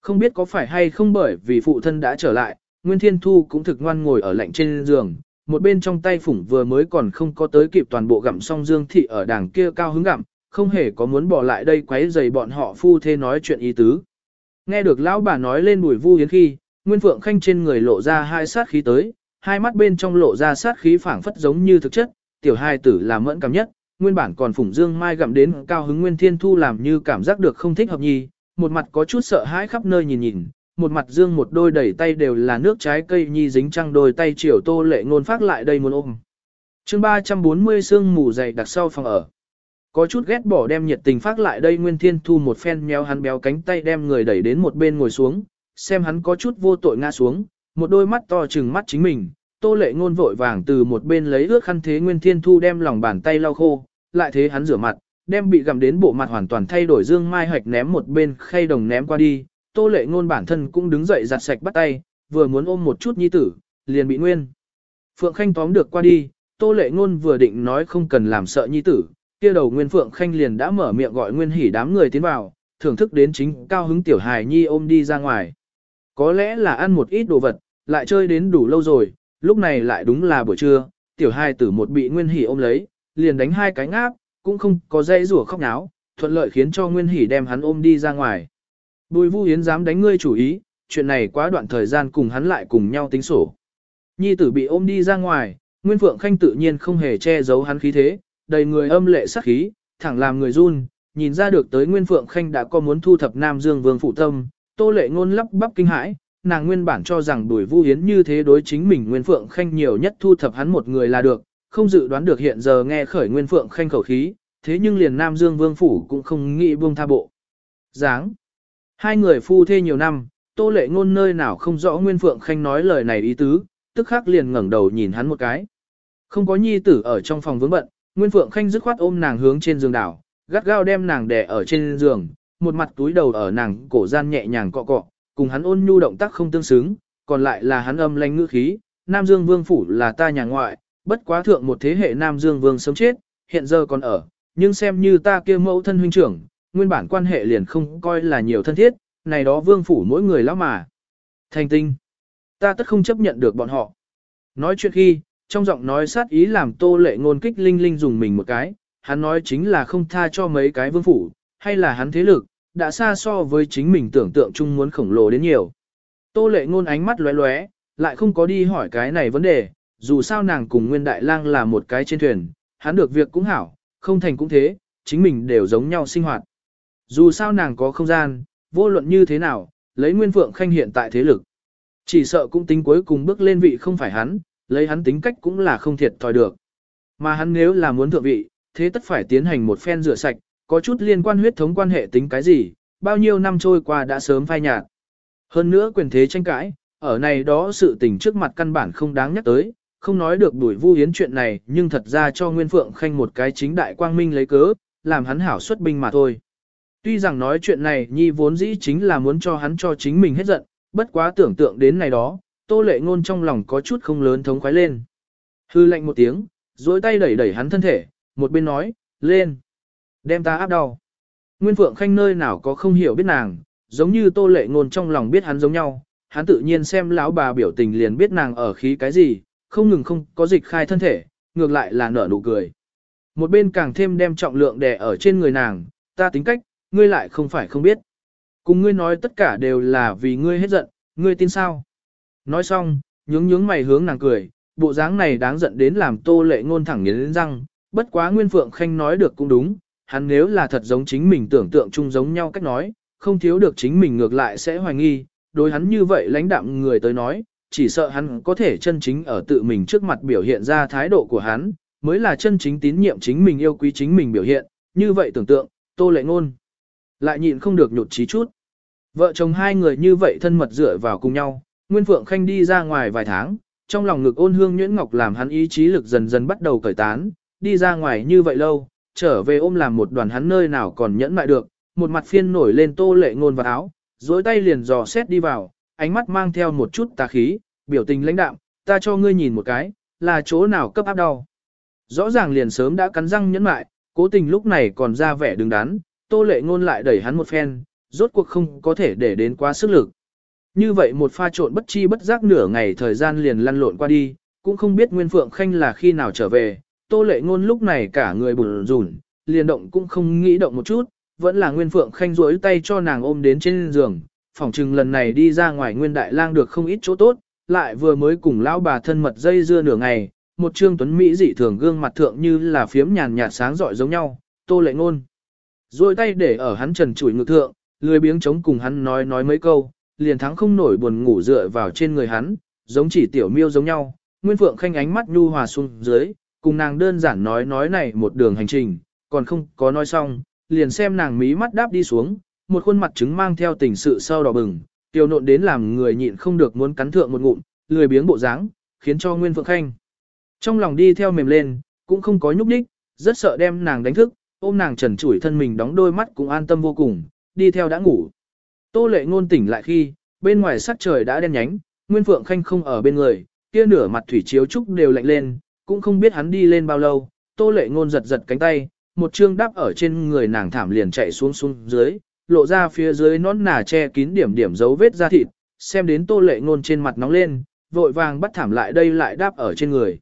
Không biết có phải hay không bởi vì phụ thân đã trở lại, Nguyên Thiên Thu cũng thực ngoan ngồi ở lạnh trên giường, một bên trong tay phủng vừa mới còn không có tới kịp toàn bộ gặm xong Dương Thị ở đàng kia cao hứng gặm, không hề có muốn bỏ lại đây quấy rầy bọn họ phu thê nói chuyện ý tứ. Nghe được lão bà nói lên bùi vu hiến khi, Nguyên Phượng Khanh trên người lộ ra hai sát khí tới, hai mắt bên trong lộ ra sát khí phảng phất giống như thực chất, tiểu hai tử là mẫn cảm nhất, nguyên bản còn phủng Dương Mai gặm đến cao hứng Nguyên Thiên Thu làm như cảm giác được không thích hợp nhì một mặt có chút sợ hãi khắp nơi nhìn nhìn, một mặt dương một đôi đẩy tay đều là nước trái cây nhi dính trăng đôi tay chiều tô lệ ngôn phát lại đây muốn ôm. chương 340 sương mù dày đặc sau phòng ở. Có chút ghét bỏ đem nhiệt tình phát lại đây Nguyên Thiên Thu một phen méo hắn béo cánh tay đem người đẩy đến một bên ngồi xuống, xem hắn có chút vô tội ngã xuống, một đôi mắt to trừng mắt chính mình. Tô lệ ngôn vội vàng từ một bên lấy ước khăn thế Nguyên Thiên Thu đem lòng bàn tay lau khô, lại thế hắn rửa mặt, đem bị gặm đến bộ mặt hoàn toàn thay đổi dương mai hoạch ném một bên khay đồng ném qua đi. Tô lệ ngôn bản thân cũng đứng dậy giặt sạch bắt tay, vừa muốn ôm một chút nhi tử, liền bị Nguyên. Phượng Khanh tóm được qua đi, Tô lệ ngôn vừa định nói không cần làm sợ nhi tử, kia đầu Nguyên Phượng Khanh liền đã mở miệng gọi Nguyên Hỉ đám người tiến vào, thưởng thức đến chính cao hứng tiểu hài nhi ôm đi ra ngoài. Có lẽ là ăn một ít đồ vật, lại chơi đến đủ lâu rồi, lúc này lại đúng là buổi trưa, tiểu hài tử một bị Nguyên Hỉ ôm lấy, liền đánh hai cái ngáp, cũng không có dây rủa khóc náo, thuận lợi khiến cho Nguyên hỷ đem hắn ôm đi ra ngoài. Bùi Vu Yến dám đánh ngươi chủ ý, chuyện này quá đoạn thời gian cùng hắn lại cùng nhau tính sổ. Nhi tử bị ôm đi ra ngoài, Nguyên Phượng Khanh tự nhiên không hề che giấu hắn khí thế, đầy người âm lệ sắc khí, thẳng làm người run, nhìn ra được tới Nguyên Phượng Khanh đã có muốn thu thập Nam Dương Vương phụ tâm, Tô Lệ ngôn lắp bắp kinh hãi, nàng nguyên bản cho rằng Bùi Vu Hiến như thế đối chính mình Nguyên Phượng Khanh nhiều nhất thu thập hắn một người là được, không dự đoán được hiện giờ nghe khởi Nguyên Phượng Khanh khẩu khí, thế nhưng liền Nam Dương Vương phủ cũng không nghĩ buông tha bộ. Giáng, Hai người phu thê nhiều năm, Tô Lệ ngôn nơi nào không rõ Nguyên Phượng Khanh nói lời này ý tứ, tức khắc liền ngẩng đầu nhìn hắn một cái. Không có nhi tử ở trong phòng vướng bận, Nguyên Phượng Khanh dứt khoát ôm nàng hướng trên giường đảo, gắt gao đem nàng đè ở trên giường, một mặt túi đầu ở nàng cổ gian nhẹ nhàng cọ cọ, cùng hắn ôn nhu động tác không tương xứng, còn lại là hắn âm lãnh ngữ khí, Nam Dương Vương phủ là ta nhà ngoại, bất quá thượng một thế hệ Nam Dương Vương sống chết, hiện giờ còn ở, nhưng xem như ta kia mẫu thân huynh trưởng, nguyên bản quan hệ liền không coi là nhiều thân thiết, này đó Vương phủ mỗi người lão mà. Thành tinh, ta tất không chấp nhận được bọn họ. Nói chuyện khi, trong giọng nói sát ý làm tô lệ ngôn kích linh linh dùng mình một cái, hắn nói chính là không tha cho mấy cái vương phủ, hay là hắn thế lực, đã xa so với chính mình tưởng tượng chung muốn khổng lồ đến nhiều. Tô lệ ngôn ánh mắt lóe lóe, lại không có đi hỏi cái này vấn đề, dù sao nàng cùng Nguyên Đại Lang là một cái trên thuyền, hắn được việc cũng hảo, không thành cũng thế, chính mình đều giống nhau sinh hoạt. Dù sao nàng có không gian, vô luận như thế nào, lấy Nguyên Phượng Khanh hiện tại thế lực. Chỉ sợ cũng tính cuối cùng bước lên vị không phải hắn, lấy hắn tính cách cũng là không thiệt thòi được. Mà hắn nếu là muốn thượng vị, thế tất phải tiến hành một phen rửa sạch, có chút liên quan huyết thống quan hệ tính cái gì, bao nhiêu năm trôi qua đã sớm phai nhạt. Hơn nữa quyền thế tranh cãi, ở này đó sự tình trước mặt căn bản không đáng nhắc tới, không nói được đuổi vu hiến chuyện này nhưng thật ra cho Nguyên Phượng Khanh một cái chính đại quang minh lấy cớ, làm hắn hảo xuất binh mà thôi. Tuy rằng nói chuyện này nhi vốn dĩ chính là muốn cho hắn cho chính mình hết giận, bất quá tưởng tượng đến này đó, tô lệ ngôn trong lòng có chút không lớn thống khoái lên. Hư lạnh một tiếng, duỗi tay đẩy đẩy hắn thân thể, một bên nói, lên. Đem ta áp đau. Nguyên Phượng Khanh nơi nào có không hiểu biết nàng, giống như tô lệ ngôn trong lòng biết hắn giống nhau, hắn tự nhiên xem lão bà biểu tình liền biết nàng ở khí cái gì, không ngừng không có dịch khai thân thể, ngược lại là nở nụ cười. Một bên càng thêm đem trọng lượng đè ở trên người nàng, ta tính cách, ngươi lại không phải không biết. Cùng ngươi nói tất cả đều là vì ngươi hết giận, ngươi tin sao? Nói xong, nhướng nhướng mày hướng nàng cười, bộ dáng này đáng giận đến làm tô lệ ngôn thẳng nghiến răng, bất quá Nguyên Phượng Khanh nói được cũng đúng, hắn nếu là thật giống chính mình tưởng tượng chung giống nhau cách nói, không thiếu được chính mình ngược lại sẽ hoài nghi, đối hắn như vậy lãnh đạm người tới nói, chỉ sợ hắn có thể chân chính ở tự mình trước mặt biểu hiện ra thái độ của hắn, mới là chân chính tín nhiệm chính mình yêu quý chính mình biểu hiện, như vậy tưởng tượng, tô lệ ngôn. Lại nhịn không được nhột chí chút. Vợ chồng hai người như vậy thân mật dựa vào cùng nhau, Nguyên Phượng Khanh đi ra ngoài vài tháng, trong lòng ngực ôn hương nhuyễn ngọc làm hắn ý chí lực dần dần bắt đầu cởi tán, đi ra ngoài như vậy lâu, trở về ôm làm một đoàn hắn nơi nào còn nhẫn mại được, một mặt phiên nổi lên tô lệ ngôn vào áo, dối tay liền dò xét đi vào, ánh mắt mang theo một chút tà khí, biểu tình lãnh đạm, ta cho ngươi nhìn một cái, là chỗ nào cấp áp đau. Rõ ràng liền sớm đã cắn răng nhẫn mại, cố tình lúc này còn ra vẻ đứng đắn, tô lệ ngôn lại đẩy hắn một phen, rốt cuộc không có thể để đến quá sức lực. Như vậy một pha trộn bất chi bất giác nửa ngày thời gian liền lăn lộn qua đi, cũng không biết Nguyên Phượng Khanh là khi nào trở về, Tô Lệ Ngôn lúc này cả người bùn rùn, liền động cũng không nghĩ động một chút, vẫn là Nguyên Phượng Khanh duỗi tay cho nàng ôm đến trên giường, phỏng chừng lần này đi ra ngoài Nguyên Đại Lang được không ít chỗ tốt, lại vừa mới cùng lão bà thân mật dây dưa nửa ngày, một trương tuấn mỹ dị thường gương mặt thượng như là phiếm nhàn nhạt sáng rọi giống nhau, Tô Lệ Ngôn duỗi tay để ở hắn trần trụi ngực thượng, lười biếng chống cùng hắn nói nói mấy câu, liền thắng không nổi buồn ngủ dựa vào trên người hắn, giống chỉ tiểu miêu giống nhau. Nguyên Phượng khanh ánh mắt nhu hòa xuống dưới, cùng nàng đơn giản nói nói này một đường hành trình, còn không có nói xong, liền xem nàng mí mắt đáp đi xuống, một khuôn mặt trứng mang theo tình sự sâu đỏ bừng, tiêu nộn đến làm người nhịn không được muốn cắn thượng một ngụm, lười biếng bộ dáng, khiến cho Nguyên Phượng Khanh. Trong lòng đi theo mềm lên, cũng không có nhúc nhích, rất sợ đem nàng đánh thức, ôm nàng trần trụi thân mình đóng đôi mắt cũng an tâm vô cùng, đi theo đã ngủ. Tô lệ ngôn tỉnh lại khi, bên ngoài sắc trời đã đen nhánh, Nguyên Phượng Khanh không ở bên người, kia nửa mặt thủy chiếu trúc đều lạnh lên, cũng không biết hắn đi lên bao lâu, tô lệ ngôn giật giật cánh tay, một chương đắp ở trên người nàng thảm liền chạy xuống xuống dưới, lộ ra phía dưới nón nà che kín điểm điểm dấu vết da thịt, xem đến tô lệ ngôn trên mặt nóng lên, vội vàng bắt thảm lại đây lại đáp ở trên người.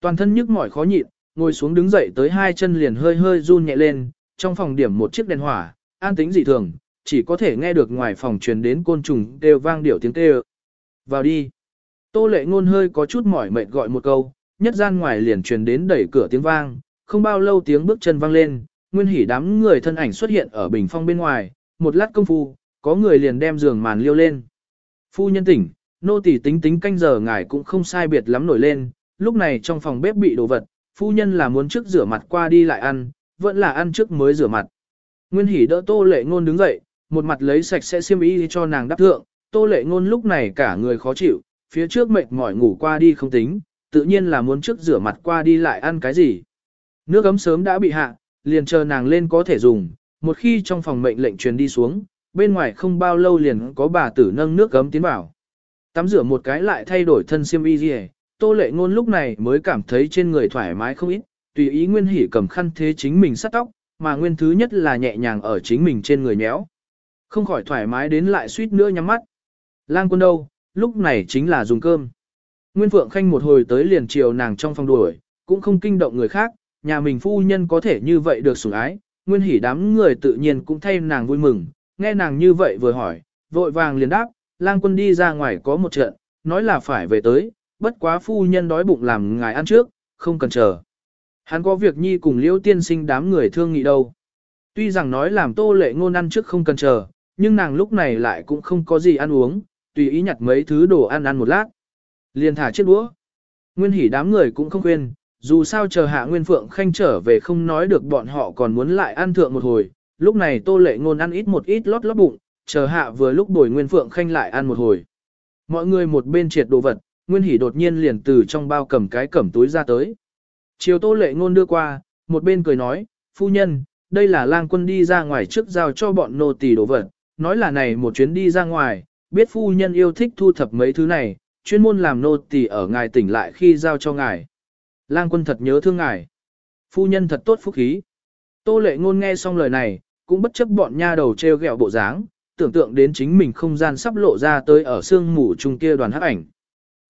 Toàn thân nhức mỏi khó nhịn, ngồi xuống đứng dậy tới hai chân liền hơi hơi run nhẹ lên, trong phòng điểm một chiếc đèn hỏa, an tĩnh dị thường, chỉ có thể nghe được ngoài phòng truyền đến côn trùng đều vang điệu tiếng kêu. Vào đi. Tô lệ ngôn hơi có chút mỏi mệt gọi một câu, nhất gian ngoài liền truyền đến đẩy cửa tiếng vang, không bao lâu tiếng bước chân vang lên, nguyên hỉ đám người thân ảnh xuất hiện ở bình phong bên ngoài, một lát công phu, có người liền đem giường màn liêu lên. Phu nhân tỉnh, nô tỳ tính tính canh giờ ngài cũng không sai biệt lắm nổi lên, lúc này trong phòng bếp bị đổ vật, phu nhân là muốn trước rửa mặt qua đi lại ăn, vẫn là ăn trước mới rửa mặt. Nguyên hỉ đỡ tô lệ ngôn đứng dậy, một mặt lấy sạch sẽ xiêm y cho nàng đắp thượng, tô lệ ngôn lúc này cả người khó chịu, phía trước mệt mỏi ngủ qua đi không tính, tự nhiên là muốn trước rửa mặt qua đi lại ăn cái gì. Nước ấm sớm đã bị hạ, liền chờ nàng lên có thể dùng, một khi trong phòng mệnh lệnh truyền đi xuống, bên ngoài không bao lâu liền có bà tử nâng nước gấm tiến vào. Tắm rửa một cái lại thay đổi thân xiêm y gì, tô lệ ngôn lúc này mới cảm thấy trên người thoải mái không ít, tùy ý nguyên hỉ cầm khăn thế chính mình sắt tóc, mà nguyên thứ nhất là nhẹ nhàng ở chính mình trên người nhéo. Không khỏi thoải mái đến lại suýt nữa nhắm mắt. Lang quân đâu, lúc này chính là dùng cơm. Nguyên Phượng Khanh một hồi tới liền chiều nàng trong phòng đuổi, cũng không kinh động người khác, nhà mình phu nhân có thể như vậy được sủng ái, Nguyên hỉ đám người tự nhiên cũng thay nàng vui mừng, nghe nàng như vậy vừa hỏi, vội vàng liền đáp, lang quân đi ra ngoài có một trận, nói là phải về tới, bất quá phu nhân đói bụng làm ngài ăn trước, không cần chờ. Hắn có việc nhi cùng liễu tiên sinh đám người thương nghị đâu. Tuy rằng nói làm tô lệ ngôn ăn trước không cần chờ, nhưng nàng lúc này lại cũng không có gì ăn uống, tùy ý nhặt mấy thứ đồ ăn ăn một lát. Liền thả chiếc đũa. Nguyên hỉ đám người cũng không khuyên dù sao chờ hạ Nguyên Phượng Khanh trở về không nói được bọn họ còn muốn lại ăn thượng một hồi, lúc này tô lệ ngôn ăn ít một ít lót lót bụng, chờ hạ vừa lúc đổi Nguyên Phượng Khanh lại ăn một hồi. Mọi người một bên triệt đồ vật, Nguyên Hỷ đột nhiên liền từ trong bao cầm cái cẩm túi ra tới. Chiều tô lệ ngôn đưa qua, một bên cười nói, phu nhân, đây là lang quân đi ra ngoài trước giao cho bọn nô tỳ đồ vật, nói là này một chuyến đi ra ngoài, biết phu nhân yêu thích thu thập mấy thứ này, chuyên môn làm nô tỳ ở ngài tỉnh lại khi giao cho ngài. Lang quân thật nhớ thương ngài. Phu nhân thật tốt phúc khí. Tô lệ ngôn nghe xong lời này, cũng bất chấp bọn nha đầu treo gẹo bộ dáng, tưởng tượng đến chính mình không gian sắp lộ ra tới ở xương mù chung kia đoàn hắc ảnh.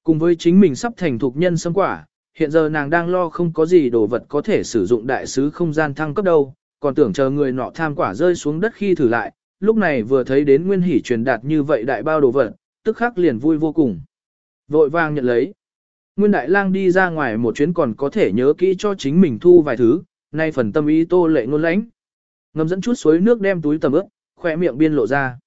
Cùng với chính mình sắp thành thục nhân sâm quả, hiện giờ nàng đang lo không có gì đồ vật có thể sử dụng đại sứ không gian thăng cấp đâu, còn tưởng chờ người nọ tham quả rơi xuống đất khi thử lại, lúc này vừa thấy đến nguyên hỷ truyền đạt như vậy đại bao đồ vật, tức khắc liền vui vô cùng. Vội vàng nhận lấy. Nguyên đại lang đi ra ngoài một chuyến còn có thể nhớ kỹ cho chính mình thu vài thứ, nay phần tâm ý tô lệ ngôn lãnh. Ngầm dẫn chút suối nước đem túi tầm ướp, khỏe miệng biên lộ ra.